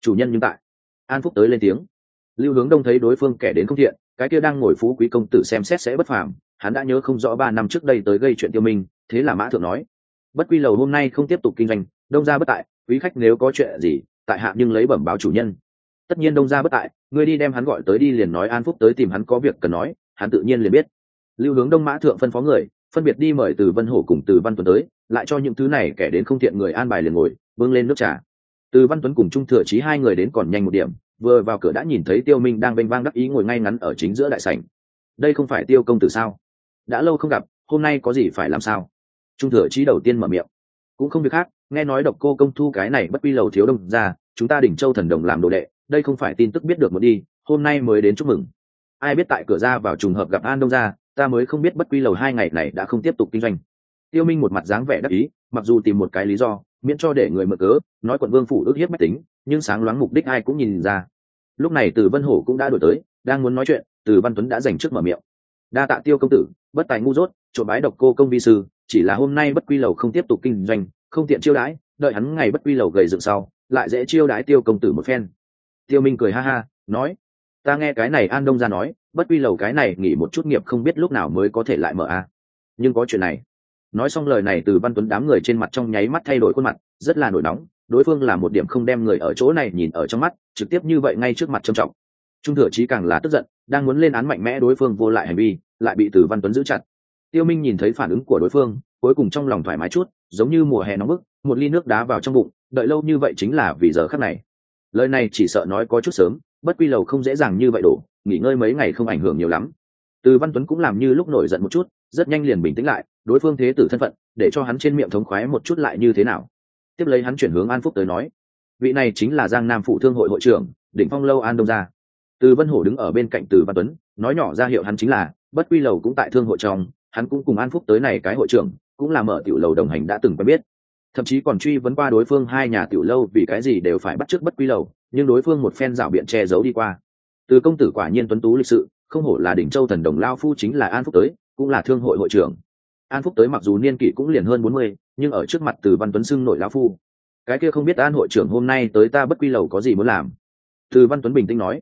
Chủ nhân nhưng tại. An phúc tới lên tiếng. Lưu hướng đông thấy đối phương kẻ đến không thiện, cái kia đang ngồi phú quý công tử xem xét sẽ bất phàm, hắn đã nhớ không rõ ba năm trước đây tới gây chuyện tiêu minh, thế là mã thượng nói, bất quy lầu hôm nay không tiếp tục kinh doanh, đông gia bất tại, quý khách nếu có chuyện gì, tại hạ nhưng lấy bẩm báo chủ nhân. Tất nhiên đông gia bất tại, ngươi đi đem hắn gọi tới đi liền nói, an phúc tới tìm hắn có việc cần nói, hắn tự nhiên liền biết. Lưu hướng đông mã thượng phân phó người phân biệt đi mời từ vân hổ cùng từ văn tuấn tới, lại cho những thứ này kẻ đến không thiện người an bài liền ngồi vương lên nước trà. Từ văn tuấn cùng trung thừa chí hai người đến còn nhanh một điểm, vừa vào cửa đã nhìn thấy tiêu minh đang bênh vang đắc ý ngồi ngay ngắn ở chính giữa đại sảnh. Đây không phải tiêu công tử sao? Đã lâu không gặp, hôm nay có gì phải làm sao? Trung thừa chí đầu tiên mở miệng. Cũng không việc khác, nghe nói độc cô công thu cái này bất quy lầu thiếu đông ra, chúng ta đỉnh châu thần đồng làm đồ đệ, đây không phải tin tức biết được một đi, hôm nay mới đến chúc mừng. Ai biết tại cửa ra vào trùng hợp gặp an đông ra ta mới không biết bất quy lầu hai ngày này đã không tiếp tục kinh doanh. Tiêu minh một mặt dáng vẻ đắc ý, mặc dù tìm một cái lý do, miễn cho để người mở cớ, nói quận vương phủ ước hiếp mách tính, nhưng sáng loáng mục đích ai cũng nhìn ra. Lúc này từ vân hổ cũng đã đổi tới, đang muốn nói chuyện, từ văn tuấn đã giành trước mở miệng. Đa tạ tiêu công tử, bất tài ngu dốt, trộm bái độc cô công vi sư, chỉ là hôm nay bất quy lầu không tiếp tục kinh doanh, không tiện chiêu đãi, đợi hắn ngày bất quy lầu gầy dựng sau, lại dễ chiêu đãi tiêu công tử một phen. Tiêu minh cười ha ha, nói ta nghe cái này an đông ra nói, bất quy lầu cái này nghỉ một chút nghiệp không biết lúc nào mới có thể lại mở a nhưng có chuyện này. Nói xong lời này từ văn tuấn đám người trên mặt trong nháy mắt thay đổi khuôn mặt, rất là nổi nóng, đối phương là một điểm không đem người ở chỗ này nhìn ở trong mắt, trực tiếp như vậy ngay trước mặt trầm trọng. Trung thừa chí càng là tức giận, đang muốn lên án mạnh mẽ đối phương vô lại hành vi, lại bị từ văn tuấn giữ chặt. Tiêu minh nhìn thấy phản ứng của đối phương, cuối cùng trong lòng thoải mái chút, giống như mùa hè nóng bức, một ly nước đá vào trong bụng, đợi lâu như vậy chính là vì giờ khắc này. Lời này chỉ sợ nói có chút sớm bất quy lầu không dễ dàng như vậy đổ, nghỉ ngơi mấy ngày không ảnh hưởng nhiều lắm. Từ văn tuấn cũng làm như lúc nổi giận một chút, rất nhanh liền bình tĩnh lại, đối phương thế tử thân phận, để cho hắn trên miệng thống khoái một chút lại như thế nào. Tiếp lấy hắn chuyển hướng an phúc tới nói, vị này chính là giang nam phụ thương hội hội trưởng, đỉnh phong lâu an đông gia. Từ vân hổ đứng ở bên cạnh từ văn tuấn, nói nhỏ ra hiệu hắn chính là, bất quy lầu cũng tại thương hội trong, hắn cũng cùng an phúc tới này cái hội trưởng, cũng là mở tiểu lầu đồng hành đã từng quen biết thậm chí còn truy vấn qua đối phương hai nhà tiểu lâu vì cái gì đều phải bắt trước bất quy lầu nhưng đối phương một phen rảo biện che giấu đi qua. Từ công tử quả nhiên tuấn tú lịch sự, không hổ là đỉnh châu thần đồng lao phu chính là an phúc tới, cũng là thương hội hội trưởng. An phúc tới mặc dù niên kỷ cũng liền hơn bốn mươi, nhưng ở trước mặt từ văn tuấn xưng nổi lao phu. Cái kia không biết an hội trưởng hôm nay tới ta bất quy lầu có gì muốn làm? Từ văn tuấn bình tĩnh nói.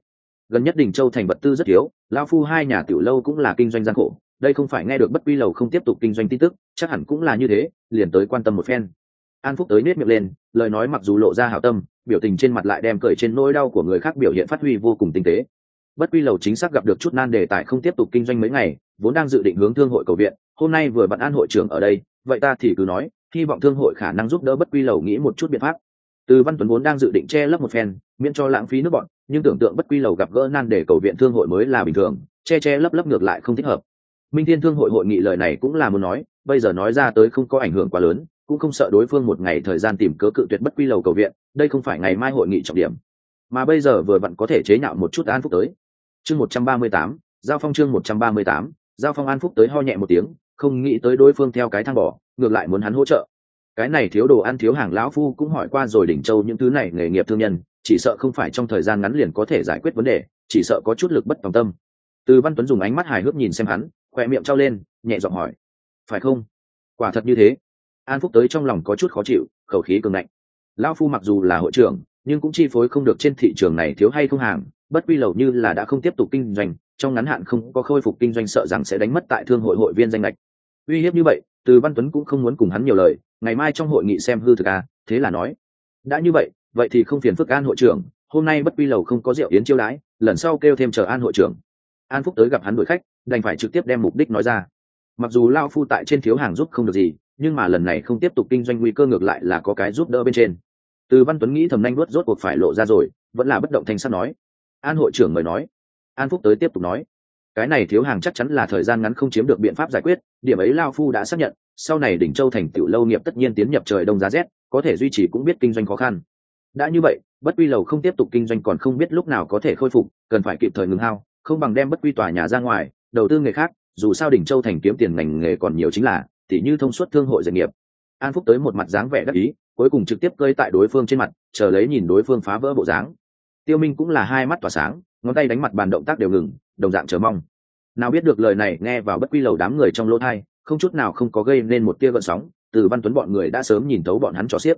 Gần nhất đỉnh châu thành vật tư rất thiếu, lao phu hai nhà tiểu lâu cũng là kinh doanh gian khổ, đây không phải nghe được bất quy lầu không tiếp tục kinh doanh tin tức, chắc hẳn cũng là như thế, liền tới quan tâm một phen an phúc tới nết miệng lên, lời nói mặc dù lộ ra hảo tâm, biểu tình trên mặt lại đem cởi trên nỗi đau của người khác biểu hiện phát huy vô cùng tinh tế. Bất quy lầu chính xác gặp được chút nan đề tại không tiếp tục kinh doanh mấy ngày, vốn đang dự định hướng thương hội cầu viện, hôm nay vừa bận an hội trưởng ở đây, vậy ta thì cứ nói, hy vọng thương hội khả năng giúp đỡ bất quy lầu nghĩ một chút biện pháp. Từ văn tuấn vốn đang dự định che lấp một phen, miễn cho lãng phí nước bọn, nhưng tưởng tượng bất quy lầu gặp gỡ nan để cầu viện thương hội mới là bình thường, che che lấp lấp ngược lại không thích hợp. Minh thiên thương hội hội nghị lời này cũng là muốn nói, bây giờ nói ra tới không có ảnh hưởng quá lớn cũng không sợ đối phương một ngày thời gian tìm cớ cự tuyệt bất quy lầu cầu viện, đây không phải ngày mai hội nghị trọng điểm. Mà bây giờ vừa vặn có thể chế nhạo một chút an phúc tới. Chương một trăm ba mươi tám, giao phong chương một trăm ba mươi tám, giao phong an phúc tới ho nhẹ một tiếng, không nghĩ tới đối phương theo cái thang bỏ, ngược lại muốn hắn hỗ trợ. Cái này thiếu đồ ăn thiếu hàng lão phu cũng hỏi qua rồi đỉnh châu những thứ này nghề nghiệp thương nhân, chỉ sợ không phải trong thời gian ngắn liền có thể giải quyết vấn đề, chỉ sợ có chút lực bất tòng tâm. Từ văn tuấn dùng ánh mắt hài hước nhìn xem hắn, khoe miệng trao lên, nhẹ giọng hỏi, phải không? Quả thật như thế an phúc tới trong lòng có chút khó chịu, khẩu khí cường ngạnh. Lão phu mặc dù là hội trưởng, nhưng cũng chi phối không được trên thị trường này thiếu hay không hàng, bất quy lầu như là đã không tiếp tục kinh doanh, trong ngắn hạn không có khôi phục kinh doanh sợ rằng sẽ đánh mất tại thương hội hội viên danh lệch uy hiếp như vậy, từ văn tuấn cũng không muốn cùng hắn nhiều lời, ngày mai trong hội nghị xem hư thực a thế là nói. Đã như vậy vậy thì không phiền phức an hội trưởng, hôm nay bất quy lầu không có rượu yến chiêu đãi, lần sau kêu thêm chờ an hội trưởng. An phúc tới gặp hắn đuổi khách, đành phải trực tiếp đem mục đích nói ra. Mặc dù lao phu tại trên thiếu hàng giúp không được gì nhưng mà lần này không tiếp tục kinh doanh nguy cơ ngược lại là có cái giúp đỡ bên trên. Từ văn tuấn nghĩ thầm nhanh nuốt rốt cuộc phải lộ ra rồi, vẫn là bất động thanh sắt nói. An hội trưởng mời nói. An phúc tới tiếp tục nói. Cái này thiếu hàng chắc chắn là thời gian ngắn không chiếm được biện pháp giải quyết, điểm ấy lao phu đã xác nhận, sau này đỉnh châu thành tựu lâu nghiệp tất nhiên tiến nhập trời đông giá rét, có thể duy trì cũng biết kinh doanh khó khăn. Đã như vậy, bất quy lầu không tiếp tục kinh doanh còn không biết lúc nào có thể khôi phục, cần phải kịp thời ngừng hao, không bằng đem bất quy tòa nhà ra ngoài, đầu tư nghề khác, dù sao đỉnh châu thành kiếm tiền ngành nghề còn nhiều chính là tỉ như thông suốt thương hội doanh nghiệp. An phúc tới một mặt dáng vẻ đắc ý, cuối cùng trực tiếp cơi tại đối phương trên mặt, chờ lấy nhìn đối phương phá vỡ bộ dáng. Tiêu minh cũng là hai mắt tỏa sáng, ngón tay đánh mặt bàn động tác đều ngừng, đồng dạng chờ mong. Nào biết được lời này nghe vào bất quy lầu đám người trong lỗ thai, không chút nào không có gây nên một tia gợn sóng, từ văn tuấn bọn người đã sớm nhìn thấu bọn hắn trò xiếc.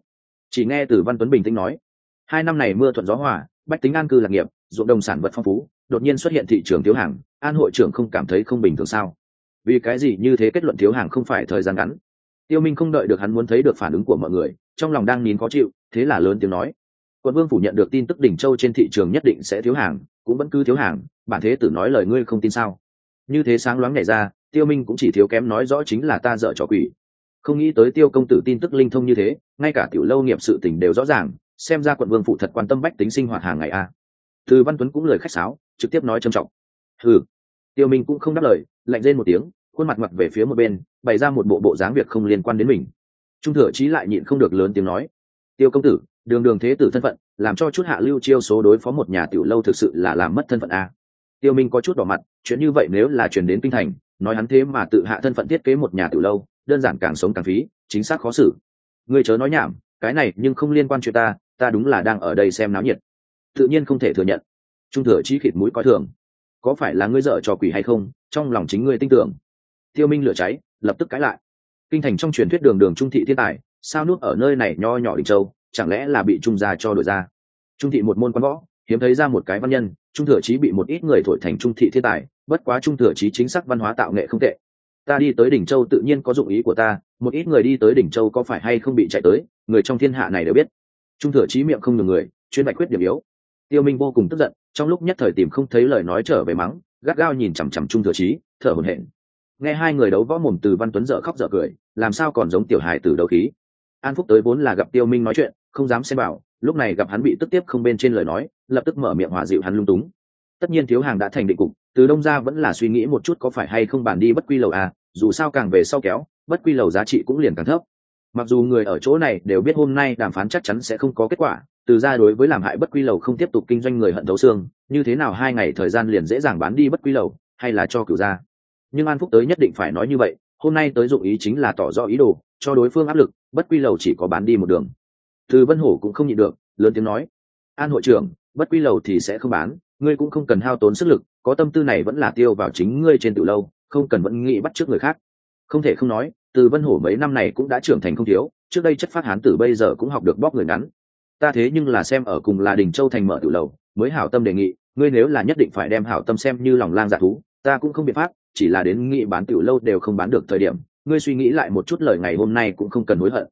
Chỉ nghe từ văn tuấn bình tĩnh nói, hai năm này mưa thuận gió hòa, bách tính an cư lạc nghiệp, ruộng đồng sản vật phong phú, đột nhiên xuất hiện thị trường thiếu hàng, an hội trưởng không cảm thấy không bình thường sao? Vì cái gì như thế kết luận thiếu hàng không phải thời gian ngắn? Tiêu minh không đợi được hắn muốn thấy được phản ứng của mọi người, trong lòng đang nín khó chịu, thế là lớn tiếng nói. Quận vương phủ nhận được tin tức đỉnh châu trên thị trường nhất định sẽ thiếu hàng, cũng vẫn cứ thiếu hàng, bản thế tử nói lời ngươi không tin sao? Như thế sáng loáng nhảy ra, tiêu minh cũng chỉ thiếu kém nói rõ chính là ta dở trò quỷ. Không nghĩ tới tiêu công tử tin tức linh thông như thế, ngay cả tiểu lâu nghiệp sự tình đều rõ ràng, xem ra quận vương phụ thật quan tâm bách tính sinh hoạt hàng ngày a. Từ văn tuấn cũng lời khách sáo, trực tiếp nói trầm trọng. Ừ tiêu minh cũng không đáp lời, lạnh rên một tiếng khuôn mặt ngoặt về phía một bên, bày ra một bộ bộ dáng việc không liên quan đến mình. Trung thừa trí lại nhịn không được lớn tiếng nói, tiêu công tử, đường đường thế tử thân phận, làm cho chút hạ lưu chiêu số đối phó một nhà tiểu lâu thực sự là làm mất thân phận a. Tiêu minh có chút đỏ mặt, chuyện như vậy nếu là truyền đến kinh thành, nói hắn thế mà tự hạ thân phận thiết kế một nhà tiểu lâu, đơn giản càng sống càng phí, chính xác khó xử. Ngươi chớ nói nhảm, cái này nhưng không liên quan chuyện ta ta đúng là đang ở đây xem náo nhiệt. Tự nhiên không thể thừa nhận. Trung thừa trí khịt mũi coi thường. Có phải là ngươi dở trò quỷ hay không? Trong lòng chính ngươi tin tưởng tiêu minh lửa cháy, lập tức cãi lại. Kinh thành trong truyền thuyết đường đường trung thị thiên tài, sao nuốt ở nơi này nho nhỏ đỉnh châu, chẳng lẽ là bị trung gia cho đổi ra? Trung thị một môn quan võ, hiếm thấy ra một cái văn nhân, trung thừa chí bị một ít người thổi thành trung thị thiên tài, bất quá trung thừa chí chính xác văn hóa tạo nghệ không tệ. Ta đi tới đỉnh châu tự nhiên có dụng ý của ta, một ít người đi tới đỉnh châu có phải hay không bị chạy tới, người trong thiên hạ này đều biết. Trung thừa chí miệng không ngừng người, chuyên bạch quyết điểm yếu. Tiêu minh vô cùng tức giận, trong lúc nhất thời tìm không thấy lời nói trở về mắng, gắt gao nhìn chằm chằm trung thừa chí, thở hổn hển nghe hai người đấu võ mồm từ văn tuấn dở khóc dở cười, làm sao còn giống tiểu hài từ đấu khí? An phúc tới vốn là gặp tiêu minh nói chuyện, không dám xem bảo, lúc này gặp hắn bị tức tiếp không bên trên lời nói, lập tức mở miệng hòa dịu hắn lung túng. Tất nhiên thiếu hàng đã thành định cục, từ đông ra vẫn là suy nghĩ một chút có phải hay không bàn đi bất quy lầu à dù sao càng về sau kéo, bất quy lầu giá trị cũng liền càng thấp. Mặc dù người ở chỗ này đều biết hôm nay đàm phán chắc chắn sẽ không có kết quả, từ ra đối với làm hại bất quy lầu không tiếp tục kinh doanh người hận thấu xương, như thế nào hai ngày thời gian liền dễ dàng bán đi bất quy lầu, hay là cho cửu ra? Nhưng an phúc tới nhất định phải nói như vậy, hôm nay tới dụng ý chính là tỏ rõ ý đồ, cho đối phương áp lực, bất quy lầu chỉ có bán đi một đường. Từ vân hổ cũng không nhịn được, lớn tiếng nói, an hội trưởng, bất quy lầu thì sẽ không bán, ngươi cũng không cần hao tốn sức lực, có tâm tư này vẫn là tiêu vào chính ngươi trên từ lâu, không cần vẫn nghĩ bắt trước người khác. Không thể không nói, từ vân hổ mấy năm này cũng đã trưởng thành không thiếu, trước đây chất phát hán tử bây giờ cũng học được bóc người ngắn. Ta thế nhưng là xem ở cùng là đình châu thành mở từ lầu, mới hảo tâm đề nghị, ngươi nếu là nhất định phải đem hảo tâm xem như lòng lang dạ thú, ta cũng không biện pháp chỉ là đến nghị bán tiểu lâu đều không bán được thời điểm, ngươi suy nghĩ lại một chút lời ngày hôm nay cũng không cần hối hận.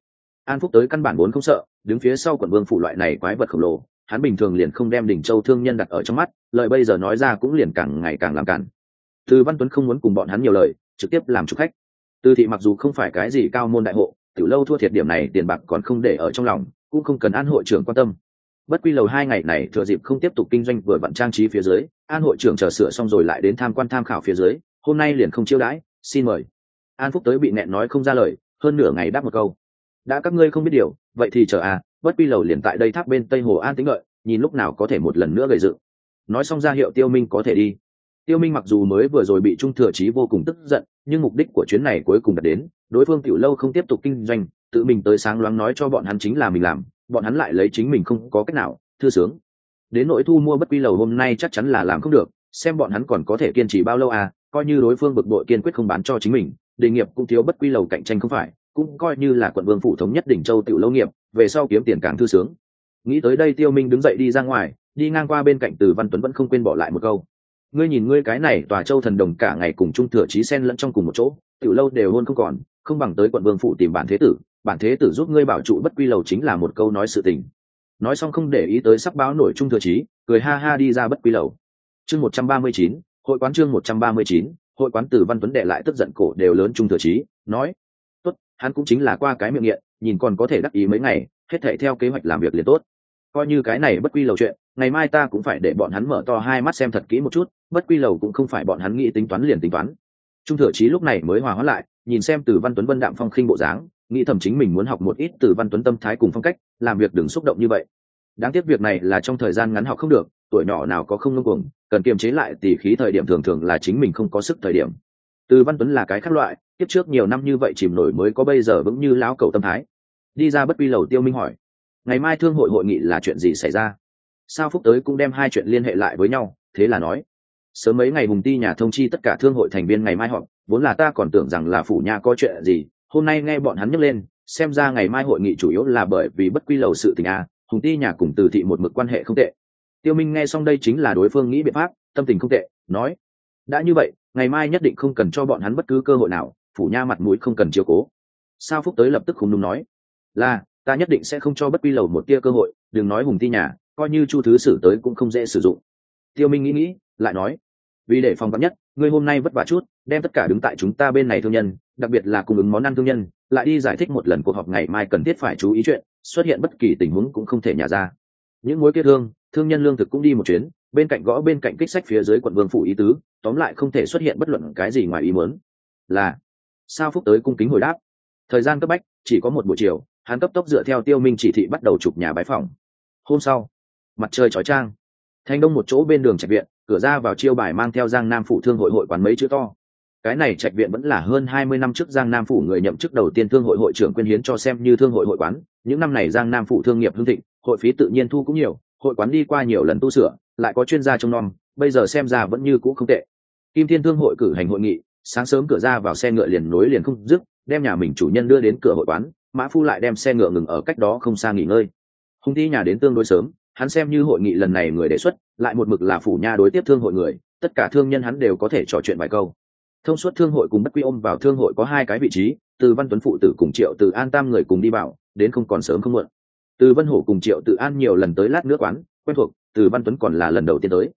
An phúc tới căn bản vốn không sợ, đứng phía sau quận vương phủ loại này quái vật khổng lồ, hắn bình thường liền không đem đỉnh châu thương nhân đặt ở trong mắt, lời bây giờ nói ra cũng liền càng ngày càng làm cản. Từ văn tuấn không muốn cùng bọn hắn nhiều lời, trực tiếp làm chủ khách. Từ thị mặc dù không phải cái gì cao môn đại hộ, tiểu lâu thua thiệt điểm này tiền bạc còn không để ở trong lòng, cũng không cần an hội trưởng quan tâm. Bất quy lầu hai ngày này thừa dịp không tiếp tục kinh doanh vừa vặn trang trí phía dưới, an hội trưởng chờ sửa xong rồi lại đến tham quan tham khảo phía dưới hôm nay liền không chiêu đãi, xin mời. An phúc tới bị nẹn nói không ra lời, hơn nửa ngày đáp một câu. Đã các ngươi không biết điều, vậy thì chờ à bất quy lầu liền tại đây tháp bên tây hồ an tính lợi nhìn lúc nào có thể một lần nữa gầy dựng. Nói xong ra hiệu tiêu minh có thể đi. Tiêu minh mặc dù mới vừa rồi bị trung thừa chí vô cùng tức giận, nhưng mục đích của chuyến này cuối cùng đạt đến, đối phương tiểu lâu không tiếp tục kinh doanh, tự mình tới sáng loáng nói cho bọn hắn chính là mình làm, bọn hắn lại lấy chính mình không có cách nào thư sướng. Đến nỗi thu mua bất quy lầu hôm nay chắc chắn là làm không được, xem bọn hắn còn có thể kiên trì bao lâu à coi như đối phương bực bội kiên quyết không bán cho chính mình, đề nghiệp cũng thiếu bất quy lầu cạnh tranh không phải, cũng coi như là quận vương phủ thống nhất đỉnh châu tiểu lâu nghiệp, về sau kiếm tiền càng thư sướng. Nghĩ tới đây tiêu minh đứng dậy đi ra ngoài, đi ngang qua bên cạnh từ văn tuấn vẫn không quên bỏ lại một câu. Ngươi nhìn ngươi cái này tòa châu thần đồng cả ngày cùng trung thừa trí sen lẫn trong cùng một chỗ, tiểu lâu đều luôn không còn, không bằng tới quận vương phủ tìm bản thế tử, bản thế tử giúp ngươi bảo trụ bất quy lầu chính là một câu nói sự tình. Nói xong không để ý tới sắp báo nổi trung thừa trí cười ha ha đi ra bất quy lầu. Chương một trăm ba mươi chín hội quán chương một trăm ba mươi chín, hội quán từ văn tuấn đệ lại tức giận cổ đều lớn trung thừa trí, nói, tốt, hắn cũng chính là qua cái miệng nghiện, nhìn còn có thể đắc ý mấy ngày, hết thể theo kế hoạch làm việc liền tốt. Coi như cái này bất quy lầu chuyện, ngày mai ta cũng phải để bọn hắn mở to hai mắt xem thật kỹ một chút, bất quy lầu cũng không phải bọn hắn nghĩ tính toán liền tính toán. Trung thừa trí lúc này mới hòa hóa lại, nhìn xem từ văn tuấn vân đạm phong khinh bộ dáng, nghĩ thầm chính mình muốn học một ít từ văn tuấn tâm thái cùng phong cách, làm việc đừng xúc động như vậy. Đáng tiếc việc này là trong thời gian ngắn học không được tuổi nhỏ nào có không ngông cuồng, cần kiềm chế lại tỉ khí thời điểm thường thường là chính mình không có sức thời điểm. Từ văn tuấn là cái khác loại tiếp trước nhiều năm như vậy chìm nổi mới có bây giờ vững như lão cầu tâm thái. Đi ra bất quy lầu tiêu minh hỏi, ngày mai thương hội hội nghị là chuyện gì xảy ra? Sao phúc tới cũng đem hai chuyện liên hệ lại với nhau, thế là nói, sớm mấy ngày hùng ti nhà thông chi tất cả thương hội thành viên ngày mai họp, vốn là ta còn tưởng rằng là phủ nha có chuyện gì, hôm nay nghe bọn hắn nhắc lên, xem ra ngày mai hội nghị chủ yếu là bởi vì bất quy lầu sự tình a, hùng ti nhà cùng từ thị một mực quan hệ không tệ tiêu minh nghe xong đây chính là đối phương nghĩ biện pháp, tâm tình không tệ, nói, đã như vậy, ngày mai nhất định không cần cho bọn hắn bất cứ cơ hội nào, phủ nha mặt mũi không cần chiếu cố. Sao phúc tới lập tức khùng đúng nói, là, ta nhất định sẽ không cho bất quy lầu một tia cơ hội, đừng nói hùng ti nhà, coi như chu thứ sử tới cũng không dễ sử dụng. Tiêu minh nghĩ nghĩ, lại nói, vì để phòng vắn nhất, ngươi hôm nay vất vả chút, đem tất cả đứng tại chúng ta bên này thương nhân, đặc biệt là cung ứng món ăn thương nhân, lại đi giải thích một lần cuộc họp ngày mai cần thiết phải chú ý chuyện, xuất hiện bất kỳ tình huống cũng không thể nhả ra. Những mối kết thương thương nhân lương thực cũng đi một chuyến, bên cạnh gõ bên cạnh kích sách phía dưới quận vương phủ ý tứ, tóm lại không thể xuất hiện bất luận cái gì ngoài ý muốn. Là, sao phúc tới cung kính hồi đáp. Thời gian cấp bách, chỉ có một buổi chiều, hắn cấp tốc dựa theo tiêu minh chỉ thị bắt đầu chụp nhà bái phòng hôm sau, mặt trời chói trang thanh đông một chỗ bên đường trạch viện, cửa ra vào chiêu bài mang theo giang nam phủ thương hội hội quán mấy chữ to. Cái này trạch viện vẫn là hơn hai mươi năm trước giang nam phủ người nhậm chức đầu tiên thương hội hội trưởng quyên hiến cho xem như thương hội hội quán. Những năm này giang nam phủ thương nghiệp hưng thịnh, hội phí tự nhiên thu cũng nhiều hội quán đi qua nhiều lần tu sửa, lại có chuyên gia trông nom, bây giờ xem ra vẫn như cũ không tệ. Kim thiên thương hội cử hành hội nghị, sáng sớm cửa ra vào xe ngựa liền nối liền không dứt, đem nhà mình chủ nhân đưa đến cửa hội quán, mã phu lại đem xe ngựa ngừng ở cách đó không xa nghỉ ngơi. Hùng thi nhà đến tương đối sớm, hắn xem như hội nghị lần này người đề xuất, lại một mực là phủ nha đối tiếp thương hội người, tất cả thương nhân hắn đều có thể trò chuyện vài câu. Thông suốt thương hội cùng bất quy ôm vào thương hội có hai cái vị trí, từ văn tuấn phụ tử cùng triệu từ an tam người cùng đi vào, đến không còn sớm không muộn từ vân hổ cùng triệu tự an nhiều lần tới lát nước quán, quen thuộc, từ văn tuấn còn là lần đầu tiên tới.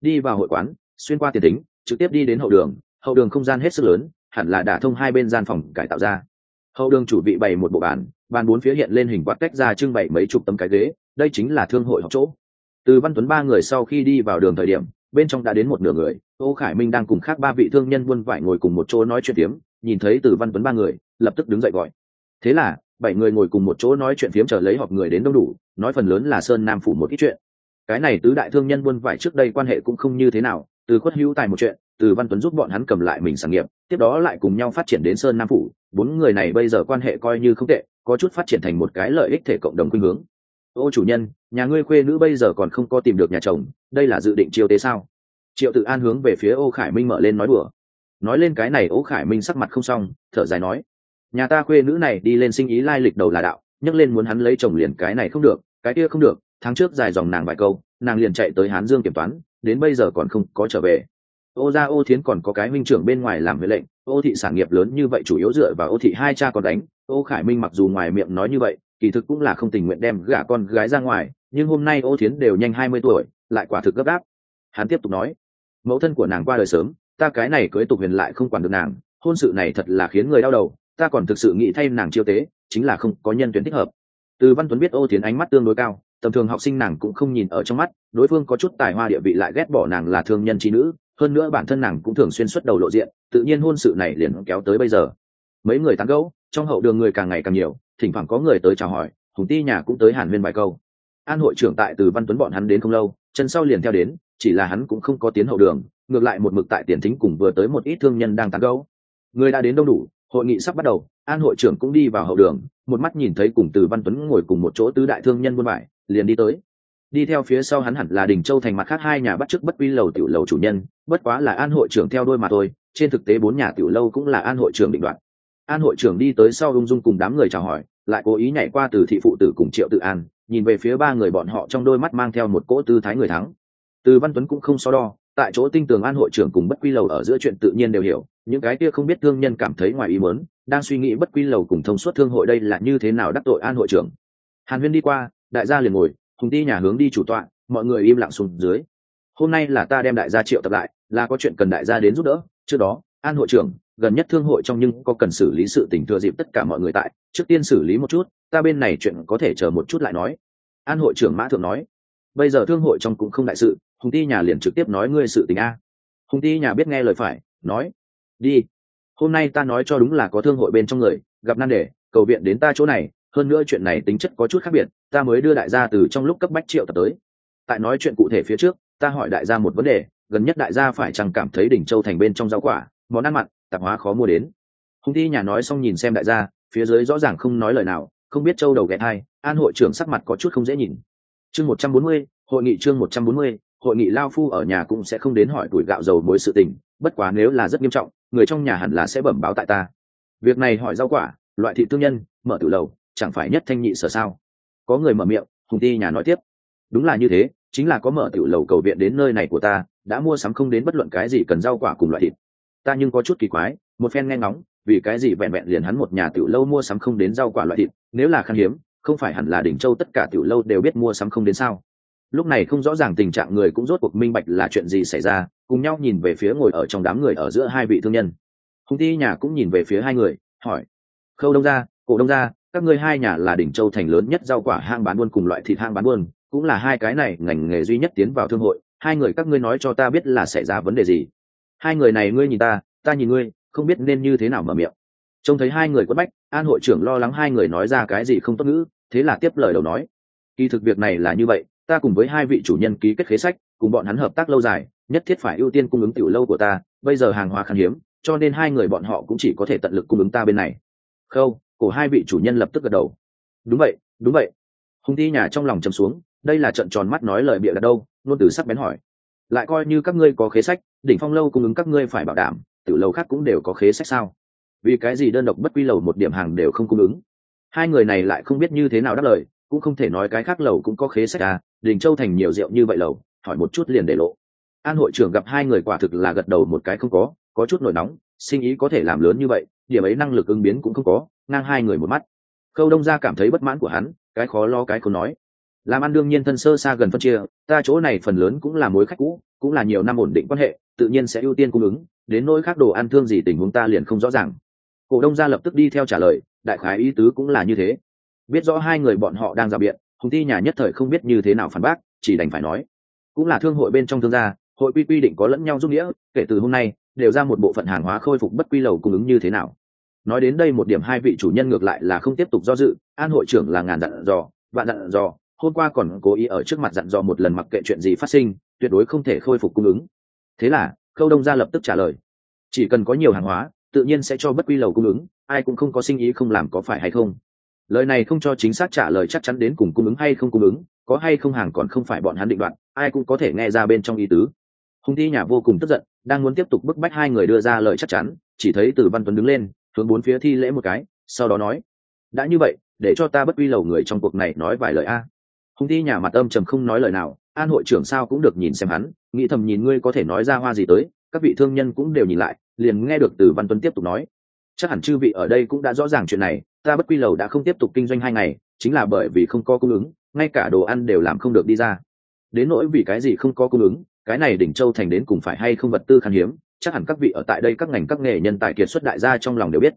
Đi vào hội quán, xuyên qua tiền tính trực tiếp đi đến hậu đường hậu đường không gian hết sức lớn, hẳn là đả thông hai bên gian phòng cải tạo ra. Hậu đường chủ bị bày một bộ bàn bàn bốn phía hiện lên hình quạt cách ra trưng bày mấy chục tấm cái ghế, đây chính là thương hội học chỗ. Từ văn tuấn ba người sau khi đi vào đường thời điểm, bên trong đã đến một nửa người ô khải minh đang cùng khác ba vị thương nhân buôn vải ngồi cùng một chỗ nói chuyện tiếm, nhìn thấy từ văn tuấn ba người, lập tức đứng dậy gọi. Thế là bảy người ngồi cùng một chỗ nói chuyện phiếm chờ lấy họp người đến đông đủ, nói phần lớn là sơn nam phủ một ít chuyện. Cái này tứ đại thương nhân buôn vải trước đây quan hệ cũng không như thế nào, từ khuất hữu tài một chuyện, từ văn tuấn giúp bọn hắn cầm lại mình sản nghiệp, tiếp đó lại cùng nhau phát triển đến sơn nam phủ, bốn người này bây giờ quan hệ coi như không tệ, có chút phát triển thành một cái lợi ích thể cộng đồng khuynh hướng. Ô chủ nhân, nhà ngươi khuê nữ bây giờ còn không có tìm được nhà chồng, đây là dự định chiêu tế sao? Triệu tự an hướng về phía ô khải minh mở lên nói đùa. Nói lên cái này ô khải minh sắc mặt không xong, thở dài nói nhà ta khuê nữ này đi lên sinh ý lai lịch đầu là đạo nhấc lên muốn hắn lấy chồng liền cái này không được, cái kia không được, tháng trước dài dòng nàng vài câu, nàng liền chạy tới hán dương kiểm toán, đến bây giờ còn không có trở về. Ô gia ô thiến còn có cái minh trưởng bên ngoài làm huệ lệnh, ô thị sản nghiệp lớn như vậy chủ yếu dựa vào ô thị hai cha còn đánh, ô khải minh mặc dù ngoài miệng nói như vậy, kỳ thực cũng là không tình nguyện đem gả con gái ra ngoài, nhưng hôm nay ô thiến đều nhanh hai mươi tuổi, lại quả thực gấp gáp. Hắn tiếp tục nói, mẫu thân của nàng qua đời sớm, ta cái này cưới tục huyền lại không quản được nàng, hôn sự này thật là khiến người đau đầu ta còn thực sự nghĩ thay nàng chiêu tế, chính là không có nhân tuyển thích hợp. Từ văn tuấn biết ô tiến ánh mắt tương đối cao, tầm thường học sinh nàng cũng không nhìn ở trong mắt, đối phương có chút tài hoa địa vị lại ghét bỏ nàng là thương nhân trí nữ, hơn nữa bản thân nàng cũng thường xuyên xuất đầu lộ diện, tự nhiên hôn sự này liền kéo tới bây giờ. Mấy người tán gẫu, trong hậu đường người càng ngày càng nhiều, thỉnh thoảng có người tới chào hỏi, hùng ti nhà cũng tới hàn huyên vài câu. An hội trưởng tại từ văn tuấn bọn hắn đến không lâu, chân sau liền theo đến, chỉ là hắn cũng không có tiến hậu đường, ngược lại một mực tại tiền thính cùng vừa tới một ít thương nhân đang tán gẫu. Người đã đến đông đủ hội nghị sắp bắt đầu, an hội trưởng cũng đi vào hậu đường, một mắt nhìn thấy cùng từ văn tuấn ngồi cùng một chỗ tứ đại thương nhân buôn vải liền đi tới. Đi theo phía sau hắn hẳn là đình châu thành mặt khác hai nhà bắt chước bất quy lầu tiểu lầu chủ nhân, bất quá là an hội trưởng theo đôi mà thôi, trên thực tế bốn nhà tiểu lâu cũng là an hội trưởng định đoạt. An hội trưởng đi tới sau ung dung cùng đám người chào hỏi, lại cố ý nhảy qua từ thị phụ tử cùng triệu tự an, nhìn về phía ba người bọn họ trong đôi mắt mang theo một cỗ tư thái người thắng. Từ văn tuấn cũng không so đo, tại chỗ tinh tường an hội trưởng cùng bất quy lầu ở giữa chuyện tự nhiên đều hiểu những cái kia không biết thương nhân cảm thấy ngoài ý muốn, đang suy nghĩ bất quy lầu cùng thông suốt thương hội đây là như thế nào đắc tội an hội trưởng. Hàn huyên đi qua, đại gia liền ngồi, hùng ti nhà hướng đi chủ tọa, mọi người im lặng xuống dưới. Hôm nay là ta đem đại gia triệu tập lại, là có chuyện cần đại gia đến giúp đỡ. Trước đó, an hội trưởng, gần nhất thương hội trong nhưng có cần xử lý sự tình thừa dịp tất cả mọi người tại, trước tiên xử lý một chút, ta bên này chuyện có thể chờ một chút lại nói. An hội trưởng mã thượng nói. Bây giờ thương hội trong cũng không đại sự, hùng ti nhà liền trực tiếp nói ngươi sự tình a. Hùng ti nhà biết nghe lời phải, nói đi. Hôm nay ta nói cho đúng là có thương hội bên trong người, gặp nan đề, cầu viện đến ta chỗ này, hơn nữa chuyện này tính chất có chút khác biệt, ta mới đưa đại gia từ trong lúc cấp bách triệu tập tới. Tại nói chuyện cụ thể phía trước, ta hỏi đại gia một vấn đề, gần nhất đại gia phải chẳng cảm thấy đỉnh châu thành bên trong rau quả, món ăn mặn, tạp hóa khó mua đến. Hùng thi nhà nói xong nhìn xem đại gia, phía dưới rõ ràng không nói lời nào, không biết châu đầu ghé hai an hội trưởng sắc mặt có chút không dễ nhìn. Chương một trăm bốn mươi, hội nghị chương một trăm bốn mươi, hội nghị lao phu ở nhà cũng sẽ không đến hỏi tuổi gạo dầu mối sự tình bất quá nếu là rất nghiêm trọng, người trong nhà hẳn là sẽ bẩm báo tại ta. Việc này hỏi rau quả, loại thị thương nhân, mở tử lầu, chẳng phải nhất thanh nhị sở sao? Có người mở miệng, hùng ti nhà nói tiếp. Đúng là như thế, chính là có mở tiểu lầu cầu viện đến nơi này của ta, đã mua sắm không đến bất luận cái gì cần rau quả cùng loại thịt. Ta nhưng có chút kỳ quái, một phen nghe ngóng, vì cái gì vẹn vẹn liền hắn một nhà tiểu lâu mua sắm không đến rau quả loại thịt, nếu là khan hiếm, không phải hẳn là đỉnh châu tất cả tiểu lâu đều biết mua sắm không đến sao? Lúc này không rõ ràng tình trạng người cũng rốt cuộc minh bạch là chuyện gì xảy ra cùng nhau nhìn về phía ngồi ở trong đám người ở giữa hai vị thương nhân. Hùng ti nhà cũng nhìn về phía hai người, hỏi, khâu đông gia, cổ đông gia, các ngươi hai nhà là đỉnh châu thành lớn nhất rau quả hang bán buôn cùng loại thịt hang bán buôn, cũng là hai cái này ngành nghề duy nhất tiến vào thương hội, hai người các ngươi nói cho ta biết là xảy ra vấn đề gì? Hai người này ngươi nhìn ta ta nhìn ngươi, không biết nên như thế nào mở miệng. Trông thấy hai người quất bách, an hội trưởng lo lắng hai người nói ra cái gì không tốt ngữ, thế là tiếp lời đầu nói, kỳ thực việc này là như vậy, ta cùng với hai vị chủ nhân ký kết khế sách cùng bọn hắn hợp tác lâu dài, nhất thiết phải ưu tiên cung ứng tiểu lâu của ta, bây giờ hàng hóa khan hiếm, cho nên hai người bọn họ cũng chỉ có thể tận lực cung ứng ta bên này. Khâu, cổ hai vị chủ nhân lập tức gật đầu. Đúng vậy đúng vậy. Hùng thi nhà trong lòng chầm xuống, đây là trận tròn mắt nói lời bịa đặt đâu luôn từ sắc bén hỏi. Lại coi như các ngươi có khế sách, đỉnh phong lâu cung ứng các ngươi phải bảo đảm, tiểu lâu khác cũng đều có khế sách sao? Vì cái gì đơn độc bất quy lầu một điểm hàng đều không cung ứng? Hai người này lại không biết như thế nào đáp lời, cũng không thể nói cái khác lầu cũng có khế sách à đình châu thành nhiều rượu như vậy lầu hỏi một chút liền để lộ. An hội trưởng gặp hai người quả thực là gật đầu một cái không có có chút nổi nóng, sinh ý có thể làm lớn như vậy, điểm ấy năng lực ứng biến cũng không có, ngang hai người một mắt. Khâu đông gia cảm thấy bất mãn của hắn, cái khó lo cái không nói. Làm ăn đương nhiên thân sơ xa gần phân chia, ta chỗ này phần lớn cũng là mối khách cũ, cũng là nhiều năm ổn định quan hệ, tự nhiên sẽ ưu tiên cung ứng, đến nỗi khác đồ ăn thương gì tình huống ta liền không rõ ràng. Cổ đông gia lập tức đi theo trả lời, đại khái ý tứ cũng là như thế. Biết rõ hai người bọn họ đang rào biện, hùng ti nhà nhất thời không biết như thế nào phản bác, chỉ đành phải nói cũng là thương hội bên trong thương gia, hội quy quy định có lẫn nhau dung nghĩa, kể từ hôm nay, đều ra một bộ phận hàng hóa khôi phục bất quy lầu cung ứng như thế nào. Nói đến đây một điểm hai vị chủ nhân ngược lại là không tiếp tục do dự, an hội trưởng là ngàn dặn dò, vạn dặn dò, hôm qua còn cố ý ở trước mặt dặn dò một lần mặc kệ chuyện gì phát sinh, tuyệt đối không thể khôi phục cung ứng. Thế là, khâu đông gia lập tức trả lời, chỉ cần có nhiều hàng hóa, tự nhiên sẽ cho bất quy lầu cung ứng, ai cũng không có sinh ý không làm có phải hay không. Lời này không cho chính xác trả lời chắc chắn đến cùng cung ứng hay không cung ứng có hay không hàng còn không phải bọn hắn định đoạt, ai cũng có thể nghe ra bên trong ý tứ. Hùng thi nhà vô cùng tức giận đang muốn tiếp tục bức bách hai người đưa ra lời chắc chắn chỉ thấy từ văn tuấn đứng lên hướng bốn phía thi lễ một cái sau đó nói đã như vậy để cho ta bất quy lầu người trong cuộc này nói vài lời a. Hùng thi nhà mặt âm trầm không nói lời nào an hội trưởng sao cũng được nhìn xem hắn nghĩ thầm nhìn ngươi có thể nói ra hoa gì tới các vị thương nhân cũng đều nhìn lại liền nghe được từ văn tuấn tiếp tục nói chắc hẳn chư vị ở đây cũng đã rõ ràng chuyện này ta bất quy lầu đã không tiếp tục kinh doanh hai ngày chính là bởi vì không có cung ứng ngay cả đồ ăn đều làm không được đi ra. Đến nỗi vì cái gì không có cung ứng, cái này đỉnh châu thành đến cùng phải hay không vật tư khan hiếm, chắc hẳn các vị ở tại đây các ngành các nghề nhân tài kiệt xuất đại gia trong lòng đều biết.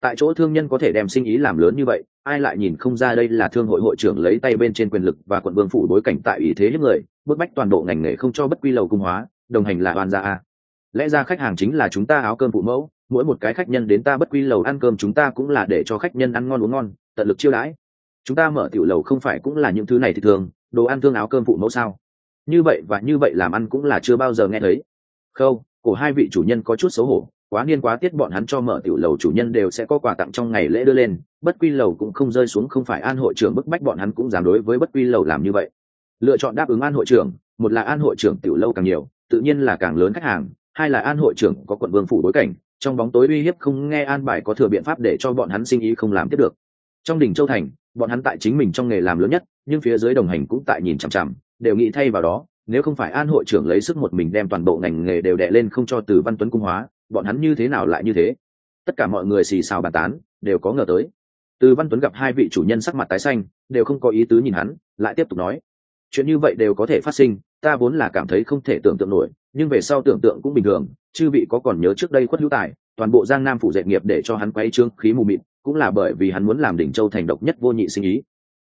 Tại chỗ thương nhân có thể đem sinh ý làm lớn như vậy, ai lại nhìn không ra đây là thương hội hội trưởng lấy tay bên trên quyền lực và quận vương phủ bối cảnh tại ý thế hiếp người, bức bách toàn bộ ngành nghề không cho bất quy lầu cung hóa, đồng hành là oan gia a. Lẽ ra khách hàng chính là chúng ta áo cơm phụ mẫu, mỗi một cái khách nhân đến ta bất quy lầu ăn cơm chúng ta cũng là để cho khách nhân ăn ngon uống ngon, tận lực chiêu đãi chúng ta mở tiểu lầu không phải cũng là những thứ này thì thường, đồ ăn thương áo cơm phụ mẫu sao? Như vậy và như vậy làm ăn cũng là chưa bao giờ nghe thấy. Khâu của hai vị chủ nhân có chút xấu hổ, quá niên quá tiết bọn hắn cho mở tiểu lầu chủ nhân đều sẽ có quà tặng trong ngày lễ đưa lên, bất quy lầu cũng không rơi xuống không phải an hội trưởng bức bách bọn hắn cũng dám đối với bất quy lầu làm như vậy. Lựa chọn đáp ứng an hội trưởng, một là an hội trưởng tiểu lâu càng nhiều, tự nhiên là càng lớn khách hàng, hai là an hội trưởng có quận vương phủ bối cảnh, trong bóng tối uy hiếp không nghe an bài có thừa biện pháp để cho bọn hắn sinh ý không làm tiếp được. Trong đỉnh châu thành bọn hắn tại chính mình trong nghề làm lớn nhất, nhưng phía dưới đồng hành cũng tại nhìn chằm chằm, đều nghĩ thay vào đó, nếu không phải an hội trưởng lấy sức một mình đem toàn bộ ngành nghề đều đè lên không cho từ văn tuấn cung hóa, bọn hắn như thế nào lại như thế? Tất cả mọi người xì xào bàn tán, đều có ngờ tới. Từ văn tuấn gặp hai vị chủ nhân sắc mặt tái xanh, đều không có ý tứ nhìn hắn, lại tiếp tục nói. Chuyện như vậy đều có thể phát sinh, ta vốn là cảm thấy không thể tưởng tượng nổi, nhưng về sau tưởng tượng cũng bình thường, chư vị có còn nhớ trước đây khuất hữu tài, toàn bộ giang nam phủ dệt nghiệp để cho hắn quay trương khí mù mịt cũng là bởi vì hắn muốn làm đỉnh châu thành độc nhất vô nhị sinh ý.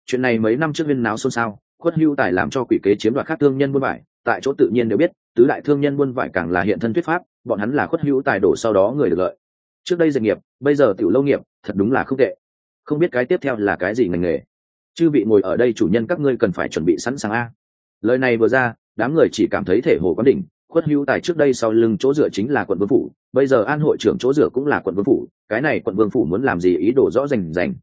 Chuyện này mấy năm trước viên náo xôn xao, khuất hữu tài làm cho quỷ kế chiếm đoạt khác thương nhân buôn vải, tại chỗ tự nhiên đều biết, tứ đại thương nhân buôn vải càng là hiện thân thuyết pháp, bọn hắn là khuất hữu tài đổ sau đó người được lợi. Trước đây dệt nghiệp, bây giờ tiểu lâu nghiệp, thật đúng là không tệ. Không biết cái tiếp theo là cái gì ngành nghề. Chư vị ngồi ở đây chủ nhân các ngươi cần phải chuẩn bị sẵn sàng a. Lời này vừa ra, đám người chỉ cảm thấy thể hồ quán đỉnh khuất hữu tài trước đây sau lưng chỗ dựa chính là quận vương phủ, bây giờ an hội trưởng chỗ dựa cũng là quận vương phủ, cái này quận vương phủ muốn làm gì ý đồ rõ rành rành.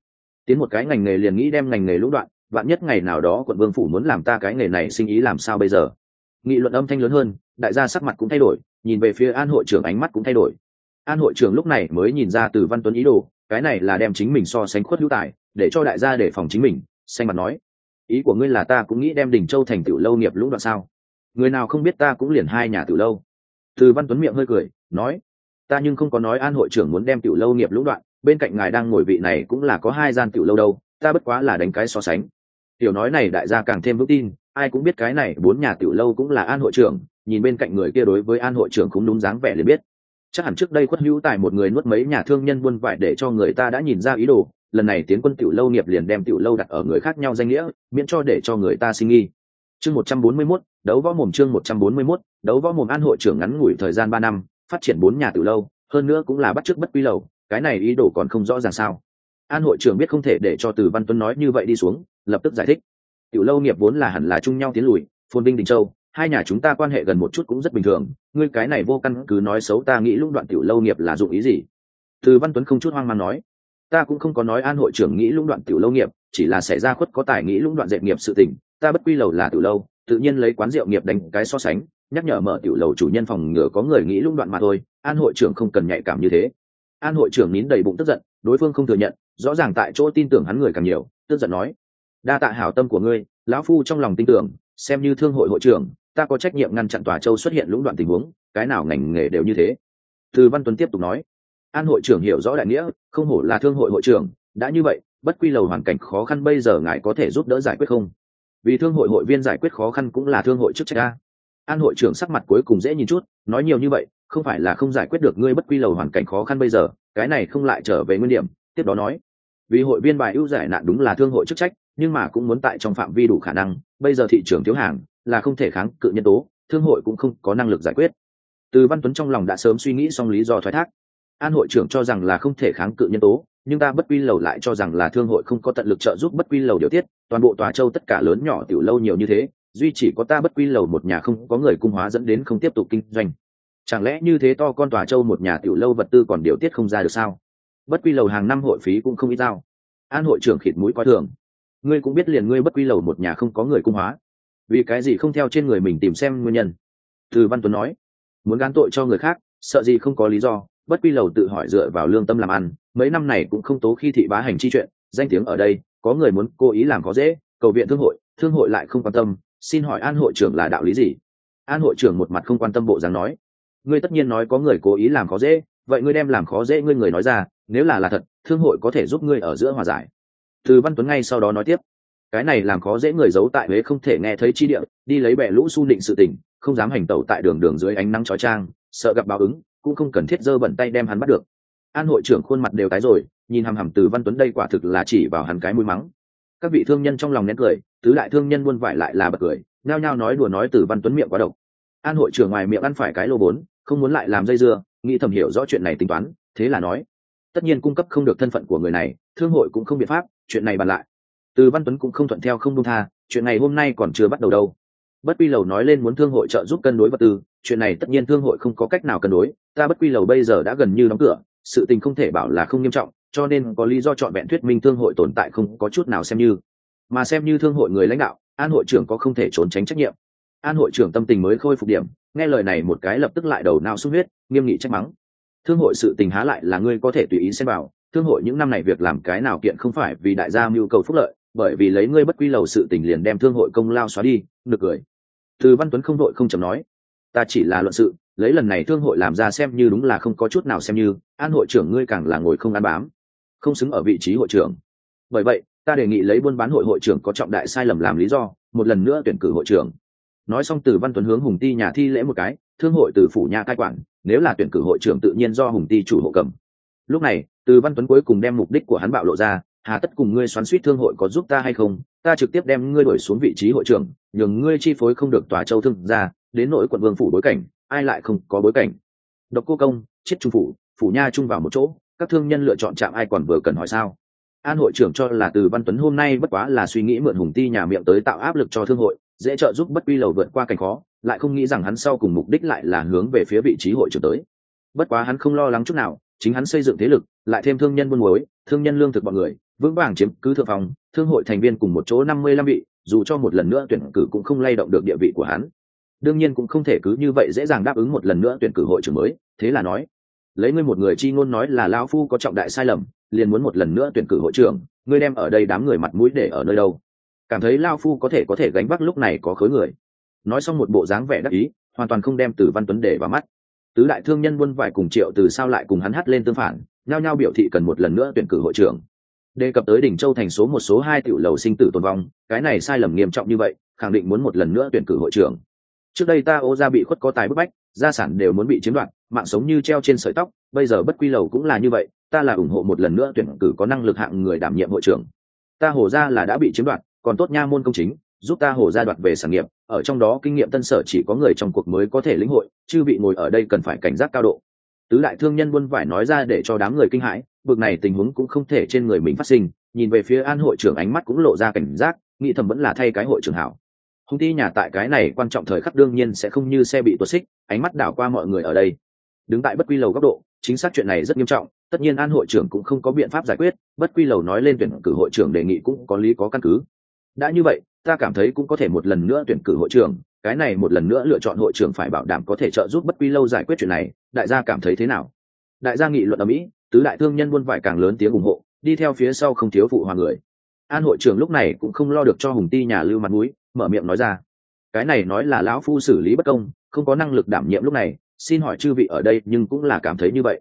Tiến một cái ngành nghề liền nghĩ đem ngành nghề lũ đoạn, vạn nhất ngày nào đó quận vương phủ muốn làm ta cái nghề này sinh ý làm sao bây giờ? Nghị luận âm thanh lớn hơn, đại gia sắc mặt cũng thay đổi, nhìn về phía an hội trưởng ánh mắt cũng thay đổi. An hội trưởng lúc này mới nhìn ra từ văn tuấn ý đồ, cái này là đem chính mình so sánh khuất hữu tài, để cho đại gia để phòng chính mình, xanh mặt nói. Ý của ngươi là ta cũng nghĩ đem đình châu thành tựu lâu nghiệp lũng đoạn sao? Người nào không biết ta cũng liền hai nhà tiểu lâu. Từ văn tuấn miệng hơi cười, nói, ta nhưng không có nói an hội trưởng muốn đem tiểu lâu nghiệp lũng đoạn, bên cạnh ngài đang ngồi vị này cũng là có hai gian tiểu lâu đâu, ta bất quá là đánh cái so sánh. Tiểu nói này đại gia càng thêm vững tin, ai cũng biết cái này bốn nhà tiểu lâu cũng là an hội trưởng, nhìn bên cạnh người kia đối với an hội trưởng cũng đúng dáng vẻ liền biết. Chắc hẳn trước đây khuất hữu tài một người nuốt mấy nhà thương nhân buôn vải để cho người ta đã nhìn ra ý đồ, lần này tiến quân tiểu lâu nghiệp liền đem tiểu lâu đặt ở người khác nhau danh nghĩa, miễn cho để cho người ta sinh nghi chương một trăm bốn mươi 141, đấu võ mồm chương một trăm bốn mươi 141, đấu võ mồm an hội trưởng ngắn ngủi thời gian ba năm phát triển bốn nhà tử lâu hơn nữa cũng là bắt chước bất quy lầu cái này ý đồ còn không rõ ràng sao. An hội trưởng biết không thể để cho từ văn tuấn nói như vậy đi xuống lập tức giải thích. Tiểu lâu nghiệp vốn là hẳn là chung nhau tiến lùi phồn binh đình châu hai nhà chúng ta quan hệ gần một chút cũng rất bình thường ngươi cái này vô căn cứ nói xấu ta nghĩ lũng đoạn tiểu lâu nghiệp là dụng ý gì? Từ văn tuấn không chút hoang mang nói. Ta cũng không có nói an hội trưởng nghĩ lũng đoạn tiểu lâu nghiệp chỉ là xảy ra khuất có tài nghĩ lũng đoạn dệt nghiệp sự tình, ta bất quy lầu là tiểu lâu, tự nhiên lấy quán rượu nghiệp đánh cái so sánh, nhắc nhở mở tiểu lầu chủ nhân phòng ngừa có người nghĩ lũng đoạn mà thôi, an hội trưởng không cần nhạy cảm như thế. An hội trưởng nín đầy bụng tức giận, đối phương không thừa nhận, rõ ràng tại chỗ tin tưởng hắn người càng nhiều, tức giận nói, đa tạ hảo tâm của ngươi, lão phu trong lòng tin tưởng, xem như thương hội hội trưởng, ta có trách nhiệm ngăn chặn tòa châu xuất hiện lũng đoạn tình huống, cái nào ngành nghề đều như thế. Từ văn tuấn tiếp tục nói, an hội trưởng hiểu rõ đại nghĩa, không hổ là thương hội hội trưởng, đã như vậy bất quy lầu hoàn cảnh khó khăn bây giờ ngài có thể giúp đỡ giải quyết không? Vì thương hội hội viên giải quyết khó khăn cũng là thương hội chức trách a. An hội trưởng sắc mặt cuối cùng dễ nhìn chút, nói nhiều như vậy, không phải là không giải quyết được ngươi bất quy lầu hoàn cảnh khó khăn bây giờ, cái này không lại trở về nguyên điểm, tiếp đó nói. Vì hội viên bài ưu giải nạn đúng là thương hội chức trách, nhưng mà cũng muốn tại trong phạm vi đủ khả năng, bây giờ thị trường thiếu hàng, là không thể kháng cự nhân tố, thương hội cũng không có năng lực giải quyết. Từ văn tuấn trong lòng đã sớm suy nghĩ xong lý do thoái thác. An hội trưởng cho rằng là không thể kháng cự nhân tố nhưng ta bất quy lầu lại cho rằng là thương hội không có tận lực trợ giúp bất quy lầu điều tiết, toàn bộ tòa châu tất cả lớn nhỏ tiểu lâu nhiều như thế, duy chỉ có ta bất quy lầu một nhà không có người cung hóa dẫn đến không tiếp tục kinh doanh. Chẳng lẽ như thế to con tòa châu một nhà tiểu lâu vật tư còn điều tiết không ra được sao? Bất quy lầu hàng năm hội phí cũng không ít giao an hội trưởng khịt mũi coi thường. Ngươi cũng biết liền ngươi bất quy lầu một nhà không có người cung hóa. Vì cái gì không theo trên người mình tìm xem nguyên nhân? Từ văn tuấn nói. Muốn gán tội cho người khác, sợ gì không có lý do bất quy lầu tự hỏi dựa vào lương tâm làm ăn, mấy năm này cũng không tố khi thị bá hành chi chuyện, danh tiếng ở đây, có người muốn cố ý làm có dễ, cầu viện thương hội thương hội lại không quan tâm, xin hỏi an hội trưởng là đạo lý gì? An hội trưởng một mặt không quan tâm bộ dáng nói, ngươi tất nhiên nói có người cố ý làm khó dễ, vậy ngươi đem làm khó dễ ngươi người nói ra, nếu là là thật, thương hội có thể giúp ngươi ở giữa hòa giải. Từ văn tuấn ngay sau đó nói tiếp, cái này làm khó dễ người giấu tại huế không thể nghe thấy chi địa, đi lấy bè lũ su định sự tình, không dám hành tẩu tại đường đường dưới ánh nắng chói trang sợ gặp báo ứng cũng không cần thiết dơ bẩn tay đem hắn bắt được. An hội trưởng khuôn mặt đều tái rồi, nhìn hằm hằm từ văn tuấn đây quả thực là chỉ vào hắn cái mũi mắng. Các vị thương nhân trong lòng nén cười, tứ đại thương nhân buôn vải lại là bật cười, nhao nhao nói đùa nói từ văn tuấn miệng quá độc. An hội trưởng ngoài miệng ăn phải cái lô bốn, không muốn lại làm dây dưa, nghĩ thầm hiểu rõ chuyện này tính toán, thế là nói, tất nhiên cung cấp không được thân phận của người này, thương hội cũng không biện pháp, chuyện này bàn lại. Từ văn tuấn cũng không thuận theo không đông tha, chuyện này hôm nay còn chưa bắt đầu đâu. Bất quy lầu nói lên muốn thương hội trợ giúp cân đối vật tư chuyện này tất nhiên thương hội không có cách nào cân đối, ta bất quy lầu bây giờ đã gần như đóng cửa, sự tình không thể bảo là không nghiêm trọng, cho nên có lý do chọn vẹn thuyết minh thương hội tồn tại không có chút nào xem như. Mà xem như thương hội người lãnh đạo, an hội trưởng có không thể trốn tránh trách nhiệm. An hội trưởng tâm tình mới khôi phục điểm, nghe lời này một cái lập tức lại đầu nào sung huyết, nghiêm nghị trách mắng. Thương hội sự tình há lại là ngươi có thể tùy ý xem vào, thương hội những năm này việc làm cái nào kiện không phải vì đại gia mưu cầu phúc lợi, bởi vì lấy ngươi bất quy lầu sự tình liền đem thương hội công lao xóa đi, nực cười. Từ văn tuấn không đội không chầm nói ta chỉ là luận sự, lấy lần này thương hội làm ra xem như đúng là không có chút nào xem như, an hội trưởng ngươi càng là ngồi không ăn bám, không xứng ở vị trí hội trưởng. Bởi vậy, ta đề nghị lấy buôn bán hội hội trưởng có trọng đại sai lầm làm lý do, một lần nữa tuyển cử hội trưởng. Nói xong từ văn tuấn hướng hùng ti nhà thi lễ một cái, thương hội từ phủ nhà cai quản, nếu là tuyển cử hội trưởng tự nhiên do hùng ti chủ hộ cầm. Lúc này, từ văn tuấn cuối cùng đem mục đích của hắn bạo lộ ra, hà tất cùng ngươi xoắn suýt thương hội có giúp ta hay không? Ta trực tiếp đem ngươi đổi xuống vị trí hội trưởng nhường ngươi chi phối không được tòa châu thương ra đến nỗi quận vương phủ bối cảnh, ai lại không có bối cảnh? Độc cô công, chết trung phủ phủ nha chung vào một chỗ, các thương nhân lựa chọn chạm ai còn vừa cần hỏi sao? An hội trưởng cho là từ văn tuấn hôm nay bất quá là suy nghĩ mượn hùng ti nhà miệng tới tạo áp lực cho thương hội, dễ trợ giúp bất quy lầu vượt qua cảnh khó, lại không nghĩ rằng hắn sau cùng mục đích lại là hướng về phía vị trí hội trưởng tới. Bất quá hắn không lo lắng chút nào, chính hắn xây dựng thế lực, lại thêm thương nhân buôn muối, thương nhân lương thực bọn người, vững vàng chiếm cứ thượng phòng thương hội thành viên cùng một chỗ năm mươi lăm vị dù cho một lần nữa tuyển cử cũng không lay động được địa vị của hắn. Đương nhiên cũng không thể cứ như vậy dễ dàng đáp ứng một lần nữa tuyển cử hội trưởng mới, thế là nói, lấy ngươi một người chi ngôn nói là lão phu có trọng đại sai lầm, liền muốn một lần nữa tuyển cử hội trưởng, ngươi đem ở đây đám người mặt mũi để ở nơi đâu? Cảm thấy lao phu có thể có thể gánh vác lúc này có khối người. Nói xong một bộ dáng vẻ đắc ý, hoàn toàn không đem từ văn tuấn để vào mắt. Tứ đại thương nhân buôn vải cùng triệu từ sao lại cùng hắn hắt lên tương phản, nhao nhao biểu thị cần một lần nữa tuyển cử hội trưởng đề cập tới đỉnh châu thành số một số hai tiểu lầu sinh tử tồn vong, cái này sai lầm nghiêm trọng như vậy, khẳng định muốn một lần nữa tuyển cử hội trưởng. Trước đây ta ô gia bị khuất có tài bức bách, gia sản đều muốn bị chiếm đoạt, mạng sống như treo trên sợi tóc, bây giờ bất quy lầu cũng là như vậy, ta là ủng hộ một lần nữa tuyển cử có năng lực hạng người đảm nhiệm hội trưởng. Ta hổ ra là đã bị chiếm đoạt, còn tốt nha môn công chính, giúp ta hổ ra đoạt về sản nghiệp, ở trong đó kinh nghiệm tân sở chỉ có người trong cuộc mới có thể lĩnh hội chứ bị ngồi ở đây cần phải cảnh giác cao độ tứ đại thương nhân buôn vải nói ra để cho đám người kinh hãi, bực này tình huống cũng không thể trên người mình phát sinh, nhìn về phía an hội trưởng ánh mắt cũng lộ ra cảnh giác, nghĩ thầm vẫn là thay cái hội trưởng hảo. Hùng ti nhà tại cái này quan trọng thời khắc đương nhiên sẽ không như xe bị tuột xích, ánh mắt đảo qua mọi người ở đây. Đứng tại bất quy lầu góc độ, chính xác chuyện này rất nghiêm trọng, tất nhiên an hội trưởng cũng không có biện pháp giải quyết, bất quy lầu nói lên tuyển cử hội trưởng đề nghị cũng có lý có căn cứ. Đã như vậy, ta cảm thấy cũng có thể một lần nữa tuyển cử hội trưởng cái này một lần nữa lựa chọn hội trưởng phải bảo đảm có thể trợ giúp bất quy lâu giải quyết chuyện này, đại gia cảm thấy thế nào? Đại gia nghị luận ở mỹ, tứ đại thương nhân buôn vải càng lớn tiếng ủng hộ, đi theo phía sau không thiếu phụ hoàng người. An hội trưởng lúc này cũng không lo được cho hùng ti nhà lưu mặt mũi, mở miệng nói ra. Cái này nói là lão phu xử lý bất công, không có năng lực đảm nhiệm lúc này, xin hỏi chư vị ở đây nhưng cũng là cảm thấy như vậy.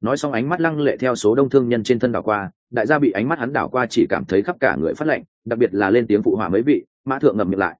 Nói xong ánh mắt lăng lệ theo số đông thương nhân trên thân đảo qua, đại gia bị ánh mắt hắn đảo qua chỉ cảm thấy khắp cả người phát lệnh đặc biệt là lên tiếng phụ họa mấy vị, mã thượng ngậm miệng lại.